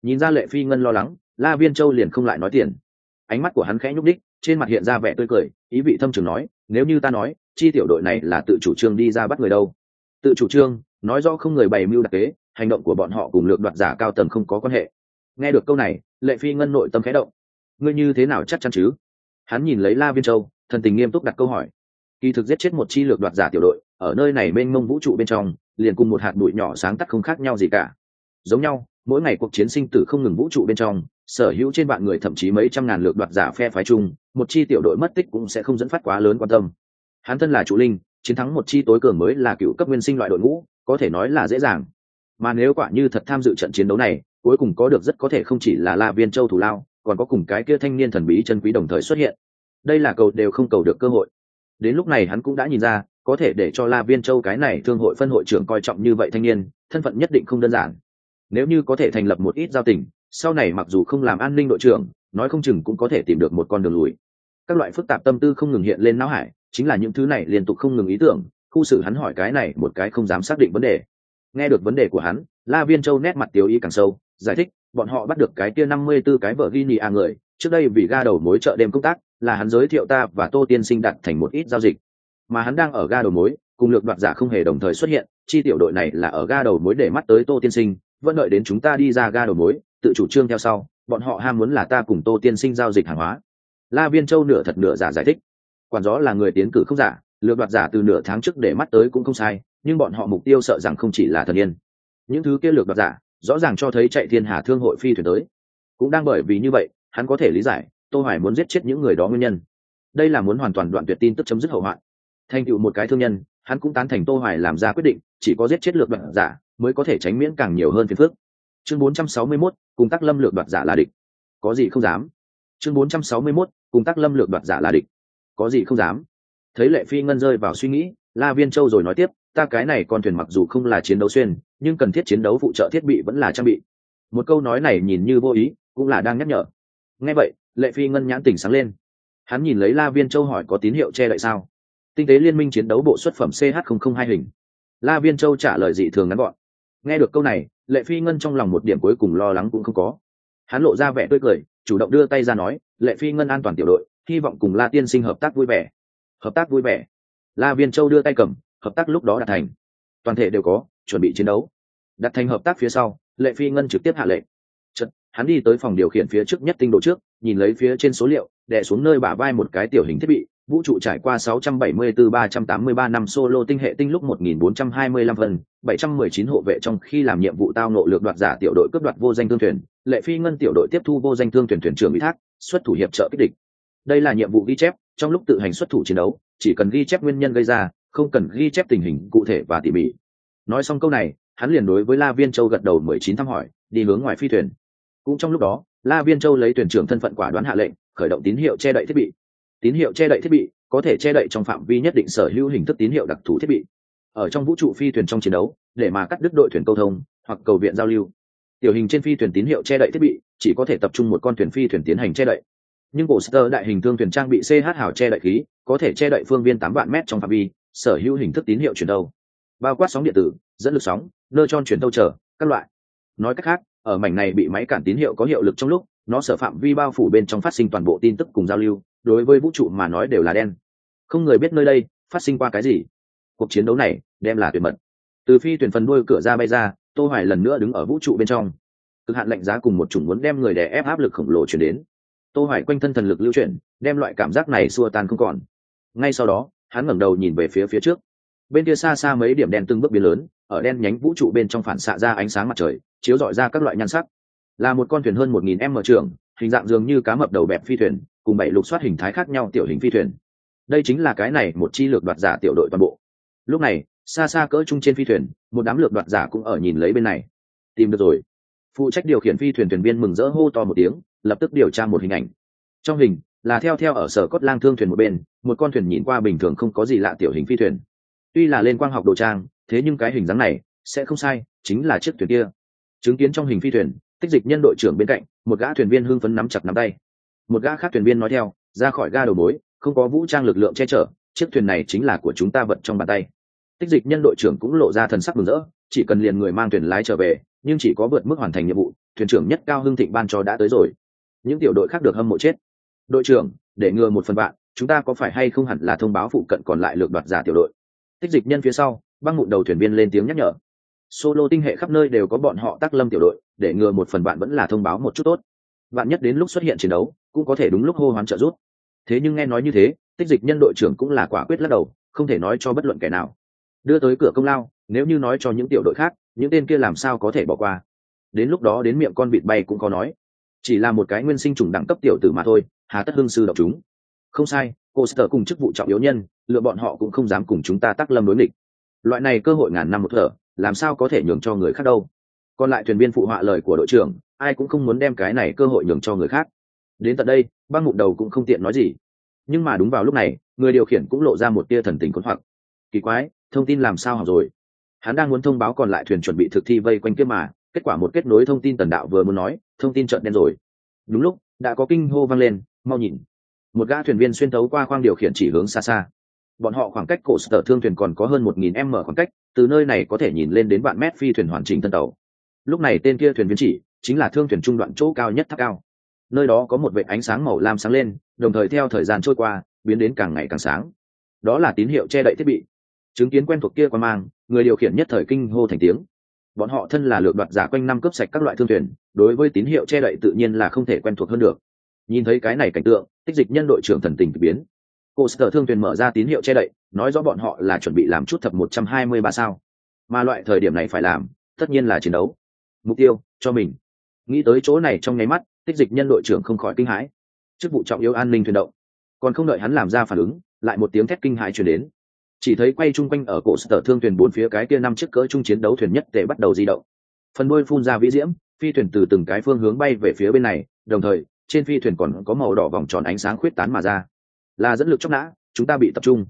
Nhìn ra lệ phi ngân lo lắng, la viên châu liền không lại nói tiền. Ánh mắt của hắn khẽ nhúc đích trên mặt hiện ra vẻ tươi cười, ý vị thâm trường nói, nếu như ta nói chi tiểu đội này là tự chủ trương đi ra bắt người đâu. Tự chủ trương, nói rõ không người bày mưu đặc kế, hành động của bọn họ cùng lược đoạt giả cao tầng không có quan hệ. Nghe được câu này, lệ phi ngân nội tâm khẽ động. Ngươi như thế nào chắc chắn chứ? Hắn nhìn lấy la viên châu, thần tình nghiêm túc đặt câu hỏi. Kỳ thực giết chết một chi lược đoạt giả tiểu đội, ở nơi này bên mông vũ trụ bên trong, liền cùng một hạt bụi nhỏ sáng tắt không khác nhau gì cả. Giống nhau, mỗi ngày cuộc chiến sinh tử không ngừng vũ trụ bên trong, sở hữu trên vạn người thậm chí mấy trăm ngàn lược đoạt giả phe phái chung, một chi tiểu đội mất tích cũng sẽ không dẫn phát quá lớn quan tâm hắn thân là chủ linh, chiến thắng một chi tối cường mới là cựu cấp nguyên sinh loại đội ngũ, có thể nói là dễ dàng. Mà nếu quả như thật tham dự trận chiến đấu này, cuối cùng có được rất có thể không chỉ là la viên châu thủ lao, còn có cùng cái kia thanh niên thần bí chân quý đồng thời xuất hiện. Đây là cầu đều không cầu được cơ hội. Đến lúc này hắn cũng đã nhìn ra, có thể để cho la viên châu cái này thương hội phân hội trưởng coi trọng như vậy thanh niên, thân phận nhất định không đơn giản. Nếu như có thể thành lập một ít giao tình, sau này mặc dù không làm an ninh đội trưởng, nói không chừng cũng có thể tìm được một con đường lùi. Các loại phức tạp tâm tư không ngừng hiện lên não hải chính là những thứ này liên tục không ngừng ý tưởng, khu xử hắn hỏi cái này một cái không dám xác định vấn đề. Nghe được vấn đề của hắn, la viên châu nét mặt tiêu ý càng sâu, giải thích, bọn họ bắt được cái kia năm mươi 54 cái vợ ghi nhì à người, trước đây vì ga đầu mối chợ đêm công tác, là hắn giới thiệu ta và tô tiên sinh đặt thành một ít giao dịch. Mà hắn đang ở ga đầu mối, cùng lược đoạt giả không hề đồng thời xuất hiện, chi tiểu đội này là ở ga đầu mối để mắt tới tô tiên sinh, vẫn đợi đến chúng ta đi ra ga đầu mối, tự chủ trương theo sau, bọn họ ham muốn là ta cùng tô tiên sinh giao dịch hàng hóa. La viên châu nửa thật nửa giả giải thích quản gió là người tiến cử không giả lựa đoạt giả từ nửa tháng trước để mắt tới cũng không sai nhưng bọn họ mục tiêu sợ rằng không chỉ là thần yên. Những thứ kia lược đoạt giả rõ ràng cho thấy chạy thiên hà thương hội phi thuyền tới. Cũng đang bởi vì như vậy hắn có thể lý giải tô hoài muốn giết chết những người đó nguyên nhân. Đây là muốn hoàn toàn đoạn tuyệt tin tức chấm dứt hậu hoạn. Thành tựu một cái thương nhân hắn cũng tán thành tô hoài làm ra quyết định chỉ có giết chết lược đoạt giả mới có thể tránh miễn càng nhiều hơn phiền phức. Chương 461, cùng tác lâm lược đoạt giả là địch. Có gì không dám? Chương 461, cùng tác lâm lược đoạt giả là địch có gì không dám. Thấy lệ phi ngân rơi vào suy nghĩ, la viên châu rồi nói tiếp, ta cái này con thuyền mặc dù không là chiến đấu xuyên, nhưng cần thiết chiến đấu phụ trợ thiết bị vẫn là trang bị. Một câu nói này nhìn như vô ý, cũng là đang nhắc nhở. Nghe vậy, lệ phi ngân nhãn tỉnh sáng lên. Hắn nhìn lấy la viên châu hỏi có tín hiệu che đậy sao? Tinh tế liên minh chiến đấu bộ xuất phẩm ch hai hình. La viên châu trả lời dị thường ngắn gọn. Nghe được câu này, lệ phi ngân trong lòng một điểm cuối cùng lo lắng cũng không có. Hắn lộ ra vẻ tươi cười, chủ động đưa tay ra nói, lệ phi ngân an toàn tiểu đội hy vọng cùng la tiên sinh hợp tác vui vẻ. Hợp tác vui vẻ. La viên châu đưa tay cầm hợp tác lúc đó đạt thành. Toàn thể đều có chuẩn bị chiến đấu. Đặt thành hợp tác phía sau lệ phi ngân trực tiếp hạ lệnh. Chật, hắn đi tới phòng điều khiển phía trước nhất tinh độ trước nhìn lấy phía trên số liệu đè xuống nơi bả vai một cái tiểu hình thiết bị vũ trụ trải qua 674-383 năm solo tinh hệ tinh lúc 1425 phần, 719 hộ vệ trong khi làm nhiệm vụ tao nộ lược đoạt giả tiểu đội cướp đoạt vô danh thương thuyền, lệ phi ngân tiểu đội tiếp thu vô danh thương thuyền thuyền trưởng ủy thác, xuất thủ hiệp trợ kích địch. Đây là nhiệm vụ ghi chép, trong lúc tự hành xuất thủ chiến đấu, chỉ cần ghi chép nguyên nhân gây ra, không cần ghi chép tình hình cụ thể và tỉ mỉ. Nói xong câu này, hắn liền đối với La Viên Châu gật đầu 19 thăm hỏi, đi hướng ngoài phi thuyền. Cũng trong lúc đó, La Viên Châu lấy thuyền trưởng thân phận quả đoán hạ lệnh, khởi động tín hiệu che đậy thiết bị tín hiệu che đậy thiết bị có thể che đậy trong phạm vi nhất định sở hữu hình thức tín hiệu đặc thù thiết bị ở trong vũ trụ phi thuyền trong chiến đấu để mà cắt đứt đội thuyền câu thông hoặc cầu viện giao lưu tiểu hình trên phi thuyền tín hiệu che đậy thiết bị chỉ có thể tập trung một con thuyền phi thuyền tiến hành che đậy nhưng bộ sơ đại hình thương thuyền trang bị ch hào che đậy khí, có thể che đậy phương viên tám vạn mét trong phạm vi, sở hữu hình thức tín hiệu chuyển đâu. Bao quát sóng điện tử, dẫn lực sóng nơ tròn chuyển đâu trở các loại. Nói cách khác, ở mảnh này bị máy cản tín hiệu có hiệu lực trong lúc, nó sở phạm vi bao phủ bên trong phát sinh toàn bộ tin tức cùng giao lưu, đối với vũ trụ mà nói đều là đen. Không người biết nơi đây, phát sinh qua cái gì. Cuộc chiến đấu này, đem là tuyệt mật. Từ phi tuyển phần đuôi cửa ra bay ra, tô hoài lần nữa đứng ở vũ trụ bên trong. Cực hạn lạnh giá cùng một chủng muốn đem người đè ép áp lực khổng lồ chuyển đến tô hoài quanh thân thần lực lưu chuyển, đem loại cảm giác này xua tan không còn. Ngay sau đó, hắn ngẩng đầu nhìn về phía phía trước. Bên kia xa xa mấy điểm đen từng bước biến lớn, ở đen nhánh vũ trụ bên trong phản xạ ra ánh sáng mặt trời, chiếu rọi ra các loại nhan sắc. Là một con thuyền hơn một nghìn m trường, hình dạng dường như cá mập đầu bẹp phi thuyền, cùng bảy lục soát hình thái khác nhau tiểu hình phi thuyền. Đây chính là cái này một chi lược đoạt giả tiểu đội toàn bộ. Lúc này, xa xa cỡ chung trên phi thuyền, một đám lược đoạt giả cũng ở nhìn lấy bên này. Tìm được rồi. Phụ trách điều khiển phi thuyền thuyền viên mừng rỡ hô to một tiếng lập tức điều tra một hình ảnh. Trong hình, là theo theo ở sở cốt lang thương thuyền một bên, một con thuyền nhìn qua bình thường không có gì lạ tiểu hình phi thuyền. Tuy là lên quang học đồ trang, thế nhưng cái hình dáng này sẽ không sai, chính là chiếc thuyền kia. Chứng kiến trong hình phi thuyền, tích dịch nhân đội trưởng bên cạnh, một gã thuyền viên hưng phấn nắm chặt nắm tay. Một gã khác thuyền viên nói theo, ra khỏi ga đầu mối, không có vũ trang lực lượng che chở, chiếc thuyền này chính là của chúng ta vận trong bàn tay. Tích dịch nhân đội trưởng cũng lộ ra thần sắc mừng rỡ, chỉ cần liền người mang thuyền lái trở về, nhưng chỉ có vượt mức hoàn thành nhiệm vụ, thuyền trưởng nhất cao hưng thịnh ban cho đã tới rồi những tiểu đội khác được hâm mộ chết. Đội trưởng, để ngừa một phần bạn chúng ta có phải hay không hẳn là thông báo phụ cận còn lại lược đoạt giả tiểu đội? Tích dịch nhân phía sau, băng mụn đầu thuyền viên lên tiếng nhắc nhở. Solo tinh hệ khắp nơi đều có bọn họ tác lâm tiểu đội, để ngừa một phần bạn vẫn là thông báo một chút tốt. Bạn nhất đến lúc xuất hiện chiến đấu, cũng có thể đúng lúc hô hoán trợ giúp. Thế nhưng nghe nói như thế, tích dịch nhân đội trưởng cũng là quả quyết lắc đầu, không thể nói cho bất luận kẻ nào. Đưa tới cửa công lao, nếu như nói cho những tiểu đội khác, những tên kia làm sao có thể bỏ qua? Đến lúc đó đến miệng con vịt bay cũng có nói chỉ là một cái nguyên sinh trùng đẳng cấp tiểu tử mà thôi, hà tất hương sư đọc chúng. Không sai, cô sở cùng chức vụ trọng yếu nhân, lựa bọn họ cũng không dám cùng chúng ta tác lâm đối nghịch. Loại này cơ hội ngàn năm một thở, làm sao có thể nhường cho người khác đâu? Còn lại thuyền viên phụ họa lời của đội trưởng, ai cũng không muốn đem cái này cơ hội nhường cho người khác. Đến tận đây băng ngục đầu cũng không tiện nói gì. Nhưng mà đúng vào lúc này, người điều khiển cũng lộ ra một tia thần tình khốn hoặc. Kỳ quái, thông tin làm sao học rồi? Hắn đang muốn thông báo còn lại thuyền chuẩn bị thực thi vây quanh kia mà kết quả một kết nối thông tin tần đạo vừa muốn nói, thông tin trợn đen rồi. Đúng lúc, đã có kinh hô vang lên, mau nhìn. Một gã thuyền viên xuyên thấu qua khoang điều khiển chỉ hướng xa xa. Bọn họ khoảng cách cổ sở thương thuyền còn có hơn một nghìn m khoảng cách, từ nơi này có thể nhìn lên đến vạn mét phi thuyền hoàn chỉnh thân tàu. Lúc này tên kia thuyền viên chỉ, chính là thương thuyền trung đoạn chỗ cao nhất tháp cao. Nơi đó có một vệ ánh sáng màu lam sáng lên, đồng thời theo thời gian trôi qua, biến đến càng ngày càng sáng. Đó là tín hiệu che đậy thiết bị. Chứng kiến quen thuộc kia qua mang, người điều khiển nhất thời kinh hô thành tiếng bọn họ thân là lược đoạt giả quanh năm cướp sạch các loại thương thuyền, đối với tín hiệu che đậy tự nhiên là không thể quen thuộc hơn được. Nhìn thấy cái này cảnh tượng, tích dịch nhân đội trưởng thần tình biến. Cô sở thương thuyền mở ra tín hiệu che đậy, nói rõ bọn họ là chuẩn bị làm chút thập một trăm hai mươi ba sao. Mà loại thời điểm này phải làm, tất nhiên là chiến đấu. Mục tiêu, cho mình. Nghĩ tới chỗ này trong nháy mắt, tích dịch nhân đội trưởng không khỏi kinh hãi. Chức vụ trọng yếu an ninh thuyền động. Còn không đợi hắn làm ra phản ứng, lại một tiếng thét kinh hãi chuyển đến chỉ thấy quay chung quanh ở cổ sở thương thuyền bốn phía cái kia năm chiếc cỡ chung chiến đấu thuyền nhất tề bắt đầu di động. Phần đôi phun ra vĩ diễm, phi thuyền từ từng cái phương hướng bay về phía bên này, đồng thời, trên phi thuyền còn có màu đỏ vòng tròn ánh sáng khuyết tán mà ra. Là dẫn lực chóc nã, chúng ta bị tập trung.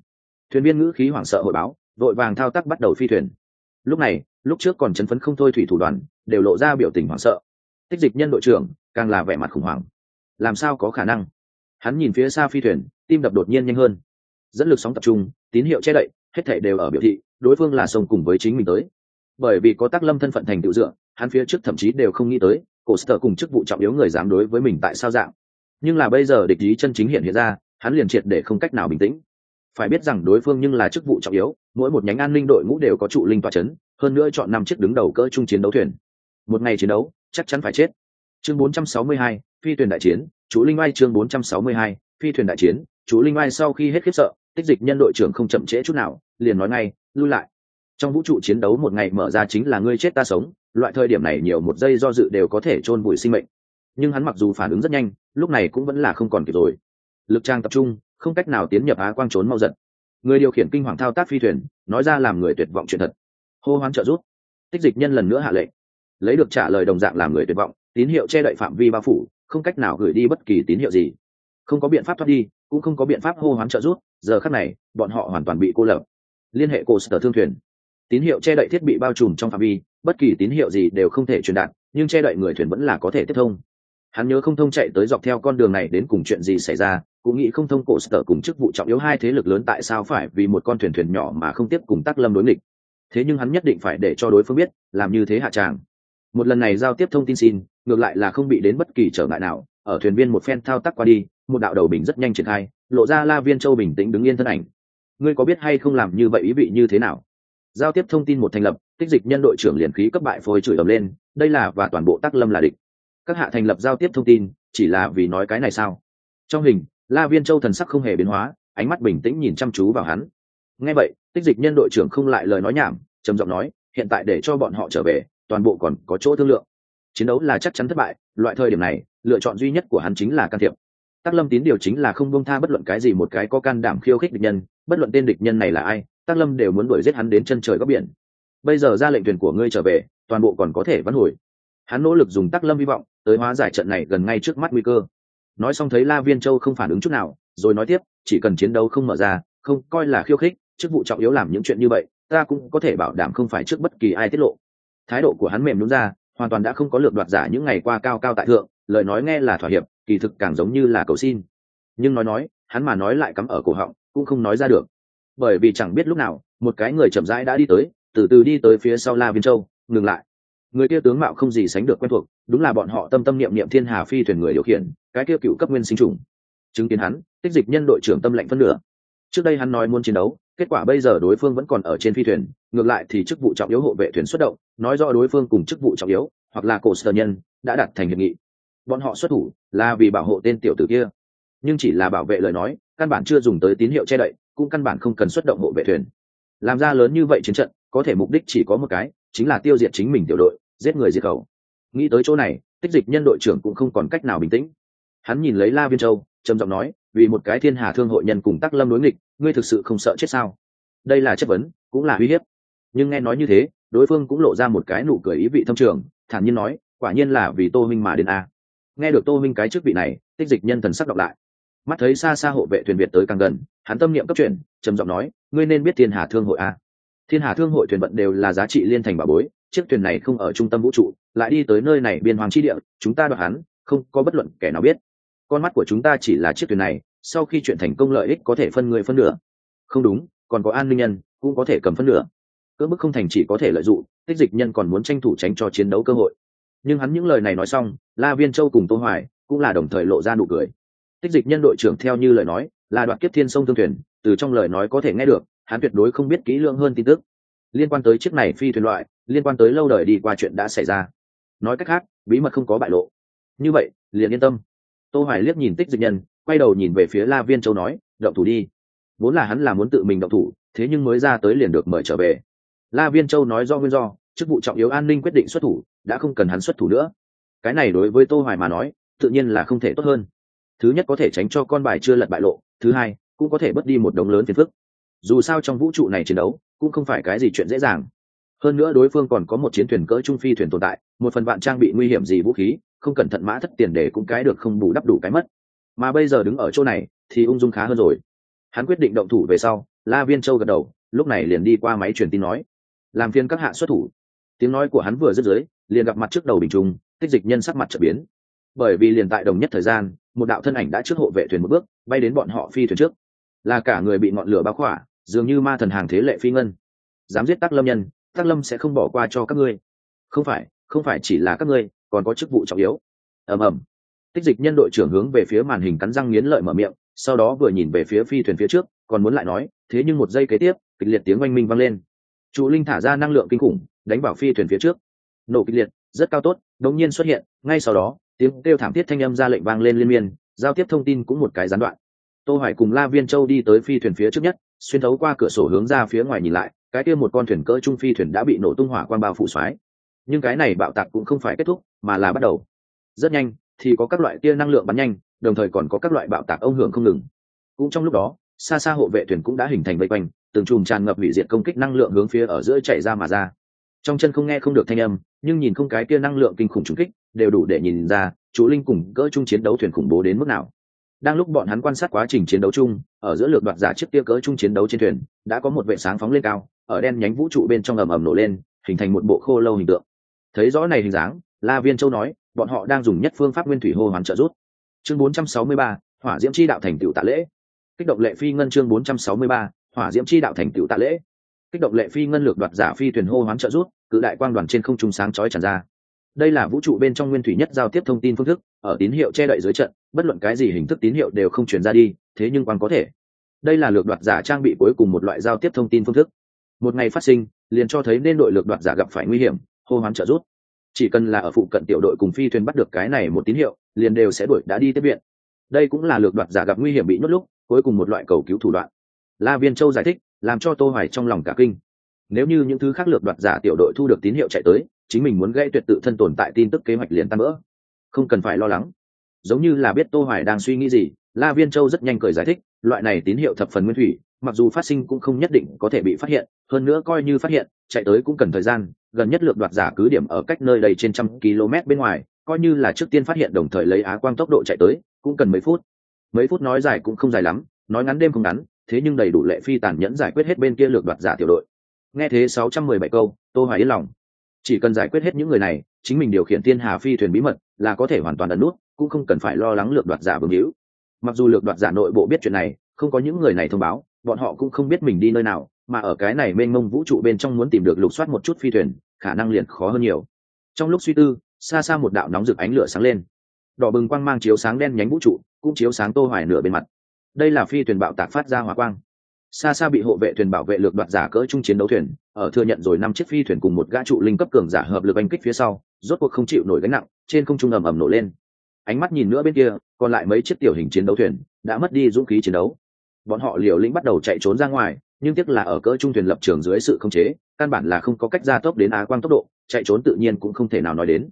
Thuyền viên ngữ khí hoảng sợ hội báo, vội vàng thao tác bắt đầu phi thuyền. Lúc này, lúc trước còn chấn phấn không thôi thủy thủ đoàn, đều lộ ra biểu tình hoảng sợ. Tích dịch nhân đội trưởng, càng là vẻ mặt khủng hoảng. Làm sao có khả năng? Hắn nhìn phía xa phi thuyền, tim đập đột nhiên nhanh hơn. Dẫn lực sóng tập trung tín hiệu che đậy hết thể đều ở biểu thị đối phương là sông cùng với chính mình tới. Bởi vì có tác lâm thân phận thành tựu dựa hắn phía trước thậm chí đều không nghĩ tới cổ sở cùng chức vụ trọng yếu người dám đối với mình tại sao dạng. Nhưng là bây giờ địch ý chân chính hiện hiện ra hắn liền triệt để không cách nào bình tĩnh. Phải biết rằng đối phương nhưng là chức vụ trọng yếu mỗi một nhánh an ninh đội ngũ đều có trụ linh tòa chấn, hơn nữa chọn năm chiếc đứng đầu cỡ trung chiến đấu thuyền. Một ngày chiến đấu chắc chắn phải chết. Chương 462, phi thuyền đại chiến chú linh oai chương 462, phi thuyền đại chiến chú linh oai sau khi hết khiếp sợ tích dịch nhân đội trưởng không chậm trễ chút nào, liền nói ngay, lui lại. Trong vũ trụ chiến đấu một ngày mở ra chính là ngươi chết ta sống, loại thời điểm này nhiều một giây do dự đều có thể chôn vùi sinh mệnh. Nhưng hắn mặc dù phản ứng rất nhanh, lúc này cũng vẫn là không còn kịp rồi. Lực trang tập trung, không cách nào tiến nhập á quang trốn mau giật. Người điều khiển kinh hoàng thao tác phi thuyền, nói ra làm người tuyệt vọng chuyện thật. Hô hoán trợ giúp. Tích dịch nhân lần nữa hạ lệnh. Lấy được trả lời đồng dạng làm người tuyệt vọng, tín hiệu che đậy phạm vi bao phủ, không cách nào gửi đi bất kỳ tín hiệu gì. Không có biện pháp thoát đi cũng không có biện pháp hô hoán trợ giúp, giờ khắc này, bọn họ hoàn toàn bị cô lập. Liên hệ cổ sở thương thuyền. Tín hiệu che đậy thiết bị bao trùm trong phạm vi, bất kỳ tín hiệu gì đều không thể truyền đạt, nhưng che đậy người thuyền vẫn là có thể tiếp thông. Hắn nhớ không thông chạy tới dọc theo con đường này đến cùng chuyện gì xảy ra, cũng nghĩ không thông cổ sở cùng chức vụ trọng yếu hai thế lực lớn tại sao phải vì một con thuyền thuyền nhỏ mà không tiếp cùng tác lâm đối nghịch. Thế nhưng hắn nhất định phải để cho đối phương biết, làm như thế hạ tràng. Một lần này giao tiếp thông tin xin, ngược lại là không bị đến bất kỳ trở ngại nào, ở thuyền viên một phen thao tác qua đi một đạo đầu bình rất nhanh triển khai, lộ ra la viên châu bình tĩnh đứng yên thân ảnh. Ngươi có biết hay không làm như vậy ý vị như thế nào? Giao tiếp thông tin một thành lập tích dịch nhân đội trưởng liền khí cấp bại phôi chửi ầm lên, đây là và toàn bộ tác lâm là địch. Các hạ thành lập giao tiếp thông tin, chỉ là vì nói cái này sao? Trong hình, la viên châu thần sắc không hề biến hóa, ánh mắt bình tĩnh nhìn chăm chú vào hắn. Nghe vậy tích dịch nhân đội trưởng không lại lời nói nhảm, trầm giọng nói, hiện tại để cho bọn họ trở về, toàn bộ còn có chỗ thương lượng. Chiến đấu là chắc chắn thất bại, loại thời điểm này, lựa chọn duy nhất của hắn chính là can thiệp. Tác Lâm Tín điều chính là không buông tha bất luận cái gì một cái có can đảm khiêu khích địch nhân, bất luận tên địch nhân này là ai, Tác Lâm đều muốn đuổi giết hắn đến chân trời góc biển. Bây giờ ra lệnh thuyền của ngươi trở về, toàn bộ còn có thể vãn hồi. Hắn nỗ lực dùng Tác Lâm hy vọng, tới hóa giải trận này gần ngay trước mắt nguy cơ. Nói xong thấy La Viên Châu không phản ứng chút nào, rồi nói tiếp, chỉ cần chiến đấu không mở ra, không coi là khiêu khích, chức vụ trọng yếu làm những chuyện như vậy, ta cũng có thể bảo đảm không phải trước bất kỳ ai tiết lộ. Thái độ của hắn mềm đúng ra, hoàn toàn đã không có lược đoạt giả những ngày qua cao cao tại thượng, lời nói nghe là thỏa hiệp, kỳ thực càng giống như là cầu xin. Nhưng nói nói, hắn mà nói lại cắm ở cổ họng, cũng không nói ra được. Bởi vì chẳng biết lúc nào, một cái người chậm rãi đã đi tới, từ từ đi tới phía sau la viên châu, ngừng lại. Người kia tướng mạo không gì sánh được quen thuộc, đúng là bọn họ tâm tâm niệm niệm thiên hà phi thuyền người điều khiển, cái kia cựu cấp nguyên sinh trùng. Chứng kiến hắn, tích dịch nhân đội trưởng tâm lệnh phân nửa. Trước đây hắn nói muốn chiến đấu, kết quả bây giờ đối phương vẫn còn ở trên phi thuyền, ngược lại thì chức vụ trọng yếu hộ vệ thuyền xuất động, nói rõ đối phương cùng chức vụ trọng yếu, hoặc là cổ sở nhân, đã đặt thành hiệp nghị bọn họ xuất thủ là vì bảo hộ tên tiểu tử kia. Nhưng chỉ là bảo vệ lời nói, căn bản chưa dùng tới tín hiệu che đậy, cũng căn bản không cần xuất động hộ vệ thuyền. Làm ra lớn như vậy chiến trận, có thể mục đích chỉ có một cái, chính là tiêu diệt chính mình tiểu đội, giết người diệt khẩu. Nghĩ tới chỗ này, tích dịch nhân đội trưởng cũng không còn cách nào bình tĩnh. Hắn nhìn lấy la viên châu, trầm giọng nói, vì một cái thiên hà thương hội nhân cùng tắc lâm đối nghịch, ngươi thực sự không sợ chết sao? Đây là chất vấn, cũng là uy hiếp. Nhưng nghe nói như thế, đối phương cũng lộ ra một cái nụ cười ý vị thâm trường, thản nhiên nói, quả nhiên là vì tô minh mà đến a nghe được tô minh cái chức vị này, tích dịch nhân thần sắc đọc lại. Mắt thấy xa xa hộ vệ thuyền việt tới càng gần, hắn tâm niệm cấp chuyển, trầm giọng nói, ngươi nên biết thiên hà thương hội a. Thiên hà thương hội thuyền vận đều là giá trị liên thành bà bối, chiếc thuyền này không ở trung tâm vũ trụ, lại đi tới nơi này biên hoàng chi địa, chúng ta đoạt hắn, không có bất luận kẻ nào biết. Con mắt của chúng ta chỉ là chiếc thuyền này, sau khi chuyện thành công lợi ích có thể phân người phân nửa. Không đúng, còn có an ninh nhân, cũng có thể cầm phân nửa. Cỡ bức không thành chỉ có thể lợi dụng, tích dịch nhân còn muốn tranh thủ tránh cho chiến đấu cơ hội nhưng hắn những lời này nói xong, la viên châu cùng tô hoài cũng là đồng thời lộ ra nụ cười. Tích dịch nhân đội trưởng theo như lời nói, là đoạt kiếp thiên sông thương thuyền, từ trong lời nói có thể nghe được, hắn tuyệt đối không biết kỹ lưỡng hơn tin tức. Liên quan tới chiếc này phi thuyền loại, liên quan tới lâu đời đi qua chuyện đã xảy ra. Nói cách khác, bí mật không có bại lộ. Như vậy, liền yên tâm. Tô hoài liếc nhìn tích dịch nhân, quay đầu nhìn về phía la viên châu nói, động thủ đi. Vốn là hắn là muốn tự mình động thủ, thế nhưng mới ra tới liền được mời trở về. La viên châu nói do nguyên do, chức vụ trọng yếu an ninh quyết định xuất thủ đã không cần hắn xuất thủ nữa. Cái này đối với tô hoài mà nói, tự nhiên là không thể tốt hơn. Thứ nhất có thể tránh cho con bài chưa lật bại lộ, thứ hai, cũng có thể bớt đi một đống lớn phiền phức. Dù sao trong vũ trụ này chiến đấu, cũng không phải cái gì chuyện dễ dàng. Hơn nữa đối phương còn có một chiến thuyền cỡ trung phi thuyền tồn tại, một phần bạn trang bị nguy hiểm gì vũ khí, không cẩn thận mã thất tiền để cũng cái được không bù đắp đủ cái mất. Mà bây giờ đứng ở chỗ này, thì ung dung khá hơn rồi. Hắn quyết định động thủ về sau, la viên châu gật đầu, lúc này liền đi qua máy truyền tin nói. Làm phiên các hạ xuất thủ tiếng nói của hắn vừa dứt dưới, liền gặp mặt trước đầu bình trung tích dịch nhân sắc mặt trở biến. Bởi vì liền tại đồng nhất thời gian, một đạo thân ảnh đã trước hộ vệ thuyền một bước, bay đến bọn họ phi thuyền trước. Là cả người bị ngọn lửa bao khỏa, dường như ma thần hàng thế lệ phi ngân. Dám giết tác lâm nhân tác lâm sẽ không bỏ qua cho các ngươi. Không phải không phải chỉ là các ngươi, còn có chức vụ trọng yếu. Ầm ầm. Tích dịch nhân đội trưởng hướng về phía màn hình cắn răng nghiến lợi mở miệng, sau đó vừa nhìn về phía phi thuyền phía trước, còn muốn lại nói, thế nhưng một giây kế tiếp, kịch liệt tiếng oanh minh vang lên. Trụ linh thả ra năng lượng kinh khủng đánh vào phi thuyền phía trước. Nổ kịch liệt, rất cao tốt, Đống nhiên xuất hiện, ngay sau đó, tiếng kêu thảm thiết thanh âm ra lệnh vang lên liên miên, giao tiếp thông tin cũng một cái gián đoạn. Tô hoài cùng la viên châu đi tới phi thuyền phía trước nhất, xuyên thấu qua cửa sổ hướng ra phía ngoài nhìn lại, cái kia một con thuyền cỡ trung phi thuyền đã bị nổ tung hỏa quang bao phủ xoáy. Nhưng cái này bạo tạc cũng không phải kết thúc, mà là bắt đầu. Rất nhanh, thì có các loại tia năng lượng bắn nhanh, đồng thời còn có các loại bạo tạc ông hưởng không ngừng. Cũng trong lúc đó, xa xa hộ vệ thuyền cũng đã hình thành vây quanh, từng chùm tràn ngập hủy diệt công kích năng lượng hướng phía ở giữa chạy ra mà ra trong chân không nghe không được thanh âm nhưng nhìn không cái kia năng lượng kinh khủng trùng kích đều đủ để nhìn ra chú linh cùng cỡ chung chiến đấu thuyền khủng bố đến mức nào. Đang lúc bọn hắn quan sát quá trình chiến đấu chung ở giữa lượt đoạt giả chiếc kia cỡ chung chiến đấu trên thuyền đã có một vệ sáng phóng lên cao ở đen nhánh vũ trụ bên trong ầm ầm nổ lên hình thành một bộ khô lâu hình tượng. Thấy rõ này hình dáng la viên châu nói bọn họ đang dùng nhất phương pháp nguyên thủy hô hoán trợ rút chương 463, hỏa diễm chi đạo thành tựu tạ lễ. Kích động lệ phi ngân chương 463, hỏa diễm chi đạo thành tựu tạ lễ kích động lệ phi ngân lược đoạt giả phi thuyền hô hoán trợ rút cự đại quang đoàn trên không trung sáng chói tràn ra. Đây là vũ trụ bên trong nguyên thủy nhất giao tiếp thông tin phương thức, ở tín hiệu che đậy dưới trận, bất luận cái gì hình thức tín hiệu đều không truyền ra đi, thế nhưng quang có thể. Đây là lược đoạt giả trang bị cuối cùng một loại giao tiếp thông tin phương thức. Một ngày phát sinh, liền cho thấy nên đội lược đoạt giả gặp phải nguy hiểm, hô hoán trợ rút chỉ cần là ở phụ cận tiểu đội cùng phi thuyền bắt được cái này một tín hiệu, liền đều sẽ đuổi đã đi tiếp viện. Đây cũng là lược đoạt giả gặp nguy hiểm bị nhốt lúc, cuối cùng một loại cầu cứu thủ đoạn. La viên châu giải thích làm cho tô hoài trong lòng cả kinh. Nếu như những thứ khác lược đoạt giả tiểu đội thu được tín hiệu chạy tới, chính mình muốn gây tuyệt tự thân tồn tại tin tức kế hoạch liền tan vỡ không cần phải lo lắng. Giống như là biết tô hoài đang suy nghĩ gì, la viên châu rất nhanh cười giải thích, loại này tín hiệu thập phần nguyên thủy, mặc dù phát sinh cũng không nhất định có thể bị phát hiện, hơn nữa coi như phát hiện, chạy tới cũng cần thời gian, gần nhất lược đoạt giả cứ điểm ở cách nơi đây trên trăm km bên ngoài, coi như là trước tiên phát hiện đồng thời lấy á quang tốc độ chạy tới, cũng cần mấy phút. Mấy phút nói dài cũng không dài lắm, nói ngắn đêm không ngắn thế nhưng đầy đủ lệ phi tàn nhẫn giải quyết hết bên kia lược đoạt giả tiểu đội. Nghe thế 617 câu, tô hoài yên lòng. Chỉ cần giải quyết hết những người này, chính mình điều khiển thiên hà phi thuyền bí mật là có thể hoàn toàn ẩn nút, cũng không cần phải lo lắng lược đoạt giả vương hữu. Mặc dù lược đoạt giả nội bộ biết chuyện này, không có những người này thông báo, bọn họ cũng không biết mình đi nơi nào, mà ở cái này mênh mông vũ trụ bên trong muốn tìm được lục soát một chút phi thuyền, khả năng liền khó hơn nhiều. Trong lúc suy tư, xa xa một đạo nóng rực ánh lửa sáng lên. Đỏ bừng quang mang chiếu sáng đen nhánh vũ trụ, cũng chiếu sáng tô hoài nửa bên mặt đây là phi thuyền bạo tạc phát ra hỏa quang. Xa xa bị hộ vệ thuyền bảo vệ lược đoạt giả cỡ trung chiến đấu thuyền, ở thừa nhận rồi năm chiếc phi thuyền cùng một gã trụ linh cấp cường giả hợp lực anh kích phía sau, rốt cuộc không chịu nổi gánh nặng, trên không trung ầm ầm nổ lên. Ánh mắt nhìn nữa bên kia, còn lại mấy chiếc tiểu hình chiến đấu thuyền đã mất đi dũng khí chiến đấu. Bọn họ liều lĩnh bắt đầu chạy trốn ra ngoài, nhưng tiếc là ở cỡ trung thuyền lập trường dưới sự khống chế, căn bản là không có cách gia tốc đến á quang tốc độ, chạy trốn tự nhiên cũng không thể nào nói đến.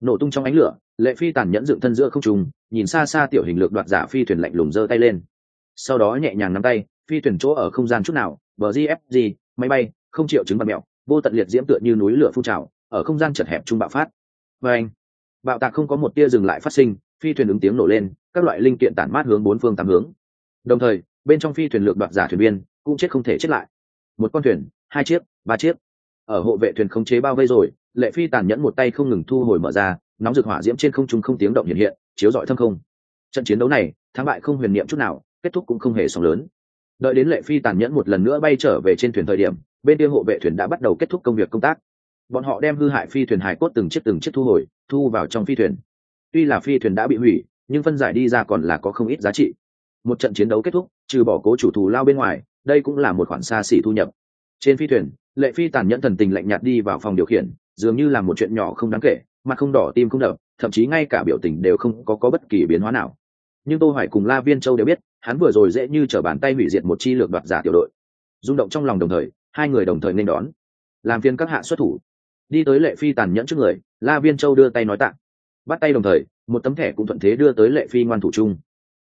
Nổ tung trong ánh lửa, lệ phi tàn nhẫn dựng thân giữa không trung, nhìn xa xa tiểu hình lược đoạt giả phi thuyền lạnh lùng giơ tay lên sau đó nhẹ nhàng nắm tay, phi thuyền chỗ ở không gian chút nào, bờ gfg máy bay, không triệu chứng bật mẹo, vô tận liệt diễm tựa như núi lửa phun trào, ở không gian chật hẹp trung bạo phát. Và anh, bạo tạc không có một tia dừng lại phát sinh, phi thuyền ứng tiếng nổ lên, các loại linh kiện tản mát hướng bốn phương tám hướng. Đồng thời, bên trong phi thuyền lược đoạt giả thuyền viên cũng chết không thể chết lại. Một con thuyền, hai chiếc, ba chiếc. Ở hộ vệ thuyền khống chế bao vây rồi, lệ phi tàn nhẫn một tay không ngừng thu hồi mở ra, nóng rực hỏa diễm trên không trung không tiếng động hiện hiện, chiếu rọi thâm không. Trận chiến đấu này, thắng bại không huyền niệm chút nào kết thúc cũng không hề sóng lớn. Đợi đến lệ phi tàn nhẫn một lần nữa bay trở về trên thuyền thời điểm bên kia hộ vệ thuyền đã bắt đầu kết thúc công việc công tác. Bọn họ đem hư hại phi thuyền hải cốt từng chiếc từng chiếc thu hồi thu vào trong phi thuyền. Tuy là phi thuyền đã bị hủy nhưng phân giải đi ra còn là có không ít giá trị. Một trận chiến đấu kết thúc trừ bỏ cố chủ thù lao bên ngoài đây cũng là một khoản xa xỉ thu nhập. Trên phi thuyền lệ phi tàn nhẫn thần tình lạnh nhạt đi vào phòng điều khiển dường như là một chuyện nhỏ không đáng kể mặt không đỏ tim không đập thậm chí ngay cả biểu tình đều không có, có bất kỳ biến hóa nào. Nhưng tô hoài cùng la viên châu đều biết hắn vừa rồi dễ như trở bàn tay hủy diệt một chi lược đoạt giả tiểu đội. Rung động trong lòng đồng thời, hai người đồng thời nên đón. Làm phiên các hạ xuất thủ. Đi tới lệ phi tàn nhẫn trước người, la viên châu đưa tay nói tặng bắt tay đồng thời, một tấm thẻ cũng thuận thế đưa tới lệ phi ngoan thủ chung.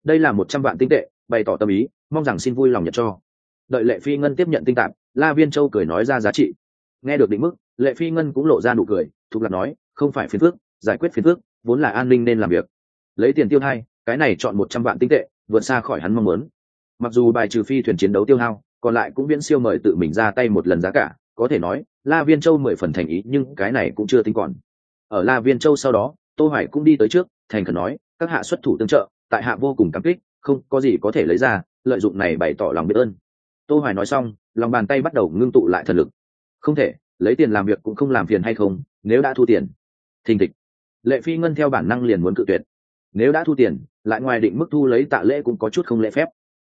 Đây là một trăm vạn tinh tệ, bày tỏ tâm ý, mong rằng xin vui lòng nhận cho. Đợi lệ phi ngân tiếp nhận tinh tạp la viên châu cười nói ra giá trị. Nghe được định mức, lệ phi ngân cũng lộ ra nụ cười, thục lạc nói, không phải phiền phước giải quyết phiền phước vốn là an ninh nên làm việc. Lấy tiền tiêu hai cái này chọn một trăm vạn tinh tệ vượt xa khỏi hắn mong muốn. Mặc dù bài trừ phi thuyền chiến đấu tiêu hao, còn lại cũng viễn siêu mời tự mình ra tay một lần giá cả, có thể nói, la viên châu mười phần thành ý, nhưng cái này cũng chưa tính còn. Ở la viên châu sau đó, tô hoài cũng đi tới trước, thành khẩn nói, các hạ xuất thủ tương trợ, tại hạ vô cùng cảm kích, không có gì có thể lấy ra, lợi dụng này bày tỏ lòng biết ơn. Tô hoài nói xong, lòng bàn tay bắt đầu ngưng tụ lại thần lực. Không thể, lấy tiền làm việc cũng không làm phiền hay không, nếu đã thu tiền. Thình thịch. Lệ phi ngân theo bản năng liền muốn cự tuyệt nếu đã thu tiền, lại ngoài định mức thu lấy tạ lễ cũng có chút không lễ phép.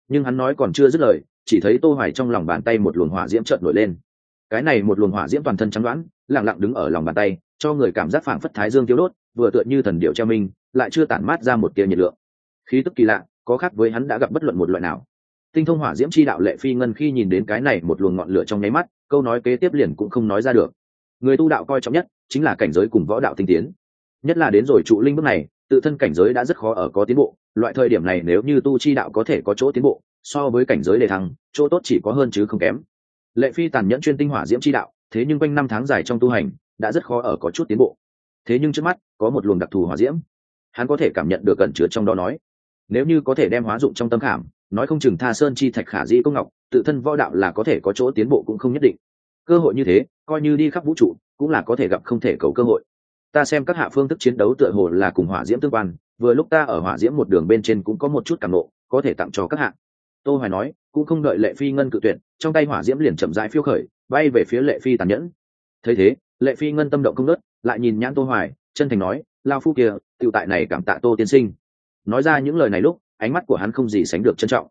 Nhưng hắn nói còn chưa dứt lời, chỉ thấy tô hoài trong lòng bàn tay một luồng hỏa diễm chợt nổi lên. Cái này một luồng hỏa diễm toàn thân trắng đoán lặng lặng đứng ở lòng bàn tay, cho người cảm giác phảng phất thái dương tiêu đốt, vừa tựa như thần điệu treo minh lại chưa tản mát ra một tia nhiệt lượng. Khí tức kỳ lạ, có khác với hắn đã gặp bất luận một loại nào. Tinh thông hỏa diễm chi đạo lệ phi ngân khi nhìn đến cái này một luồng ngọn lửa trong nháy mắt, câu nói kế tiếp liền cũng không nói ra được. Người tu đạo coi trọng nhất chính là cảnh giới cùng võ đạo tinh tiến. Nhất là đến rồi trụ linh bước này tự thân cảnh giới đã rất khó ở có tiến bộ, loại thời điểm này nếu như tu chi đạo có thể có chỗ tiến bộ, so với cảnh giới đề thăng, chỗ tốt chỉ có hơn chứ không kém. Lệ phi tàn nhẫn chuyên tinh hỏa diễm chi đạo, thế nhưng quanh năm tháng dài trong tu hành, đã rất khó ở có chút tiến bộ. Thế nhưng trước mắt, có một luồng đặc thù hỏa diễm. Hắn có thể cảm nhận được cẩn chứa trong đó nói. Nếu như có thể đem hóa dụng trong tâm khảm, nói không chừng tha sơn chi thạch khả di công ngọc, tự thân võ đạo là có thể có chỗ tiến bộ cũng không nhất định. Cơ hội như thế, coi như đi khắp vũ trụ, cũng là có thể gặp không thể cầu cơ hội ta xem các hạ phương thức chiến đấu tựa hồ là cùng hỏa diễm tương quan, vừa lúc ta ở hỏa diễm một đường bên trên cũng có một chút cảm nộ, có thể tặng cho các hạ. Tô hoài nói, cũng không đợi lệ phi ngân cự tuyệt, trong tay hỏa diễm liền chậm rãi phiêu khởi, bay về phía lệ phi tàn nhẫn. Thấy thế, lệ phi ngân tâm động không nớt lại nhìn nhãn tô hoài, chân thành nói, lao phu kia, tiểu tại này cảm tạ tô tiên sinh. Nói ra những lời này lúc, ánh mắt của hắn không gì sánh được trân trọng.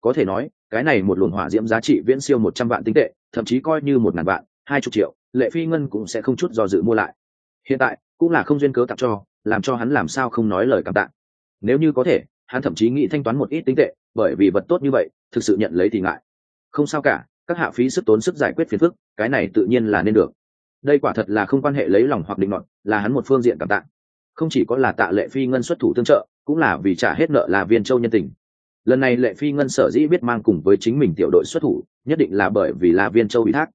Có thể nói, cái này một luồng hỏa diễm giá trị viễn siêu một trăm vạn tinh tệ, thậm chí coi như một ngàn vạn, hai chục triệu, lệ phi ngân cũng sẽ không chút do dự mua lại. Hiện tại cũng là không duyên cớ tặng cho làm cho hắn làm sao không nói lời cảm tạ. Nếu như có thể hắn thậm chí nghĩ thanh toán một ít tính tệ bởi vì vật tốt như vậy thực sự nhận lấy thì ngại. Không sao cả các hạ phí sức tốn sức giải quyết phiền phức cái này tự nhiên là nên được. Đây quả thật là không quan hệ lấy lòng hoặc định luận là hắn một phương diện cảm tạ. Không chỉ có là tạ lệ phi ngân xuất thủ tương trợ cũng là vì trả hết nợ là viên châu nhân tình. Lần này lệ phi ngân sở dĩ biết mang cùng với chính mình tiểu đội xuất thủ nhất định là bởi vì là viên châu ủy thác.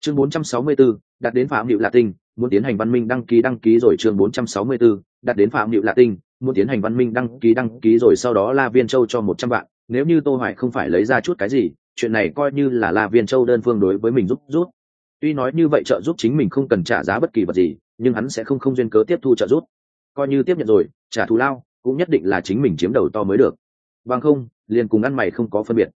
Chương 464, đặt đến phạm hiệu lạ tinh muốn tiến hành văn minh đăng ký đăng ký rồi chương 464, đặt đến phạm hiệu lạ tinh muốn tiến hành văn minh đăng ký đăng ký rồi sau đó la viên châu cho một trăm vạn. Nếu như tô hoài không phải lấy ra chút cái gì chuyện này coi như là la viên châu đơn phương đối với mình giúp rút tuy nói như vậy trợ giúp chính mình không cần trả giá bất kỳ vật gì nhưng hắn sẽ không không duyên cớ tiếp thu trợ giúp. Coi như tiếp nhận rồi trả thù lao cũng nhất định là chính mình chiếm đầu to mới được. Bằng không liền cùng ăn mày không có phân biệt.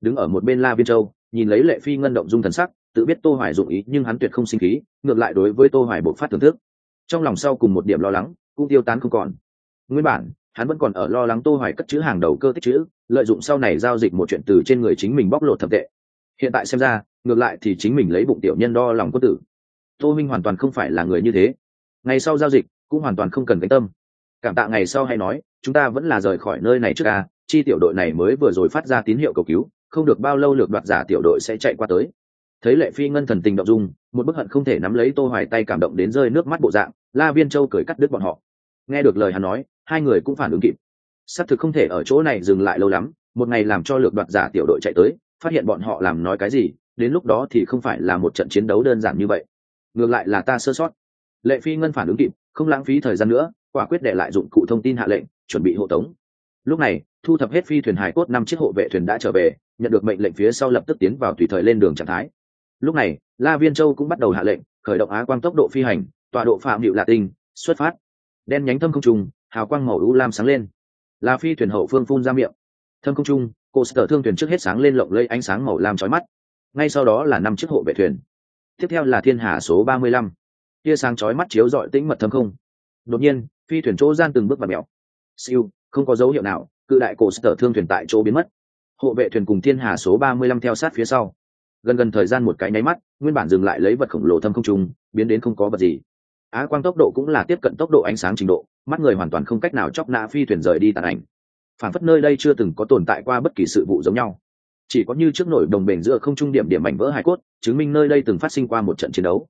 Đứng ở một bên la viên châu nhìn lấy lệ phi ngân động dung thần sắc tự biết tô hoài dụng ý nhưng hắn tuyệt không sinh khí, ngược lại đối với tô hoài bộc phát thưởng thức. Trong lòng sau cùng một điểm lo lắng, cũng tiêu tán không còn. Nguyên bản, hắn vẫn còn ở lo lắng tô hoài cất chữ hàng đầu cơ tích chữ, lợi dụng sau này giao dịch một chuyện từ trên người chính mình bóc lột thập tệ. Hiện tại xem ra, ngược lại thì chính mình lấy bụng tiểu nhân đo lòng quân tử. Tô minh hoàn toàn không phải là người như thế. Ngày sau giao dịch, cũng hoàn toàn không cần cánh tâm. Cảm tạ ngày sau hay nói, chúng ta vẫn là rời khỏi nơi này trước ca chi tiểu đội này mới vừa rồi phát ra tín hiệu cầu cứu, không được bao lâu lược đoạt giả tiểu đội sẽ chạy qua tới thấy lệ phi ngân thần tình động dung, một bức hận không thể nắm lấy tô hoài tay cảm động đến rơi nước mắt bộ dạng, la viên châu cười cắt đứt bọn họ. Nghe được lời hắn nói, hai người cũng phản ứng kịp. Xác thực không thể ở chỗ này dừng lại lâu lắm, một ngày làm cho lược đoạt giả tiểu đội chạy tới, phát hiện bọn họ làm nói cái gì, đến lúc đó thì không phải là một trận chiến đấu đơn giản như vậy. Ngược lại là ta sơ sót. Lệ phi ngân phản ứng kịp, không lãng phí thời gian nữa, quả quyết để lại dụng cụ thông tin hạ lệnh, chuẩn bị hộ tống. Lúc này, thu thập hết phi thuyền hải cốt năm chiếc hộ vệ thuyền đã trở về, nhận được mệnh lệnh phía sau lập tức tiến vào tùy thời lên đường trạng thái lúc này, la viên châu cũng bắt đầu hạ lệnh, khởi động á quang tốc độ phi hành, tọa độ phạm hiệu lạ tinh, xuất phát. Đen nhánh thâm không trùng hào quang màu u lam sáng lên. Là phi thuyền hậu phương phun ra miệng. Thâm không trung, cô sở thương thuyền trước hết sáng lên lộng lây ánh sáng màu lam chói mắt. Ngay sau đó là năm chiếc hộ vệ thuyền. Tiếp theo là thiên hà số ba mươi lăm. Tia sáng chói mắt chiếu rọi tĩnh mật thâm không. Đột nhiên, phi thuyền chỗ gian từng bước vào mèo. Siêu, không có dấu hiệu nào, cự đại cổ sở thương thuyền tại chỗ biến mất. Hộ vệ thuyền cùng thiên hà số ba mươi lăm theo sát phía sau gần gần thời gian một cái nháy mắt, nguyên bản dừng lại lấy vật khổng lồ thâm không trung, biến đến không có vật gì. Á quang tốc độ cũng là tiếp cận tốc độ ánh sáng trình độ, mắt người hoàn toàn không cách nào chóc nã phi thuyền rời đi tàn ảnh. Phản phất nơi đây chưa từng có tồn tại qua bất kỳ sự vụ giống nhau. Chỉ có như trước nổi đồng bền giữa không trung điểm điểm mảnh vỡ hải cốt, chứng minh nơi đây từng phát sinh qua một trận chiến đấu.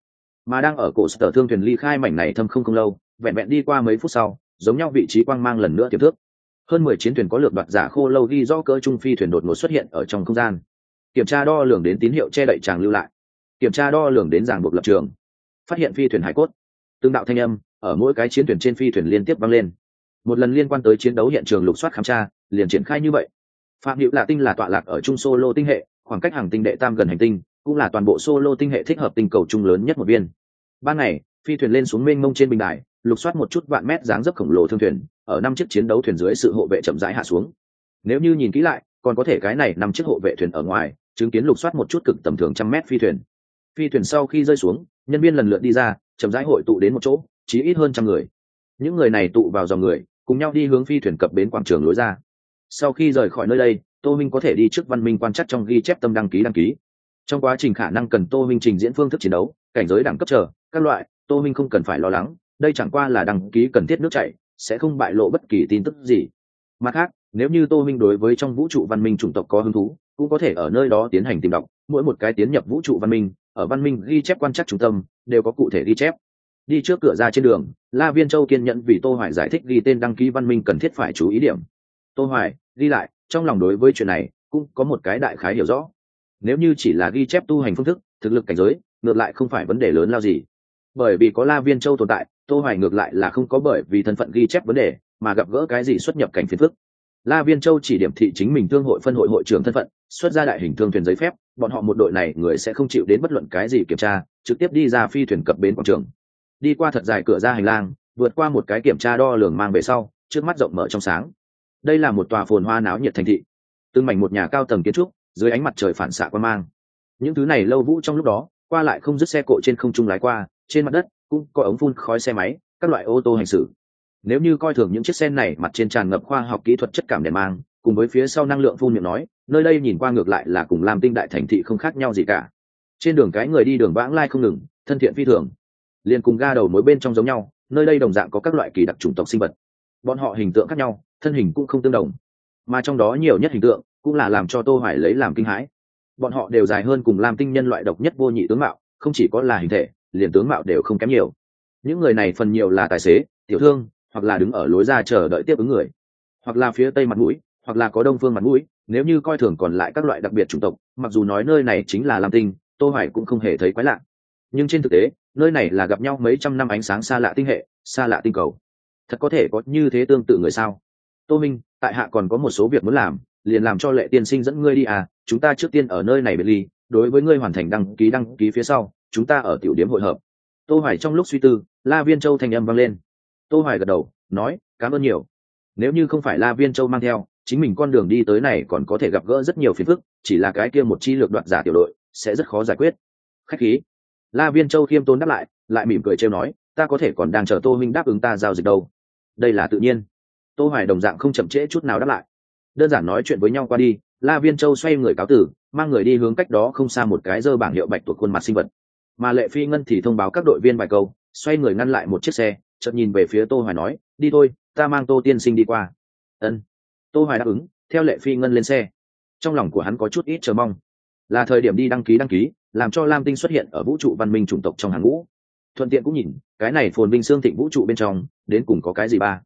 Mà đang ở cổ sở thương thuyền ly khai mảnh này thâm không không lâu, vẹn vẹn đi qua mấy phút sau, giống nhau vị trí quang mang lần nữa tiềm thước hơn mười chiến thuyền có lượt đoạt giả khô lâu ghi do cỡ trung phi thuyền đột ngột xuất hiện ở trong không gian kiểm tra đo lường đến tín hiệu che đậy tràng lưu lại. Kiểm tra đo lường đến ràng buộc lập trường. Phát hiện phi thuyền hải cốt. Tương đạo thanh âm ở mỗi cái chiến thuyền trên phi thuyền liên tiếp vang lên. Một lần liên quan tới chiến đấu hiện trường lục soát khám tra, liền triển khai như vậy. Phạm hữu lạ tinh là tọa lạc ở trung solo tinh hệ, khoảng cách hàng tinh đệ tam gần hành tinh, cũng là toàn bộ solo tinh hệ thích hợp tinh cầu trung lớn nhất một viên. Ban ngày, phi thuyền lên xuống mênh mông trên bình đài, lục soát một chút vạn mét dáng dấp khổng lồ thương thuyền, ở năm chiếc chiến đấu thuyền dưới sự hộ vệ chậm rãi hạ xuống. Nếu như nhìn kỹ lại, còn có thể cái này năm chiếc hộ vệ thuyền ở ngoài chứng kiến lục soát một chút cực tầm thường trăm mét phi thuyền. Phi thuyền sau khi rơi xuống, nhân viên lần lượt đi ra, chậm rãi hội tụ đến một chỗ chỉ ít hơn trăm người. Những người này tụ vào dòng người, cùng nhau đi hướng phi thuyền cập bến quảng trường lối ra. Sau khi rời khỏi nơi đây, tô minh có thể đi trước văn minh quan chắc trong ghi chép tâm đăng ký đăng ký. Trong quá trình khả năng cần tô minh trình diễn phương thức chiến đấu, cảnh giới đẳng cấp chờ, các loại, tô minh không cần phải lo lắng, đây chẳng qua là đăng ký cần thiết nước chảy, sẽ không bại lộ bất kỳ tin tức gì. Mặt khác, nếu như tô minh đối với trong vũ trụ văn minh chủng tộc có hứng thú cũng có thể ở nơi đó tiến hành tìm đọc, mỗi một cái tiến nhập vũ trụ văn minh, ở văn minh ghi chép quan trắc trung tâm, đều có cụ thể ghi chép. Đi trước cửa ra trên đường, la viên châu kiên nhẫn vì tô hoài giải thích ghi tên đăng ký văn minh cần thiết phải chú ý điểm. Tô hoài, ghi lại, trong lòng đối với chuyện này, cũng có một cái đại khái hiểu rõ. Nếu như chỉ là ghi chép tu hành phương thức, thực lực cảnh giới, ngược lại không phải vấn đề lớn lao gì. Bởi vì có la viên châu tồn tại, tô hoài ngược lại là không có bởi vì thân phận ghi chép vấn đề, mà gặp gỡ cái gì xuất nhập cảnh phiền phức. La viên châu chỉ điểm thị chính mình thương hội phân hội hội trưởng thân phận xuất ra đại hình thương thuyền giấy phép, bọn họ một đội này người sẽ không chịu đến bất luận cái gì kiểm tra, trực tiếp đi ra phi thuyền cập bến quảng trường. Đi qua thật dài cửa ra hành lang, vượt qua một cái kiểm tra đo lường mang về sau, trước mắt rộng mở trong sáng. Đây là một tòa phồn hoa náo nhiệt thành thị. Từng mảnh một nhà cao tầng kiến trúc, dưới ánh mặt trời phản xạ qua mang. Những thứ này lâu vũ trong lúc đó, qua lại không dứt xe cộ trên không trung lái qua, trên mặt đất cũng có ống phun khói xe máy, các loại ô tô hành xử. Nếu như coi thường những chiếc xe này mặt trên tràn ngập khoa học kỹ thuật chất cảm đèn mang cùng với phía sau năng lượng phun miệng nói, nơi đây nhìn qua ngược lại là cùng làm tinh đại thành thị không khác nhau gì cả. Trên đường cái người đi đường vãng lai không ngừng, thân thiện phi thường. Liền cùng ga đầu mối bên trong giống nhau, nơi đây đồng dạng có các loại kỳ đặc chủng tộc sinh vật. Bọn họ hình tượng khác nhau, thân hình cũng không tương đồng. Mà trong đó nhiều nhất hình tượng, cũng là làm cho tô hoài lấy làm kinh hãi. Bọn họ đều dài hơn cùng làm tinh nhân loại độc nhất vô nhị tướng mạo, không chỉ có là hình thể, liền tướng mạo đều không kém nhiều. Những người này phần nhiều là tài xế, tiểu thương, hoặc là đứng ở lối ra chờ đợi tiếp ứng người, hoặc là phía tây mặt mũi hoặc là có đông phương mặt mũi, nếu như coi thường còn lại các loại đặc biệt chủng tộc, mặc dù nói nơi này chính là lam tinh, tô hoài cũng không hề thấy quái lạ. Nhưng trên thực tế, nơi này là gặp nhau mấy trăm năm ánh sáng xa lạ tinh hệ, xa lạ tinh cầu. Thật có thể có như thế tương tự người sao? Tô minh, tại hạ còn có một số việc muốn làm, liền làm cho lệ tiên sinh dẫn ngươi đi à chúng ta trước tiên ở nơi này biệt ly, đối với ngươi hoàn thành đăng ký đăng ký phía sau, chúng ta ở tiểu điểm hội hợp. Tô hoài trong lúc suy tư, la viên châu thành âm vang lên. Tô hoài gật đầu, nói, cảm ơn nhiều. Nếu như không phải la viên châu mang theo chính mình con đường đi tới này còn có thể gặp gỡ rất nhiều phiền phức, chỉ là cái kia một chi lược đoạt giả tiểu đội, sẽ rất khó giải quyết. Khách khí. La viên châu khiêm tốn đáp lại lại mỉm cười trêu nói, ta có thể còn đang chờ tô minh đáp ứng ta giao dịch đâu. Đây là tự nhiên. Tô hoài đồng dạng không chậm trễ chút nào đáp lại. Đơn giản nói chuyện với nhau qua đi, la viên châu xoay người cáo tử, mang người đi hướng cách đó không xa một cái dơ bảng hiệu bạch thuộc khuôn mặt sinh vật. Mà lệ phi ngân thì thông báo các đội viên vài câu, xoay người ngăn lại một chiếc xe, chợt nhìn về phía tô hoài nói, đi thôi, ta mang tô tiên sinh đi qua. Ân tô hoài đáp ứng, theo lệ phi ngân lên xe. Trong lòng của hắn có chút ít chờ mong. Là thời điểm đi đăng ký đăng ký, làm cho lam tinh xuất hiện ở vũ trụ văn minh chủng tộc trong hàng ngũ. Thuận tiện cũng nhìn, cái này phồn vinh xương thịnh vũ trụ bên trong, đến cùng có cái gì ba?